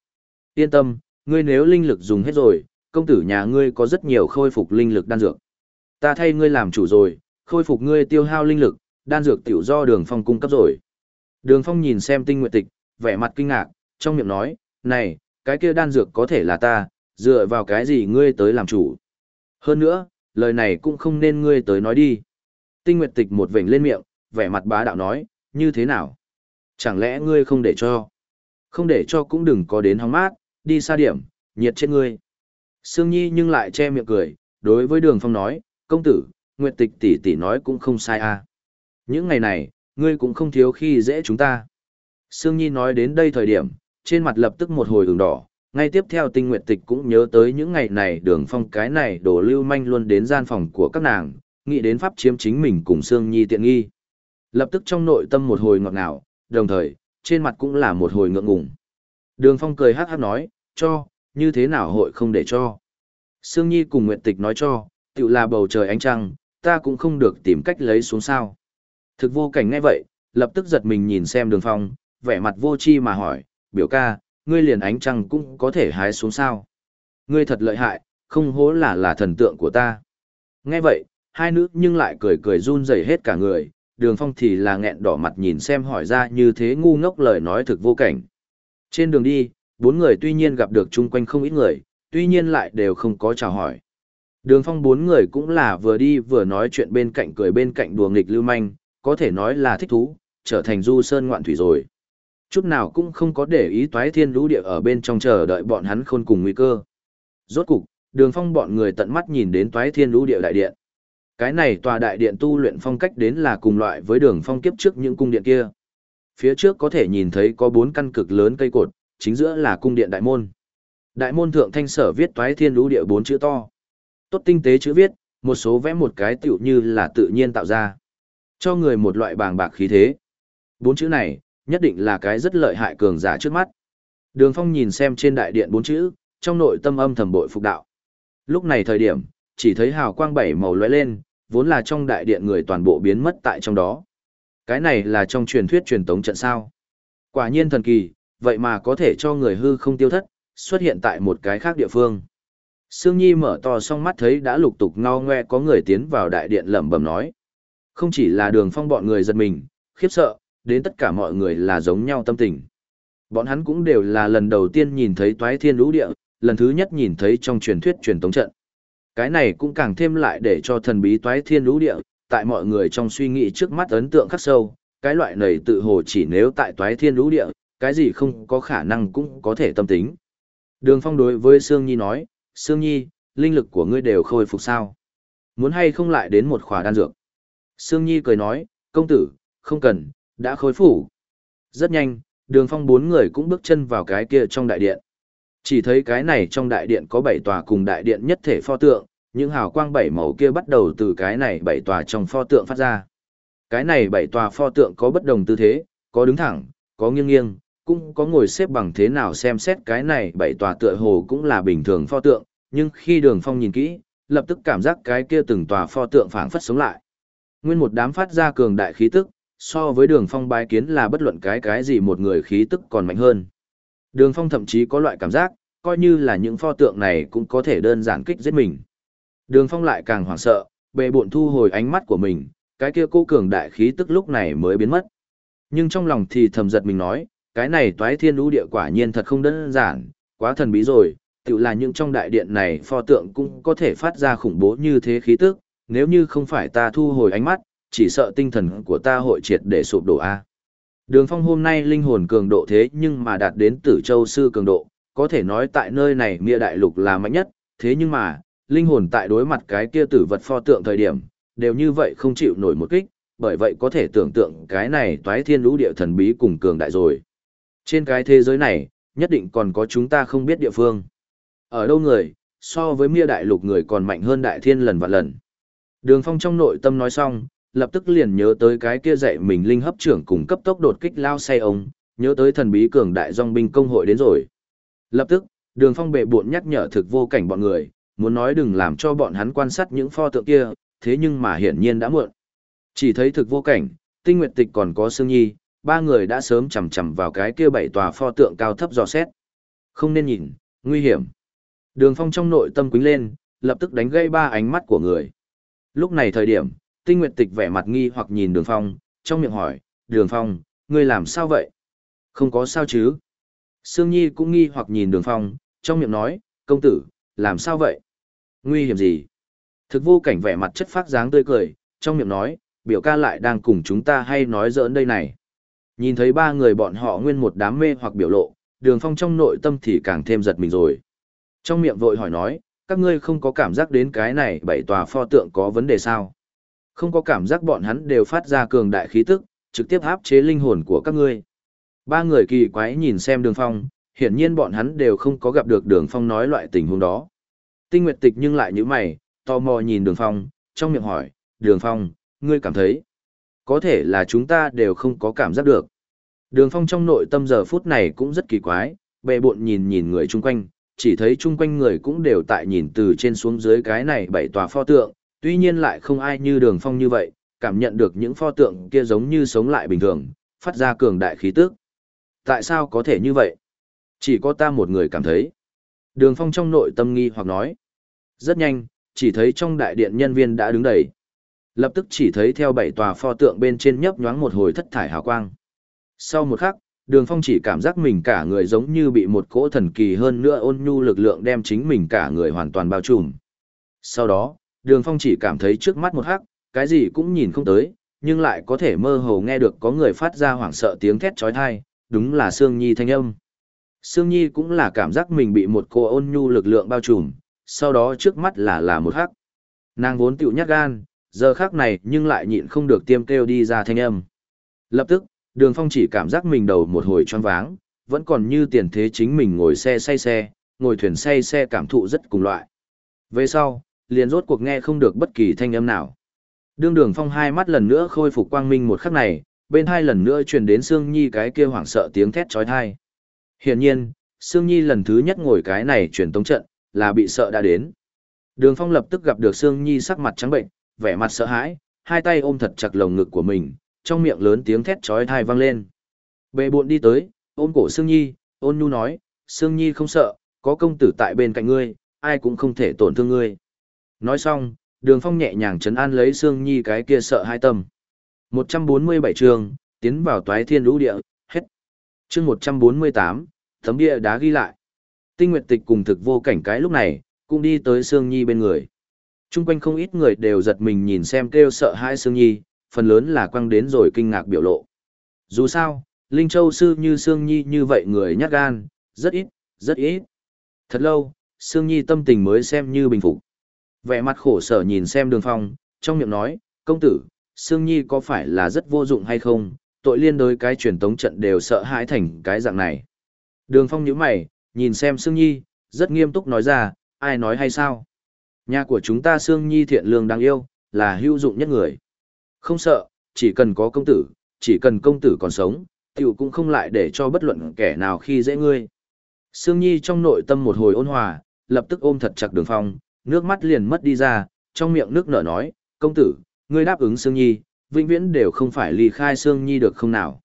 S1: Yên tâm, ngươi nếu linh lực dùng hết rồi, công tử nhà ngươi có rất nhiều khôi phục linh lực đan dược. Ta thay ngươi làm chủ rồi, khôi phục ngươi tiêu hao linh lực, đan dược tiểu do đường phong cung cấp rồi. Đường phong nhìn xem tinh nguyệt tịch, vẻ mặt kinh ngạc, trong miệng nói, này, cái kia đan dược có thể là ta, dựa vào cái gì ngươi tới làm chủ. Hơn nữa, lời này cũng không nên ngươi tới nói đi. Tinh Nguyệt Tịch một vểnh lên miệng, vẻ mặt bá đạo nói, như thế nào? Chẳng lẽ ngươi không để cho? Không để cho cũng đừng có đến hóng mát, đi xa điểm, nhiệt chết ngươi. Sương Nhi nhưng lại che miệng cười, đối với Đường Phong nói, công tử, Nguyệt Tịch tỷ tỷ nói cũng không sai à. Những ngày này, ngươi cũng không thiếu khi dễ chúng ta. Sương Nhi nói đến đây thời điểm, trên mặt lập tức một hồi ửng đỏ, ngay tiếp theo tinh nguyệt tịch cũng nhớ tới những ngày này đường phong cái này đổ lưu manh luôn đến gian phòng của các nàng, nghĩ đến pháp chiếm chính mình cùng Sương Nhi tiện nghi. Lập tức trong nội tâm một hồi ngọt ngào, đồng thời, trên mặt cũng là một hồi ngượng ngùng. Đường phong cười hát hát nói, cho, như thế nào hội không để cho. Sương Nhi cùng Nguyệt Tịch nói cho, tự là bầu trời ánh trăng, ta cũng không được tìm cách lấy xuống sao. Thực vô cảnh ngay vậy, lập tức giật mình nhìn xem đường phong, vẻ mặt vô chi mà hỏi, biểu ca, ngươi liền ánh trăng cũng có thể hái xuống sao. Ngươi thật lợi hại, không hố là là thần tượng của ta. Nghe vậy, hai nữ nhưng lại cười cười run rẩy hết cả người, đường phong thì là nghẹn đỏ mặt nhìn xem hỏi ra như thế ngu ngốc lời nói thực vô cảnh. Trên đường đi, bốn người tuy nhiên gặp được chung quanh không ít người, tuy nhiên lại đều không có chào hỏi. Đường phong bốn người cũng là vừa đi vừa nói chuyện bên cạnh cười bên cạnh đùa nghịch lưu manh, có thể nói là thích thú, trở thành du sơn ngoạn thủy rồi chút nào cũng không có để ý toái thiên lũ địa ở bên trong chờ đợi bọn hắn khôn cùng nguy cơ. Rốt cục, đường phong bọn người tận mắt nhìn đến toái thiên lũ địa đại điện. Cái này tòa đại điện tu luyện phong cách đến là cùng loại với đường phong kiếp trước những cung điện kia. Phía trước có thể nhìn thấy có bốn căn cực lớn cây cột, chính giữa là cung điện đại môn. Đại môn thượng thanh sở viết toái thiên lũ địa bốn chữ to. Tốt tinh tế chữ viết, một số vẽ một cái tựu như là tự nhiên tạo ra. Cho người một loại bàng bạc khí thế. Bốn chữ này, nhất định là cái rất lợi hại cường giả trước mắt. Đường Phong nhìn xem trên đại điện bốn chữ, trong nội tâm âm thầm bội phục đạo. Lúc này thời điểm, chỉ thấy hào quang bảy màu lóe lên, vốn là trong đại điện người toàn bộ biến mất tại trong đó. Cái này là trong truyền thuyết truyền tống trận sao. Quả nhiên thần kỳ, vậy mà có thể cho người hư không tiêu thất, xuất hiện tại một cái khác địa phương. Sương Nhi mở to song mắt thấy đã lục tục ngao ngoe có người tiến vào đại điện lẩm bẩm nói. Không chỉ là đường phong bọn người giật mình, khiếp sợ, đến tất cả mọi người là giống nhau tâm tình. Bọn hắn cũng đều là lần đầu tiên nhìn thấy toái thiên lũ địa, lần thứ nhất nhìn thấy trong truyền thuyết truyền tống trận. Cái này cũng càng thêm lại để cho thần bí toái thiên lũ địa, tại mọi người trong suy nghĩ trước mắt ấn tượng khắc sâu, cái loại này tự hồ chỉ nếu tại toái thiên lũ địa, cái gì không có khả năng cũng có thể tâm tính. Đường Phong đối với Sương Nhi nói, Sương Nhi, linh lực của ngươi đều khôi phục sao? Muốn hay không lại đến một khỏa đan dược? Sương Nhi cười nói, công tử, không cần, đã khôi phục. Rất nhanh, đường phong bốn người cũng bước chân vào cái kia trong đại điện. Chỉ thấy cái này trong đại điện có bảy tòa cùng đại điện nhất thể pho tượng, những hào quang bảy màu kia bắt đầu từ cái này bảy tòa trong pho tượng phát ra. Cái này bảy tòa pho tượng có bất đồng tư thế, có đứng thẳng, có nghiêng nghiêng, cũng có ngồi xếp bằng thế nào xem xét cái này bảy tòa tựa hồ cũng là bình thường pho tượng, nhưng khi đường phong nhìn kỹ, lập tức cảm giác cái kia từng tòa pho tượng phảng phất sống lại. Nguyên một đám phát ra cường đại khí tức, so với đường phong bái kiến là bất luận cái cái gì một người khí tức còn mạnh hơn. Đường phong thậm chí có loại cảm giác, coi như là những pho tượng này cũng có thể đơn giản kích giết mình. Đường phong lại càng hoảng sợ, bệ bộn thu hồi ánh mắt của mình, cái kia cô cường đại khí tức lúc này mới biến mất. Nhưng trong lòng thì thầm giật mình nói, cái này toái thiên lũ địa quả nhiên thật không đơn giản, quá thần bí rồi, tự là những trong đại điện này pho tượng cũng có thể phát ra khủng bố như thế khí tức, nếu như không phải ta thu hồi ánh mắt, chỉ sợ tinh thần của ta hội triệt để sụp đổ a. Đường Phong hôm nay linh hồn cường độ thế nhưng mà đạt đến Tử Châu sư cường độ, có thể nói tại nơi này Mia đại lục là mạnh nhất, thế nhưng mà, linh hồn tại đối mặt cái kia tử vật pho tượng thời điểm, đều như vậy không chịu nổi một kích, bởi vậy có thể tưởng tượng cái này toái thiên lũ địa thần bí cùng cường đại rồi. Trên cái thế giới này, nhất định còn có chúng ta không biết địa phương. Ở đâu người, so với Mia đại lục người còn mạnh hơn đại thiên lần và lần. Đường Phong trong nội tâm nói xong, lập tức liền nhớ tới cái kia dạy mình linh hấp trưởng cùng cấp tốc đột kích lao say ông, nhớ tới thần bí cường đại dòng binh công hội đến rồi. Lập tức, đường phong bệ buộn nhắc nhở thực vô cảnh bọn người, muốn nói đừng làm cho bọn hắn quan sát những pho tượng kia, thế nhưng mà hiển nhiên đã muộn. Chỉ thấy thực vô cảnh, tinh nguyệt tịch còn có sương nhi, ba người đã sớm chầm chầm vào cái kia bảy tòa pho tượng cao thấp dò xét. Không nên nhìn, nguy hiểm. Đường phong trong nội tâm quính lên, lập tức đánh gây ba ánh mắt của người. Lúc này thời điểm, tinh nguyệt tịch vẻ mặt nghi hoặc nhìn đường phong, trong miệng hỏi, đường phong, ngươi làm sao vậy? Không có sao chứ? Sương Nhi cũng nghi hoặc nhìn đường phong, trong miệng nói, công tử, làm sao vậy? Nguy hiểm gì? Thực vô cảnh vẻ mặt chất phát dáng tươi cười, trong miệng nói, biểu ca lại đang cùng chúng ta hay nói giỡn đây này. Nhìn thấy ba người bọn họ nguyên một đám mê hoặc biểu lộ, đường phong trong nội tâm thì càng thêm giật mình rồi. Trong miệng vội hỏi nói, các ngươi không có cảm giác đến cái này bảy tòa pho tượng có vấn đề sao? Không có cảm giác bọn hắn đều phát ra cường đại khí tức, trực tiếp áp chế linh hồn của các ngươi. Ba người kỳ quái nhìn xem đường phong, hiển nhiên bọn hắn đều không có gặp được đường phong nói loại tình huống đó. Tinh Nguyệt Tịch nhưng lại như mày, tò mò nhìn đường phong, trong miệng hỏi, đường phong, ngươi cảm thấy, có thể là chúng ta đều không có cảm giác được. Đường phong trong nội tâm giờ phút này cũng rất kỳ quái, bệ bộn nhìn nhìn người chung quanh, chỉ thấy chung quanh người cũng đều tại nhìn từ trên xuống dưới cái này bảy tòa pho tượng, tuy nhiên lại không ai như đường phong như vậy, cảm nhận được những pho tượng kia giống như sống lại bình thường, phát ra cường đại khí tức. Tại sao có thể như vậy? Chỉ có ta một người cảm thấy. Đường phong trong nội tâm nghi hoặc nói. Rất nhanh, chỉ thấy trong đại điện nhân viên đã đứng đầy. Lập tức chỉ thấy theo bảy tòa pho tượng bên trên nhấp nhoáng một hồi thất thải hào quang. Sau một khắc, đường phong chỉ cảm giác mình cả người giống như bị một cỗ thần kỳ hơn nữa ôn nhu lực lượng đem chính mình cả người hoàn toàn bao trùm. Sau đó, đường phong chỉ cảm thấy trước mắt một hắc, cái gì cũng nhìn không tới, nhưng lại có thể mơ hồ nghe được có người phát ra hoảng sợ tiếng thét trói thai, đúng là Sương Nhi thanh âm. Sương Nhi cũng là cảm giác mình bị một cô ôn nhu lực lượng bao trùm, sau đó trước mắt là là một hắc. Nàng vốn tiểu nhát gan, giờ khác này nhưng lại nhịn không được tiêm kêu đi ra thanh âm. Lập tức, đường phong chỉ cảm giác mình đầu một hồi choáng váng, vẫn còn như tiền thế chính mình ngồi xe say xe, ngồi thuyền say xe cảm thụ rất cùng loại. Về sau, liền rốt cuộc nghe không được bất kỳ thanh âm nào. Đương đường phong hai mắt lần nữa khôi phục quang minh một khắc này, bên hai lần nữa truyền đến Sương Nhi cái kia hoảng sợ tiếng thét trói thai. Hiển nhiên, Sương Nhi lần thứ nhất ngồi cái này truyền tống trận, là bị sợ đã đến. Đường phong lập tức gặp được Sương Nhi sắc mặt trắng bệnh, vẻ mặt sợ hãi, hai tay ôm thật chặt lồng ngực của mình, trong miệng lớn tiếng thét trói thai vang lên. Bệ buộn đi tới, ôm cổ Sương Nhi, ôn nhu nói, Sương Nhi không sợ, có công tử tại bên cạnh ngươi, ai cũng không thể tổn thương ngươi. Nói xong, đường phong nhẹ nhàng chấn an lấy Sương Nhi cái kia sợ hai tâm. 147 trường, tiến vào toái thiên lũ địa, hết. chương 148, tấm địa đá ghi lại. Tinh Nguyệt Tịch cùng thực vô cảnh cái lúc này, cũng đi tới Sương Nhi bên người. Trung quanh không ít người đều giật mình nhìn xem kêu sợ hai Sương Nhi, phần lớn là quăng đến rồi kinh ngạc biểu lộ. Dù sao, Linh Châu Sư như Sương Nhi như vậy người nhát gan, rất ít, rất ít. Thật lâu, Sương Nhi tâm tình mới xem như bình phục. Vẻ mặt khổ sở nhìn xem đường phong, trong miệng nói, công tử, Sương Nhi có phải là rất vô dụng hay không, tội liên đối cái truyền tống trận đều sợ hãi thành cái dạng này. Đường phong nhíu mày, nhìn xem Sương Nhi, rất nghiêm túc nói ra, ai nói hay sao? Nhà của chúng ta Sương Nhi thiện lương đáng yêu, là hữu dụng nhất người. Không sợ, chỉ cần có công tử, chỉ cần công tử còn sống, tiểu cũng không lại để cho bất luận kẻ nào khi dễ ngươi. Sương Nhi trong nội tâm một hồi ôn hòa, lập tức ôm thật chặt đường phong, nước mắt liền mất đi ra, trong miệng nước nở nói, công tử, ngươi đáp ứng Sương Nhi, vĩnh viễn đều không phải ly khai Sương Nhi được không nào.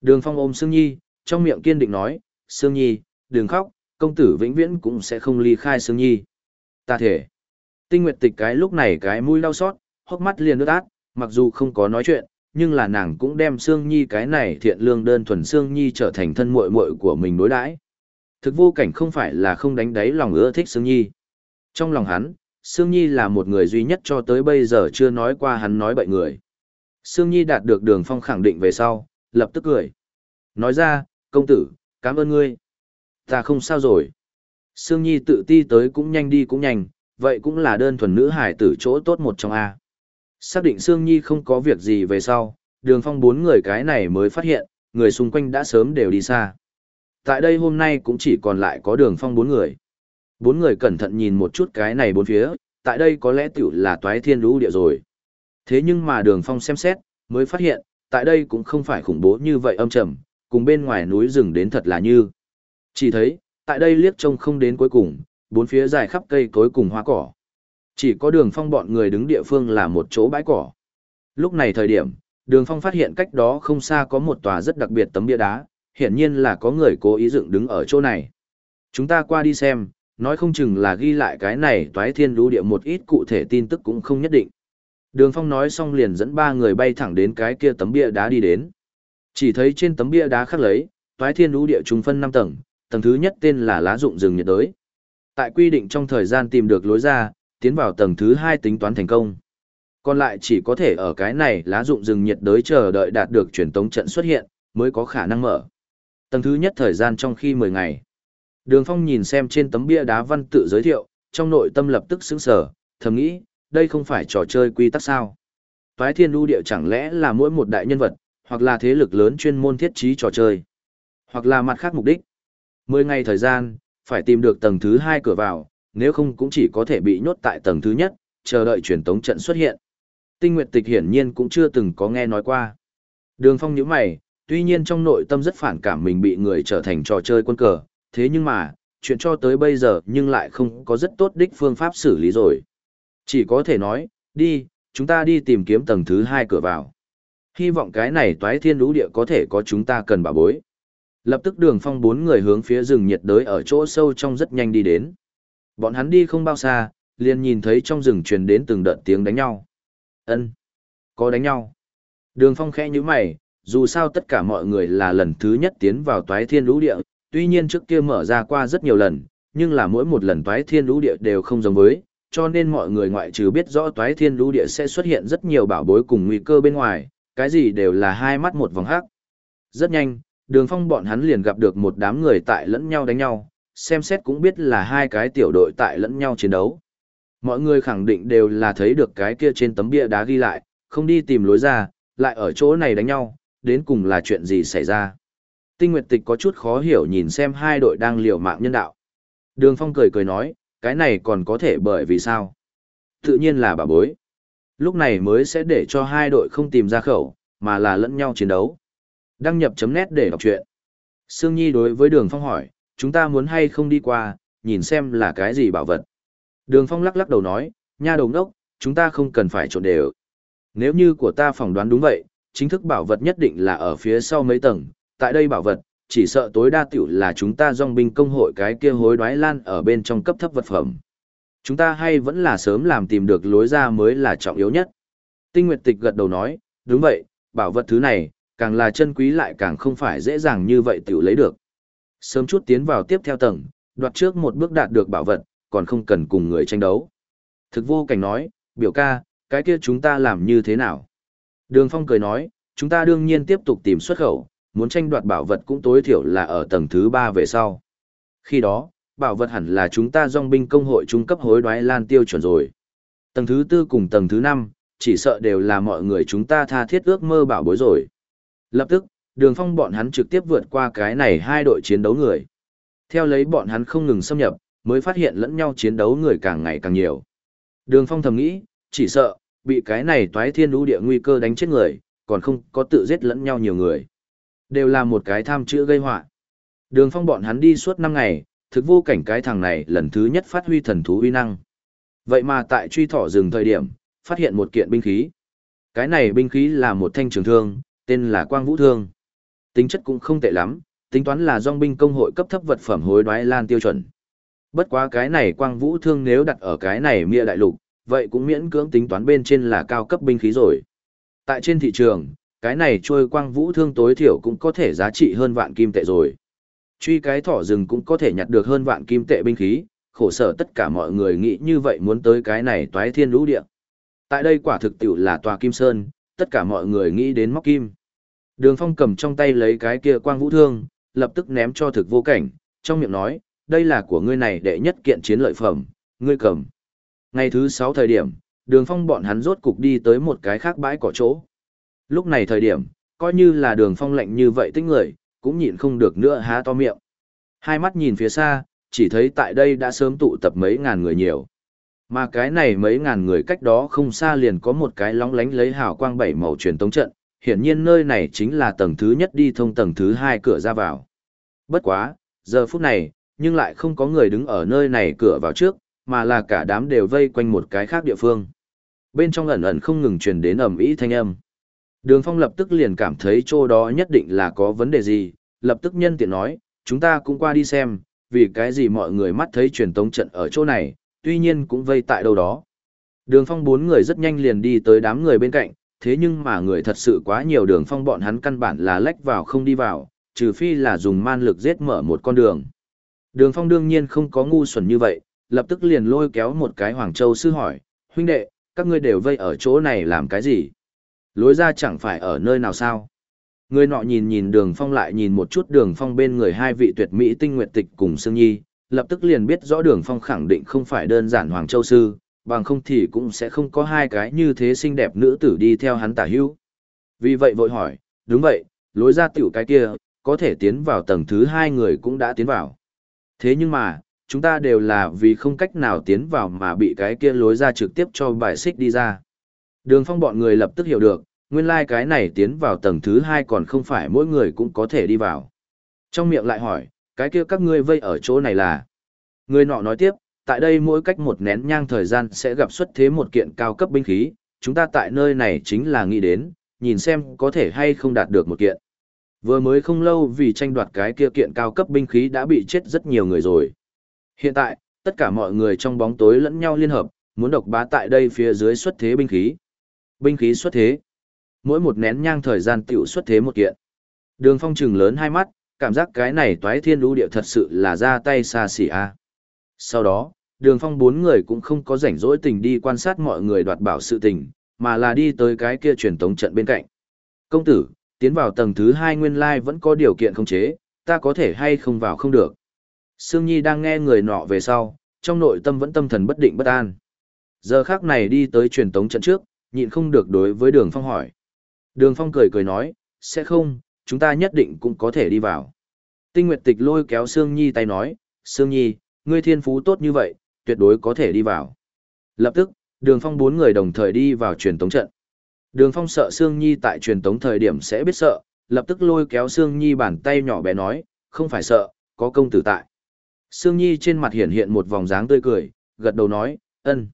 S1: Đường phong ôm Sương Nhi, trong miệng kiên định nói, Sương Nhi, đừng khóc, công tử vĩnh viễn cũng sẽ không ly khai Sương Nhi. Ta thể. Tinh Nguyệt Tịch cái lúc này cái mũi đau xót, hốc mắt liền nước át, mặc dù không có nói chuyện, nhưng là nàng cũng đem Sương Nhi cái này thiện lương đơn thuần Sương Nhi trở thành thân muội muội của mình đối đãi. Thực vô cảnh không phải là không đánh đáy lòng ưa thích Sương Nhi. Trong lòng hắn, Sương Nhi là một người duy nhất cho tới bây giờ chưa nói qua hắn nói bậy người. Sương Nhi đạt được đường phong khẳng định về sau, lập tức cười. Nói ra, công tử, cảm ơn ngươi. Ta không sao rồi. Sương Nhi tự ti tới cũng nhanh đi cũng nhanh, vậy cũng là đơn thuần nữ hải tử chỗ tốt một trong A. Xác định Sương Nhi không có việc gì về sau, đường phong bốn người cái này mới phát hiện, người xung quanh đã sớm đều đi xa. Tại đây hôm nay cũng chỉ còn lại có đường phong bốn người. Bốn người cẩn thận nhìn một chút cái này bốn phía, tại đây có lẽ tiểu là toái thiên lũ địa rồi. Thế nhưng mà đường phong xem xét, mới phát hiện, tại đây cũng không phải khủng bố như vậy âm trầm, cùng bên ngoài núi rừng đến thật là như. Chỉ thấy, tại đây liếc trông không đến cuối cùng, bốn phía dài khắp cây cối cùng hoa cỏ. Chỉ có đường phong bọn người đứng địa phương là một chỗ bãi cỏ. Lúc này thời điểm, đường phong phát hiện cách đó không xa có một tòa rất đặc biệt tấm bia đá, hiển nhiên là có người cố ý dựng đứng ở chỗ này. Chúng ta qua đi xem, nói không chừng là ghi lại cái này toái thiên lũ địa một ít cụ thể tin tức cũng không nhất định. Đường phong nói xong liền dẫn ba người bay thẳng đến cái kia tấm bia đá đi đến. Chỉ thấy trên tấm bia đá khắc lấy, toái thiên lũ địa trung phân năm tầng, tầng thứ nhất tên là lá dụng rừng nhiệt đới. Tại quy định trong thời gian tìm được lối ra, tiến vào tầng thứ hai tính toán thành công. Còn lại chỉ có thể ở cái này lá dụng rừng nhiệt đới chờ đợi đạt được truyền tống trận xuất hiện, mới có khả năng mở. Tầng thứ nhất thời gian trong khi 10 ngày. Đường Phong nhìn xem trên tấm bia đá văn tự giới thiệu, trong nội tâm lập tức sững sờ, thầm nghĩ, đây không phải trò chơi quy tắc sao? Toái Thiên Du Địa chẳng lẽ là mỗi một đại nhân vật, hoặc là thế lực lớn chuyên môn thiết trí trò chơi, hoặc là mặt khác mục đích. 10 ngày thời gian, phải tìm được tầng thứ hai cửa vào, nếu không cũng chỉ có thể bị nhốt tại tầng thứ nhất, chờ đợi truyền tống trận xuất hiện. Tinh Nguyệt Tịch hiển nhiên cũng chưa từng có nghe nói qua. Đường Phong nhíu mày, tuy nhiên trong nội tâm rất phản cảm mình bị người trở thành trò chơi quân cờ, thế nhưng mà, chuyện cho tới bây giờ nhưng lại không có rất tốt đích phương pháp xử lý rồi. Chỉ có thể nói, đi, chúng ta đi tìm kiếm tầng thứ hai cửa vào. Hy vọng cái này toái thiên lũ địa có thể có chúng ta cần bảo bối. Lập tức đường phong bốn người hướng phía rừng nhiệt đới ở chỗ sâu trong rất nhanh đi đến. Bọn hắn đi không bao xa, liền nhìn thấy trong rừng truyền đến từng đợt tiếng đánh nhau. Ân, Có đánh nhau. Đường phong khẽ như mày, dù sao tất cả mọi người là lần thứ nhất tiến vào toái thiên lũ địa, tuy nhiên trước kia mở ra qua rất nhiều lần, nhưng là mỗi một lần toái thiên lũ địa đều không giống với, cho nên mọi người ngoại trừ biết rõ toái thiên lũ địa sẽ xuất hiện rất nhiều bảo bối cùng nguy cơ bên ngoài, cái gì đều là hai mắt một vòng hắc. Rất nhanh, đường phong bọn hắn liền gặp được một đám người tại lẫn nhau đánh nhau, xem xét cũng biết là hai cái tiểu đội tại lẫn nhau chiến đấu. Mọi người khẳng định đều là thấy được cái kia trên tấm bia đá ghi lại, không đi tìm lối ra, lại ở chỗ này đánh nhau, đến cùng là chuyện gì xảy ra. Tinh Nguyệt Tịch có chút khó hiểu nhìn xem hai đội đang liều mạng nhân đạo. Đường Phong cười cười nói, cái này còn có thể bởi vì sao? Tự nhiên là bà bối. Lúc này mới sẽ để cho hai đội không tìm ra khẩu, mà là lẫn nhau chiến đấu. Đăng nhập chấm nét để đọc truyện. Sương Nhi đối với Đường Phong hỏi, chúng ta muốn hay không đi qua, nhìn xem là cái gì bảo vật. Đường Phong lắc lắc đầu nói, nha đồng đốc, chúng ta không cần phải trộn đều. Nếu như của ta phỏng đoán đúng vậy, chính thức bảo vật nhất định là ở phía sau mấy tầng, tại đây bảo vật, chỉ sợ tối đa tiểu là chúng ta dòng binh công hội cái kia hối đoái lan ở bên trong cấp thấp vật phẩm. Chúng ta hay vẫn là sớm làm tìm được lối ra mới là trọng yếu nhất. Tinh Nguyệt Tịch gật đầu nói, đúng vậy, bảo vật thứ này, càng là chân quý lại càng không phải dễ dàng như vậy tiểu lấy được. Sớm chút tiến vào tiếp theo tầng, đoạt trước một bước đạt được bảo vật, còn không cần cùng người tranh đấu. Thực vô cảnh nói, biểu ca, cái kia chúng ta làm như thế nào? Đường Phong cười nói, chúng ta đương nhiên tiếp tục tìm xuất khẩu, muốn tranh đoạt bảo vật cũng tối thiểu là ở tầng thứ ba về sau. Khi đó, bảo vật hẳn là chúng ta dòng binh công hội trung cấp hối đoái lan tiêu chuẩn rồi. Tầng thứ tư cùng tầng thứ năm, chỉ sợ đều là mọi người chúng ta tha thiết ước mơ bảo bối rồi. Lập tức, đường phong bọn hắn trực tiếp vượt qua cái này hai đội chiến đấu người. Theo lấy bọn hắn không ngừng xâm nhập, mới phát hiện lẫn nhau chiến đấu người càng ngày càng nhiều. Đường phong thầm nghĩ, chỉ sợ, bị cái này toái thiên lũ địa nguy cơ đánh chết người, còn không có tự giết lẫn nhau nhiều người. Đều là một cái tham chữ gây họa Đường phong bọn hắn đi suốt năm ngày, thực vô cảnh cái thằng này lần thứ nhất phát huy thần thú uy năng. Vậy mà tại truy thỏ rừng thời điểm, phát hiện một kiện binh khí. Cái này binh khí là một thanh trường thương, tên là Quang Vũ Thương. Tính chất cũng không tệ lắm, tính toán là dòng binh công hội cấp thấp vật phẩm hối đoái lan tiêu chuẩn. Bất quá cái này Quang Vũ Thương nếu đặt ở cái này mia đại lục, vậy cũng miễn cưỡng tính toán bên trên là cao cấp binh khí rồi. Tại trên thị trường, cái này trôi Quang Vũ Thương tối thiểu cũng có thể giá trị hơn vạn kim tệ rồi. Truy cái thỏ rừng cũng có thể nhặt được hơn vạn kim tệ binh khí, khổ sở tất cả mọi người nghĩ như vậy muốn tới cái này toái thiên lũ địa. Tại đây quả thực tiểu là tòa kim sơn, tất cả mọi người nghĩ đến móc kim. Đường phong cầm trong tay lấy cái kia quang vũ thương, lập tức ném cho thực vô cảnh, trong miệng nói, đây là của ngươi này đệ nhất kiện chiến lợi phẩm, ngươi cầm. Ngày thứ sáu thời điểm, đường phong bọn hắn rốt cục đi tới một cái khác bãi cỏ chỗ. Lúc này thời điểm, coi như là đường phong lạnh như vậy tích người, cũng nhịn không được nữa há to miệng. Hai mắt nhìn phía xa, chỉ thấy tại đây đã sớm tụ tập mấy ngàn người nhiều. Mà cái này mấy ngàn người cách đó không xa liền có một cái lóng lánh lấy hào quang bảy màu truyền tống trận, hiển nhiên nơi này chính là tầng thứ nhất đi thông tầng thứ hai cửa ra vào. Bất quá, giờ phút này, nhưng lại không có người đứng ở nơi này cửa vào trước, mà là cả đám đều vây quanh một cái khác địa phương. Bên trong ẩn ẩn không ngừng truyền đến ầm ĩ thanh âm. Đường Phong lập tức liền cảm thấy chỗ đó nhất định là có vấn đề gì, lập tức nhân tiện nói, chúng ta cũng qua đi xem, vì cái gì mọi người mắt thấy truyền tống trận ở chỗ này, tuy nhiên cũng vây tại đâu đó. Đường Phong bốn người rất nhanh liền đi tới đám người bên cạnh, thế nhưng mà người thật sự quá nhiều đường Phong bọn hắn căn bản là lách vào không đi vào, trừ phi là dùng man lực giết mở một con đường. Đường Phong đương nhiên không có ngu xuẩn như vậy, lập tức liền lôi kéo một cái Hoàng Châu sư hỏi, huynh đệ, các ngươi đều vây ở chỗ này làm cái gì? Lối ra chẳng phải ở nơi nào sao? Người nọ nhìn nhìn đường phong lại nhìn một chút đường phong bên người hai vị tuyệt mỹ tinh nguyện tịch cùng Sương Nhi, lập tức liền biết rõ đường phong khẳng định không phải đơn giản Hoàng Châu Sư, bằng không thì cũng sẽ không có hai cái như thế xinh đẹp nữ tử đi theo hắn tả hữu. Vì vậy vội hỏi, đúng vậy, lối ra tiểu cái kia, có thể tiến vào tầng thứ hai người cũng đã tiến vào. Thế nhưng mà, chúng ta đều là vì không cách nào tiến vào mà bị cái kia lối ra trực tiếp cho bài xích đi ra. Đường phong bọn người lập tức hiểu được, nguyên lai like cái này tiến vào tầng thứ hai còn không phải mỗi người cũng có thể đi vào. Trong miệng lại hỏi, cái kia các ngươi vây ở chỗ này là. Người nọ nói tiếp, tại đây mỗi cách một nén nhang thời gian sẽ gặp xuất thế một kiện cao cấp binh khí, chúng ta tại nơi này chính là nghĩ đến, nhìn xem có thể hay không đạt được một kiện. Vừa mới không lâu vì tranh đoạt cái kia kiện cao cấp binh khí đã bị chết rất nhiều người rồi. Hiện tại, tất cả mọi người trong bóng tối lẫn nhau liên hợp, muốn độc bá tại đây phía dưới xuất thế binh khí. Binh khí xuất thế. Mỗi một nén nhang thời gian tiểu xuất thế một kiện. Đường phong trừng lớn hai mắt, cảm giác cái này toái thiên lũ địa thật sự là ra tay xa xỉ a. Sau đó, đường phong bốn người cũng không có rảnh rỗi tình đi quan sát mọi người đoạt bảo sự tình, mà là đi tới cái kia truyền tống trận bên cạnh. Công tử, tiến vào tầng thứ hai nguyên lai vẫn có điều kiện không chế, ta có thể hay không vào không được. Sương Nhi đang nghe người nọ về sau, trong nội tâm vẫn tâm thần bất định bất an. Giờ khác này đi tới truyền tống trận trước, nhịn không được đối với đường phong hỏi. Đường phong cười cười nói, sẽ không, chúng ta nhất định cũng có thể đi vào. Tinh Nguyệt Tịch lôi kéo Sương Nhi tay nói, Sương Nhi, ngươi thiên phú tốt như vậy, tuyệt đối có thể đi vào. Lập tức, đường phong bốn người đồng thời đi vào truyền tống trận. Đường phong sợ Sương Nhi tại truyền tống thời điểm sẽ biết sợ, lập tức lôi kéo Sương Nhi bàn tay nhỏ bé nói, không phải sợ, có công tử tại. Sương Nhi trên mặt hiện hiện một vòng dáng tươi cười, gật đầu nói, ân.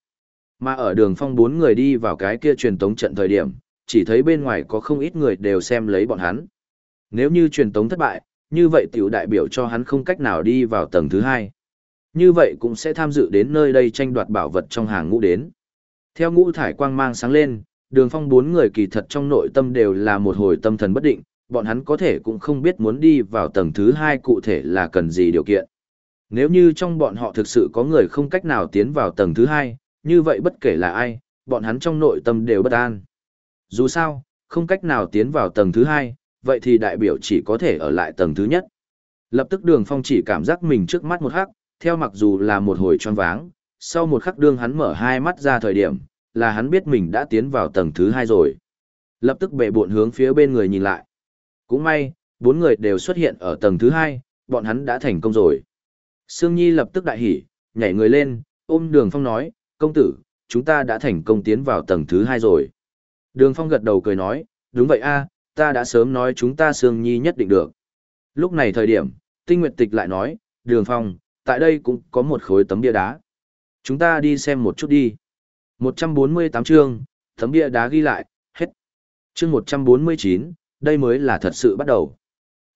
S1: Mà ở đường phong bốn người đi vào cái kia truyền tống trận thời điểm, chỉ thấy bên ngoài có không ít người đều xem lấy bọn hắn. Nếu như truyền tống thất bại, như vậy tiểu đại biểu cho hắn không cách nào đi vào tầng thứ hai. Như vậy cũng sẽ tham dự đến nơi đây tranh đoạt bảo vật trong hàng ngũ đến. Theo ngũ thải quang mang sáng lên, đường phong bốn người kỳ thật trong nội tâm đều là một hồi tâm thần bất định, bọn hắn có thể cũng không biết muốn đi vào tầng thứ hai cụ thể là cần gì điều kiện. Nếu như trong bọn họ thực sự có người không cách nào tiến vào tầng thứ hai, như vậy bất kể là ai, bọn hắn trong nội tâm đều bất an. Dù sao, không cách nào tiến vào tầng thứ hai, vậy thì đại biểu chỉ có thể ở lại tầng thứ nhất. Lập tức đường phong chỉ cảm giác mình trước mắt một khắc, theo mặc dù là một hồi tròn váng, sau một khắc đương hắn mở hai mắt ra thời điểm, là hắn biết mình đã tiến vào tầng thứ hai rồi. Lập tức bệ bộn hướng phía bên người nhìn lại. Cũng may, bốn người đều xuất hiện ở tầng thứ hai, bọn hắn đã thành công rồi. Sương Nhi lập tức đại hỉ, nhảy người lên, ôm đường phong nói, công tử, chúng ta đã thành công tiến vào tầng thứ hai rồi. Đường phong gật đầu cười nói, đúng vậy a, ta đã sớm nói chúng ta Sương Nhi nhất định được. Lúc này thời điểm, Tinh Nguyệt Tịch lại nói, đường phong, tại đây cũng có một khối tấm bia đá. Chúng ta đi xem một chút đi. 148 chương, tấm bia đá ghi lại, hết. Chương 149, đây mới là thật sự bắt đầu.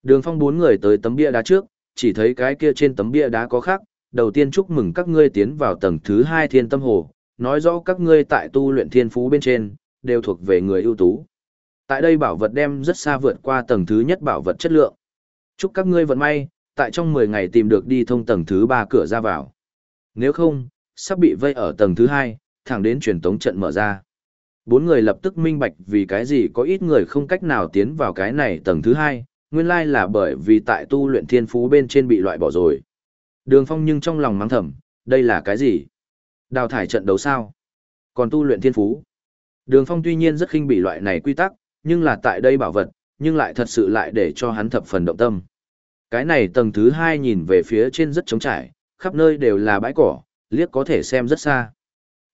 S1: Đường phong bốn người tới tấm bia đá trước, chỉ thấy cái kia trên tấm bia đá có khác, đầu tiên chúc mừng các ngươi tiến vào tầng thứ hai thiên tâm hồ, nói rõ các ngươi tại tu luyện thiên phú bên trên, đều thuộc về người ưu tú. Tại đây bảo vật đem rất xa vượt qua tầng thứ nhất bảo vật chất lượng. Chúc các ngươi vận may, tại trong 10 ngày tìm được đi thông tầng thứ 3 cửa ra vào. Nếu không, sắp bị vây ở tầng thứ 2, thẳng đến truyền tống trận mở ra. Bốn người lập tức minh bạch vì cái gì có ít người không cách nào tiến vào cái này tầng thứ 2, nguyên lai là bởi vì tại tu luyện thiên phú bên trên bị loại bỏ rồi. Đường phong nhưng trong lòng mắng thầm, đây là cái gì? Đào thải trận đấu sao? Còn tu luyện thiên phú? Đường phong tuy nhiên rất khinh bị loại này quy tắc, nhưng là tại đây bảo vật, nhưng lại thật sự lại để cho hắn thập phần động tâm. Cái này tầng thứ hai nhìn về phía trên rất trống trải, khắp nơi đều là bãi cỏ, liếc có thể xem rất xa.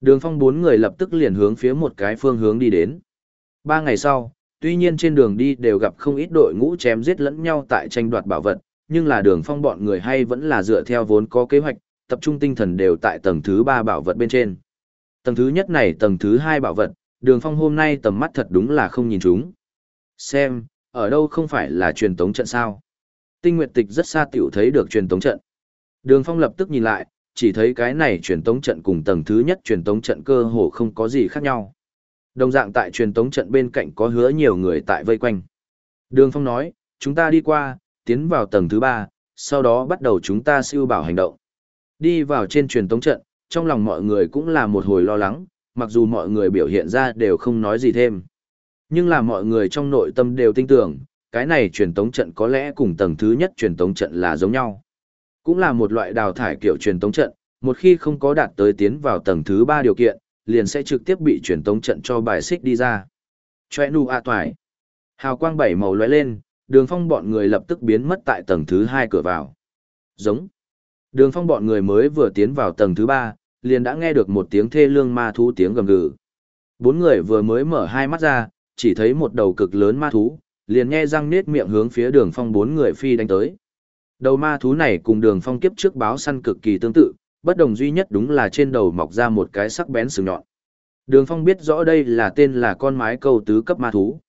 S1: Đường phong bốn người lập tức liền hướng phía một cái phương hướng đi đến. Ba ngày sau, tuy nhiên trên đường đi đều gặp không ít đội ngũ chém giết lẫn nhau tại tranh đoạt bảo vật, nhưng là đường phong bọn người hay vẫn là dựa theo vốn có kế hoạch, tập trung tinh thần đều tại tầng thứ ba bảo vật bên trên. Tầng thứ nhất này tầng thứ hai bảo vật, đường phong hôm nay tầm mắt thật đúng là không nhìn chúng. Xem, ở đâu không phải là truyền tống trận sao. Tinh Nguyệt Tịch rất xa tiểu thấy được truyền tống trận. Đường Phong lập tức nhìn lại, chỉ thấy cái này truyền tống trận cùng tầng thứ nhất truyền tống trận cơ hồ không có gì khác nhau. Đồng dạng tại truyền tống trận bên cạnh có hứa nhiều người tại vây quanh. Đường Phong nói, chúng ta đi qua, tiến vào tầng thứ ba, sau đó bắt đầu chúng ta siêu bảo hành động. Đi vào trên truyền tống trận, trong lòng mọi người cũng là một hồi lo lắng, mặc dù mọi người biểu hiện ra đều không nói gì thêm. Nhưng là mọi người trong nội tâm đều tin tưởng, cái này truyền tống trận có lẽ cùng tầng thứ nhất truyền tống trận là giống nhau. Cũng là một loại đào thải kiểu truyền tống trận, một khi không có đạt tới tiến vào tầng thứ ba điều kiện, liền sẽ trực tiếp bị truyền tống trận cho bài xích đi ra. Choe nu a toài. Hào quang bảy màu lóe lên, đường phong bọn người lập tức biến mất tại tầng thứ hai cửa vào. Giống. Đường phong bọn người mới vừa tiến vào tầng thứ ba, liền đã nghe được một tiếng thê lương ma thú tiếng gầm gừ. Bốn người vừa mới mở hai mắt ra, chỉ thấy một đầu cực lớn ma thú, liền nghe răng nết miệng hướng phía đường phong bốn người phi đánh tới. Đầu ma thú này cùng đường phong kiếp trước báo săn cực kỳ tương tự, bất đồng duy nhất đúng là trên đầu mọc ra một cái sắc bén sừng nhọn. Đường phong biết rõ đây là tên là con mái câu tứ cấp ma thú.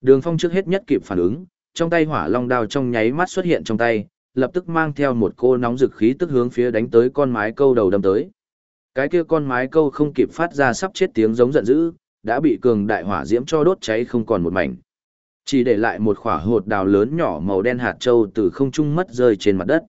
S1: Đường phong trước hết nhất kịp phản ứng, trong tay hỏa long đao trong nháy mắt xuất hiện trong tay, lập tức mang theo một cô nóng rực khí tức hướng phía đánh tới con mái câu đầu đâm tới. Cái kia con mái câu không kịp phát ra sắp chết tiếng giống giận dữ, đã bị cường đại hỏa diễm cho đốt cháy không còn một mảnh. Chỉ để lại một khỏa hột đào lớn nhỏ màu đen hạt châu từ không trung mất rơi trên mặt đất.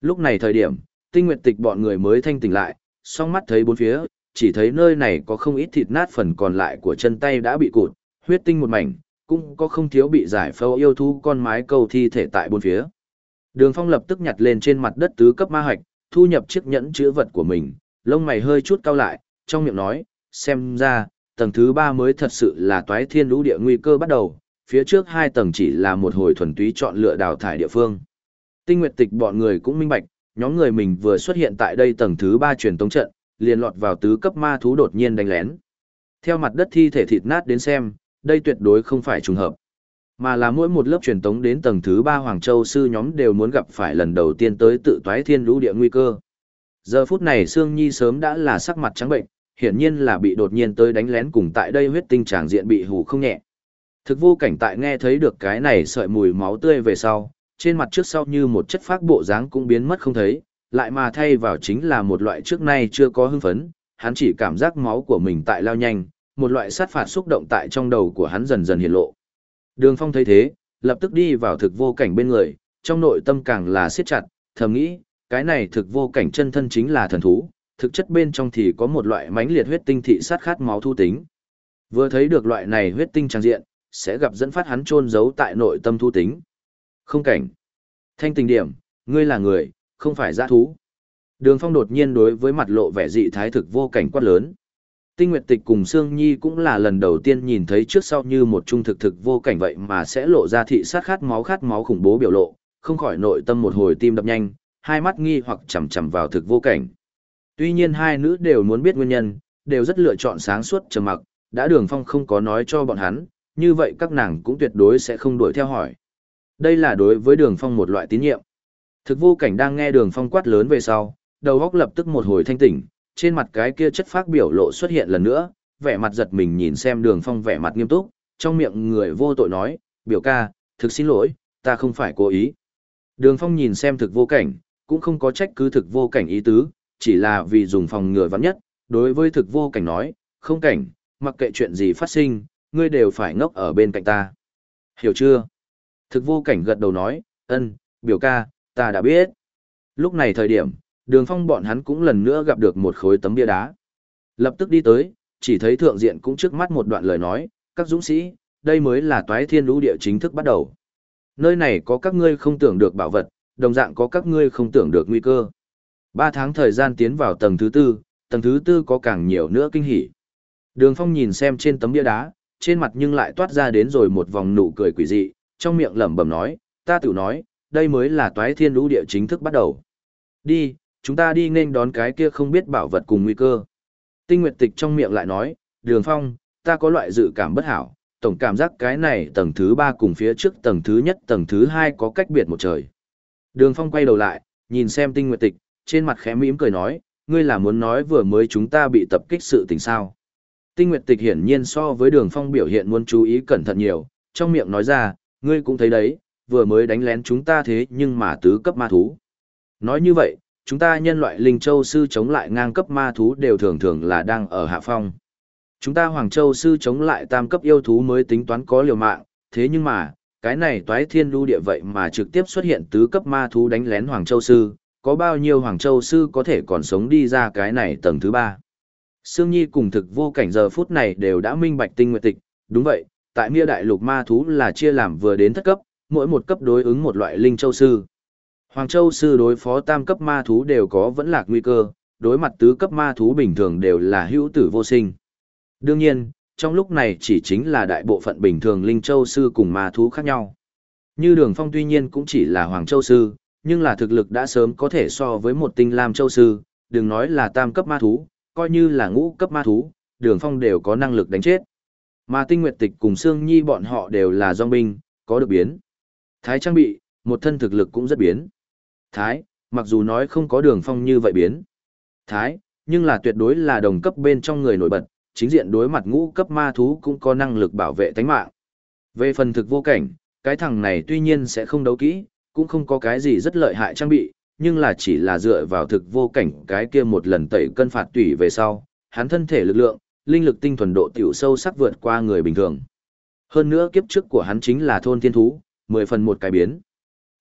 S1: Lúc này thời điểm, tinh nguyệt tịch bọn người mới thanh tỉnh lại, song mắt thấy bốn phía, chỉ thấy nơi này có không ít thịt nát phần còn lại của chân tay đã bị cụt, huyết tinh một mảnh, cũng có không thiếu bị giải phẫu yêu thú con mái câu thi thể tại bốn phía. Đường Phong lập tức nhặt lên trên mặt đất tứ cấp ma hạch, thu nhập chiếc nhẫn chứa vật của mình, lông mày hơi chút cao lại, trong miệng nói, xem ra, tầng thứ ba mới thật sự là toái thiên lũ địa nguy cơ bắt đầu, phía trước hai tầng chỉ là một hồi thuần túy chọn lựa đào thải địa phương. Tinh Nguyệt Tịch bọn người cũng minh bạch, nhóm người mình vừa xuất hiện tại đây tầng thứ ba truyền tống trận, liền lọt vào tứ cấp ma thú đột nhiên đánh lén. Theo mặt đất thi thể thịt nát đến xem, đây tuyệt đối không phải trùng hợp, mà là mỗi một lớp truyền tống đến tầng thứ ba Hoàng Châu sư nhóm đều muốn gặp phải lần đầu tiên tới tự toái thiên lũ địa nguy cơ. Giờ phút này Sương Nhi sớm đã là sắc mặt trắng bệnh, hiển nhiên là bị đột nhiên tới đánh lén cùng tại đây huyết tinh tràng diện bị hù không nhẹ. Thực vô cảnh tại nghe thấy được cái này sợi mùi máu tươi về sau, trên mặt trước sau như một chất phác bộ dáng cũng biến mất không thấy, lại mà thay vào chính là một loại trước nay chưa có hưng phấn, hắn chỉ cảm giác máu của mình tại lao nhanh, một loại sát phạt xúc động tại trong đầu của hắn dần dần hiện lộ. Đường Phong thấy thế, lập tức đi vào thực vô cảnh bên người, trong nội tâm càng là siết chặt, thầm nghĩ, cái này thực vô cảnh chân thân chính là thần thú, thực chất bên trong thì có một loại mãnh liệt huyết tinh thị sát khát máu thu tính. Vừa thấy được loại này huyết tinh trang diện, sẽ gặp dẫn phát hắn trôn giấu tại nội tâm thu tính. Không cảnh. Thanh tình điểm, ngươi là người, không phải giã thú. Đường Phong đột nhiên đối với mặt lộ vẻ dị thái thực vô cảnh quát lớn. Tinh Nguyệt Tịch cùng Sương Nhi cũng là lần đầu tiên nhìn thấy trước sau như một trung thực thực vô cảnh vậy mà sẽ lộ ra thị sát khát máu khát máu khủng bố biểu lộ, không khỏi nội tâm một hồi tim đập nhanh, hai mắt nghi hoặc chằm chằm vào thực vô cảnh. Tuy nhiên hai nữ đều muốn biết nguyên nhân, đều rất lựa chọn sáng suốt trầm mặc, đã Đường Phong không có nói cho bọn hắn, như vậy các nàng cũng tuyệt đối sẽ không đuổi theo hỏi. Đây là đối với Đường Phong một loại tín nhiệm. Thực vô cảnh đang nghe Đường Phong quát lớn về sau, đầu óc lập tức một hồi thanh tỉnh, trên mặt cái kia chất phác biểu lộ xuất hiện lần nữa, vẻ mặt giật mình nhìn xem đường phong vẻ mặt nghiêm túc, trong miệng người vô tội nói, biểu ca, thực xin lỗi, ta không phải cố ý. Đường phong nhìn xem thực vô cảnh, cũng không có trách cứ thực vô cảnh ý tứ, chỉ là vì dùng phòng ngừa vắng nhất, đối với thực vô cảnh nói, không cảnh, mặc kệ chuyện gì phát sinh, ngươi đều phải ngốc ở bên cạnh ta. Hiểu chưa? Thực vô cảnh gật đầu nói, ân, biểu ca, ta đã biết. Lúc này thời điểm, đường phong bọn hắn cũng lần nữa gặp được một khối tấm bia đá. Lập tức đi tới, chỉ thấy thượng diện cũng trước mắt một đoạn lời nói, các dũng sĩ, đây mới là toái thiên lũ địa chính thức bắt đầu. Nơi này có các ngươi không tưởng được bảo vật, đồng dạng có các ngươi không tưởng được nguy cơ. Ba tháng thời gian tiến vào tầng thứ tư, tầng thứ tư có càng nhiều nữa kinh hỉ. Đường phong nhìn xem trên tấm bia đá, trên mặt nhưng lại toát ra đến rồi một vòng nụ cười quỷ dị, trong miệng lẩm bẩm nói, ta tự nói, đây mới là toái thiên lũ địa chính thức bắt đầu. Đi, chúng ta đi nên đón cái kia không biết bảo vật cùng nguy cơ. Tinh Nguyệt Tịch trong miệng lại nói, Đường Phong, ta có loại dự cảm bất hảo, tổng cảm giác cái này tầng thứ ba cùng phía trước tầng thứ nhất tầng thứ hai có cách biệt một trời. Đường Phong quay đầu lại, nhìn xem Tinh Nguyệt Tịch, trên mặt khẽ mỉm cười nói, ngươi là muốn nói vừa mới chúng ta bị tập kích sự tình sao. Tinh Nguyệt Tịch hiển nhiên so với Đường Phong biểu hiện muốn chú ý cẩn thận nhiều, trong miệng nói ra, ngươi cũng thấy đấy, vừa mới đánh lén chúng ta thế nhưng mà tứ cấp ma thú. Nói như vậy, chúng ta nhân loại linh châu sư chống lại ngang cấp ma thú đều thường thường là đang ở hạ phong. Chúng ta Hoàng Châu sư chống lại tam cấp yêu thú mới tính toán có liều mạng, thế nhưng mà, cái này toái thiên lưu địa vậy mà trực tiếp xuất hiện tứ cấp ma thú đánh lén Hoàng Châu sư, có bao nhiêu Hoàng Châu sư có thể còn sống đi ra cái này tầng thứ ba. Sương Nhi cùng thực vô cảnh giờ phút này đều đã minh bạch tinh nguyệt tịch, đúng vậy, tại Mia Đại Lục ma thú là chia làm vừa đến thất cấp, mỗi một cấp đối ứng một loại linh châu sư. Hoàng Châu sư đối phó tam cấp ma thú đều có vẫn lạc nguy cơ, đối mặt tứ cấp ma thú bình thường đều là hữu tử vô sinh. Đương nhiên, trong lúc này chỉ chính là đại bộ phận bình thường Linh Châu sư cùng ma thú khác nhau. Như Đường Phong tuy nhiên cũng chỉ là Hoàng Châu sư, nhưng là thực lực đã sớm có thể so với một tinh lam châu sư, đừng nói là tam cấp ma thú, coi như là ngũ cấp ma thú, Đường Phong đều có năng lực đánh chết. Mà Tinh Nguyệt Tịch cùng Sương Nhi bọn họ đều là dòng binh, có được biến. Thái trang bị, một thân thực lực cũng rất biến. Thái, mặc dù nói không có đường phong như vậy biến. Thái, nhưng là tuyệt đối là đồng cấp bên trong người nổi bật, chính diện đối mặt ngũ cấp ma thú cũng có năng lực bảo vệ tánh mạng. Về phần thực vô cảnh, cái thằng này tuy nhiên sẽ không đấu kỹ, cũng không có cái gì rất lợi hại trang bị, nhưng là chỉ là dựa vào thực vô cảnh cái kia một lần tẩy cân phạt tủy về sau, hắn thân thể lực lượng, linh lực tinh thuần độ tiểu sâu sắc vượt qua người bình thường. Hơn nữa kiếp trước của hắn chính là thôn thiên thú, mười phần một cái biến.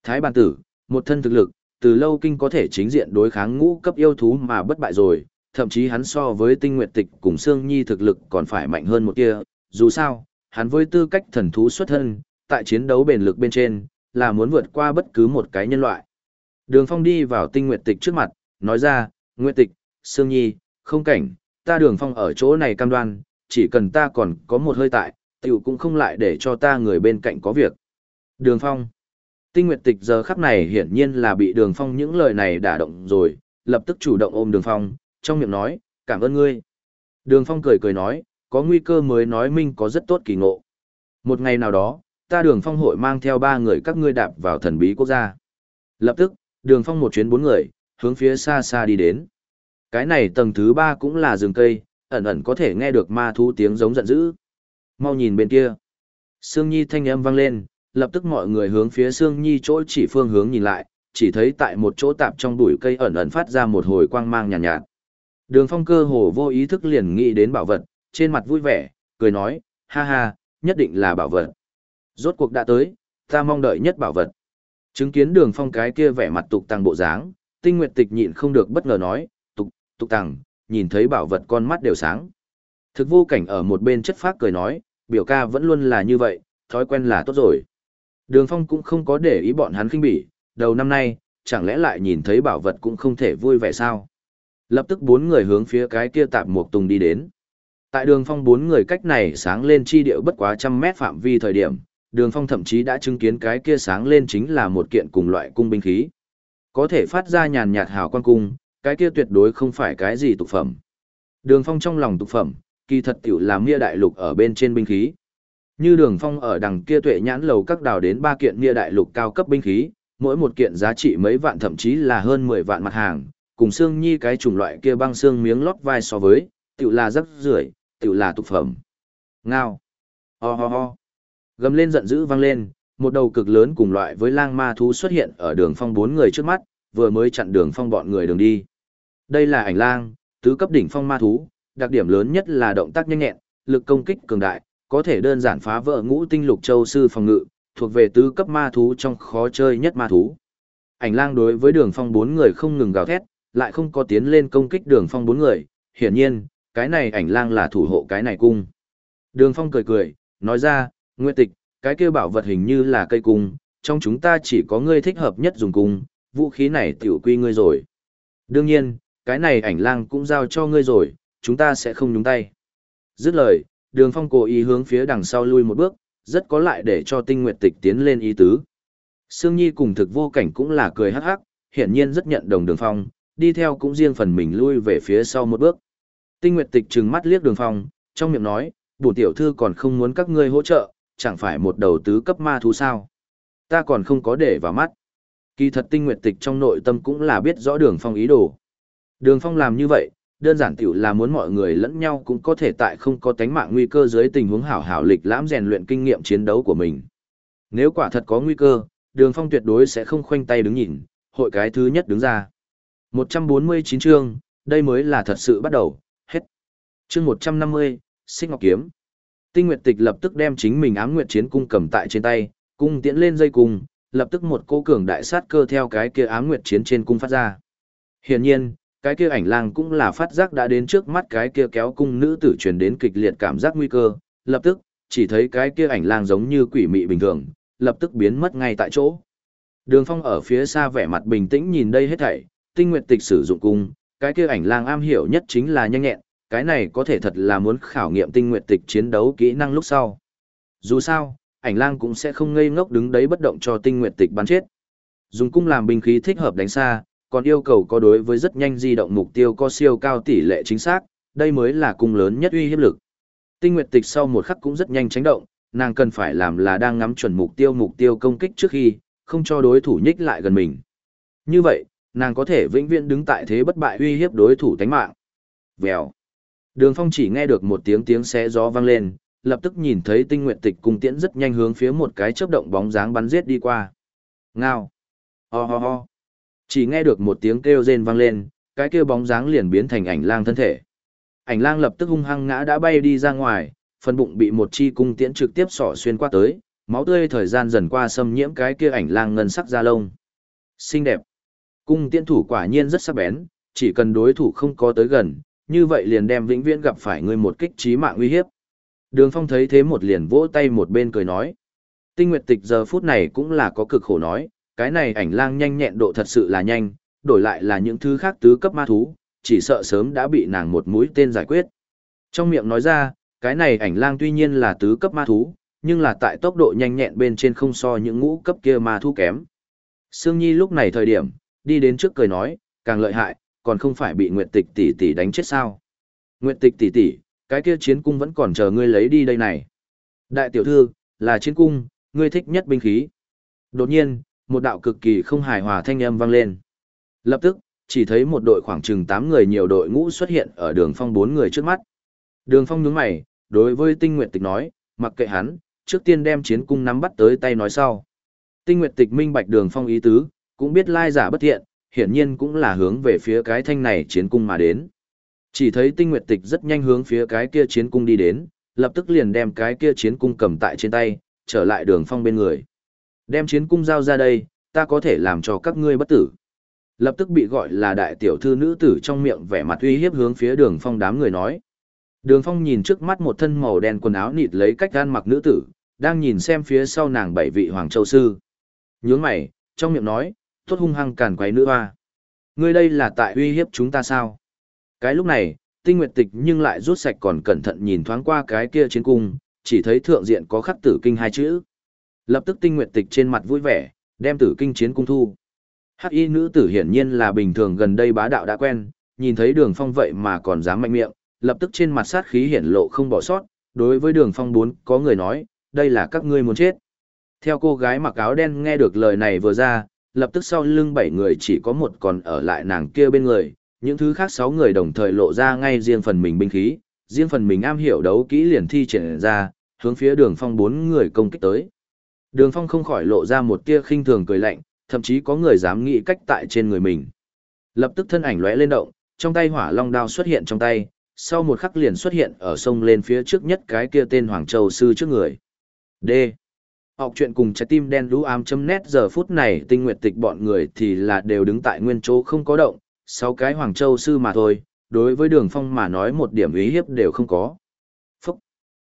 S1: Thái bản tử, một thân thực lực, từ lâu kinh có thể chính diện đối kháng ngũ cấp yêu thú mà bất bại rồi, thậm chí hắn so với tinh nguyệt tịch cùng Sương Nhi thực lực còn phải mạnh hơn một kia, dù sao, hắn với tư cách thần thú xuất thân, tại chiến đấu bền lực bên trên, là muốn vượt qua bất cứ một cái nhân loại. Đường Phong đi vào tinh nguyệt tịch trước mặt, nói ra, Nguyệt tịch, Sương Nhi, không cảnh, ta đường Phong ở chỗ này cam đoan, chỉ cần ta còn có một hơi tại, tiểu cũng không lại để cho ta người bên cạnh có việc. Đường Phong Tinh Nguyệt Tịch giờ khắc này hiển nhiên là bị Đường Phong những lời này đả động rồi, lập tức chủ động ôm Đường Phong, trong miệng nói, cảm ơn ngươi. Đường Phong cười cười nói, có nguy cơ mới nói minh có rất tốt kỳ ngộ. Một ngày nào đó, ta Đường Phong hội mang theo ba người các ngươi đạp vào thần bí quốc gia. Lập tức, Đường Phong một chuyến bốn người, hướng phía xa xa đi đến. Cái này tầng thứ ba cũng là rừng cây, ẩn ẩn có thể nghe được ma thú tiếng giống giận dữ. Mau nhìn bên kia. Sương Nhi thanh âm vang lên, lập tức mọi người hướng phía Sương Nhi chỗ chỉ phương hướng nhìn lại, chỉ thấy tại một chỗ tạp trong bụi cây ẩn ẩn phát ra một hồi quang mang nhàn nhạt, nhạt. Đường Phong cơ hồ vô ý thức liền nghĩ đến bảo vật, trên mặt vui vẻ, cười nói, ha ha, nhất định là bảo vật. Rốt cuộc đã tới, ta mong đợi nhất bảo vật. Chứng kiến đường phong cái kia vẻ mặt tục tăng bộ dáng, tinh nguyệt tịch nhịn không được bất ngờ nói, tục, tục tăng, nhìn thấy bảo vật con mắt đều sáng. Thực vô cảnh ở một bên chất phác cười nói, biểu ca vẫn luôn là như vậy, thói quen là tốt rồi. Đường phong cũng không có để ý bọn hắn khinh bỉ, đầu năm nay, chẳng lẽ lại nhìn thấy bảo vật cũng không thể vui vẻ sao? Lập tức bốn người hướng phía cái kia tạp mục tùng đi đến. Tại đường phong bốn người cách này sáng lên chi điệu bất quá trăm mét phạm vi thời điểm, đường phong thậm chí đã chứng kiến cái kia sáng lên chính là một kiện cùng loại cung binh khí. Có thể phát ra nhàn nhạt hào quan cung, cái kia tuyệt đối không phải cái gì tục phẩm. Đường phong trong lòng tục phẩm, kỳ thật tiểu làm nghĩa đại lục ở bên trên binh khí. Như đường phong ở đằng kia tuệ nhãn lầu các đào đến ba kiện nghĩa đại lục cao cấp binh khí, mỗi một kiện giá trị mấy vạn thậm chí là hơn mười vạn mặt hàng, cùng xương nhi cái chủng loại kia băng xương miếng lót vai so với, tiểu là rất rưởi, tiểu là tục phẩm. Ngao. Ho ho ho. Gầm lên giận dữ vang lên, một đầu cực lớn cùng loại với lang ma thú xuất hiện ở đường phong bốn người trước mắt, vừa mới chặn đường phong bọn người đường đi. Đây là ảnh lang, tứ cấp đỉnh phong ma thú, đặc điểm lớn nhất là động tác nhanh nhẹn, lực công kích cường đại, có thể đơn giản phá vỡ ngũ tinh lục châu sư phòng ngự, thuộc về tứ cấp ma thú trong khó chơi nhất ma thú. Ảnh lang đối với đường phong bốn người không ngừng gào thét, lại không có tiến lên công kích đường phong bốn người, hiển nhiên, cái này ảnh lang là thủ hộ cái này cung. Đường phong cười cười, nói ra, Nguyệt tịch, cái kia bảo vật hình như là cây cung, trong chúng ta chỉ có ngươi thích hợp nhất dùng cung, vũ khí này tiểu quy ngươi rồi. Đương nhiên, cái này ảnh lang cũng giao cho ngươi rồi, chúng ta sẽ không nhúng tay. Dứt lời, đường phong cố ý hướng phía đằng sau lui một bước, rất có lại để cho tinh nguyệt tịch tiến lên ý tứ. Sương Nhi cùng thực vô cảnh cũng là cười hắc hắc, hiển nhiên rất nhận đồng đường phong, đi theo cũng riêng phần mình lui về phía sau một bước. Tinh nguyệt tịch trừng mắt liếc đường phong, trong miệng nói, bổn tiểu thư còn không muốn các ngươi hỗ trợ, chẳng phải một đầu tứ cấp ma thú sao. Ta còn không có để vào mắt. Kỳ thật tinh nguyệt tịch trong nội tâm cũng là biết rõ đường phong ý đồ. Đường phong làm như vậy, đơn giản tiểu là muốn mọi người lẫn nhau cũng có thể tại không có tánh mạng nguy cơ dưới tình huống hảo hảo lịch lãm rèn luyện kinh nghiệm chiến đấu của mình. Nếu quả thật có nguy cơ, đường phong tuyệt đối sẽ không khoanh tay đứng nhìn, hội cái thứ nhất đứng ra. 149 chương, đây mới là thật sự bắt đầu, hết. Chương 150, Sinh Ngọc Kiếm. Tinh Nguyệt Tịch lập tức đem chính mình ám nguyệt chiến cung cầm tại trên tay, cung tiễn lên dây cung, lập tức một cô cường đại sát cơ theo cái kia ám nguyệt chiến trên cung phát ra. Hiển nhiên, cái kia ảnh lang cũng là phát giác đã đến trước mắt cái kia kéo cung nữ tử truyền đến kịch liệt cảm giác nguy cơ, lập tức, chỉ thấy cái kia ảnh lang giống như quỷ mị bình thường, lập tức biến mất ngay tại chỗ. Đường Phong ở phía xa vẻ mặt bình tĩnh nhìn đây hết thảy, Tinh Nguyệt Tịch sử dụng cung, cái kia ảnh lang am hiểu nhất chính là nhanh nhẹn, cái này có thể thật là muốn khảo nghiệm tinh nguyện tịch chiến đấu kỹ năng lúc sau. Dù sao, ảnh lang cũng sẽ không ngây ngốc đứng đấy bất động cho tinh nguyện tịch bắn chết. Dùng cung làm binh khí thích hợp đánh xa, còn yêu cầu có đối với rất nhanh di động mục tiêu có siêu cao tỷ lệ chính xác, đây mới là cung lớn nhất uy hiếp lực. Tinh Nguyệt tịch sau một khắc cũng rất nhanh tránh động, nàng cần phải làm là đang ngắm chuẩn mục tiêu mục tiêu công kích trước khi, không cho đối thủ nhích lại gần mình. Như vậy, nàng có thể vĩnh viễn đứng tại thế bất bại uy hiếp đối thủ tánh mạng. Vèo. Đường Phong chỉ nghe được một tiếng tiếng xé gió vang lên, lập tức nhìn thấy Tinh Nguyệt Tịch cung tiễn rất nhanh hướng phía một cái chớp động bóng dáng bắn giết đi qua. Ngao. Ho ho ho. Chỉ nghe được một tiếng kêu rên vang lên, cái kêu bóng dáng liền biến thành ảnh lang thân thể. Ảnh lang lập tức hung hăng ngã đã bay đi ra ngoài, phần bụng bị một chi cung tiễn trực tiếp xỏ xuyên qua tới, máu tươi thời gian dần qua xâm nhiễm cái kia ảnh lang ngân sắc da lông. Xinh đẹp. Cung tiễn thủ quả nhiên rất sắc bén, chỉ cần đối thủ không có tới gần, như vậy liền đem vĩnh viễn gặp phải người một kích trí mạng uy hiếp. Đường Phong thấy thế một liền vỗ tay một bên cười nói. Tinh Nguyệt Tịch giờ phút này cũng là có cực khổ nói, cái này ảnh lang nhanh nhẹn độ thật sự là nhanh, đổi lại là những thứ khác tứ cấp ma thú, chỉ sợ sớm đã bị nàng một mũi tên giải quyết. Trong miệng nói ra, cái này ảnh lang tuy nhiên là tứ cấp ma thú, nhưng là tại tốc độ nhanh nhẹn bên trên không so những ngũ cấp kia ma thú kém. Sương Nhi lúc này thời điểm, đi đến trước cười nói, càng lợi hại, còn không phải bị Nguyệt Tịch tỷ tỷ đánh chết sao? Nguyệt Tịch tỷ tỷ, cái kia chiến cung vẫn còn chờ ngươi lấy đi đây này. Đại tiểu thư, là chiến cung, ngươi thích nhất binh khí. Đột nhiên, một đạo cực kỳ không hài hòa thanh âm vang lên. Lập tức, chỉ thấy một đội khoảng chừng 8 người nhiều đội ngũ xuất hiện ở đường phong bốn người trước mắt. Đường phong nhướng mày, đối với tinh nguyệt tịch nói, mặc kệ hắn, trước tiên đem chiến cung nắm bắt tới tay nói sau. Tinh Nguyệt Tịch minh bạch Đường Phong ý tứ, cũng biết lai giả bất thiện, hiển nhiên cũng là hướng về phía cái thanh này chiến cung mà đến. Chỉ thấy Tinh Nguyệt Tịch rất nhanh hướng phía cái kia chiến cung đi đến, lập tức liền đem cái kia chiến cung cầm tại trên tay, trở lại Đường Phong bên người. Đem chiến cung giao ra đây, ta có thể làm cho các ngươi bất tử. Lập tức bị gọi là đại tiểu thư nữ tử trong miệng vẻ mặt uy hiếp hướng phía Đường Phong đám người nói. Đường Phong nhìn trước mắt một thân màu đen quần áo nịt lấy cách gan mặc nữ tử, đang nhìn xem phía sau nàng bảy vị hoàng châu sư. Nhướng mày, trong miệng nói, tốt hung hăng càn quấy nữ hoa. Ngươi đây là tại uy hiếp chúng ta sao? Cái lúc này, tinh nguyệt tịch nhưng lại rút sạch còn cẩn thận nhìn thoáng qua cái kia chiến cung, chỉ thấy thượng diện có khắc tử kinh hai chữ. Lập tức tinh nguyện tịch trên mặt vui vẻ, đem tử kinh chiến cung thu. Hắc y nữ tử hiển nhiên là bình thường gần đây bá đạo đã quen, nhìn thấy đường phong vậy mà còn dám mạnh miệng, lập tức trên mặt sát khí hiển lộ không bỏ sót, đối với đường phong bốn có người nói, đây là các ngươi muốn chết. Theo cô gái mặc áo đen nghe được lời này vừa ra, lập tức sau lưng bảy người chỉ có một còn ở lại nàng kia bên người, những thứ khác sáu người đồng thời lộ ra ngay riêng phần mình binh khí, riêng phần mình am hiểu đấu kỹ liền thi triển ra, hướng phía đường phong bốn người công kích tới. Đường phong không khỏi lộ ra một tia khinh thường cười lạnh, thậm chí có người dám nghĩ cách tại trên người mình. Lập tức thân ảnh lóe lên động, trong tay hỏa long đao xuất hiện trong tay, sau một khắc liền xuất hiện ở sông lên phía trước nhất cái kia tên Hoàng Châu Sư trước người. D. Học chuyện cùng trái tim đen đú ám chấm nét giờ phút này tinh nguyệt tịch bọn người thì là đều đứng tại nguyên chỗ không có động, sáu cái Hoàng Châu Sư mà thôi, đối với đường phong mà nói một điểm ý hiếp đều không có. Phúc!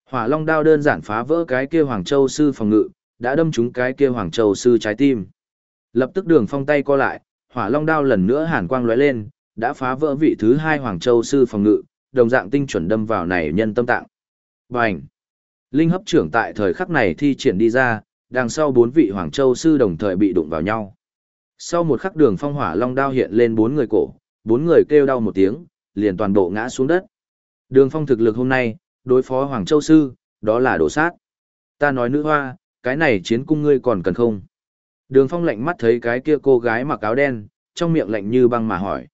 S1: Hỏa long đao đơn giản phá vỡ cái kia Hoàng Châu Sư phòng ngự, đã đâm trúng cái kia Hoàng Châu Sư trái tim. Lập tức đường phong tay co lại, hỏa long đao lần nữa hàn quang lóe lên, đã phá vỡ vị thứ hai Hoàng Châu Sư phòng ngự, đồng dạng tinh chuẩn đâm vào này nhân tâm tạng. Bành! Linh hấp trưởng tại thời khắc này thi triển đi ra, đằng sau bốn vị Hoàng Châu sư đồng thời bị đụng vào nhau. Sau một khắc đường phong hỏa long đao hiện lên bốn người cổ, bốn người kêu đau một tiếng, liền toàn bộ ngã xuống đất. Đường phong thực lực hôm nay, đối phó Hoàng Châu sư, đó là đổ sát. Ta nói nữ hoa, cái này chiến cung ngươi còn cần không? Đường phong lạnh mắt thấy cái kia cô gái mặc áo đen, trong miệng lạnh như băng mà hỏi.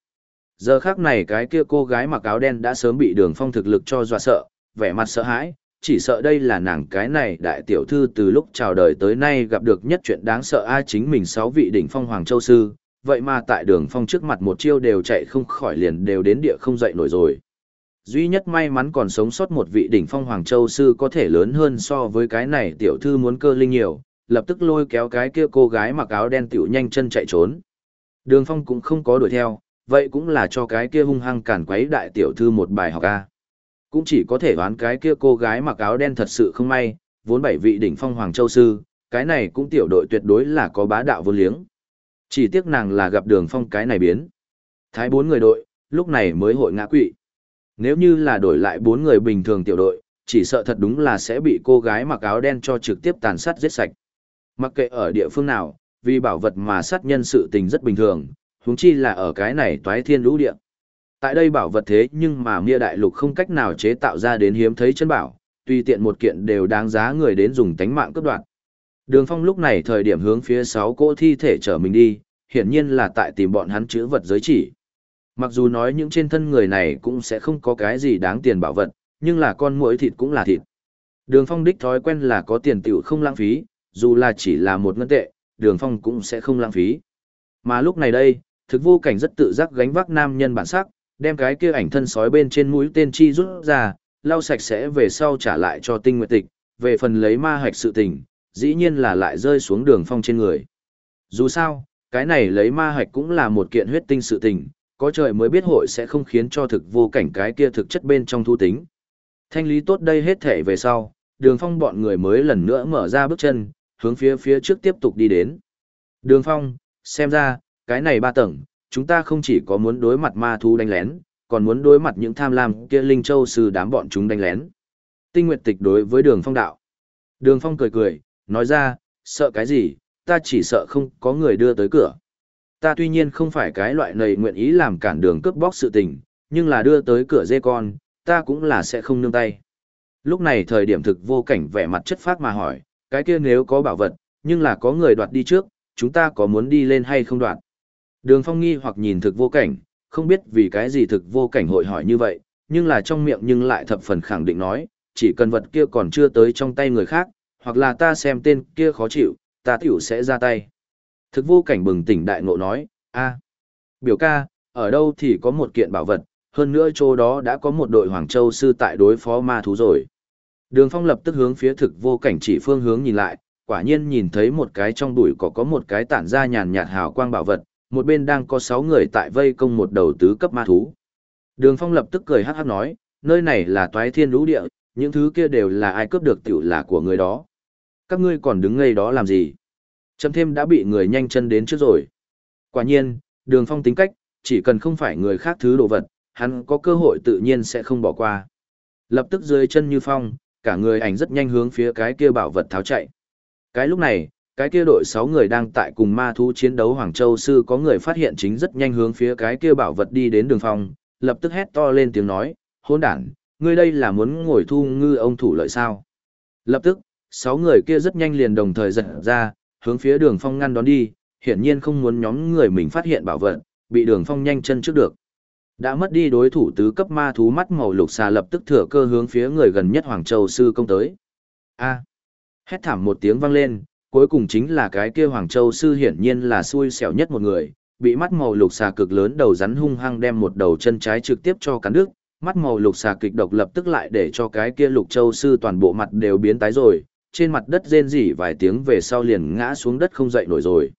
S1: Giờ khác này cái kia cô gái mặc áo đen đã sớm bị đường phong thực lực cho dọa sợ, vẻ mặt sợ hãi, chỉ sợ đây là nàng cái này đại tiểu thư từ lúc chào đời tới nay gặp được nhất chuyện đáng sợ ai chính mình sáu vị đỉnh phong hoàng châu sư, vậy mà tại đường phong trước mặt một chiêu đều chạy không khỏi liền đều đến địa không dậy nổi rồi. Duy nhất may mắn còn sống sót một vị đỉnh phong hoàng châu sư có thể lớn hơn so với cái này tiểu thư muốn cơ linh nhiều, lập tức lôi kéo cái kia cô gái mặc áo đen tiểu nhanh chân chạy trốn. Đường phong cũng không có đuổi theo, vậy cũng là cho cái kia hung hăng cản quấy đại tiểu thư một bài học ca cũng chỉ có thể đoán cái kia cô gái mặc áo đen thật sự không may, vốn bảy vị đỉnh phong hoàng châu sư, cái này cũng tiểu đội tuyệt đối là có bá đạo vô liếng. Chỉ tiếc nàng là gặp đường phong cái này biến. Thái bốn người đội, lúc này mới hội ngã quỵ. Nếu như là đổi lại bốn người bình thường tiểu đội, chỉ sợ thật đúng là sẽ bị cô gái mặc áo đen cho trực tiếp tàn sát giết sạch. Mặc kệ ở địa phương nào, vì bảo vật mà sát nhân sự tình rất bình thường, huống chi là ở cái này toái thiên lũ địa. Tại đây bảo vật thế nhưng mà Mia Đại Lục không cách nào chế tạo ra đến hiếm thấy chân bảo, tùy tiện một kiện đều đáng giá người đến dùng tánh mạng cướp đoạt. Đường Phong lúc này thời điểm hướng phía sáu cỗ thi thể trở mình đi, hiển nhiên là tại tìm bọn hắn chữ vật giới chỉ. Mặc dù nói những trên thân người này cũng sẽ không có cái gì đáng tiền bảo vật, nhưng là con muỗi thịt cũng là thịt. Đường Phong đích thói quen là có tiền tiểu không lãng phí, dù là chỉ là một ngân tệ, Đường Phong cũng sẽ không lãng phí. Mà lúc này đây, thực vô cảnh rất tự giác gánh vác nam nhân bản sắc, đem cái kia ảnh thân sói bên trên mũi tên chi rút ra, lau sạch sẽ về sau trả lại cho tinh nguyệt tịch, về phần lấy ma hạch sự tình, dĩ nhiên là lại rơi xuống đường phong trên người. Dù sao, cái này lấy ma hạch cũng là một kiện huyết tinh sự tình, có trời mới biết hội sẽ không khiến cho thực vô cảnh cái kia thực chất bên trong thu tính. Thanh lý tốt đây hết thể về sau, đường phong bọn người mới lần nữa mở ra bước chân, hướng phía phía trước tiếp tục đi đến. Đường phong, xem ra, cái này ba tầng, chúng ta không chỉ có muốn đối mặt ma thú đánh lén, còn muốn đối mặt những tham lam kia linh châu sư đám bọn chúng đánh lén. Tinh Nguyệt Tịch đối với Đường Phong đạo. Đường Phong cười cười, nói ra, sợ cái gì, ta chỉ sợ không có người đưa tới cửa. Ta tuy nhiên không phải cái loại này nguyện ý làm cản đường cướp bóc sự tình, nhưng là đưa tới cửa dê con, ta cũng là sẽ không nương tay. Lúc này thời điểm thực vô cảnh vẻ mặt chất phát mà hỏi, cái kia nếu có bảo vật, nhưng là có người đoạt đi trước, chúng ta có muốn đi lên hay không đoạt? Đường phong nghi hoặc nhìn thực vô cảnh, không biết vì cái gì thực vô cảnh hội hỏi như vậy, nhưng là trong miệng nhưng lại thập phần khẳng định nói, chỉ cần vật kia còn chưa tới trong tay người khác, hoặc là ta xem tên kia khó chịu, ta tiểu sẽ ra tay. Thực vô cảnh bừng tỉnh đại ngộ nói, a biểu ca, ở đâu thì có một kiện bảo vật, hơn nữa chỗ đó đã có một đội Hoàng Châu sư tại đối phó ma thú rồi. Đường Phong lập tức hướng phía thực vô cảnh chỉ phương hướng nhìn lại, quả nhiên nhìn thấy một cái trong bụi cỏ có một cái tản ra nhàn nhạt hào quang bảo vật, một bên đang có sáu người tại vây công một đầu tứ cấp ma thú. Đường Phong lập tức cười hắc hắc nói, nơi này là toái thiên lũ địa, những thứ kia đều là ai cướp được tiểu là của người đó. Các ngươi còn đứng ngây đó làm gì? Chấm thêm đã bị người nhanh chân đến trước rồi. Quả nhiên, đường phong tính cách, chỉ cần không phải người khác thứ đồ vật, hắn có cơ hội tự nhiên sẽ không bỏ qua. Lập tức dưới chân như phong, cả người ảnh rất nhanh hướng phía cái kia bảo vật tháo chạy. Cái lúc này, cái kia đội 6 người đang tại cùng ma thú chiến đấu Hoàng Châu Sư có người phát hiện chính rất nhanh hướng phía cái kia bảo vật đi đến đường phong, lập tức hét to lên tiếng nói, hôn đản, ngươi đây là muốn ngồi thu ngư ông thủ lợi sao. Lập tức, 6 người kia rất nhanh liền đồng thời giật ra, hướng phía đường phong ngăn đón đi, hiển nhiên không muốn nhóm người mình phát hiện bảo vật, bị đường phong nhanh chân trước được. Đã mất đi đối thủ tứ cấp ma thú mắt màu lục xà lập tức thừa cơ hướng phía người gần nhất Hoàng Châu Sư công tới. A. Hét thảm một tiếng vang lên, cuối cùng chính là cái kia Hoàng Châu Sư hiển nhiên là xui xẻo nhất một người, bị mắt màu lục xà cực lớn đầu rắn hung hăng đem một đầu chân trái trực tiếp cho cắn đứt, mắt màu lục xà kịch độc lập tức lại để cho cái kia Lục Châu Sư toàn bộ mặt đều biến tái rồi, trên mặt đất rên rỉ vài tiếng về sau liền ngã xuống đất không dậy nổi rồi.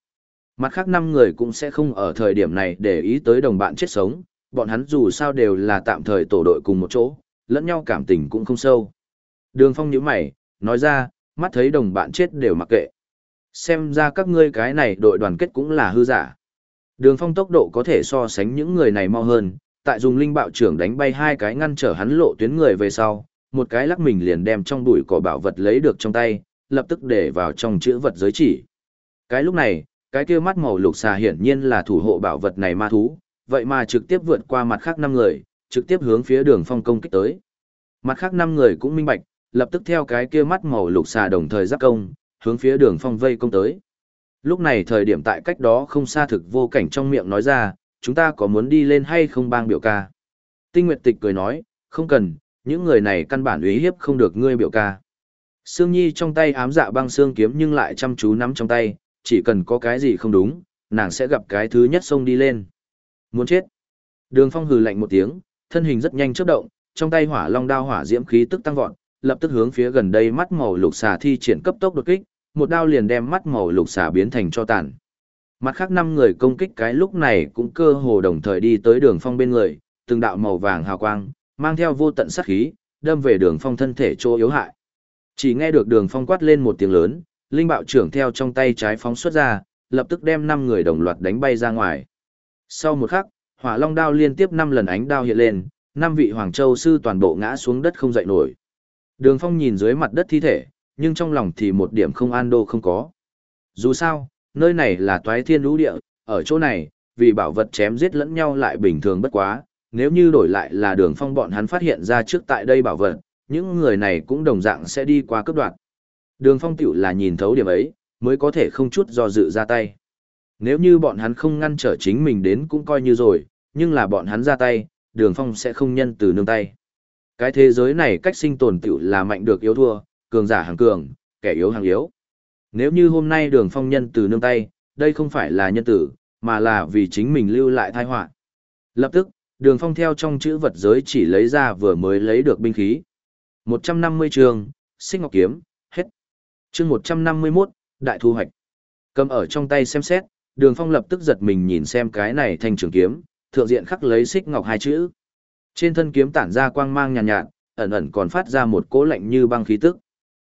S1: Mặt khác năm người cũng sẽ không ở thời điểm này để ý tới đồng bạn chết sống, bọn hắn dù sao đều là tạm thời tổ đội cùng một chỗ, lẫn nhau cảm tình cũng không sâu. Đường Phong nhíu mày, nói ra, mắt thấy đồng bạn chết đều mặc kệ. Xem ra các ngươi cái này đội đoàn kết cũng là hư giả. Đường Phong tốc độ có thể so sánh những người này mau hơn, tại dùng linh bạo trưởng đánh bay hai cái ngăn trở hắn lộ tuyến người về sau, một cái lắc mình liền đem trong đùi cỏ bảo vật lấy được trong tay, lập tức để vào trong chữ vật giới chỉ. Cái lúc này, cái kia mắt màu lục xà hiển nhiên là thủ hộ bảo vật này ma thú, vậy mà trực tiếp vượt qua mặt khác năm người, trực tiếp hướng phía đường phong công kích tới. Mặt khác năm người cũng minh bạch, lập tức theo cái kia mắt màu lục xà đồng thời giáp công, hướng phía đường phong vây công tới. Lúc này thời điểm tại cách đó không xa thực vô cảnh trong miệng nói ra, chúng ta có muốn đi lên hay không bang biểu ca. Tinh Nguyệt Tịch cười nói, không cần, những người này căn bản uy hiếp không được ngươi biểu ca. Sương Nhi trong tay ám dạ băng xương kiếm nhưng lại chăm chú nắm trong tay, chỉ cần có cái gì không đúng, nàng sẽ gặp cái thứ nhất xông đi lên. Muốn chết. Đường Phong hừ lạnh một tiếng, thân hình rất nhanh chớp động, trong tay hỏa long đao hỏa diễm khí tức tăng vọt, lập tức hướng phía gần đây mắt màu lục xà thi triển cấp tốc đột kích, một đao liền đem mắt màu lục xà biến thành cho tàn. Mặt khác năm người công kích cái lúc này cũng cơ hồ đồng thời đi tới đường phong bên người, từng đạo màu vàng hào quang, mang theo vô tận sát khí, đâm về đường phong thân thể chỗ yếu hại. Chỉ nghe được đường phong quát lên một tiếng lớn, linh bạo trưởng theo trong tay trái phóng xuất ra, lập tức đem năm người đồng loạt đánh bay ra ngoài. Sau một khắc, hỏa long đao liên tiếp năm lần ánh đao hiện lên, năm vị hoàng châu sư toàn bộ ngã xuống đất không dậy nổi. Đường phong nhìn dưới mặt đất thi thể, nhưng trong lòng thì một điểm không an đô không có. Dù sao, nơi này là toái thiên lũ địa, ở chỗ này, vì bảo vật chém giết lẫn nhau lại bình thường bất quá, nếu như đổi lại là đường phong bọn hắn phát hiện ra trước tại đây bảo vật, những người này cũng đồng dạng sẽ đi qua cấp đoạn. Đường phong tiểu là nhìn thấu điểm ấy, mới có thể không chút do dự ra tay. Nếu như bọn hắn không ngăn trở chính mình đến cũng coi như rồi, nhưng là bọn hắn ra tay, đường phong sẽ không nhân từ nương tay. Cái thế giới này cách sinh tồn tiểu là mạnh được yếu thua, cường giả hàng cường, kẻ yếu hàng yếu. Nếu như hôm nay đường phong nhân từ nương tay, đây không phải là nhân tử, mà là vì chính mình lưu lại thai họa Lập tức, đường phong theo trong chữ vật giới chỉ lấy ra vừa mới lấy được binh khí. một trăm năm mươi trường, xích ngọc kiếm, hết. chương một trăm năm mươi 151, đại thu hoạch. Cầm ở trong tay xem xét, đường phong lập tức giật mình nhìn xem cái này thành trường kiếm, thượng diện khắc lấy xích ngọc hai chữ. Trên thân kiếm tản ra quang mang nhàn nhạt, nhạt, ẩn ẩn còn phát ra một cỗ lạnh như băng khí tức.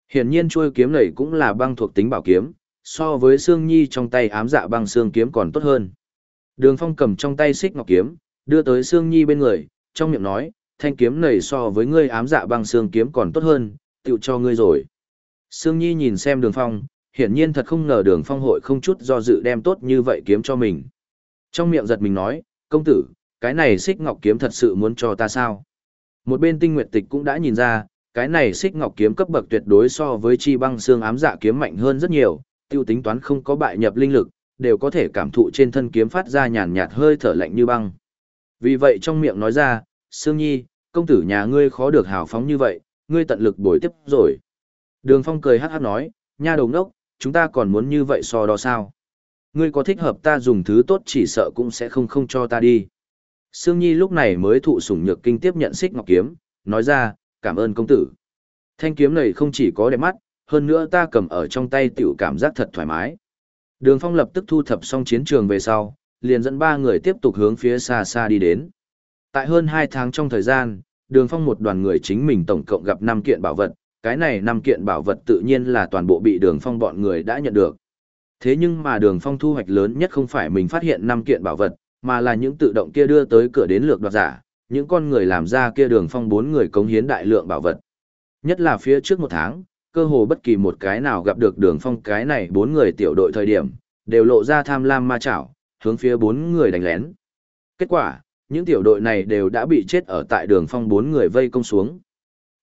S1: Hiển nhiên chuôi kiếm này cũng là băng thuộc tính bảo kiếm, so với xương Nhi trong tay ám dạ băng xương kiếm còn tốt hơn. Đường Phong cầm trong tay xích ngọc kiếm, đưa tới Sương Nhi bên người, trong miệng nói, thanh kiếm này so với ngươi ám dạ băng xương kiếm còn tốt hơn, tựu cho ngươi rồi. Sương Nhi nhìn xem Đường Phong, hiển nhiên thật không ngờ Đường Phong hội không chút do dự đem tốt như vậy kiếm cho mình. Trong miệng giật mình nói, công tử, cái này xích ngọc kiếm thật sự muốn cho ta sao? Một bên tinh nguyệt tịch cũng đã nhìn ra, cái này xích ngọc kiếm cấp bậc tuyệt đối so với chi băng xương ám dạ kiếm mạnh hơn rất nhiều, tiêu tính toán không có bại nhập linh lực, đều có thể cảm thụ trên thân kiếm phát ra nhàn nhạt hơi thở lạnh như băng. Vì vậy trong miệng nói ra, Sương Nhi, công tử nhà ngươi khó được hào phóng như vậy, ngươi tận lực bồi tiếp rồi. Đường Phong cười hát hát nói, nha đầu ngốc, chúng ta còn muốn như vậy so đó sao? Ngươi có thích hợp ta dùng thứ tốt chỉ sợ cũng sẽ không không cho ta đi. Sương Nhi lúc này mới thụ sủng nhược kinh tiếp nhận xích ngọc kiếm, nói ra, cảm ơn công tử. Thanh kiếm này không chỉ có đẹp mắt, hơn nữa ta cầm ở trong tay tiểu cảm giác thật thoải mái. Đường Phong lập tức thu thập xong chiến trường về sau, liền dẫn ba người tiếp tục hướng phía xa xa đi đến. Tại hơn 2 tháng trong thời gian, Đường Phong một đoàn người chính mình tổng cộng gặp 5 kiện bảo vật, cái này 5 kiện bảo vật tự nhiên là toàn bộ bị Đường Phong bọn người đã nhận được. Thế nhưng mà Đường Phong thu hoạch lớn nhất không phải mình phát hiện 5 kiện bảo vật, mà là những tự động kia đưa tới cửa đến lược đoạt giả, những con người làm ra kia Đường Phong bốn người cống hiến đại lượng bảo vật. Nhất là phía trước một tháng, cơ hồ bất kỳ một cái nào gặp được Đường Phong cái này bốn người tiểu đội thời điểm, đều lộ ra tham lam ma chảo, hướng phía bốn người đánh lén. Kết quả, những tiểu đội này đều đã bị chết ở tại đường phong bốn người vây công xuống.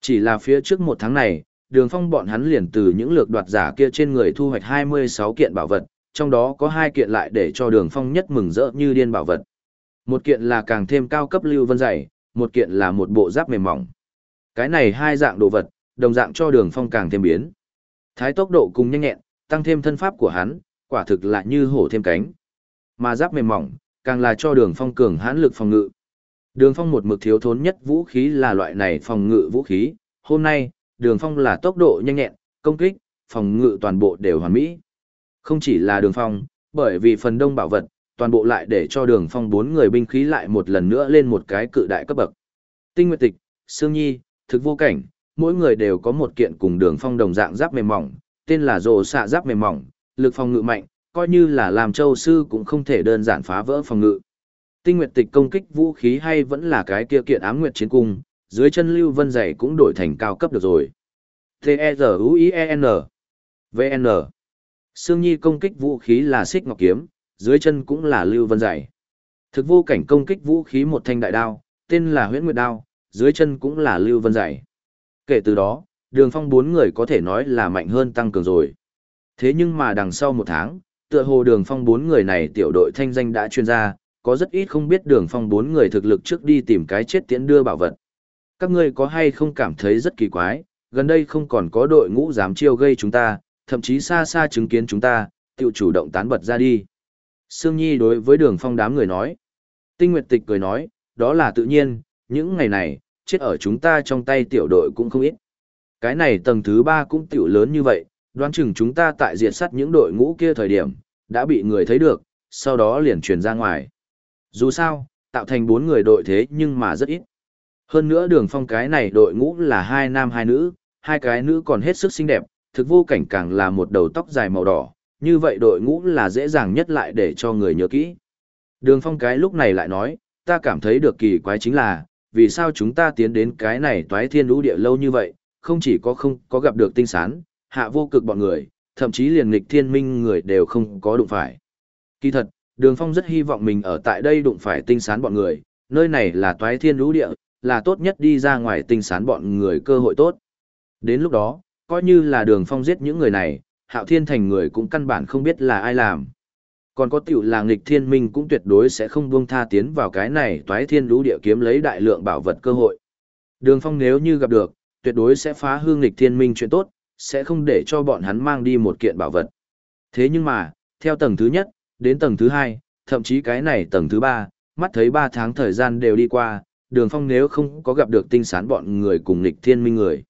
S1: Chỉ là phía trước một tháng này, đường phong bọn hắn liền từ những lược đoạt giả kia trên người thu hoạch 26 kiện bảo vật, trong đó có hai kiện lại để cho đường phong nhất mừng rỡ như điên bảo vật. Một kiện là càng thêm cao cấp lưu vân dày, một kiện là một bộ giáp mềm mỏng. Cái này hai dạng đồ vật, đồng dạng cho đường phong càng thêm biến. Thái tốc độ cùng nhanh nhẹn, tăng thêm thân pháp của hắn, quả thực là như hổ thêm cánh. Mà giáp mềm mỏng, càng là cho đường phong cường hãn lực phòng ngự. Đường phong một mực thiếu thốn nhất vũ khí là loại này phòng ngự vũ khí, hôm nay, đường phong là tốc độ nhanh nhẹn, công kích, phòng ngự toàn bộ đều hoàn mỹ. Không chỉ là đường phong, bởi vì phần đông bảo vật, toàn bộ lại để cho đường phong bốn người binh khí lại một lần nữa lên một cái cự đại cấp bậc. Tinh Nguyệt Tịch, Sương Nhi, Thực Vô Cảnh, mỗi người đều có một kiện cùng đường phong đồng dạng giáp mềm mỏng, tên là rồ xạ giáp mềm mỏng, lực phòng ngự mạnh, coi như là làm châu sư cũng không thể đơn giản phá vỡ phòng ngự. Tinh Nguyệt Tịch công kích vũ khí hay vẫn là cái kia kiện ám nguyệt chiến cung, dưới chân Lưu Vân dày cũng đổi thành cao cấp được rồi. T-E-Z-U-I-E-N V-N Sương Nhi công kích vũ khí là xích ngọc kiếm, dưới chân cũng là Lưu Vân dày. Thực vô cảnh công kích vũ khí một thanh đại đao, tên là huyễn nguyệt đao, dưới chân cũng là Lưu Vân dày. Kể từ đó, đường phong bốn người có thể nói là mạnh hơn tăng cường rồi. Thế nhưng mà đằng sau một tháng, tựa hồ đường phong bốn người này tiểu đội thanh danh đã chuyên ra, có rất ít không biết đường phong bốn người thực lực trước đi tìm cái chết tiễn đưa bảo vật. Các ngươi có hay không cảm thấy rất kỳ quái, gần đây không còn có đội ngũ dám chiêu gây chúng ta, thậm chí xa xa chứng kiến chúng ta, tự chủ động tán bật ra đi. Sương Nhi đối với đường phong đám người nói. Tinh Nguyệt Tịch cười nói, đó là tự nhiên, những ngày này, chết ở chúng ta trong tay tiểu đội cũng không ít. Cái này tầng thứ ba cũng tiểu lớn như vậy, đoán chừng chúng ta tại diệt sắt những đội ngũ kia thời điểm, đã bị người thấy được, sau đó liền truyền ra ngoài. Dù sao, tạo thành bốn người đội thế nhưng mà rất ít. Hơn nữa đường phong cái này đội ngũ là hai nam hai nữ, hai cái nữ còn hết sức xinh đẹp, thực vô cảnh càng là một đầu tóc dài màu đỏ, như vậy đội ngũ là dễ dàng nhất lại để cho người nhớ kỹ. Đường phong cái lúc này lại nói, ta cảm thấy được kỳ quái chính là, vì sao chúng ta tiến đến cái này toái thiên lũ địa lâu như vậy, không chỉ có không có gặp được tinh sán, hạ vô cực bọn người, thậm chí liền nghịch thiên minh người đều không có đụng phải. Kỳ thật, Đường Phong rất hy vọng mình ở tại đây đụng phải tinh sán bọn người, nơi này là toái thiên lũ địa, là tốt nhất đi ra ngoài tinh sán bọn người cơ hội tốt. Đến lúc đó, coi như là Đường Phong giết những người này, hạo thiên thành người cũng căn bản không biết là ai làm. Còn có tiểu là nghịch thiên minh cũng tuyệt đối sẽ không buông tha tiến vào cái này toái thiên lũ địa kiếm lấy đại lượng bảo vật cơ hội. Đường Phong nếu như gặp được, tuyệt đối sẽ phá hương nghịch thiên minh chuyện tốt, sẽ không để cho bọn hắn mang đi một kiện bảo vật. Thế nhưng mà, theo tầng thứ nhất, đến tầng thứ hai, thậm chí cái này tầng thứ ba, mắt thấy ba tháng thời gian đều đi qua, đường phong nếu không có gặp được tinh sán bọn người cùng Nịch thiên minh người.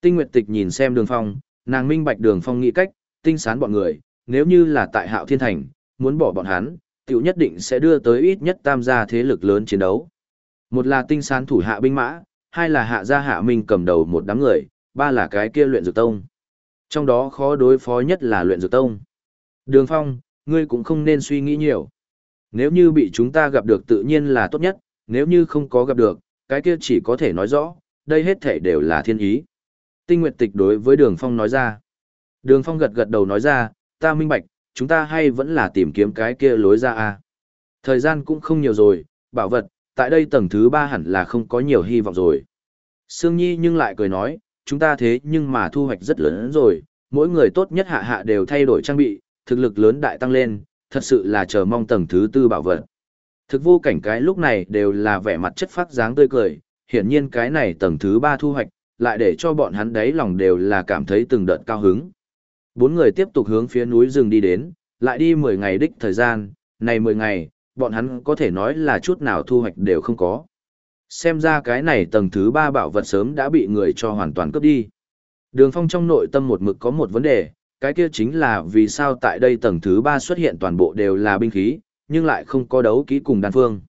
S1: Tinh Nguyệt Tịch nhìn xem đường phong, nàng minh bạch đường phong nghĩ cách, tinh sán bọn người, nếu như là tại hạo thiên thành, muốn bỏ bọn hắn, tiểu nhất định sẽ đưa tới ít nhất tam gia thế lực lớn chiến đấu. Một là tinh sán thủ hạ binh mã, hai là hạ gia hạ minh cầm đầu một đám người, ba là cái kia luyện dược tông. Trong đó khó đối phó nhất là luyện dược tông. Đường Phong, ngươi cũng không nên suy nghĩ nhiều. Nếu như bị chúng ta gặp được tự nhiên là tốt nhất, nếu như không có gặp được, cái kia chỉ có thể nói rõ, đây hết thể đều là thiên ý. Tinh Nguyệt Tịch đối với Đường Phong nói ra. Đường Phong gật gật đầu nói ra, ta minh bạch, chúng ta hay vẫn là tìm kiếm cái kia lối ra à. Thời gian cũng không nhiều rồi, bảo vật, tại đây tầng thứ ba hẳn là không có nhiều hy vọng rồi. Sương Nhi nhưng lại cười nói, chúng ta thế nhưng mà thu hoạch rất lớn rồi, mỗi người tốt nhất hạ hạ đều thay đổi trang bị, thực lực lớn đại tăng lên, thật sự là chờ mong tầng thứ tư bảo vật. Thực vô cảnh cái lúc này đều là vẻ mặt chất phát dáng tươi cười, hiển nhiên cái này tầng thứ ba thu hoạch, lại để cho bọn hắn đấy lòng đều là cảm thấy từng đợt cao hứng. Bốn người tiếp tục hướng phía núi rừng đi đến, lại đi 10 ngày đích thời gian, này 10 ngày, bọn hắn có thể nói là chút nào thu hoạch đều không có. Xem ra cái này tầng thứ ba bảo vật sớm đã bị người cho hoàn toàn cướp đi. Đường phong trong nội tâm một mực có một vấn đề, cái kia chính là vì sao tại đây tầng thứ ba xuất hiện toàn bộ đều là binh khí, nhưng lại không có đấu kỹ cùng đan phương.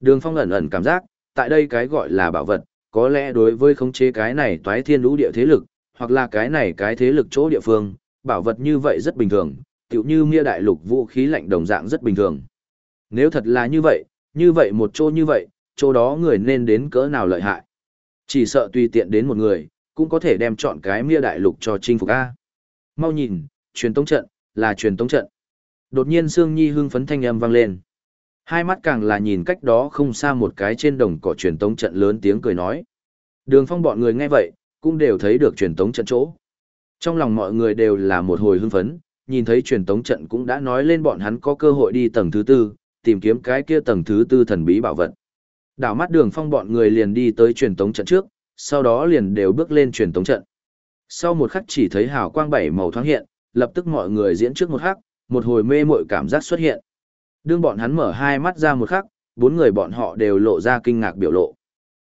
S1: Đường phong ẩn ẩn cảm giác, tại đây cái gọi là bảo vật, có lẽ đối với khống chế cái này toái thiên lũ địa thế lực, hoặc là cái này cái thế lực chỗ địa phương, bảo vật như vậy rất bình thường, tựu như mia đại lục vũ khí lạnh đồng dạng rất bình thường. Nếu thật là như vậy, như vậy một chỗ như vậy, chỗ đó người nên đến cỡ nào lợi hại. Chỉ sợ tùy tiện đến một người, cũng có thể đem chọn cái mia đại lục cho chinh phục A. Mau nhìn, truyền tống trận, là truyền tống trận. Đột nhiên Sương Nhi hưng phấn thanh âm vang lên. Hai mắt càng là nhìn cách đó không xa một cái trên đồng cỏ truyền tống trận lớn tiếng cười nói. Đường phong bọn người nghe vậy, cũng đều thấy được truyền tống trận chỗ. Trong lòng mọi người đều là một hồi hưng phấn, nhìn thấy truyền tống trận cũng đã nói lên bọn hắn có cơ hội đi tầng thứ tư, tìm kiếm cái kia tầng thứ tư thần bí bảo vật. Đảo mắt đường phong bọn người liền đi tới truyền tống trận trước, sau đó liền đều bước lên truyền tống trận. Sau một khắc chỉ thấy hào quang bảy màu thoáng hiện, lập tức mọi người diễn trước một khắc, một hồi mê mội cảm giác xuất hiện. Đương bọn hắn mở hai mắt ra một khắc, bốn người bọn họ đều lộ ra kinh ngạc biểu lộ.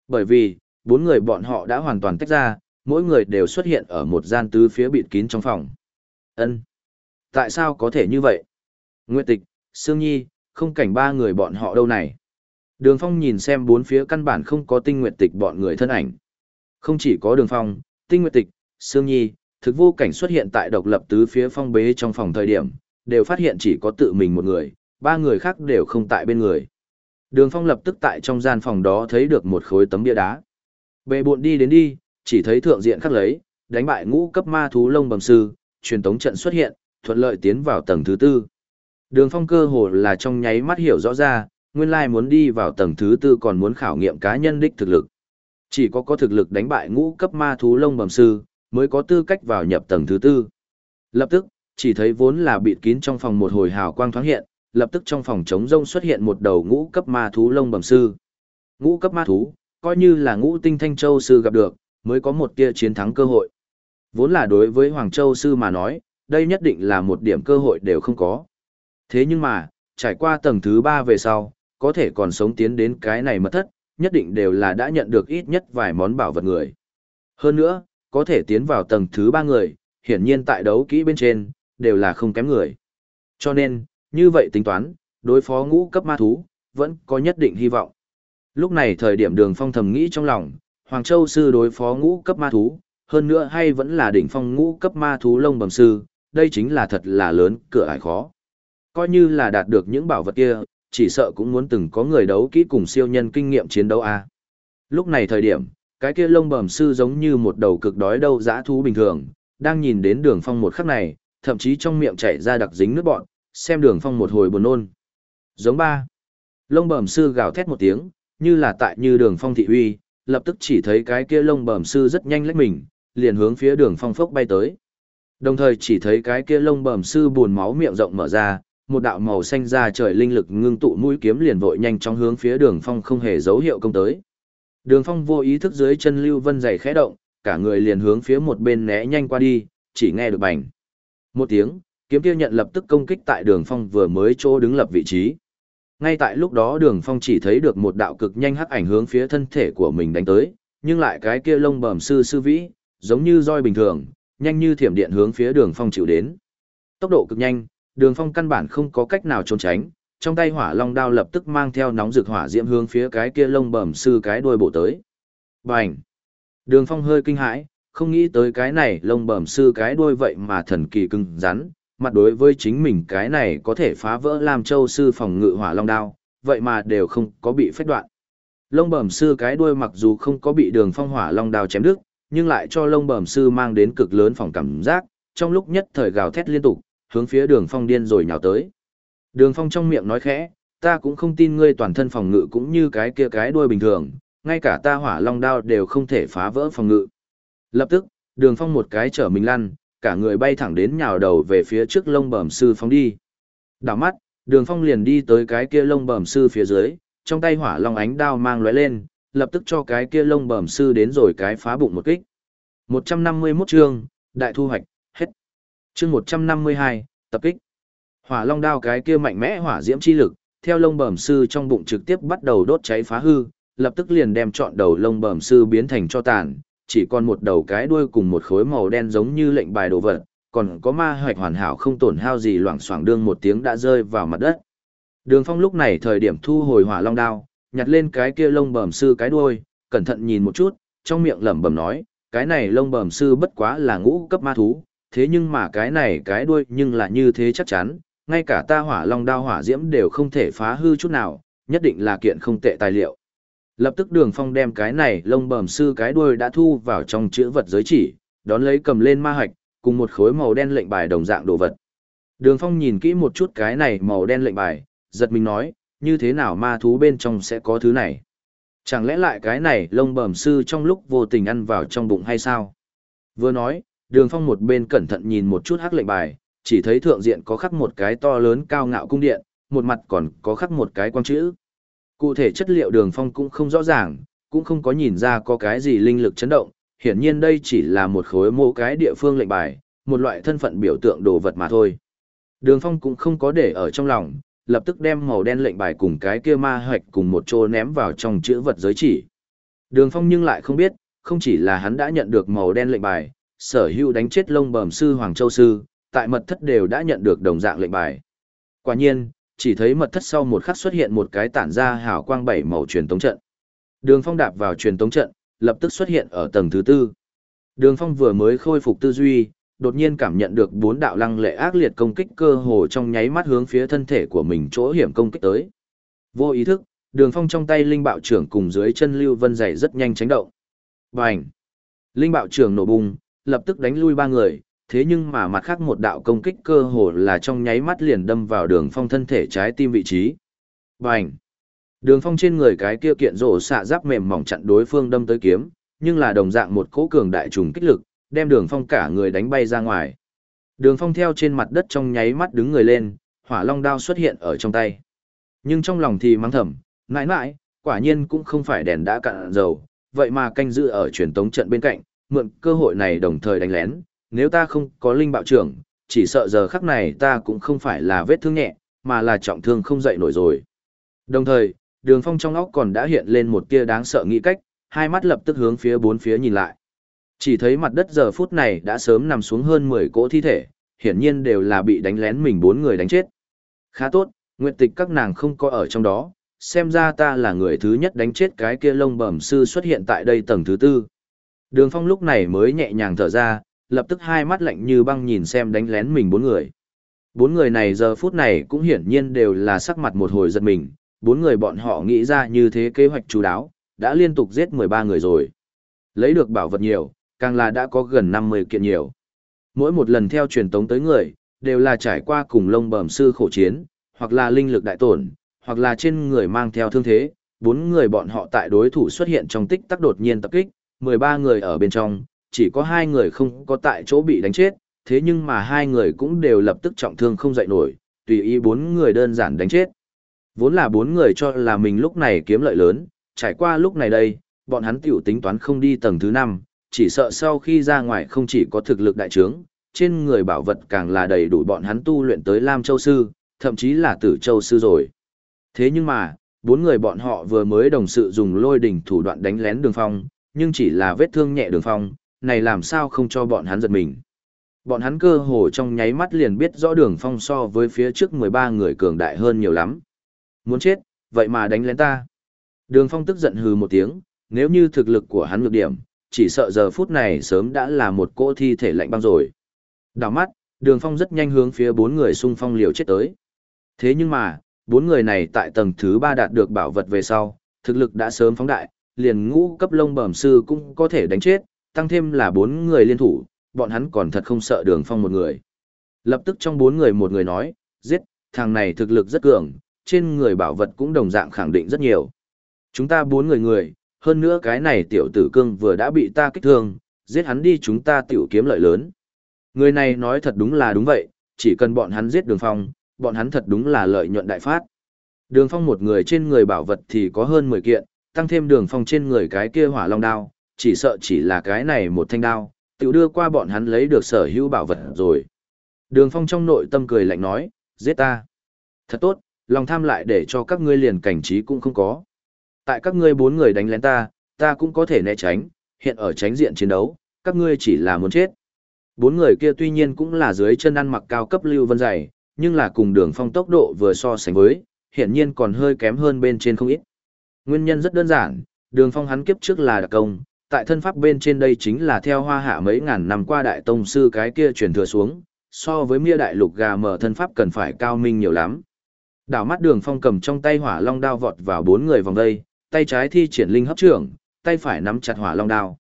S1: Bởi vì, bốn người bọn họ đã hoàn toàn tách ra, mỗi người đều xuất hiện ở một gian tứ phía bịt kín trong phòng. Ân, Tại sao có thể như vậy? Nguyệt Tịch, Sương Nhi, không cảnh ba người bọn họ đâu này. Đường Phong nhìn xem bốn phía căn bản không có tinh nguyệt tịch bọn người thân ảnh. Không chỉ có Đường Phong, tinh nguyệt tịch, Sương Nhi, thực vô cảnh xuất hiện tại độc lập tứ phía phong bế trong phòng thời điểm, đều phát hiện chỉ có tự mình một người, ba người khác đều không tại bên người. Đường Phong lập tức tại trong gian phòng đó thấy được một khối tấm bia đá. Bệ buộn đi đến đi, chỉ thấy thượng diện khắc lấy, đánh bại ngũ cấp ma thú lông bầm sư, truyền tống trận xuất hiện, thuận lợi tiến vào tầng thứ tư. Đường Phong cơ hồ là trong nháy mắt hiểu rõ ra, nguyên lai muốn đi vào tầng thứ tư còn muốn khảo nghiệm cá nhân đích thực lực. Chỉ có có thực lực đánh bại ngũ cấp ma thú lông bầm sư, mới có tư cách vào nhập tầng thứ tư. Lập tức, chỉ thấy vốn là bịt kín trong phòng một hồi hào quang thoáng hiện, lập tức trong phòng trống rông xuất hiện một đầu ngũ cấp ma thú lông bầm sư. Ngũ cấp ma thú, coi như là ngũ tinh thanh châu sư gặp được, mới có một tia chiến thắng cơ hội. Vốn là đối với Hoàng Châu sư mà nói, đây nhất định là một điểm cơ hội đều không có. Thế nhưng mà, trải qua tầng thứ ba về sau, có thể còn sống tiến đến cái này mất thất, nhất định đều là đã nhận được ít nhất vài món bảo vật người. Hơn nữa, có thể tiến vào tầng thứ ba người, hiển nhiên tại đấu kỹ bên trên, đều là không kém người. Cho nên, như vậy tính toán, đối phó ngũ cấp ma thú, vẫn có nhất định hy vọng. Lúc này thời điểm đường phong thầm nghĩ trong lòng, Hoàng Châu sư đối phó ngũ cấp ma thú, hơn nữa hay vẫn là đỉnh phong ngũ cấp ma thú lông bầm sư, đây chính là thật là lớn, cửa ải khó. Coi như là đạt được những bảo vật kia, chỉ sợ cũng muốn từng có người đấu kỹ cùng siêu nhân kinh nghiệm chiến đấu a. Lúc này thời điểm, cái kia lông bầm sư giống như một đầu cực đói đâu dã thú bình thường, đang nhìn đến đường phong một khắc này, thậm chí trong miệng chảy ra đặc dính nước bọn, xem đường phong một hồi buồn nôn. Giống ba. Lông bầm sư gào thét một tiếng, như là tại như đường phong thị uy, lập tức chỉ thấy cái kia lông bầm sư rất nhanh lách mình, liền hướng phía đường phong phốc bay tới. Đồng thời chỉ thấy cái kia lông bầm sư buồn máu miệng rộng mở ra, một đạo màu xanh ra trời linh lực ngưng tụ mũi kiếm liền vội nhanh chóng hướng phía đường phong không hề dấu hiệu công tới. Đường phong vô ý thức dưới chân lưu vân dày khẽ động, cả người liền hướng phía một bên né nhanh qua đi, chỉ nghe được bành. Một tiếng, kiếm kia nhận lập tức công kích tại đường phong vừa mới chỗ đứng lập vị trí. Ngay tại lúc đó đường phong chỉ thấy được một đạo cực nhanh hắc ảnh hướng phía thân thể của mình đánh tới, nhưng lại cái kia lông bầm sư sư vĩ, giống như roi bình thường, nhanh như thiểm điện hướng phía đường phong chịu đến. Tốc độ cực nhanh, đường phong căn bản không có cách nào trốn tránh, trong tay hỏa long đao lập tức mang theo nóng rực hỏa diễm hướng phía cái kia lông bẩm sư cái đuôi bổ tới. Bành! Đường phong hơi kinh hãi, không nghĩ tới cái này lông bẩm sư cái đuôi vậy mà thần kỳ cứng rắn, mặt đối với chính mình cái này có thể phá vỡ làm châu sư phòng ngự hỏa long đao, vậy mà đều không có bị phách đoạn. Lông bẩm sư cái đuôi mặc dù không có bị đường phong hỏa long đao chém đứt, nhưng lại cho lông bẩm sư mang đến cực lớn phòng cảm giác, trong lúc nhất thời gào thét liên tục, hướng phía đường phong điên rồi nhào tới. Đường phong trong miệng nói khẽ, ta cũng không tin ngươi toàn thân phòng ngự cũng như cái kia cái đuôi bình thường, ngay cả ta hỏa long đao đều không thể phá vỡ phòng ngự. Lập tức, đường phong một cái chở mình lăn, cả người bay thẳng đến nhào đầu về phía trước lông bẩm sư phóng đi. Đảo mắt, đường phong liền đi tới cái kia lông bẩm sư phía dưới, trong tay hỏa long ánh đao mang lóe lên, lập tức cho cái kia lông bẩm sư đến rồi cái phá bụng một kích. 151 chương, đại thu hoạch, hết. Chương 152, tập kích. Hỏa long đao cái kia mạnh mẽ hỏa diễm chi lực, theo lông bẩm sư trong bụng trực tiếp bắt đầu đốt cháy phá hư, lập tức liền đem trọn đầu lông bẩm sư biến thành cho tàn, chỉ còn một đầu cái đuôi cùng một khối màu đen giống như lệnh bài đồ vật, còn có ma hoạch hoàn hảo không tổn hao gì loảng xoảng đương một tiếng đã rơi vào mặt đất. Đường Phong lúc này thời điểm thu hồi hỏa long đao, nhặt lên cái kia lông bẩm sư cái đuôi, cẩn thận nhìn một chút, trong miệng lẩm bẩm nói, cái này lông bẩm sư bất quá là ngũ cấp ma thú, thế nhưng mà cái này cái đuôi nhưng là như thế chắc chắn, ngay cả ta hỏa long đao hỏa diễm đều không thể phá hư chút nào, nhất định là kiện không tệ tài liệu. Lập tức đường phong đem cái này lông bẩm sư cái đuôi đã thu vào trong chữ vật giới chỉ, đón lấy cầm lên ma hạch, cùng một khối màu đen lệnh bài đồng dạng đồ vật. Đường phong nhìn kỹ một chút cái này màu đen lệnh bài, giật mình nói, như thế nào ma thú bên trong sẽ có thứ này? Chẳng lẽ lại cái này lông bẩm sư trong lúc vô tình ăn vào trong bụng hay sao? Vừa nói, đường phong một bên cẩn thận nhìn một chút hắc lệnh bài, chỉ thấy thượng diện có khắc một cái to lớn cao ngạo cung điện, một mặt còn có khắc một cái quang chữ. Cụ thể chất liệu đường phong cũng không rõ ràng, cũng không có nhìn ra có cái gì linh lực chấn động, hiển nhiên đây chỉ là một khối mô cái địa phương lệnh bài, một loại thân phận biểu tượng đồ vật mà thôi. Đường phong cũng không có để ở trong lòng, lập tức đem màu đen lệnh bài cùng cái kia ma hoạch cùng một chỗ ném vào trong chữ vật giới chỉ. Đường phong nhưng lại không biết, không chỉ là hắn đã nhận được màu đen lệnh bài, sở hữu đánh chết lông bẩm sư Hoàng Châu Sư, tại mật thất đều đã nhận được đồng dạng lệnh bài. Quả nhiên, chỉ thấy mật thất sau một khắc xuất hiện một cái tản ra hào quang bảy màu truyền tống trận. Đường Phong đạp vào truyền tống trận, lập tức xuất hiện ở tầng thứ tư. Đường Phong vừa mới khôi phục tư duy, đột nhiên cảm nhận được bốn đạo lăng lệ ác liệt công kích cơ hồ trong nháy mắt hướng phía thân thể của mình chỗ hiểm công kích tới. Vô ý thức, Đường Phong trong tay linh bạo trưởng cùng dưới chân Lưu Vân dày rất nhanh tránh động. Bành! Linh bạo trưởng nổ bùng, lập tức đánh lui ba người, thế nhưng mà mặt khác một đạo công kích cơ hồ là trong nháy mắt liền đâm vào đường phong thân thể trái tim vị trí. Bành! Đường phong trên người cái kia kiện rổ xạ giáp mềm mỏng chặn đối phương đâm tới kiếm, nhưng là đồng dạng một cỗ cường đại trùng kích lực, đem đường phong cả người đánh bay ra ngoài. Đường phong theo trên mặt đất trong nháy mắt đứng người lên, hỏa long đao xuất hiện ở trong tay. Nhưng trong lòng thì mắng thầm, mãi mãi, quả nhiên cũng không phải đèn đã cạn dầu, vậy mà canh giữ ở truyền tống trận bên cạnh, mượn cơ hội này đồng thời đánh lén, nếu ta không có linh bạo trưởng, chỉ sợ giờ khắc này ta cũng không phải là vết thương nhẹ, mà là trọng thương không dậy nổi rồi. Đồng thời, đường phong trong óc còn đã hiện lên một tia đáng sợ nghĩ cách, hai mắt lập tức hướng phía bốn phía nhìn lại. Chỉ thấy mặt đất giờ phút này đã sớm nằm xuống hơn 10 cỗ thi thể, hiển nhiên đều là bị đánh lén mình bốn người đánh chết. Khá tốt, nguyện tịch các nàng không có ở trong đó, xem ra ta là người thứ nhất đánh chết cái kia lông bẩm sư xuất hiện tại đây tầng thứ tư. Đường phong lúc này mới nhẹ nhàng thở ra, lập tức hai mắt lạnh như băng nhìn xem đánh lén mình bốn người. Bốn người này giờ phút này cũng hiển nhiên đều là sắc mặt một hồi giật mình, bốn người bọn họ nghĩ ra như thế kế hoạch chú đáo, đã liên tục giết 13 người rồi. Lấy được bảo vật nhiều, càng là đã có gần 50 kiện nhiều. Mỗi một lần theo truyền tống tới người, đều là trải qua cùng lông bẩm sư khổ chiến, hoặc là linh lực đại tổn, hoặc là trên người mang theo thương thế. Bốn người bọn họ tại đối thủ xuất hiện trong tích tắc đột nhiên tập kích, 13 người ở bên trong, chỉ có hai người không có tại chỗ bị đánh chết, thế nhưng mà hai người cũng đều lập tức trọng thương không dậy nổi, tùy ý bốn người đơn giản đánh chết. Vốn là bốn người cho là mình lúc này kiếm lợi lớn, trải qua lúc này đây, bọn hắn tiểu tính toán không đi tầng thứ 5, chỉ sợ sau khi ra ngoài không chỉ có thực lực đại trướng, trên người bảo vật càng là đầy đủ bọn hắn tu luyện tới Lam Châu Sư, thậm chí là Tử Châu Sư rồi. Thế nhưng mà, bốn người bọn họ vừa mới đồng sự dùng lôi đỉnh thủ đoạn đánh lén đường phong, nhưng chỉ là vết thương nhẹ đường phong, này làm sao không cho bọn hắn giật mình. Bọn hắn cơ hồ trong nháy mắt liền biết rõ đường phong so với phía trước 13 người cường đại hơn nhiều lắm. Muốn chết, vậy mà đánh lén ta. Đường phong tức giận hừ một tiếng, nếu như thực lực của hắn ngược điểm, chỉ sợ giờ phút này sớm đã là một cỗ thi thể lạnh băng rồi. Đào mắt, đường phong rất nhanh hướng phía bốn người xung phong liều chết tới. Thế nhưng mà, bốn người này tại tầng thứ ba đạt được bảo vật về sau, thực lực đã sớm phóng đại, liền ngũ cấp lông bẩm sư cũng có thể đánh chết, tăng thêm là bốn người liên thủ, bọn hắn còn thật không sợ đường phong một người. Lập tức trong bốn người một người nói, giết, thằng này thực lực rất cường, trên người bảo vật cũng đồng dạng khẳng định rất nhiều. Chúng ta bốn người người, hơn nữa cái này tiểu tử cương vừa đã bị ta kích thương, giết hắn đi chúng ta tiểu kiếm lợi lớn. Người này nói thật đúng là đúng vậy, chỉ cần bọn hắn giết đường phong, bọn hắn thật đúng là lợi nhuận đại phát. Đường phong một người trên người bảo vật thì có hơn 10 kiện, tăng thêm đường phong trên người cái kia hỏa long đao, chỉ sợ chỉ là cái này một thanh đao, tự đưa qua bọn hắn lấy được sở hữu bảo vật rồi. Đường phong trong nội tâm cười lạnh nói, giết ta. Thật tốt, lòng tham lại để cho các ngươi liền cảnh trí cũng không có. Tại các ngươi bốn người đánh lén ta, ta cũng có thể né tránh, hiện ở tránh diện chiến đấu, các ngươi chỉ là muốn chết. Bốn người kia tuy nhiên cũng là dưới chân ăn mặc cao cấp lưu vân dày, nhưng là cùng đường phong tốc độ vừa so sánh với, hiện nhiên còn hơi kém hơn bên trên không ít. Nguyên nhân rất đơn giản, đường phong hắn kiếp trước là đặc công, tại thân pháp bên trên đây chính là theo hoa hạ mấy ngàn năm qua đại tông sư cái kia truyền thừa xuống, so với mia đại lục gà mở thân pháp cần phải cao minh nhiều lắm. Đảo mắt đường phong cầm trong tay hỏa long đao vọt vào bốn người vòng đây, tay trái thi triển linh hấp trưởng, tay phải nắm chặt hỏa long đao.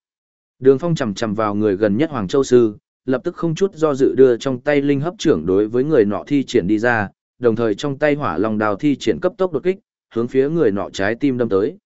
S1: Đường phong chầm chầm vào người gần nhất Hoàng Châu Sư, lập tức không chút do dự đưa trong tay linh hấp trưởng đối với người nọ thi triển đi ra, đồng thời trong tay hỏa long đao thi triển cấp tốc đột kích, hướng phía người nọ trái tim đâm tới.